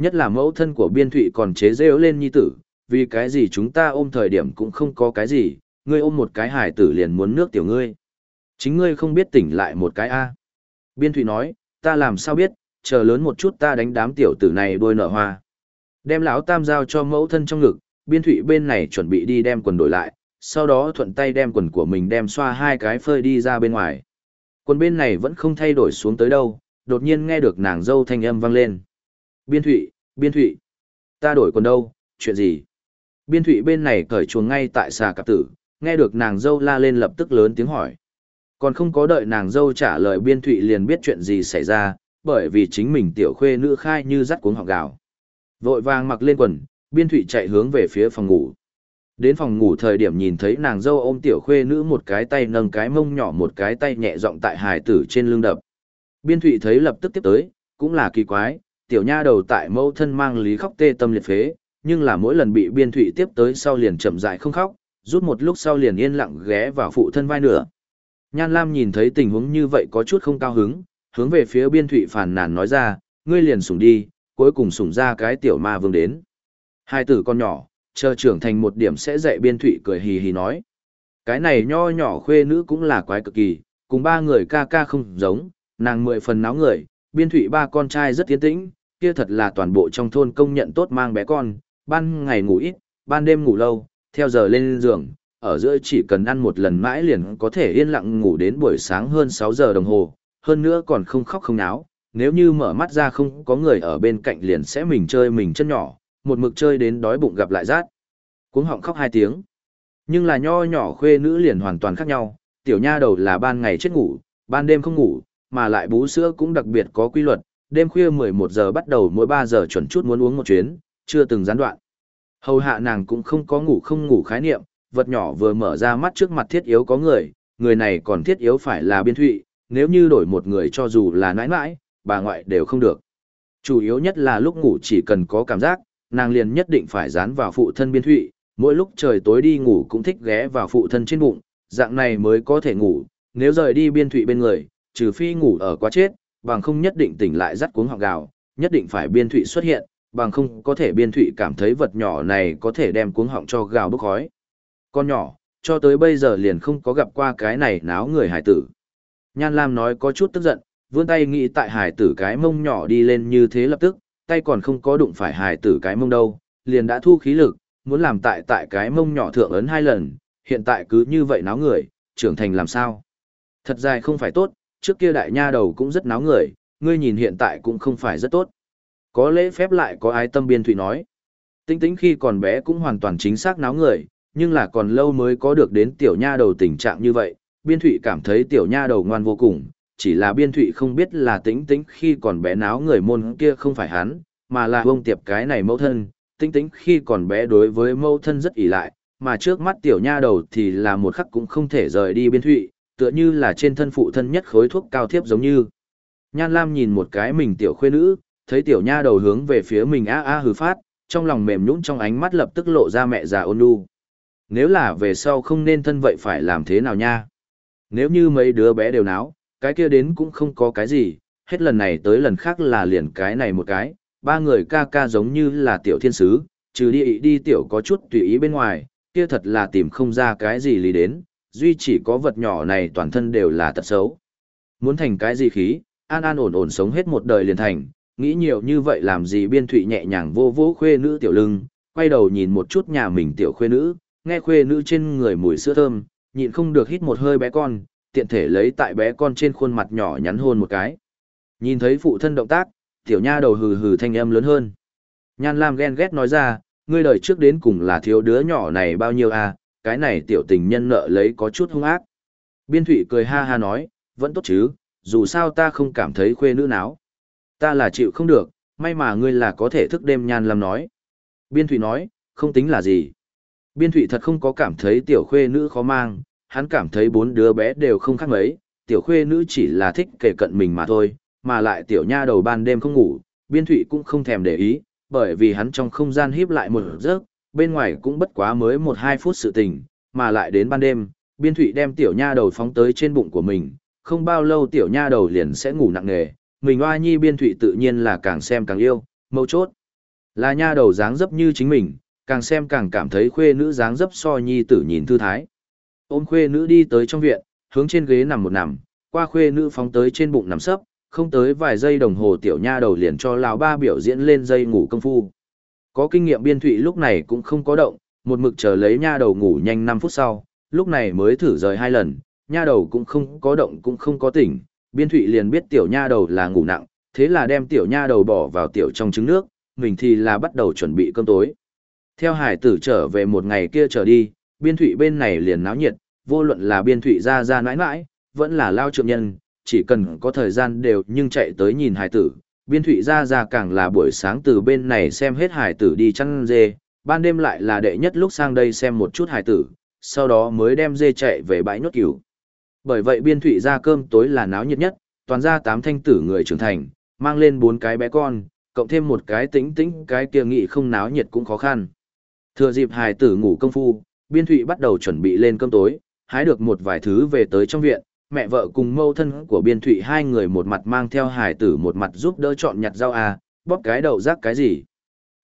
[SPEAKER 1] Nhất là mẫu thân của biên thụy còn chế rêu lên nhi tử, vì cái gì chúng ta ôm thời điểm cũng không có cái gì, ngươi ôm một cái hải tử liền muốn nước tiểu ngươi. Chính ngươi không biết tỉnh lại một cái A. Biên thụy nói, ta làm sao biết, chờ lớn một chút ta đánh đám tiểu tử này đôi nở hoa. Đem lão tam giao cho mẫu thân trong ngực, biên thụy bên này chuẩn bị đi đem quần đổi lại, sau đó thuận tay đem quần của mình đem xoa hai cái phơi đi ra bên ngoài. Quần bên này vẫn không thay đổi xuống tới đâu, đột nhiên nghe được nàng dâu thanh âm vang lên. Biên thụy, biên thụy, ta đổi quần đâu, chuyện gì? Biên thụy bên này cởi chuồng ngay tại xà cạp tử, nghe được nàng dâu la lên lập tức lớn tiếng hỏi. Còn không có đợi nàng dâu trả lời biên thụy liền biết chuyện gì xảy ra, bởi vì chính mình tiểu khuê nữ khai như dắt cuống họng gạo. Vội vàng mặc lên quần, biên thụy chạy hướng về phía phòng ngủ. Đến phòng ngủ thời điểm nhìn thấy nàng dâu ôm tiểu khuê nữ một cái tay nâng cái mông nhỏ một cái tay nhẹ giọng tại hài tử trên lưng đập. Biên thụy thấy lập tức tiếp tới, cũng là kỳ quái, tiểu nha đầu tại mẫu thân mang lý khóc tê tâm liệt phế, nhưng là mỗi lần bị biên thụy tiếp tới sau liền chậm dại không khóc, rút một lúc sau liền yên lặng ghé vào phụ thân vai nửa. Nhan Lam nhìn thấy tình huống như vậy có chút không cao hứng, hướng về phía biên thụy phản nàn nói ra, ngươi liền sủng đi, cuối cùng sủng ra cái tiểu ma vương đến. Hai tử con nhỏ, chờ trưởng thành một điểm sẽ dạy biên thụy cười hì hì nói. Cái này nho nhỏ khuê nữ cũng là quái cực kỳ, cùng ba người ca ca không giống, nàng mười phần náo người, biên thụy ba con trai rất tiến tĩnh, kia thật là toàn bộ trong thôn công nhận tốt mang bé con, ban ngày ngủ ít, ban đêm ngủ lâu, theo giờ lên giường, ở giữa chỉ cần ăn một lần mãi liền có thể yên lặng ngủ đến buổi sáng hơn 6 giờ đồng hồ, hơn nữa còn không khóc không náo, nếu như mở mắt ra không có người ở bên cạnh liền sẽ mình chơi mình chân nhỏ, một mực chơi đến đói bụng gặp lại rát. Cuống họng khóc hai tiếng. Nhưng là nho nhỏ khuê nữ liền hoàn toàn khác nhau, tiểu nha đầu là ban ngày chết ngủ, ban đêm không ngủ, mà lại bú sữa cũng đặc biệt có quy luật, đêm khuya 11 giờ bắt đầu mỗi 3 giờ chuẩn chút muốn uống một chuyến, chưa từng gián đoạn. Hầu hạ nàng cũng không có ngủ không ngủ khái niệm, vật nhỏ vừa mở ra mắt trước mặt thiết yếu có người, người này còn thiết yếu phải là biên thụy, nếu như đổi một người cho dù là nãi nãi, bà ngoại đều không được. Chủ yếu nhất là lúc ngủ chỉ cần có cảm giác, nàng liền nhất định phải dán vào phụ thân biên thụy, mỗi lúc trời tối đi ngủ cũng thích ghé vào phụ thân trên bụng, dạng này mới có thể ngủ, nếu rời đi biên thụy bên người, trừ phi ngủ ở quá chết, bằng không nhất định tỉnh lại rắt cuống họng gào, nhất định phải biên thụy xuất hiện, bằng không có thể biên thụy cảm thấy vật nhỏ này có thể đem cuống họng cho gào bốc khói. Con nhỏ, cho tới bây giờ liền không có gặp qua cái này náo người hải tử. Nhan Lam nói có chút tức giận, vươn tay nghĩ tại hải tử cái mông nhỏ đi lên như thế lập tức, tay còn không có đụng phải hải tử cái mông đâu, liền đã thu khí lực, muốn làm tại tại cái mông nhỏ thượng ấn hai lần, hiện tại cứ như vậy náo người, trưởng thành làm sao. Thật dài không phải tốt, trước kia đại nha đầu cũng rất náo người, ngươi nhìn hiện tại cũng không phải rất tốt. Có lễ phép lại có ai tâm biên thụy nói. Tinh tính khi còn bé cũng hoàn toàn chính xác náo người, nhưng là còn lâu mới có được đến tiểu nha đầu tình trạng như vậy. Biên thụy cảm thấy tiểu nha đầu ngoan vô cùng, chỉ là biên thụy không biết là tính tính khi còn bé náo người môn kia không phải hắn, mà là ông tiệp cái này mẫu thân. Tính tính khi còn bé đối với mẫu thân rất ỷ lại, mà trước mắt tiểu nha đầu thì là một khắc cũng không thể rời đi biên thụy, tựa như là trên thân phụ thân nhất khối thuốc cao thiếp giống như. Nhan Lam nhìn một cái mình tiểu khuê nữ, thấy tiểu nha đầu hướng về phía mình a a hừ phát, trong lòng mềm nhũn trong ánh mắt lập tức lộ ra mẹ già ôn nhu. Nếu là về sau không nên thân vậy phải làm thế nào nha? Nếu như mấy đứa bé đều náo, cái kia đến cũng không có cái gì, hết lần này tới lần khác là liền cái này một cái, ba người ca ca giống như là tiểu thiên sứ, trừ đi đi tiểu có chút tùy ý bên ngoài, kia thật là tìm không ra cái gì lý đến, duy chỉ có vật nhỏ này toàn thân đều là tật xấu. Muốn thành cái gì khí, an an ổn ổn sống hết một đời liền thành, nghĩ nhiều như vậy làm gì biên thụy nhẹ nhàng vô vô khuê nữ tiểu lưng, quay đầu nhìn một chút nhà mình tiểu khuê nữ, nghe khuê nữ trên người mùi sữa thơm, nhịn không được hít một hơi bé con, tiện thể lấy tại bé con trên khuôn mặt nhỏ nhắn hôn một cái. Nhìn thấy phụ thân động tác, tiểu nha đầu hừ hừ thanh âm lớn hơn. Nhan Lam ghen ghét nói ra, ngươi đời trước đến cùng là thiếu đứa nhỏ này bao nhiêu à, cái này tiểu tình nhân nợ lấy có chút hung ác. Biên thủy cười ha ha nói, vẫn tốt chứ, dù sao ta không cảm thấy khuê nữ náo. Ta là chịu không được, may mà ngươi là có thể thức đêm nhan làm nói. Biên thủy nói, không tính là gì. Biên thủy thật không có cảm thấy tiểu khuê nữ khó mang, hắn cảm thấy bốn đứa bé đều không khác mấy, tiểu khuê nữ chỉ là thích kể cận mình mà thôi, mà lại tiểu nha đầu ban đêm không ngủ, biên thủy cũng không thèm để ý, bởi vì hắn trong không gian híp lại một giấc, bên ngoài cũng bất quá mới một hai phút sự tình, mà lại đến ban đêm, biên thụy đem tiểu nha đầu phóng tới trên bụng của mình, không bao lâu tiểu nha đầu liền sẽ ngủ nặng nề, mình oa nhi biên thụy tự nhiên là càng xem càng yêu, mâu chốt. Là nha đầu dáng dấp như chính mình, càng xem càng cảm thấy khuê nữ dáng dấp so nhi tử nhìn thư thái. Ôm khuê nữ đi tới trong viện, hướng trên ghế nằm một nằm, qua khuê nữ phóng tới trên bụng nằm sấp, không tới vài giây đồng hồ tiểu nha đầu liền cho lão ba biểu diễn lên dây ngủ công phu. Có kinh nghiệm biên thụy lúc này cũng không có động, một mực chờ lấy nha đầu ngủ nhanh 5 phút sau, lúc này mới thử rời hai lần, nha đầu cũng không có động cũng không có tỉnh, biên thụy liền biết tiểu nha đầu là ngủ nặng, thế là đem tiểu nha đầu bỏ vào tiểu trong trứng nước, mình thì là bắt đầu chuẩn bị cơm tối. Theo hải tử trở về một ngày kia trở đi, biên thụy bên này liền náo nhiệt, vô luận là biên thụy ra ra nãi nãi, vẫn là lao trượng nhân, chỉ cần có thời gian đều nhưng chạy tới nhìn hải tử. Biên thụy ra ra càng là buổi sáng từ bên này xem hết hải tử đi chăn dê, ban đêm lại là đệ nhất lúc sang đây xem một chút hải tử, sau đó mới đem dê chạy về bãi nhốt cửu. Bởi vậy biên thụy ra cơm tối là náo nhiệt nhất, toàn ra tám thanh tử người trưởng thành, mang lên bốn cái bé con, cộng thêm một cái tĩnh tĩnh cái kia nghị không náo nhiệt cũng khó khăn. Thừa dịp hài tử ngủ công phu, biên thụy bắt đầu chuẩn bị lên cơm tối, hái được một vài thứ về tới trong viện, mẹ vợ cùng mâu thân của biên thụy hai người một mặt mang theo hài tử một mặt giúp đỡ chọn nhặt rau à, bóp cái đầu rác cái gì.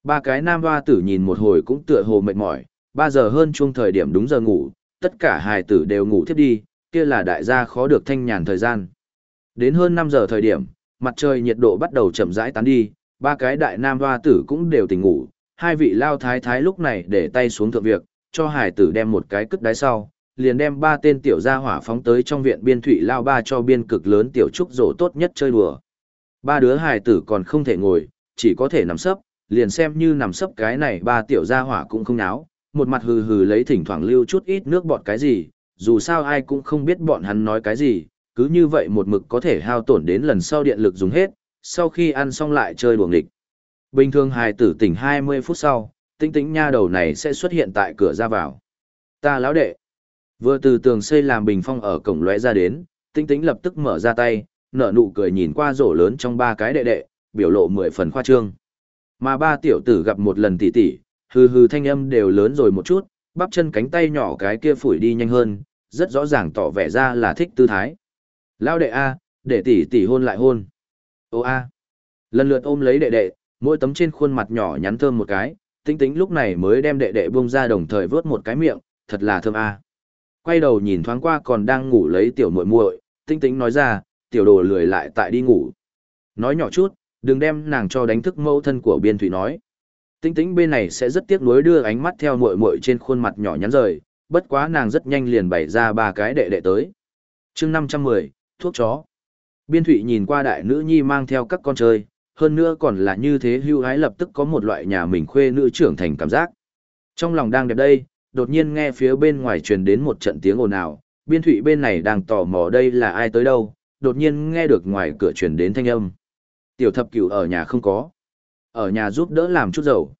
[SPEAKER 1] Ba cái nam hoa tử nhìn một hồi cũng tựa hồ mệt mỏi, ba giờ hơn chung thời điểm đúng giờ ngủ, tất cả hài tử đều ngủ thiếp đi, kia là đại gia khó được thanh nhàn thời gian. Đến hơn 5 giờ thời điểm, mặt trời nhiệt độ bắt đầu chậm rãi tán đi, ba cái đại nam hoa tử cũng đều tỉnh ngủ, hai vị lao thái thái lúc này để tay xuống thượng việc, cho hải tử đem một cái cất đáy sau, liền đem ba tên tiểu gia hỏa phóng tới trong viện biên thủy lao ba cho biên cực lớn tiểu trúc rổ tốt nhất chơi đùa. Ba đứa hài tử còn không thể ngồi, chỉ có thể nằm sấp, liền xem như nằm sấp cái này ba tiểu gia hỏa cũng không náo, một mặt hừ hừ lấy thỉnh thoảng lưu chút ít nước bọt cái gì, dù sao ai cũng không biết bọn hắn nói cái gì, cứ như vậy một mực có thể hao tổn đến lần sau điện lực dùng hết, sau khi ăn xong lại chơi đùa nghịch Bình thường hài tử tỉnh 20 phút sau, tinh tĩnh nha đầu này sẽ xuất hiện tại cửa ra vào. Ta lão đệ. Vừa từ tường xây làm bình phong ở cổng lóe ra đến, tinh tĩnh lập tức mở ra tay, nở nụ cười nhìn qua rổ lớn trong ba cái đệ đệ, biểu lộ mười phần khoa trương. Mà ba tiểu tử gặp một lần tỷ tỷ, hừ hừ thanh âm đều lớn rồi một chút, bắp chân cánh tay nhỏ cái kia phủi đi nhanh hơn, rất rõ ràng tỏ vẻ ra là thích tư thái. Lao đệ A, để tỷ tỷ hôn lại hôn. Ô A. Lần lượt ôm lấy đệ đệ, mỗi tấm trên khuôn mặt nhỏ nhắn thơm một cái, tính tính lúc này mới đem đệ đệ buông ra đồng thời vớt một cái miệng, thật là thơm A. Quay đầu nhìn thoáng qua còn đang ngủ lấy tiểu muội muội, tinh Tinh nói ra, tiểu đồ lười lại tại đi ngủ. Nói nhỏ chút, đừng đem nàng cho đánh thức mẫu thân của biên thủy nói. Tinh Tinh bên này sẽ rất tiếc nuối đưa ánh mắt theo muội muội trên khuôn mặt nhỏ nhắn rời, bất quá nàng rất nhanh liền bày ra ba cái đệ đệ tới. chương 510, thuốc chó. Biên Thụy nhìn qua đại nữ nhi mang theo các con chơi, hơn nữa còn là như thế hưu hái lập tức có một loại nhà mình khuê nữ trưởng thành cảm giác. Trong lòng đang đẹp đây, đột nhiên nghe phía bên ngoài truyền đến một trận tiếng ồn ào, biên thụy bên này đang tò mò đây là ai tới đâu, đột nhiên nghe được ngoài cửa truyền đến thanh âm. Tiểu thập cửu ở nhà không có. Ở nhà giúp đỡ làm chút dầu.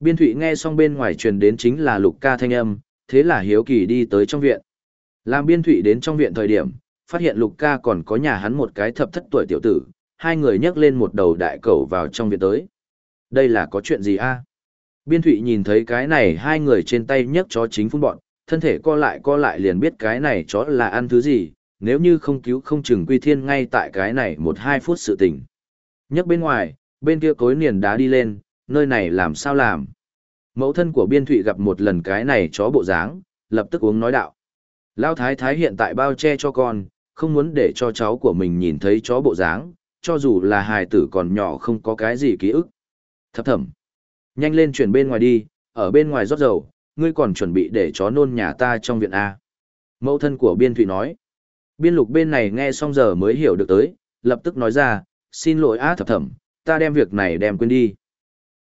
[SPEAKER 1] Biên thụy nghe xong bên ngoài truyền đến chính là lục ca thanh âm, thế là hiếu kỳ đi tới trong viện. Làm biên thụy đến trong viện thời điểm, phát hiện lục ca còn có nhà hắn một cái thập thất tuổi tiểu tử, hai người nhấc lên một đầu đại cầu vào trong viện tới. Đây là có chuyện gì a Biên thụy nhìn thấy cái này hai người trên tay nhấc chó chính phun bọn, thân thể co lại co lại liền biết cái này chó là ăn thứ gì, nếu như không cứu không chừng quy thiên ngay tại cái này một hai phút sự tình. nhấc bên ngoài, bên kia cối niền đá đi lên, nơi này làm sao làm. Mẫu thân của biên thụy gặp một lần cái này chó bộ dáng, lập tức uống nói đạo. Lao thái thái hiện tại bao che cho con, không muốn để cho cháu của mình nhìn thấy chó bộ dáng, cho dù là hài tử còn nhỏ không có cái gì ký ức. Thập thẩm. Nhanh lên chuyển bên ngoài đi, ở bên ngoài rót dầu, ngươi còn chuẩn bị để chó nôn nhà ta trong viện A. Mẫu thân của biên thụy nói. Biên lục bên này nghe xong giờ mới hiểu được tới, lập tức nói ra, xin lỗi á thập thẩm, ta đem việc này đem quên đi.